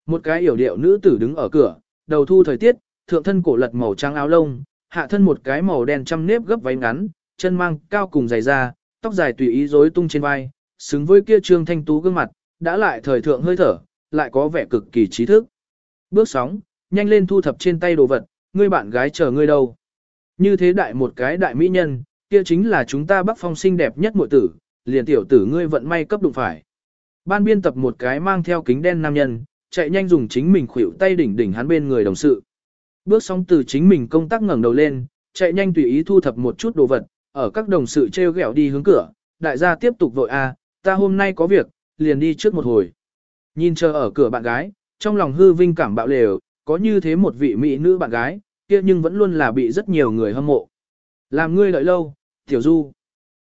Một cái yểu điệu nữ tử đứng ở cửa, đầu thu thời tiết, thượng thân cổ lật màu trắng áo lông, hạ thân một cái màu đen trăm nếp gấp váy ngắn, chân mang cao cùng dày da, tóc dài tùy ý rối tung trên vai, xứng với kia trương thanh tú gương mặt, đã lại thời thượng hơi thở, lại có vẻ cực kỳ trí thức. Bước sóng, nhanh lên thu thập trên tay đồ vật, ngươi bạn gái chờ ngươi đâu. Như thế đại một cái đại mỹ nhân, kia chính là chúng ta bắc phong xinh đẹp nhất muội tử, liền tiểu tử ngươi vận may cấp đụng phải. Ban biên tập một cái mang theo kính đen nam nhân, chạy nhanh dùng chính mình khuỷu tay đỉnh đỉnh hắn bên người đồng sự. Bước xong từ chính mình công tác ngẩng đầu lên, chạy nhanh tùy ý thu thập một chút đồ vật, ở các đồng sự treo gẹo đi hướng cửa, đại gia tiếp tục vội a, ta hôm nay có việc, liền đi trước một hồi. Nhìn chờ ở cửa bạn gái, trong lòng hư vinh cảm bạo lều, có như thế một vị mỹ nữ bạn gái, kia nhưng vẫn luôn là bị rất nhiều người hâm mộ. Làm ngươi đợi lâu, tiểu du.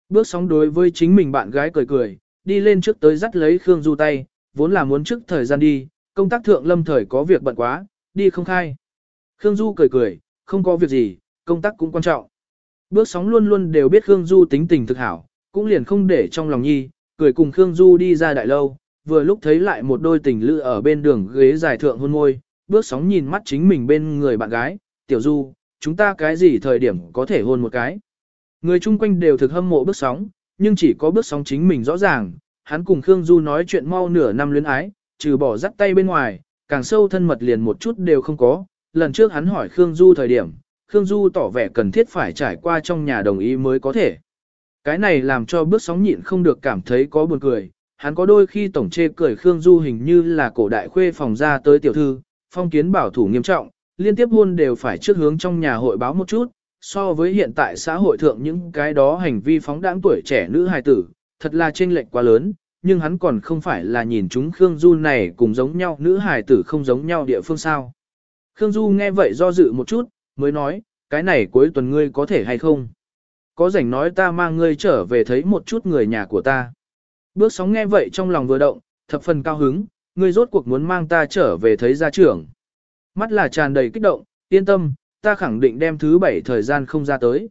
Bước sóng đối với chính mình bạn gái cười cười, đi lên trước tới dắt lấy Khương Du tay, vốn là muốn trước thời gian đi, công tác thượng lâm thời có việc bận quá, đi không khai. Khương Du cười cười, không có việc gì, công tác cũng quan trọng. Bước sóng luôn luôn đều biết Khương Du tính tình thực hảo, cũng liền không để trong lòng nhi, cười cùng Khương Du đi ra đại lâu, vừa lúc thấy lại một đôi tình lữ ở bên đường ghế dài thượng hôn môi, bước sóng nhìn mắt chính mình bên người bạn gái, tiểu Du, chúng ta cái gì thời điểm có thể hôn một cái. Người chung quanh đều thực hâm mộ bước sóng, nhưng chỉ có bước sóng chính mình rõ ràng, hắn cùng Khương Du nói chuyện mau nửa năm luyến ái, trừ bỏ dắt tay bên ngoài, càng sâu thân mật liền một chút đều không có. Lần trước hắn hỏi Khương Du thời điểm, Khương Du tỏ vẻ cần thiết phải trải qua trong nhà đồng ý mới có thể. Cái này làm cho bước sóng nhịn không được cảm thấy có buồn cười, hắn có đôi khi tổng chê cười Khương Du hình như là cổ đại khuê phòng ra tới tiểu thư, phong kiến bảo thủ nghiêm trọng, liên tiếp hôn đều phải trước hướng trong nhà hội báo một chút, so với hiện tại xã hội thượng những cái đó hành vi phóng đãng tuổi trẻ nữ hài tử, thật là chênh lệch quá lớn, nhưng hắn còn không phải là nhìn chúng Khương Du này cùng giống nhau nữ hài tử không giống nhau địa phương sao. Khương Du nghe vậy do dự một chút, mới nói, cái này cuối tuần ngươi có thể hay không? Có rảnh nói ta mang ngươi trở về thấy một chút người nhà của ta. Bước sóng nghe vậy trong lòng vừa động, thập phần cao hứng, ngươi rốt cuộc muốn mang ta trở về thấy gia trưởng. Mắt là tràn đầy kích động, yên tâm, ta khẳng định đem thứ bảy thời gian không ra tới.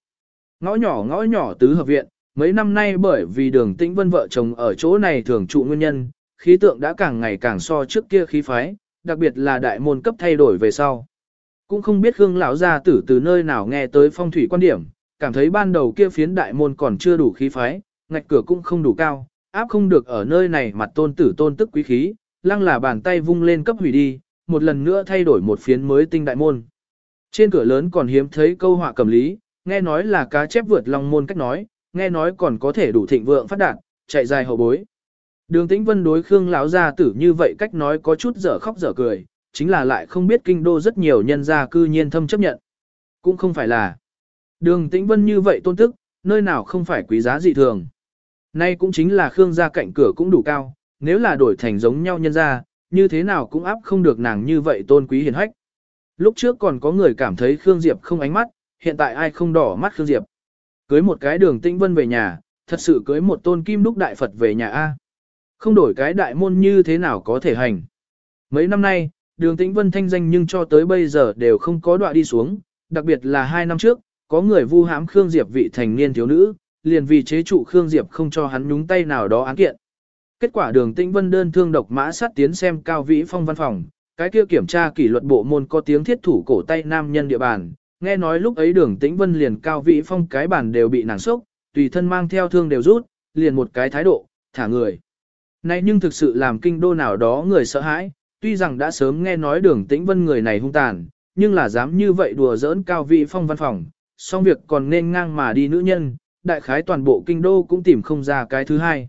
Ngõ nhỏ ngõ nhỏ tứ hợp viện, mấy năm nay bởi vì đường tĩnh vân vợ chồng ở chỗ này thường trụ nguyên nhân, khí tượng đã càng ngày càng so trước kia khí phái, đặc biệt là đại môn cấp thay đổi về sau. Cũng không biết Khương lão gia tử từ nơi nào nghe tới phong thủy quan điểm, cảm thấy ban đầu kia phiến đại môn còn chưa đủ khí phái, ngạch cửa cũng không đủ cao, áp không được ở nơi này mặt tôn tử tôn tức quý khí, lăng là bàn tay vung lên cấp hủy đi, một lần nữa thay đổi một phiến mới tinh đại môn. Trên cửa lớn còn hiếm thấy câu họa cầm lý, nghe nói là cá chép vượt long môn cách nói, nghe nói còn có thể đủ thịnh vượng phát đạt, chạy dài hậu bối. Đường Tĩnh Vân đối Khương lão gia tử như vậy cách nói có chút dở khóc dở cười, chính là lại không biết kinh đô rất nhiều nhân gia cư nhiên thâm chấp nhận. Cũng không phải là. Đường Tĩnh Vân như vậy tôn tức, nơi nào không phải quý giá dị thường. Nay cũng chính là Khương gia cạnh cửa cũng đủ cao, nếu là đổi thành giống nhau nhân gia, như thế nào cũng áp không được nàng như vậy tôn quý hiền hách. Lúc trước còn có người cảm thấy Khương Diệp không ánh mắt, hiện tại ai không đỏ mắt Khương Diệp. Cưới một cái đường tĩnh vân về nhà, thật sự cưới một tôn kim đúc đại Phật về nhà A. Không đổi cái đại môn như thế nào có thể hành. Mấy năm nay, đường tĩnh vân thanh danh nhưng cho tới bây giờ đều không có đoạn đi xuống, đặc biệt là hai năm trước, có người vu hãm Khương Diệp vị thành niên thiếu nữ, liền vì chế trụ Khương Diệp không cho hắn nhúng tay nào đó án kiện. Kết quả đường tĩnh vân đơn thương độc mã sát tiến xem cao vĩ phong văn phòng, cái kia kiểm tra kỷ luật bộ môn có tiếng thiết thủ cổ tay nam nhân địa bàn, nghe nói lúc ấy đường tĩnh vân liền cao vĩ phong cái bàn đều bị nàng sốc, tùy thân mang theo thương đều rút, liền một cái thái độ, thả người. Này nhưng thực sự làm kinh đô nào đó người sợ hãi, tuy rằng đã sớm nghe nói đường tĩnh vân người này hung tàn, nhưng là dám như vậy đùa giỡn cao vị phong văn phòng, xong việc còn nên ngang mà đi nữ nhân, đại khái toàn bộ kinh đô cũng tìm không ra cái thứ hai.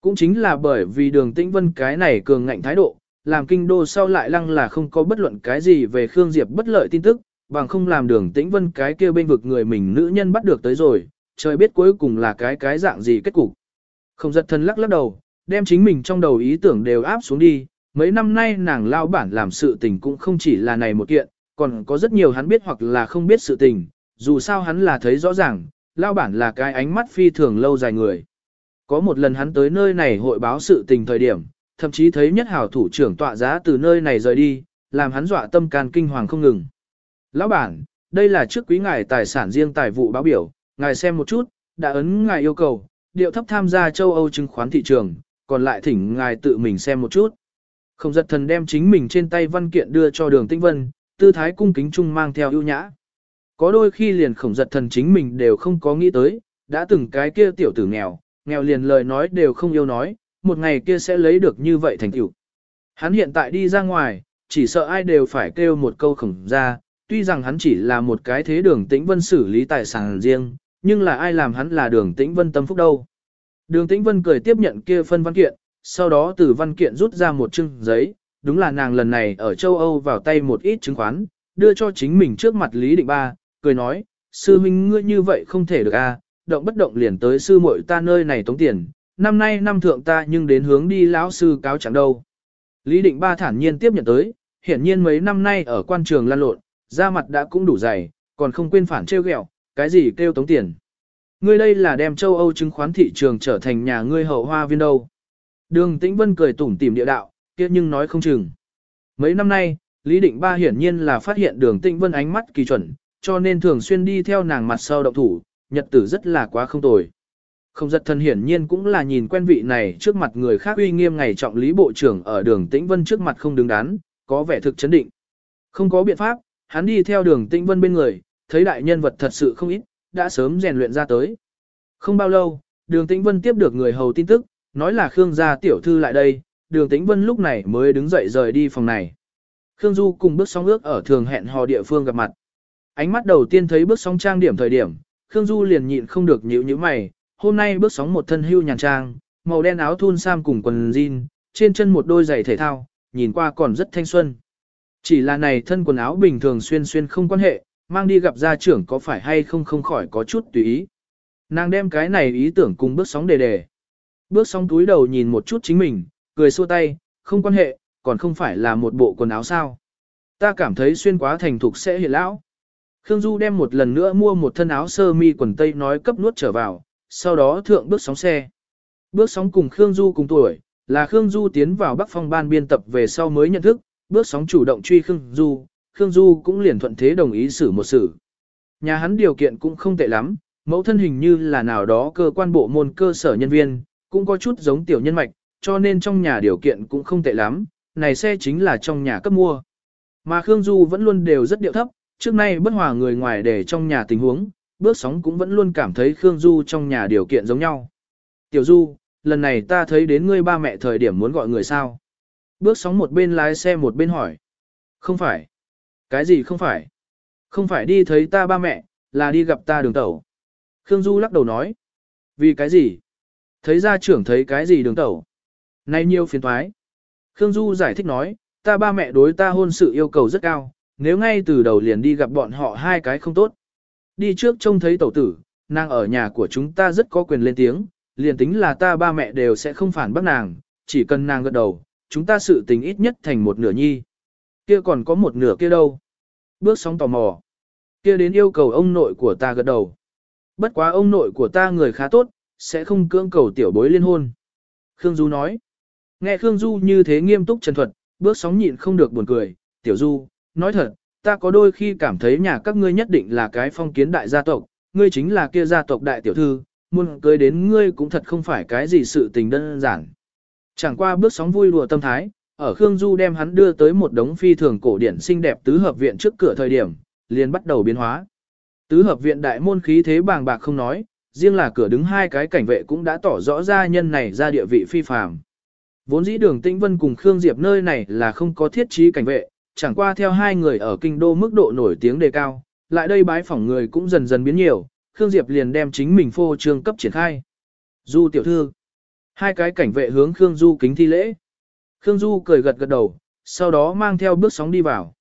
Cũng chính là bởi vì đường tĩnh vân cái này cường ngạnh thái độ, làm kinh đô sau lại lăng là không có bất luận cái gì về Khương Diệp bất lợi tin tức, bằng không làm đường tĩnh vân cái kia bên vực người mình nữ nhân bắt được tới rồi, trời biết cuối cùng là cái cái dạng gì kết cục. Không giật thân lắc lắc đầu, đem chính mình trong đầu ý tưởng đều áp xuống đi, mấy năm nay nàng lao bản làm sự tình cũng không chỉ là này một kiện, còn có rất nhiều hắn biết hoặc là không biết sự tình, dù sao hắn là thấy rõ ràng, lao bản là cái ánh mắt phi thường lâu dài người. Có một lần hắn tới nơi này hội báo sự tình thời điểm, thậm chí thấy nhất hảo thủ trưởng tọa giá từ nơi này rời đi, làm hắn dọa tâm can kinh hoàng không ngừng. Lão bản, đây là trước quý ngài tài sản riêng tài vụ báo biểu, ngài xem một chút, đã ấn ngài yêu cầu, điệu thấp tham gia châu Âu chứng khoán thị trường, còn lại thỉnh ngài tự mình xem một chút. Không giật thần đem chính mình trên tay văn kiện đưa cho đường tĩnh vân, tư thái cung kính chung mang theo ưu nhã. Có đôi khi liền khổng giật thần chính mình đều không có nghĩ tới, đã từng cái kia tiểu tử nghèo, nghèo liền lời nói đều không yêu nói, một ngày kia sẽ lấy được như vậy thành tựu. Hắn hiện tại đi ra ngoài, chỉ sợ ai đều phải kêu một câu khổng ra, tuy rằng hắn chỉ là một cái thế đường tĩnh vân xử lý tài sản riêng, nhưng là ai làm hắn là đường tĩnh vân tâm phúc đâu. Đường tĩnh vân cười tiếp nhận kia phân văn kiện, sau đó từ văn kiện rút ra một chương giấy, đúng là nàng lần này ở châu Âu vào tay một ít chứng khoán, đưa cho chính mình trước mặt Lý Định Ba, cười nói, sư huynh ngươi như vậy không thể được a, à, động bất động liền tới sư muội ta nơi này tống tiền, năm nay năm thượng ta nhưng đến hướng đi lão sư cáo chẳng đâu. Lý Định Ba thản nhiên tiếp nhận tới, hiển nhiên mấy năm nay ở quan trường lan lộn, da mặt đã cũng đủ dày, còn không quên phản trêu ghẹo, cái gì kêu tống tiền. Ngươi đây là đem châu Âu chứng khoán thị trường trở thành nhà ngươi hậu hoa viên đâu. Đường Tĩnh Vân cười tủm tỉm địa đạo, kia nhưng nói không chừng. Mấy năm nay, Lý Định Ba hiển nhiên là phát hiện đường Tĩnh Vân ánh mắt kỳ chuẩn, cho nên thường xuyên đi theo nàng mặt sau động thủ, nhật tử rất là quá không tồi. Không giật thân hiển nhiên cũng là nhìn quen vị này trước mặt người khác uy nghiêm ngày trọng lý bộ trưởng ở đường Tĩnh Vân trước mặt không đứng đắn, có vẻ thực chấn định. Không có biện pháp, hắn đi theo đường Tĩnh Vân bên người, thấy đại nhân vật thật sự không ít, đã sớm rèn luyện ra tới. Không bao lâu, đường Tĩnh Vân tiếp được người hầu tin tức, nói là Khương gia tiểu thư lại đây, đường Tĩnh Vân lúc này mới đứng dậy rời đi phòng này. Khương Du cùng bước sóng ước ở thường hẹn hò địa phương gặp mặt. Ánh mắt đầu tiên thấy bước sóng trang điểm thời điểm, Khương Du liền nhịn không được nhíu nhíu mày, hôm nay bước sóng một thân hưu nhàn trang, màu đen áo thun sam cùng quần jean, trên chân một đôi giày thể thao, nhìn qua còn rất thanh xuân. Chỉ là này thân quần áo bình thường xuyên xuyên không quan hệ, mang đi gặp gia trưởng có phải hay không không khỏi có chút tùy ý. Nàng đem cái này ý tưởng cùng bước sóng đề đề. Bước sóng túi đầu nhìn một chút chính mình, cười xua tay, không quan hệ, còn không phải là một bộ quần áo sao. Ta cảm thấy xuyên quá thành thục sẽ hiện lão. Khương Du đem một lần nữa mua một thân áo sơ mi quần tây nói cấp nuốt trở vào, sau đó thượng bước sóng xe. Bước sóng cùng Khương Du cùng tuổi, là Khương Du tiến vào Bắc Phong ban biên tập về sau mới nhận thức, bước sóng chủ động truy Khương Du, Khương Du cũng liền thuận thế đồng ý xử một xử. Nhà hắn điều kiện cũng không tệ lắm, mẫu thân hình như là nào đó cơ quan bộ môn cơ sở nhân viên, cũng có chút giống tiểu nhân mạch, cho nên trong nhà điều kiện cũng không tệ lắm, này xe chính là trong nhà cấp mua. Mà Khương Du vẫn luôn đều rất điệu thấp, trước nay bất hòa người ngoài để trong nhà tình huống, bước sóng cũng vẫn luôn cảm thấy Khương Du trong nhà điều kiện giống nhau. Tiểu Du, lần này ta thấy đến ngươi ba mẹ thời điểm muốn gọi người sao. Bước sóng một bên lái xe một bên hỏi. Không phải. Cái gì không phải? Không phải đi thấy ta ba mẹ, là đi gặp ta đường tẩu. Khương Du lắc đầu nói. Vì cái gì? Thấy gia trưởng thấy cái gì đường tẩu? Nay nhiều phiền thoái. Khương Du giải thích nói, ta ba mẹ đối ta hôn sự yêu cầu rất cao, nếu ngay từ đầu liền đi gặp bọn họ hai cái không tốt. Đi trước trông thấy tẩu tử, nàng ở nhà của chúng ta rất có quyền lên tiếng, liền tính là ta ba mẹ đều sẽ không phản bác nàng, chỉ cần nàng gật đầu, chúng ta sự tình ít nhất thành một nửa nhi. Kia còn có một nửa kia đâu? Bước sóng tò mò. Kia đến yêu cầu ông nội của ta gật đầu. Bất quá ông nội của ta người khá tốt, sẽ không cưỡng cầu tiểu bối liên hôn. Khương Du nói. Nghe Khương Du như thế nghiêm túc trần thuật, bước sóng nhịn không được buồn cười. Tiểu Du, nói thật, ta có đôi khi cảm thấy nhà các ngươi nhất định là cái phong kiến đại gia tộc, ngươi chính là kia gia tộc đại tiểu thư, muốn cưới đến ngươi cũng thật không phải cái gì sự tình đơn giản. Chẳng qua bước sóng vui đùa tâm thái, ở Khương Du đem hắn đưa tới một đống phi thường cổ điển xinh đẹp tứ hợp viện trước cửa thời điểm, liền bắt đầu biến hóa. Tứ hợp viện đại môn khí thế bàng bạc không nói, riêng là cửa đứng hai cái cảnh vệ cũng đã tỏ rõ ra nhân này ra địa vị phi phàm. Vốn dĩ đường Tĩnh Vân cùng Khương Diệp nơi này là không có thiết trí cảnh vệ, chẳng qua theo hai người ở kinh đô mức độ nổi tiếng đề cao, lại đây bái phỏng người cũng dần dần biến nhiều, Khương Diệp liền đem chính mình phô trương cấp triển khai. Du tiểu thư. Hai cái cảnh vệ hướng Khương Du kính thi lễ. Khương Du cười gật gật đầu, sau đó mang theo bước sóng đi vào.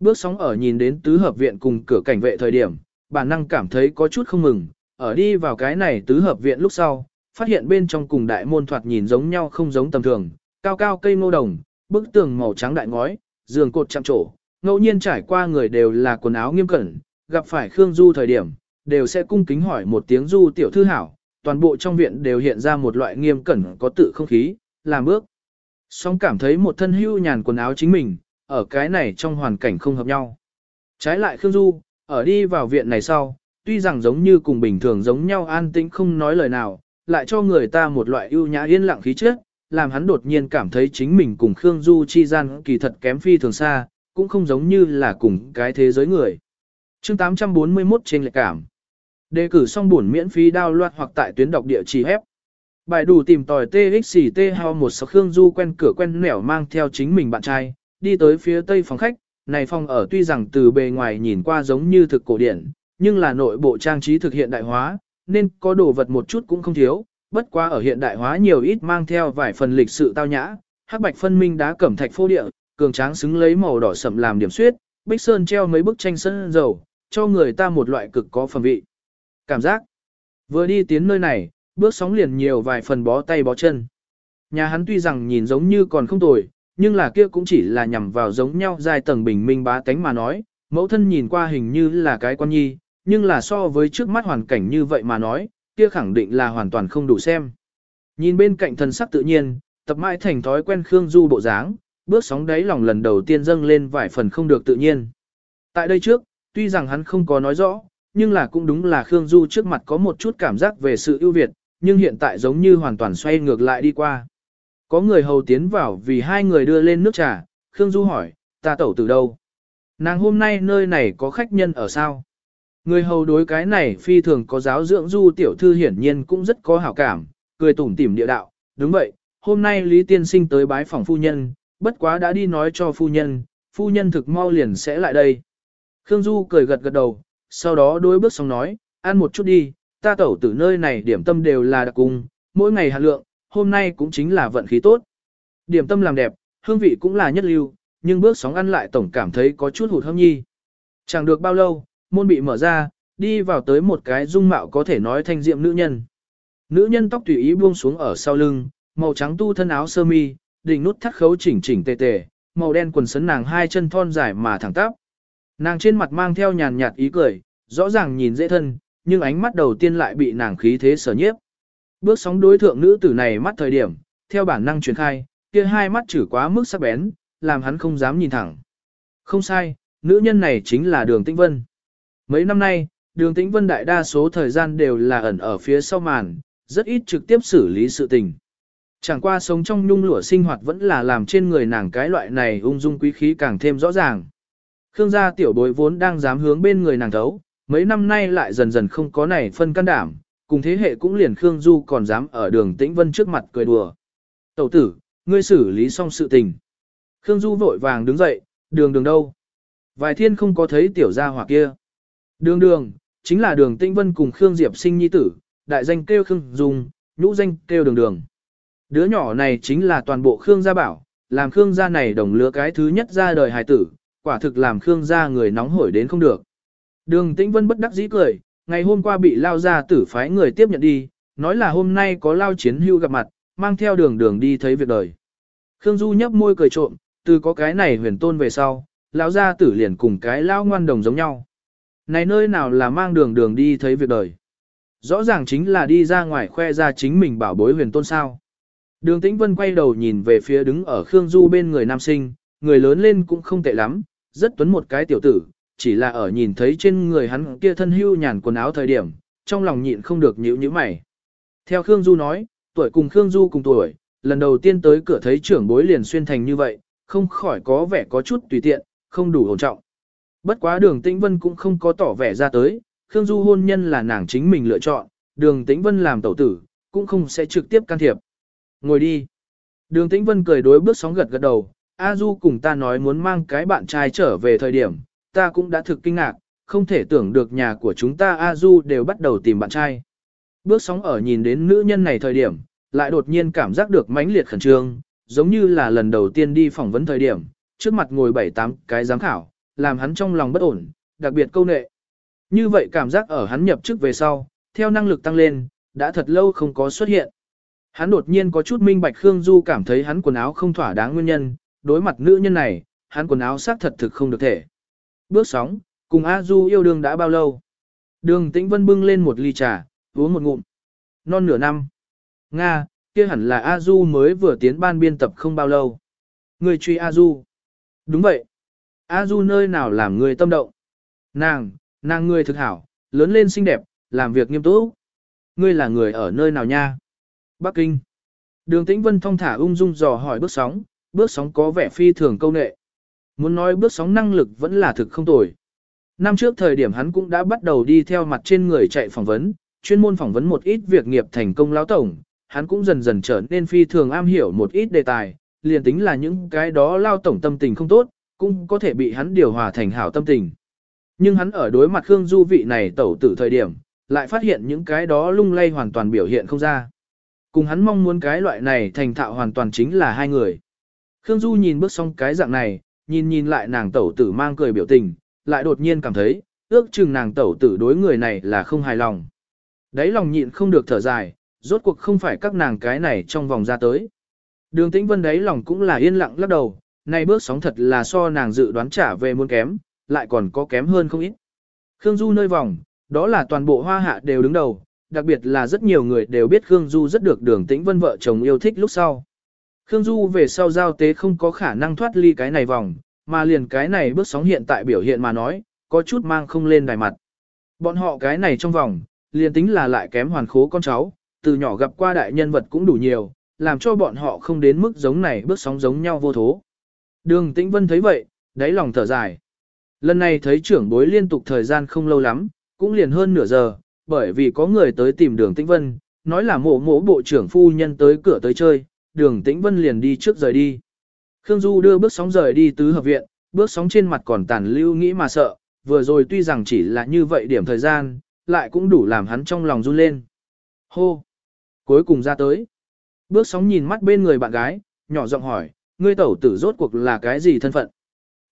Bước sóng ở nhìn đến tứ hợp viện cùng cửa cảnh vệ thời điểm, bản năng cảm thấy có chút không mừng, ở đi vào cái này tứ hợp viện lúc sau, phát hiện bên trong cùng đại môn thoạt nhìn giống nhau không giống tầm thường, cao cao cây ngô đồng, bức tường màu trắng đại ngói, giường cột chạm trổ, ngẫu nhiên trải qua người đều là quần áo nghiêm cẩn, gặp phải Khương Du thời điểm, đều sẽ cung kính hỏi một tiếng Du tiểu thư hảo, toàn bộ trong viện đều hiện ra một loại nghiêm cẩn có tự không khí, làm bước. Song cảm thấy một thân hưu nhàn quần áo chính mình, ở cái này trong hoàn cảnh không hợp nhau. Trái lại Khương Du, ở đi vào viện này sau, tuy rằng giống như cùng bình thường giống nhau an tĩnh không nói lời nào, lại cho người ta một loại ưu nhã yên lặng khí chất, làm hắn đột nhiên cảm thấy chính mình cùng Khương Du chi gian kỳ thật kém phi thường xa, cũng không giống như là cùng cái thế giới người. chương 841 trên lệ cảm. Đề cử xong buồn miễn phí download hoặc tại tuyến đọc địa chỉ hép. Bài đủ tìm tòi TXT hao một sắc Khương Du quen cửa quen nẻo mang theo chính mình bạn trai, đi tới phía tây phòng khách, này phòng ở tuy rằng từ bề ngoài nhìn qua giống như thực cổ điển, nhưng là nội bộ trang trí thực hiện đại hóa, nên có đồ vật một chút cũng không thiếu, bất quá ở hiện đại hóa nhiều ít mang theo vài phần lịch sự tao nhã, hắc bạch phân minh đá cẩm thạch phô địa, cường tráng xứng lấy màu đỏ sậm làm điểm xuyết, bích sơn treo mấy bức tranh sân dầu, cho người ta một loại cực có phẩm vị. Cảm giác, vừa đi tiến nơi này, bước sóng liền nhiều vài phần bó tay bó chân. Nhà hắn tuy rằng nhìn giống như còn không tồi, nhưng là kia cũng chỉ là nhằm vào giống nhau giai tầng bình minh bá tánh mà nói, mẫu thân nhìn qua hình như là cái quan nhi, nhưng là so với trước mắt hoàn cảnh như vậy mà nói, kia khẳng định là hoàn toàn không đủ xem. Nhìn bên cạnh thần sắc tự nhiên, tập mãi thành thói quen Khương Du bộ dáng, bước sóng đáy lòng lần đầu tiên dâng lên vài phần không được tự nhiên. Tại đây trước, tuy rằng hắn không có nói rõ, nhưng là cũng đúng là Khương Du trước mặt có một chút cảm giác về sự ưu việt, nhưng hiện tại giống như hoàn toàn xoay ngược lại đi qua. Có người hầu tiến vào vì hai người đưa lên nước trà, Khương Du hỏi, ta tẩu từ đâu? Nàng hôm nay nơi này có khách nhân ở sao? Người hầu đối cái này phi thường có giáo dưỡng Du tiểu thư hiển nhiên cũng rất có hảo cảm, cười tủm tỉm địa đạo, đúng vậy, hôm nay Lý Tiên Sinh tới bái phòng phu nhân, bất quá đã đi nói cho phu nhân, phu nhân thực mau liền sẽ lại đây. Khương Du cười gật gật đầu, sau đó đối bước xong nói, ăn một chút đi, ta tẩu từ nơi này điểm tâm đều là đặc cung, mỗi ngày hạt lượng, hôm nay cũng chính là vận khí tốt. Điểm tâm làm đẹp, hương vị cũng là nhất lưu, nhưng bước sóng ăn lại tổng cảm thấy có chút hụt hâm nhi. Chẳng được bao lâu, môn bị mở ra, đi vào tới một cái dung mạo có thể nói thanh diệm nữ nhân. Nữ nhân tóc tùy ý buông xuống ở sau lưng, màu trắng tu thân áo sơ mi, đỉnh nút thắt khấu chỉnh chỉnh tề tề, màu đen quần sấn nàng hai chân thon dài mà thẳng tắp. Nàng trên mặt mang theo nhàn nhạt ý cười, rõ ràng nhìn dễ thân, nhưng ánh mắt đầu tiên lại bị nàng khí thế sở nhiếp. Bước sóng đối thượng nữ tử này mắt thời điểm, theo bản năng truyền khai, kia hai mắt chử quá mức sắc bén, làm hắn không dám nhìn thẳng. Không sai, nữ nhân này chính là Đường Tĩnh Vân. Mấy năm nay, Đường Tĩnh Vân đại đa số thời gian đều là ẩn ở phía sau màn, rất ít trực tiếp xử lý sự tình. Chẳng qua sống trong nhung lụa sinh hoạt vẫn là làm trên người nàng cái loại này ung dung quý khí càng thêm rõ ràng. Khương gia tiểu bối vốn đang dám hướng bên người nàng thấu, mấy năm nay lại dần dần không có này phân can đảm, cùng thế hệ cũng liền Khương Du còn dám ở đường Tĩnh Vân trước mặt cười đùa. Tẩu tử, ngươi xử lý xong sự tình. Khương Du vội vàng đứng dậy, đường đường đâu? Vài thiên không có thấy tiểu gia hỏa kia. Đường đường, chính là đường Tĩnh Vân cùng Khương Diệp sinh nhi tử, đại danh kêu Khương Dung, nhũ danh kêu đường đường. Đứa nhỏ này chính là toàn bộ Khương gia bảo, làm Khương gia này đồng lứa cái thứ nhất ra đời hài tử, quả thực làm Khương gia người nóng hổi đến không được. Đường Tĩnh Vân bất đắc dĩ cười, ngày hôm qua bị lao ra tử phái người tiếp nhận đi, nói là hôm nay có lao chiến hưu gặp mặt, mang theo đường đường đi thấy việc đời. Khương Du nhấp môi cười trộm, từ có cái này huyền tôn về sau, lão gia tử liền cùng cái lao ngoan đồng giống nhau. Này nơi nào là mang đường đường đi thấy việc đời. Rõ ràng chính là đi ra ngoài khoe ra chính mình bảo bối huyền tôn sao. Đường Tĩnh Vân quay đầu nhìn về phía đứng ở Khương Du bên người nam sinh, người lớn lên cũng không tệ lắm, rất tuấn một cái tiểu tử, chỉ là ở nhìn thấy trên người hắn kia thân hưu nhàn quần áo thời điểm, trong lòng nhịn không được nhíu nhíu mày. Theo Khương Du nói, tuổi cùng Khương Du cùng tuổi, lần đầu tiên tới cửa thấy trưởng bối liền xuyên thành như vậy, không khỏi có vẻ có chút tùy tiện, không đủ ổn trọng. Bất quá đường Tĩnh Vân cũng không có tỏ vẻ ra tới, Khương Du hôn nhân là nàng chính mình lựa chọn, đường Tĩnh Vân làm tẩu tử, cũng không sẽ trực tiếp can thiệp. Ngồi đi. Đường Tĩnh Vân cười đối bước sóng gật gật đầu, A Du cùng ta nói muốn mang cái bạn trai trở về thời điểm, ta cũng đã thực kinh ngạc, không thể tưởng được nhà của chúng ta A Du đều bắt đầu tìm bạn trai. Bước sóng ở nhìn đến nữ nhân này thời điểm, lại đột nhiên cảm giác được mãnh liệt khẩn trương, giống như là lần đầu tiên đi phỏng vấn thời điểm, trước mặt ngồi bảy tám cái giám khảo, làm hắn trong lòng bất ổn, đặc biệt câu nệ. Như vậy cảm giác ở hắn nhập chức về sau, theo năng lực tăng lên, đã thật lâu không có xuất hiện. Hắn đột nhiên có chút minh bạch Khương Du cảm thấy hắn quần áo không thỏa đáng nguyên nhân, đối mặt nữ nhân này, hắn quần áo xác thật thực không được thể. Bước sóng, cùng A Du yêu đương đã bao lâu? Đường Tĩnh Vân bưng lên một ly trà, uống một ngụm. Non nửa năm. Nga, kia hẳn là A Du mới vừa tiến ban biên tập không bao lâu. Người truy A Du. Đúng vậy. A Du nơi nào làm người tâm động? Nàng, nàng người thực hảo, lớn lên xinh đẹp, làm việc nghiêm túc. Ngươi là người ở nơi nào nha? Bắc Kinh. Đường Tĩnh Vân thong thả ung dung dò hỏi bước sóng, bước sóng có vẻ phi thường câu nệ. Muốn nói bước sóng năng lực vẫn là thực không tồi. năm trước thời điểm hắn cũng đã bắt đầu đi theo mặt trên người chạy phỏng vấn, chuyên môn phỏng vấn một ít việc nghiệp thành công lão tổng, hắn cũng dần dần trở nên phi thường am hiểu một ít đề tài, liền tính là những cái đó lao tổng tâm tình không tốt, cũng có thể bị hắn điều hòa thành hảo tâm tình. Nhưng hắn ở đối mặt Khương Du vị này tẩu tử thời điểm, lại phát hiện những cái đó lung lay hoàn toàn biểu hiện không ra. Cùng hắn mong muốn cái loại này thành thạo hoàn toàn chính là hai người. Khương Du nhìn bước xong cái dạng này, nhìn nhìn lại nàng tẩu tử mang cười biểu tình, lại đột nhiên cảm thấy, ước chừng nàng tẩu tử đối người này là không hài lòng. Đấy lòng nhịn không được thở dài, rốt cuộc không phải các nàng cái này trong vòng ra tới. Đường tĩnh vân đấy lòng cũng là yên lặng lắc đầu, này bước sóng thật là so nàng dự đoán trả về muốn kém, lại còn có kém hơn không ít. Khương Du nơi vòng, đó là toàn bộ hoa hạ đều đứng đầu, đặc biệt là rất nhiều người đều biết Khương Du rất được đường tĩnh vân vợ chồng yêu thích lúc sau. Khương Du về sau giao tế không có khả năng thoát ly cái này vòng, mà liền cái này bước sóng hiện tại biểu hiện mà nói, có chút mang không lên đài mặt. Bọn họ cái này trong vòng, liền tính là lại kém hoàn khố con cháu, từ nhỏ gặp qua đại nhân vật cũng đủ nhiều, làm cho bọn họ không đến mức giống này bước sóng giống nhau vô thố. Đường Tĩnh Vân thấy vậy, đáy lòng thở dài. Lần này thấy trưởng bối liên tục thời gian không lâu lắm, cũng liền hơn nửa giờ, bởi vì có người tới tìm đường Tĩnh Vân, nói là mộ mộ bộ trưởng phu nhân tới cửa tới chơi, đường Tĩnh Vân liền đi trước rời đi. Khương Du đưa bước sóng rời đi tứ hợp viện, bước sóng trên mặt còn tàn lưu nghĩ mà sợ, vừa rồi tuy rằng chỉ là như vậy điểm thời gian, lại cũng đủ làm hắn trong lòng run lên. Hô! Cuối cùng ra tới. Bước sóng nhìn mắt bên người bạn gái, nhỏ giọng hỏi, ngươi tẩu tử rốt cuộc là cái gì thân phận?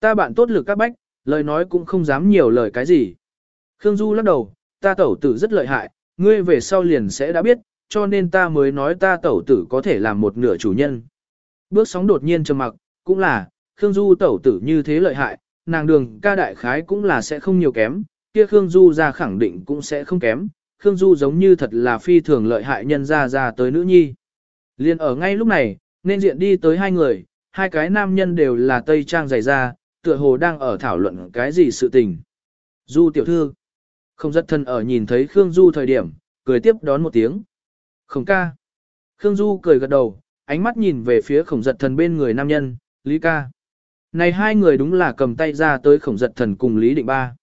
Ta bạn tốt lực các bách, lời nói cũng không dám nhiều lời cái gì. Khương Du lắc đầu, ta tẩu tử rất lợi hại, ngươi về sau liền sẽ đã biết, cho nên ta mới nói ta tẩu tử có thể làm một nửa chủ nhân. Bước sóng đột nhiên trầm mặc, cũng là, Khương Du tẩu tử như thế lợi hại, nàng đường ca đại khái cũng là sẽ không nhiều kém, kia Khương Du ra khẳng định cũng sẽ không kém, Khương Du giống như thật là phi thường lợi hại nhân ra ra tới nữ nhi. Liên ở ngay lúc này, nên diện đi tới hai người, hai cái nam nhân đều là tây trang dày da, tựa hồ đang ở thảo luận cái gì sự tình. Du tiểu thư, không rất thân ở nhìn thấy Khương Du thời điểm, cười tiếp đón một tiếng. Không ca. Khương Du cười gật đầu, ánh mắt nhìn về phía khổng giật thần bên người nam nhân, Lý ca. Này hai người đúng là cầm tay ra tới khổng giật thần cùng Lý định ba.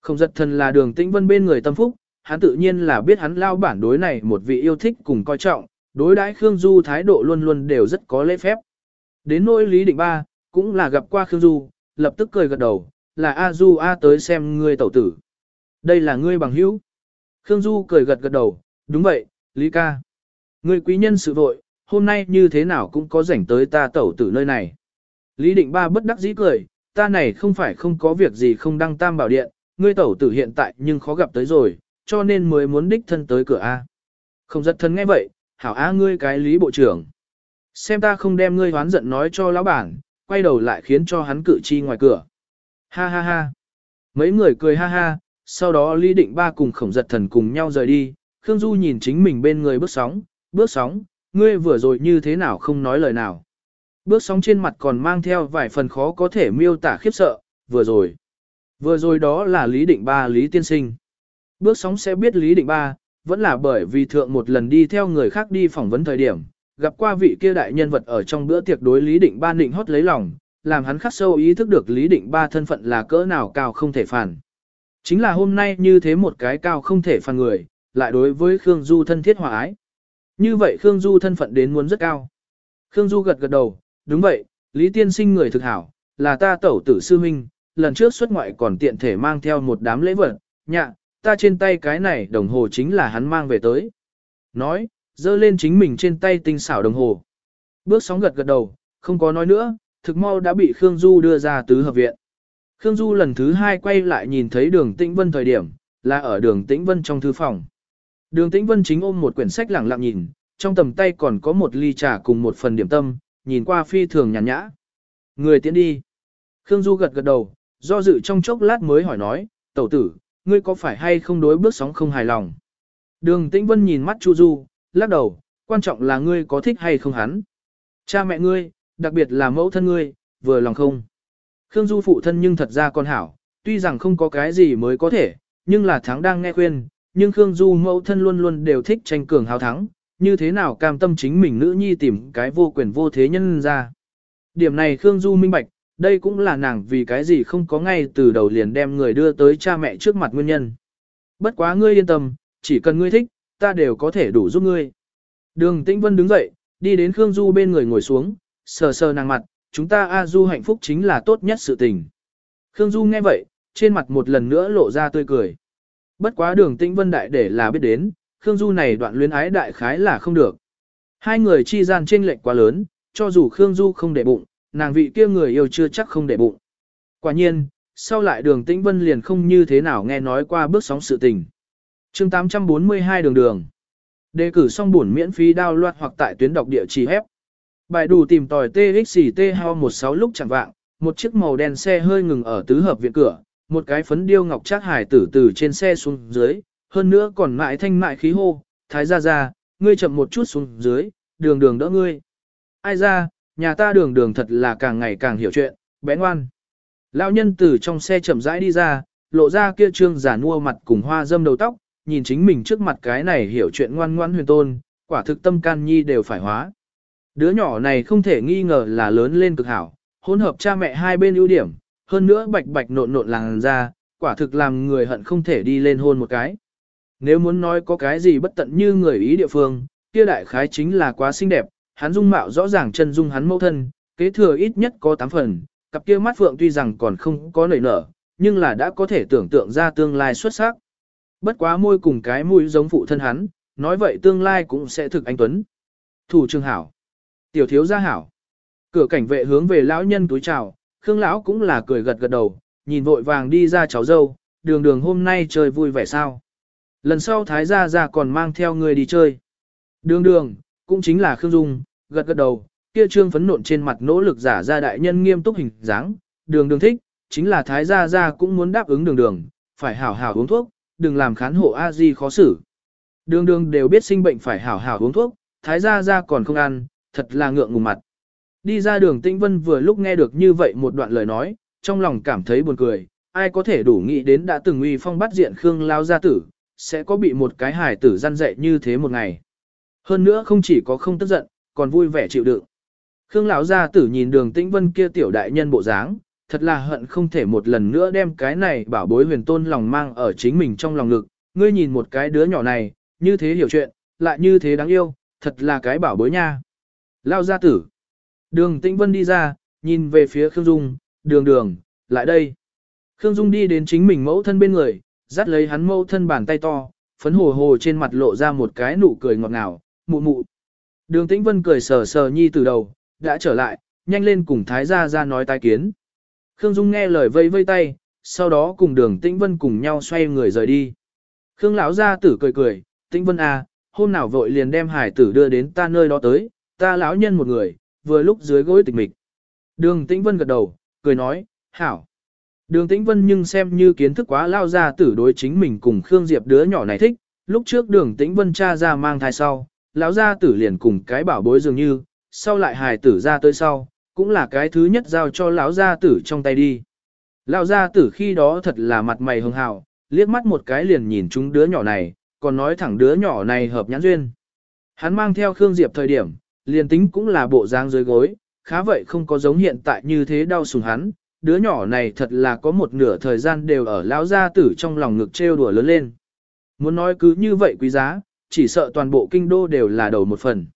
Khổng giật thần là đường tĩnh vân bên người tâm phúc, hắn tự nhiên là biết hắn lao bản đối này một vị yêu thích cùng coi trọng, đối đãi Khương Du thái độ luôn luôn đều rất có lễ phép. Đến nỗi Lý Định Ba, cũng là gặp qua Khương Du, lập tức cười gật đầu, là A Du A tới xem ngươi tẩu tử. Đây là ngươi bằng hữu. Khương Du cười gật gật đầu, đúng vậy, Lý ca. Ngươi quý nhân sự vội, hôm nay như thế nào cũng có rảnh tới ta tẩu tử nơi này. Lý Định Ba bất đắc dĩ cười, ta này không phải không có việc gì không đăng tam bảo điện, ngươi tẩu tử hiện tại nhưng khó gặp tới rồi, cho nên mới muốn đích thân tới cửa A. Không giật thân nghe vậy, hảo A ngươi cái lý bộ trưởng. Xem ta không đem ngươi hoán giận nói cho lão bản, quay đầu lại khiến cho hắn cử chi ngoài cửa. Ha ha ha. Mấy người cười ha ha, sau đó Lý Định Ba cùng khổng giật thần cùng nhau rời đi, Khương Du nhìn chính mình bên người bước sóng, bước sóng, ngươi vừa rồi như thế nào không nói lời nào. Bước sóng trên mặt còn mang theo vài phần khó có thể miêu tả khiếp sợ, vừa rồi. Vừa rồi đó là Lý Định Ba Lý Tiên Sinh. Bước sóng sẽ biết Lý Định Ba, vẫn là bởi vì thượng một lần đi theo người khác đi phỏng vấn thời điểm, gặp qua vị kia đại nhân vật ở trong bữa tiệc đối Lý Định Ba định hót lấy lòng, làm hắn khắc sâu ý thức được Lý Định Ba thân phận là cỡ nào cao không thể phản. Chính là hôm nay như thế một cái cao không thể phản người, lại đối với Khương Du thân thiết hòa ái. Như vậy Khương Du thân phận đến muốn rất cao. Khương Du gật gật đầu, đúng vậy, Lý Tiên Sinh người thực hảo, là ta tẩu tử sư huynh, lần trước xuất ngoại còn tiện thể mang theo một đám lễ vật, nhạ, ta trên tay cái này đồng hồ chính là hắn mang về tới. Nói, dơ lên chính mình trên tay tinh xảo đồng hồ. Bước sóng gật gật đầu, không có nói nữa, thực mau đã bị Khương Du đưa ra tứ hợp viện. Khương Du lần thứ hai quay lại nhìn thấy đường Tĩnh Vân thời điểm, là ở đường Tĩnh Vân trong thư phòng. Đường Tĩnh Vân chính ôm một quyển sách lẳng lặng nhìn, trong tầm tay còn có một ly trà cùng một phần điểm tâm, nhìn qua phi thường nhàn nhã. Người tiến đi. Khương Du gật gật đầu, do dự trong chốc lát mới hỏi nói, tẩu tử, ngươi có phải hay không đối bước sóng không hài lòng? Đường Tĩnh Vân nhìn mắt Chu Du, lắc đầu, quan trọng là ngươi có thích hay không hắn. Cha mẹ ngươi, đặc biệt là mẫu thân ngươi, vừa lòng không. Khương Du phụ thân nhưng thật ra con hảo, tuy rằng không có cái gì mới có thể, nhưng là thắng đang nghe khuyên, nhưng Khương Du mẫu thân luôn luôn đều thích tranh cường hào thắng, như thế nào cam tâm chính mình nữ nhi tìm cái vô quyền vô thế nhân ra. Điểm này Khương Du minh bạch, đây cũng là nàng vì cái gì không có ngay từ đầu liền đem người đưa tới cha mẹ trước mặt nguyên nhân. Bất quá ngươi yên tâm, chỉ cần ngươi thích, ta đều có thể đủ giúp ngươi. Đường Tĩnh Vân đứng dậy, đi đến Khương Du bên người ngồi xuống, sờ sờ nàng mặt, chúng ta A Du hạnh phúc chính là tốt nhất sự tình. Khương Du nghe vậy, trên mặt một lần nữa lộ ra tươi cười. Bất quá đường Tĩnh Vân đại để là biết đến, Khương Du này đoạn luyến ái đại khái là không được. Hai người chi gian chênh lệch quá lớn, cho dù Khương Du không để bụng, nàng vị kia người yêu chưa chắc không để bụng. Quả nhiên, sau lại đường Tĩnh Vân liền không như thế nào nghe nói qua bước sóng sự tình. chương 842 đường đường. Đề cử xong buồn miễn phí đao loạt hoặc tại tuyến đọc địa chỉ hép. Bài đủ tìm tòi TXT Hao 16 lúc chẳng vạng, một chiếc màu đen xe hơi ngừng ở tứ hợp viện cửa, một cái phấn điêu ngọc trác hải tử từ trên xe xuống dưới, hơn nữa còn mại thanh mại khí hô, thái ra ra, ngươi chậm một chút xuống dưới, đường đường đỡ ngươi. Ai ra, nhà ta đường đường thật là càng ngày càng hiểu chuyện, bé ngoan. Lão nhân từ trong xe chậm rãi đi ra, lộ ra kia trương giả nua mặt cùng hoa dâm đầu tóc, nhìn chính mình trước mặt cái này hiểu chuyện ngoan ngoan huyền tôn, quả thực tâm can nhi đều phải hóa. Đứa nhỏ này không thể nghi ngờ là lớn lên cực hảo, hỗn hợp cha mẹ hai bên ưu điểm, hơn nữa bạch bạch nộn nộn làng ra, quả thực làm người hận không thể đi lên hôn một cái. Nếu muốn nói có cái gì bất tận như người ý địa phương, kia đại khái chính là quá xinh đẹp, hắn dung mạo rõ ràng chân dung hắn mẫu thân, kế thừa ít nhất có 8 phần, cặp kia mắt phượng tuy rằng còn không có nảy nở, nhưng là đã có thể tưởng tượng ra tương lai xuất sắc. Bất quá môi cùng cái mũi giống phụ thân hắn, nói vậy tương lai cũng sẽ thực anh tuấn. Thủ trường hảo, tiểu thiếu gia hảo. Cửa cảnh vệ hướng về lão nhân túi chào, Khương lão cũng là cười gật gật đầu, nhìn vội vàng đi ra cháu dâu, đường đường hôm nay chơi vui vẻ sao. Lần sau thái gia gia còn mang theo người đi chơi. Đường đường, cũng chính là Khương Dung, gật gật đầu, kia trương phấn nộn trên mặt nỗ lực giả ra đại nhân nghiêm túc hình dáng, đường đường thích, chính là thái gia gia cũng muốn đáp ứng đường đường, phải hảo hảo uống thuốc, đừng làm khán hộ a di khó xử. Đường đường đều biết sinh bệnh phải hảo hảo uống thuốc, thái gia gia còn không ăn, thật là ngượng ngùng mặt. Đi ra đường Tĩnh Vân vừa lúc nghe được như vậy một đoạn lời nói, trong lòng cảm thấy buồn cười, ai có thể đủ nghĩ đến đã từng uy phong bắt diện Khương Lao gia tử, sẽ có bị một cái hài tử gian dạy như thế một ngày. Hơn nữa không chỉ có không tức giận, còn vui vẻ chịu đựng. Khương lão gia tử nhìn đường Tĩnh Vân kia tiểu đại nhân bộ dáng, thật là hận không thể một lần nữa đem cái này bảo bối huyền tôn lòng mang ở chính mình trong lòng ngực. Ngươi nhìn một cái đứa nhỏ này, như thế hiểu chuyện, lại như thế đáng yêu, thật là cái bảo bối nha. Lao gia tử. Đường Tĩnh Vân đi ra, nhìn về phía Khương Dung, đường đường, lại đây. Khương Dung đi đến chính mình mẫu thân bên người, dắt lấy hắn mẫu thân bàn tay to, phấn hồ hồ trên mặt lộ ra một cái nụ cười ngọt ngào, mụ mụ. Đường Tĩnh Vân cười sờ sờ nhi từ đầu, đã trở lại, nhanh lên cùng Thái gia ra nói tai kiến. Khương Dung nghe lời vây vây tay, sau đó cùng đường Tĩnh Vân cùng nhau xoay người rời đi. Khương lão gia tử cười cười, Tĩnh Vân à, hôm nào vội liền đem hải tử đưa đến ta nơi đó tới, ta lão nhân một người, vừa lúc dưới gối tịch mịch. Đường Tĩnh Vân gật đầu, cười nói, hảo. Đường Tĩnh Vân nhưng xem như kiến thức quá lao ra tử đối chính mình cùng Khương Diệp đứa nhỏ này thích, lúc trước đường Tĩnh Vân cha ra mang thai sau, lão gia tử liền cùng cái bảo bối dường như, sau lại hài tử ra tới sau, cũng là cái thứ nhất giao cho lão gia tử trong tay đi. Lão gia tử khi đó thật là mặt mày hưng hào, liếc mắt một cái liền nhìn chúng đứa nhỏ này, còn nói thẳng đứa nhỏ này hợp nhãn duyên. Hắn mang theo Khương Diệp thời điểm, liền tính cũng là bộ dáng dưới gối, khá vậy không có giống hiện tại như thế đau sùng hắn, đứa nhỏ này thật là có một nửa thời gian đều ở lão gia tử trong lòng ngực trêu đùa lớn lên. Muốn nói cứ như vậy quý giá, chỉ sợ toàn bộ kinh đô đều là đầu một phần.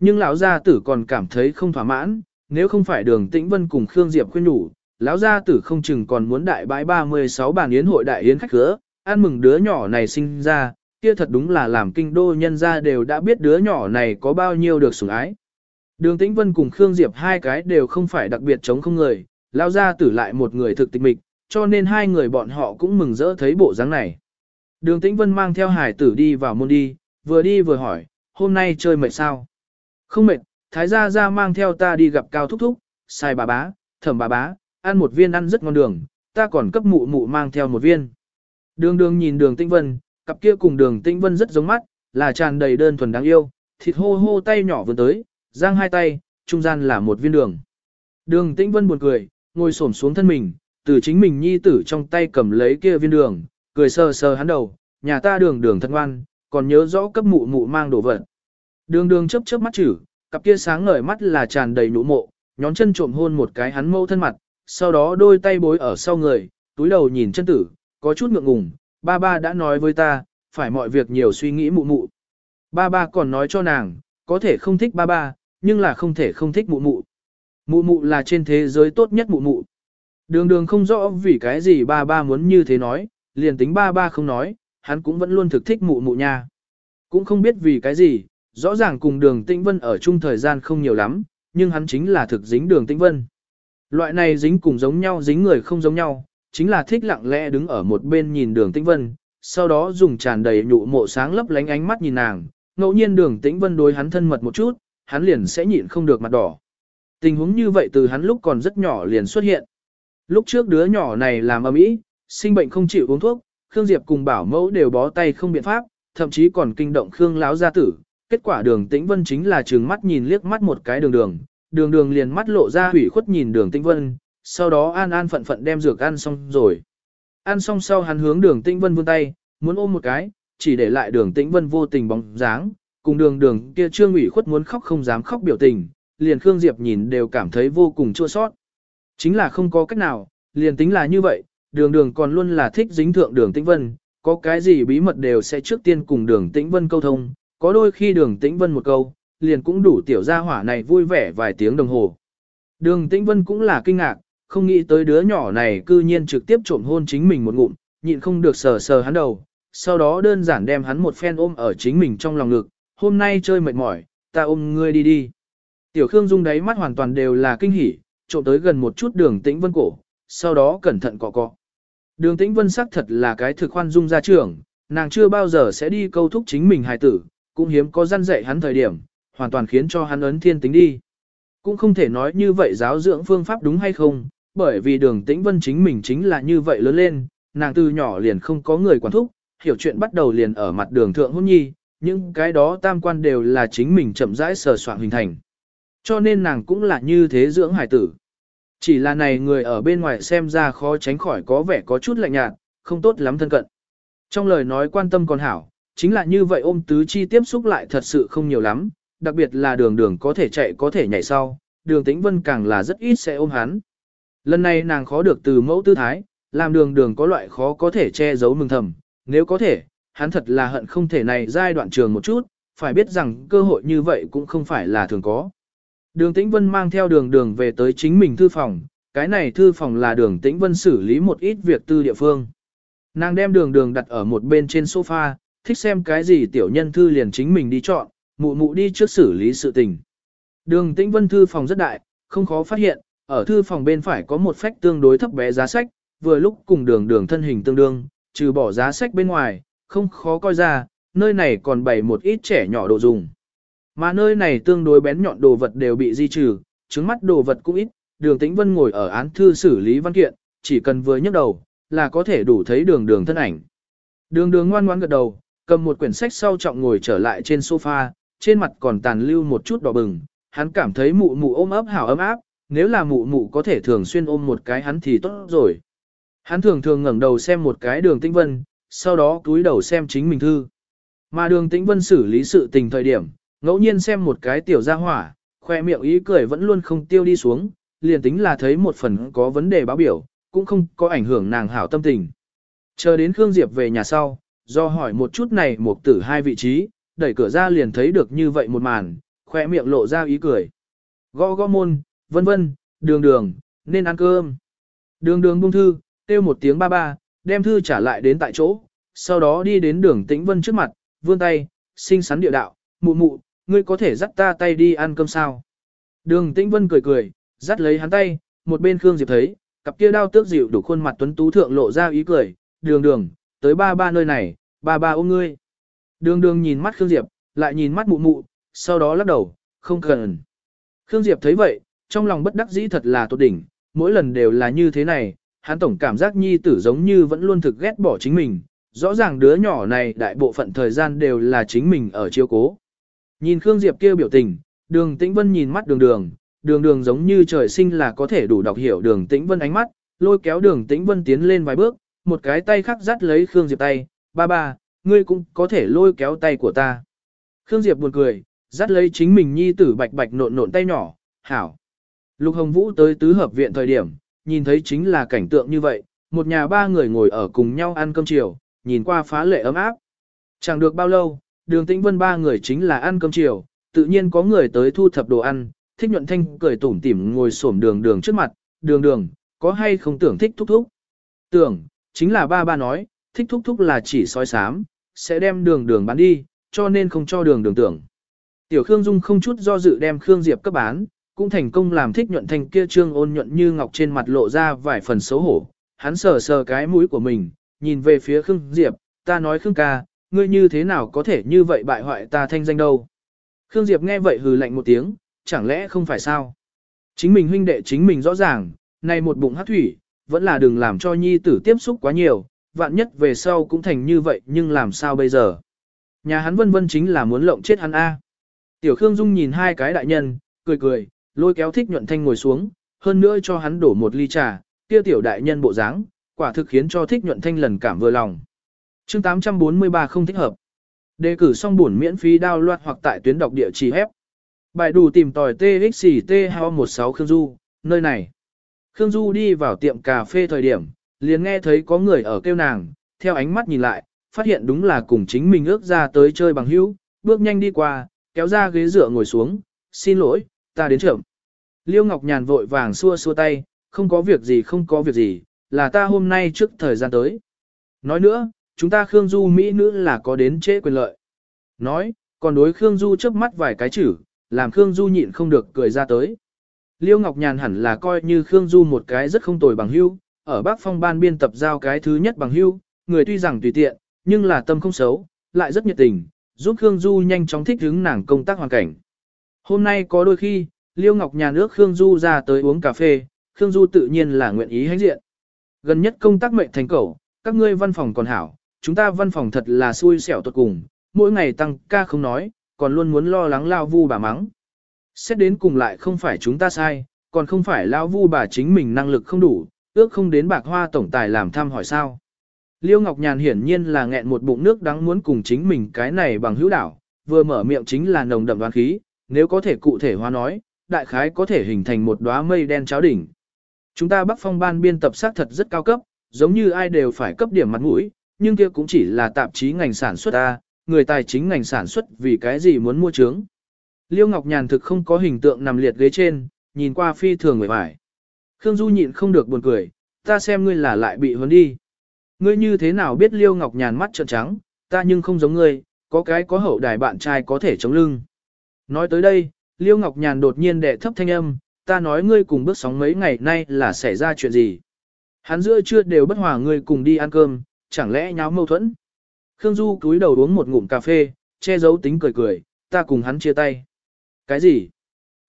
Nhưng lão gia tử còn cảm thấy không thỏa mãn, nếu không phải đường tĩnh vân cùng Khương Diệp khuyên nhủ, lão gia tử không chừng còn muốn đại bãi 36 bàn yến hội đại yến khách khứa, ăn mừng đứa nhỏ này sinh ra, kia thật đúng là làm kinh đô nhân ra đều đã biết đứa nhỏ này có bao nhiêu được sủng ái. Đường Tĩnh Vân cùng Khương Diệp hai cái đều không phải đặc biệt chống không người, lao ra tử lại một người thực tịch mịch, cho nên hai người bọn họ cũng mừng rỡ thấy bộ dáng này. Đường Tĩnh Vân mang theo hải tử đi vào môn đi, vừa đi vừa hỏi, hôm nay chơi mệt sao? Không mệt, thái gia gia mang theo ta đi gặp cao thúc thúc, sai bà bá, thẩm bà bá, ăn một viên ăn rất ngon đường, ta còn cấp mụ mụ mang theo một viên. Đường đường nhìn đường Tĩnh Vân, cặp kia cùng đường Tĩnh Vân rất giống mắt, là tràn đầy đơn thuần đáng yêu, thịt hô hô tay nhỏ vươn tới, giang hai tay, trung gian là một viên đường. Đường Tĩnh Vân buồn cười, ngồi xổm xuống thân mình, từ chính mình nhi tử trong tay cầm lấy kia viên đường, cười sờ sờ hắn đầu, nhà ta đường đường thân ngoan, còn nhớ rõ cấp mụ mụ mang đồ vật. Đường đường chớp chớp mắt chữ, cặp kia sáng ngời mắt là tràn đầy nụ mộ, nhón chân trộm hôn một cái hắn mâu thân mặt, sau đó đôi tay bối ở sau người, túi đầu nhìn chân tử, có chút ngượng ngùng, ba ba đã nói với ta, phải mọi việc nhiều suy nghĩ mụ mụ. Ba ba còn nói cho nàng, có thể không thích ba ba, nhưng là không thể không thích mụ mụ. Mụ mụ là trên thế giới tốt nhất mụ mụ. Đường đường không rõ vì cái gì ba ba muốn như thế nói, liền tính ba ba không nói, hắn cũng vẫn luôn thực thích mụ mụ nha. Cũng không biết vì cái gì, rõ ràng cùng đường tĩnh vân ở chung thời gian không nhiều lắm, nhưng hắn chính là thực dính đường tĩnh vân. Loại này dính cùng giống nhau dính người không giống nhau, chính là thích lặng lẽ đứng ở một bên nhìn đường tĩnh vân, sau đó dùng tràn đầy nhụ mộ sáng lấp lánh ánh mắt nhìn nàng, ngẫu nhiên đường tĩnh vân đối hắn thân mật một chút, hắn liền sẽ nhịn không được mặt đỏ. Tình huống như vậy từ hắn lúc còn rất nhỏ liền xuất hiện. Lúc trước đứa nhỏ này làm ở Mỹ, sinh bệnh không chịu uống thuốc, Khương Diệp cùng bảo mẫu đều bó tay không biện pháp, thậm chí còn kinh động Khương lão gia tử. Kết quả đường tĩnh vân chính là trừng mắt nhìn liếc mắt một cái đường đường, đường đường liền mắt lộ ra hủy khuất nhìn đường tĩnh vân, sau đó an an phận phận đem dược ăn xong rồi. Ăn xong sau hắn hướng đường tĩnh vân vươn tay, muốn ôm một cái, chỉ để lại đường tĩnh vân vô tình bóng dáng, cùng đường đường kia trương ủy khuất muốn khóc không dám khóc biểu tình, liền Khương Diệp nhìn đều cảm thấy vô cùng chua sót. Chính là không có cách nào, liền tính là như vậy, đường đường còn luôn là thích dính thượng đường tĩnh vân, có cái gì bí mật đều sẽ trước tiên cùng đường tĩnh vân câu thông, có đôi khi đường tĩnh vân một câu, liền cũng đủ tiểu gia hỏa này vui vẻ vài tiếng đồng hồ. Đường tĩnh vân cũng là kinh ngạc, không nghĩ tới đứa nhỏ này cư nhiên trực tiếp trộm hôn chính mình một ngụm, nhịn không được sờ sờ hắn đầu, sau đó đơn giản đem hắn một phen ôm ở chính mình trong lòng ngực, hôm nay chơi mệt mỏi, ta ôm ngươi đi đi. Tiểu Khương Dung đáy mắt hoàn toàn đều là kinh hỉ, trộm tới gần một chút đường tĩnh vân cổ, sau đó cẩn thận cọ cọ. Đường tĩnh vân sắc thật là cái thực khoan dung gia trưởng, nàng chưa bao giờ sẽ đi câu thúc chính mình hài tử, cũng hiếm có gian dạy hắn thời điểm, hoàn toàn khiến cho hắn ấn thiên tính đi. Cũng không thể nói như vậy giáo dưỡng phương pháp đúng hay không, bởi vì đường tĩnh vân chính mình chính là như vậy lớn lên, nàng từ nhỏ liền không có người quản thúc, hiểu chuyện bắt đầu liền ở mặt đường thượng hôn nhi, những cái đó tam quan đều là chính mình chậm rãi sờ soạn hình thành. Cho nên nàng cũng là như thế dưỡng hải tử. Chỉ là này người ở bên ngoài xem ra khó tránh khỏi có vẻ có chút lạnh nhạt, không tốt lắm thân cận. Trong lời nói quan tâm còn hảo, chính là như vậy ôm tứ chi tiếp xúc lại thật sự không nhiều lắm, đặc biệt là đường đường có thể chạy có thể nhảy sau, đường tĩnh vân càng là rất ít sẽ ôm hắn. Lần này nàng khó được từ mẫu tư thái, làm đường đường có loại khó có thể che giấu mừng thầm, nếu có thể, hắn thật là hận không thể này giai đoạn trường một chút, phải biết rằng cơ hội như vậy cũng không phải là thường có. Đường Tĩnh Vân mang theo đường đường về tới chính mình thư phòng, cái này thư phòng là đường Tĩnh Vân xử lý một ít việc tư địa phương. Nàng đem đường đường đặt ở một bên trên sofa, thích xem cái gì tiểu nhân thư liền chính mình đi chọn, mụ mụ đi trước xử lý sự tình. Đường Tĩnh Vân thư phòng rất đại, không khó phát hiện, ở thư phòng bên phải có một phách tương đối thấp bé giá sách, vừa lúc cùng đường đường thân hình tương đương, trừ bỏ giá sách bên ngoài, không khó coi ra, nơi này còn bày một ít trẻ nhỏ đồ dùng. Mà nơi này tương đối bén nhọn đồ vật đều bị di trừ, trứng mắt đồ vật cũng ít, đường tĩnh vân ngồi ở án thư xử lý văn kiện, chỉ cần vừa nhấc đầu, là có thể đủ thấy đường đường thân ảnh. Đường đường ngoan ngoãn gật đầu, cầm một quyển sách sau trọng ngồi trở lại trên sofa, trên mặt còn tàn lưu một chút đỏ bừng, hắn cảm thấy mụ mụ ôm ấp hảo ấm áp, nếu là mụ mụ có thể thường xuyên ôm một cái hắn thì tốt rồi. Hắn thường thường ngẩng đầu xem một cái đường tĩnh vân, sau đó cúi đầu xem chính mình thư. Mà đường tĩnh vân xử lý sự tình thời điểm, ngẫu nhiên xem một cái tiểu gia hỏa, khoe miệng ý cười vẫn luôn không tiêu đi xuống, liền tính là thấy một phần có vấn đề báo biểu, cũng không có ảnh hưởng nàng hảo tâm tình. Chờ đến Khương Diệp về nhà sau, do hỏi một chút này một tử hai vị trí, đẩy cửa ra liền thấy được như vậy một màn, khoe miệng lộ ra ý cười. Gõ gõ môn, vân vân, đường đường, nên ăn cơm. Đường đường buông thư, kêu một tiếng ba ba, đem thư trả lại đến tại chỗ, sau đó đi đến đường tĩnh vân trước mặt, vươn tay, xinh xắn địa đạo, mụ mụ, ngươi có thể dắt ta tay đi ăn cơm sao? Đường Tĩnh Vân cười cười, dắt lấy hắn tay, một bên Khương Diệp thấy, cặp kia đao tước dịu đủ khuôn mặt tuấn tú thượng lộ ra ý cười, đường đường, tới ba ba nơi này, ba ba ôm ngươi. Đường đường nhìn mắt Khương Diệp, lại nhìn mắt mụ mụ, sau đó lắc đầu, không cần. Khương Diệp thấy vậy, trong lòng bất đắc dĩ thật là tốt đỉnh, mỗi lần đều là như thế này, hắn tổng cảm giác nhi tử giống như vẫn luôn thực ghét bỏ chính mình, rõ ràng đứa nhỏ này đại bộ phận thời gian đều là chính mình ở chiếu cố. Nhìn Khương Diệp kia biểu tình, đường tĩnh vân nhìn mắt đường đường, đường đường giống như trời sinh là có thể đủ đọc hiểu đường tĩnh vân ánh mắt, lôi kéo đường tĩnh vân tiến lên vài bước, một cái tay khác dắt lấy Khương Diệp tay, ba ba, ngươi cũng có thể lôi kéo tay của ta. Khương Diệp buồn cười, dắt lấy chính mình nhi tử bạch bạch nộn nộn tay nhỏ, hảo. Lục Hồng Vũ tới tứ hợp viện thời điểm, nhìn thấy chính là cảnh tượng như vậy, một nhà ba người ngồi ở cùng nhau ăn cơm chiều, nhìn qua phá lệ ấm áp. Chẳng được bao lâu, đường tĩnh vân ba người chính là ăn cơm chiều, tự nhiên có người tới thu thập đồ ăn, thích nhuận thanh cười tủm tỉm ngồi xổm đường đường trước mặt, đường đường, có hay không tưởng thích thúc thúc. Tưởng, chính là ba ba nói, thích thúc thúc là chỉ sói sám, sẽ đem đường đường bán đi, cho nên không cho đường đường tưởng. Tiểu Khương Dung không chút do dự đem Khương Diệp cấp bán, cũng thành công làm thích nhuận thanh kia trương ôn nhuận như ngọc trên mặt lộ ra vài phần xấu hổ. Hắn sờ sờ cái mũi của mình, nhìn về phía Khương Diệp, ta nói Khương ca, ngươi như thế nào có thể như vậy bại hoại ta thanh danh đâu. Khương Diệp nghe vậy hừ lạnh một tiếng, chẳng lẽ không phải sao? Chính mình huynh đệ chính mình rõ ràng, này một bụng hát thủy, vẫn là đừng làm cho nhi tử tiếp xúc quá nhiều, vạn nhất về sau cũng thành như vậy nhưng làm sao bây giờ? Nhà hắn vân vân chính là muốn lộng chết hắn A. Tiểu Khương Dung nhìn hai cái đại nhân, cười cười, lôi kéo thích nhuận thanh ngồi xuống, hơn nữa cho hắn đổ một ly trà, kia tiểu đại nhân bộ dáng, quả thực khiến cho thích nhuận thanh lần cảm vừa lòng. chương 843 không thích hợp. Đề cử xong buồn miễn phí đao loạt hoặc tại tuyến đọc địa chỉ hép. Bài đủ tìm tòi TXT 16 Khương Du, nơi này. Khương Du đi vào tiệm cà phê thời điểm, liền nghe thấy có người ở kêu nàng, theo ánh mắt nhìn lại, phát hiện đúng là cùng chính mình ước ra tới chơi bằng hữu, bước nhanh đi qua, kéo ra ghế dựa ngồi xuống, xin lỗi, ta đến trưởng. Liêu Ngọc Nhàn vội vàng xua xua tay, không có việc gì không có việc gì, là ta hôm nay trước thời gian tới. Nói nữa, chúng ta Khương Du Mỹ nữ là có đến trễ quyền lợi. Nói, còn đối Khương Du trước mắt vài cái chữ, làm Khương Du nhịn không được cười ra tới. Liêu Ngọc Nhàn hẳn là coi như Khương Du một cái rất không tồi bằng hưu, ở Bắc Phong ban biên tập giao cái thứ nhất bằng hưu, người tuy rằng tùy tiện, nhưng là tâm không xấu, lại rất nhiệt tình, giúp Khương Du nhanh chóng thích ứng nàng công tác hoàn cảnh. Hôm nay có đôi khi, Liêu Ngọc nhà nước Khương Du ra tới uống cà phê, Khương Du tự nhiên là nguyện ý hãnh diện. Gần nhất công tác mệnh thành cầu, các ngươi văn phòng còn hảo, chúng ta văn phòng thật là xui xẻo tuột cùng, mỗi ngày tăng ca không nói, còn luôn muốn lo lắng lao vu bà mắng. Xét đến cùng lại không phải chúng ta sai, còn không phải lao vu bà chính mình năng lực không đủ, ước không đến bạc hoa tổng tài làm thăm hỏi sao. Liêu Ngọc Nhàn hiển nhiên là nghẹn một bụng nước đắng muốn cùng chính mình cái này bằng hữu đảo, vừa mở miệng chính là nồng đậm đoán khí, nếu có thể cụ thể hóa nói, đại khái có thể hình thành một đóa mây đen cháo đỉnh. Chúng ta Bắc Phong ban biên tập sát thật rất cao cấp, giống như ai đều phải cấp điểm mặt mũi, nhưng kia cũng chỉ là tạp chí ngành sản xuất ta, người tài chính ngành sản xuất vì cái gì muốn mua trướng. Liêu Ngọc Nhàn thực không có hình tượng nằm liệt ghế trên, nhìn qua phi thường người vải. Khương Du nhịn không được buồn cười, ta xem ngươi là lại bị huấn đi. Ngươi như thế nào biết Liêu Ngọc Nhàn mắt trợn trắng, ta nhưng không giống ngươi, có cái có hậu đài bạn trai có thể chống lưng. Nói tới đây, Liêu Ngọc Nhàn đột nhiên đệ thấp thanh âm, ta nói ngươi cùng bước sóng mấy ngày nay là xảy ra chuyện gì. Hắn giữa trưa đều bất hòa ngươi cùng đi ăn cơm, chẳng lẽ nháo mâu thuẫn. Khương Du cúi đầu uống một ngụm cà phê, che giấu tính cười cười, ta cùng hắn chia tay. Cái gì?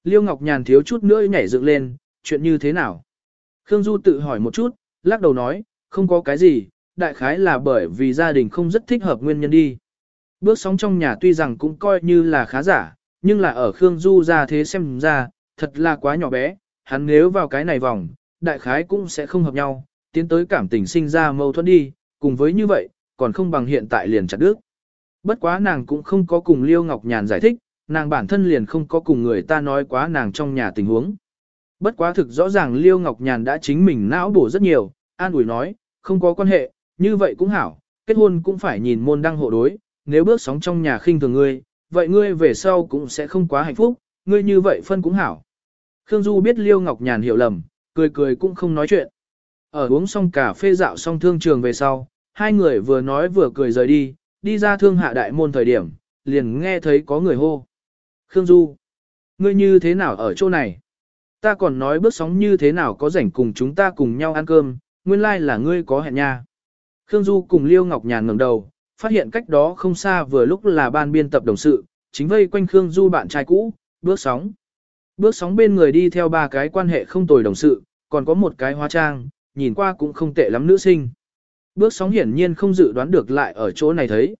Liêu Ngọc Nhàn thiếu chút nữa nhảy dựng lên, chuyện như thế nào? Khương Du tự hỏi một chút, lắc đầu nói, không có cái gì, đại khái là bởi vì gia đình không rất thích hợp nguyên nhân đi. Bước sóng trong nhà tuy rằng cũng coi như là khá giả, nhưng là ở Khương Du ra thế xem ra, thật là quá nhỏ bé, hắn nếu vào cái này vòng, đại khái cũng sẽ không hợp nhau, tiến tới cảm tình sinh ra mâu thuẫn đi, cùng với như vậy, còn không bằng hiện tại liền chặt đứt. Bất quá nàng cũng không có cùng Liêu Ngọc Nhàn giải thích, nàng bản thân liền không có cùng người ta nói quá nàng trong nhà tình huống. Bất quá thực rõ ràng Liêu Ngọc Nhàn đã chính mình não bổ rất nhiều, an ủi nói, không có quan hệ, như vậy cũng hảo, kết hôn cũng phải nhìn môn đăng hộ đối, nếu bước sóng trong nhà khinh thường ngươi, vậy ngươi về sau cũng sẽ không quá hạnh phúc, ngươi như vậy phân cũng hảo. Khương Du biết Liêu Ngọc Nhàn hiểu lầm, cười cười cũng không nói chuyện. Ở uống xong cà phê dạo xong thương trường về sau, hai người vừa nói vừa cười rời đi, đi ra thương hạ đại môn thời điểm, liền nghe thấy có người hô. Khương Du, ngươi như thế nào ở chỗ này? Ta còn nói bước sóng như thế nào có rảnh cùng chúng ta cùng nhau ăn cơm, nguyên lai like là ngươi có hẹn nha. Khương Du cùng Liêu Ngọc Nhàn ngẩng đầu, phát hiện cách đó không xa vừa lúc là ban biên tập đồng sự, chính vây quanh Khương Du bạn trai cũ, bước sóng. Bước sóng bên người đi theo ba cái quan hệ không tồi đồng sự, còn có một cái hóa trang, nhìn qua cũng không tệ lắm nữ sinh. Bước sóng hiển nhiên không dự đoán được lại ở chỗ này thấy.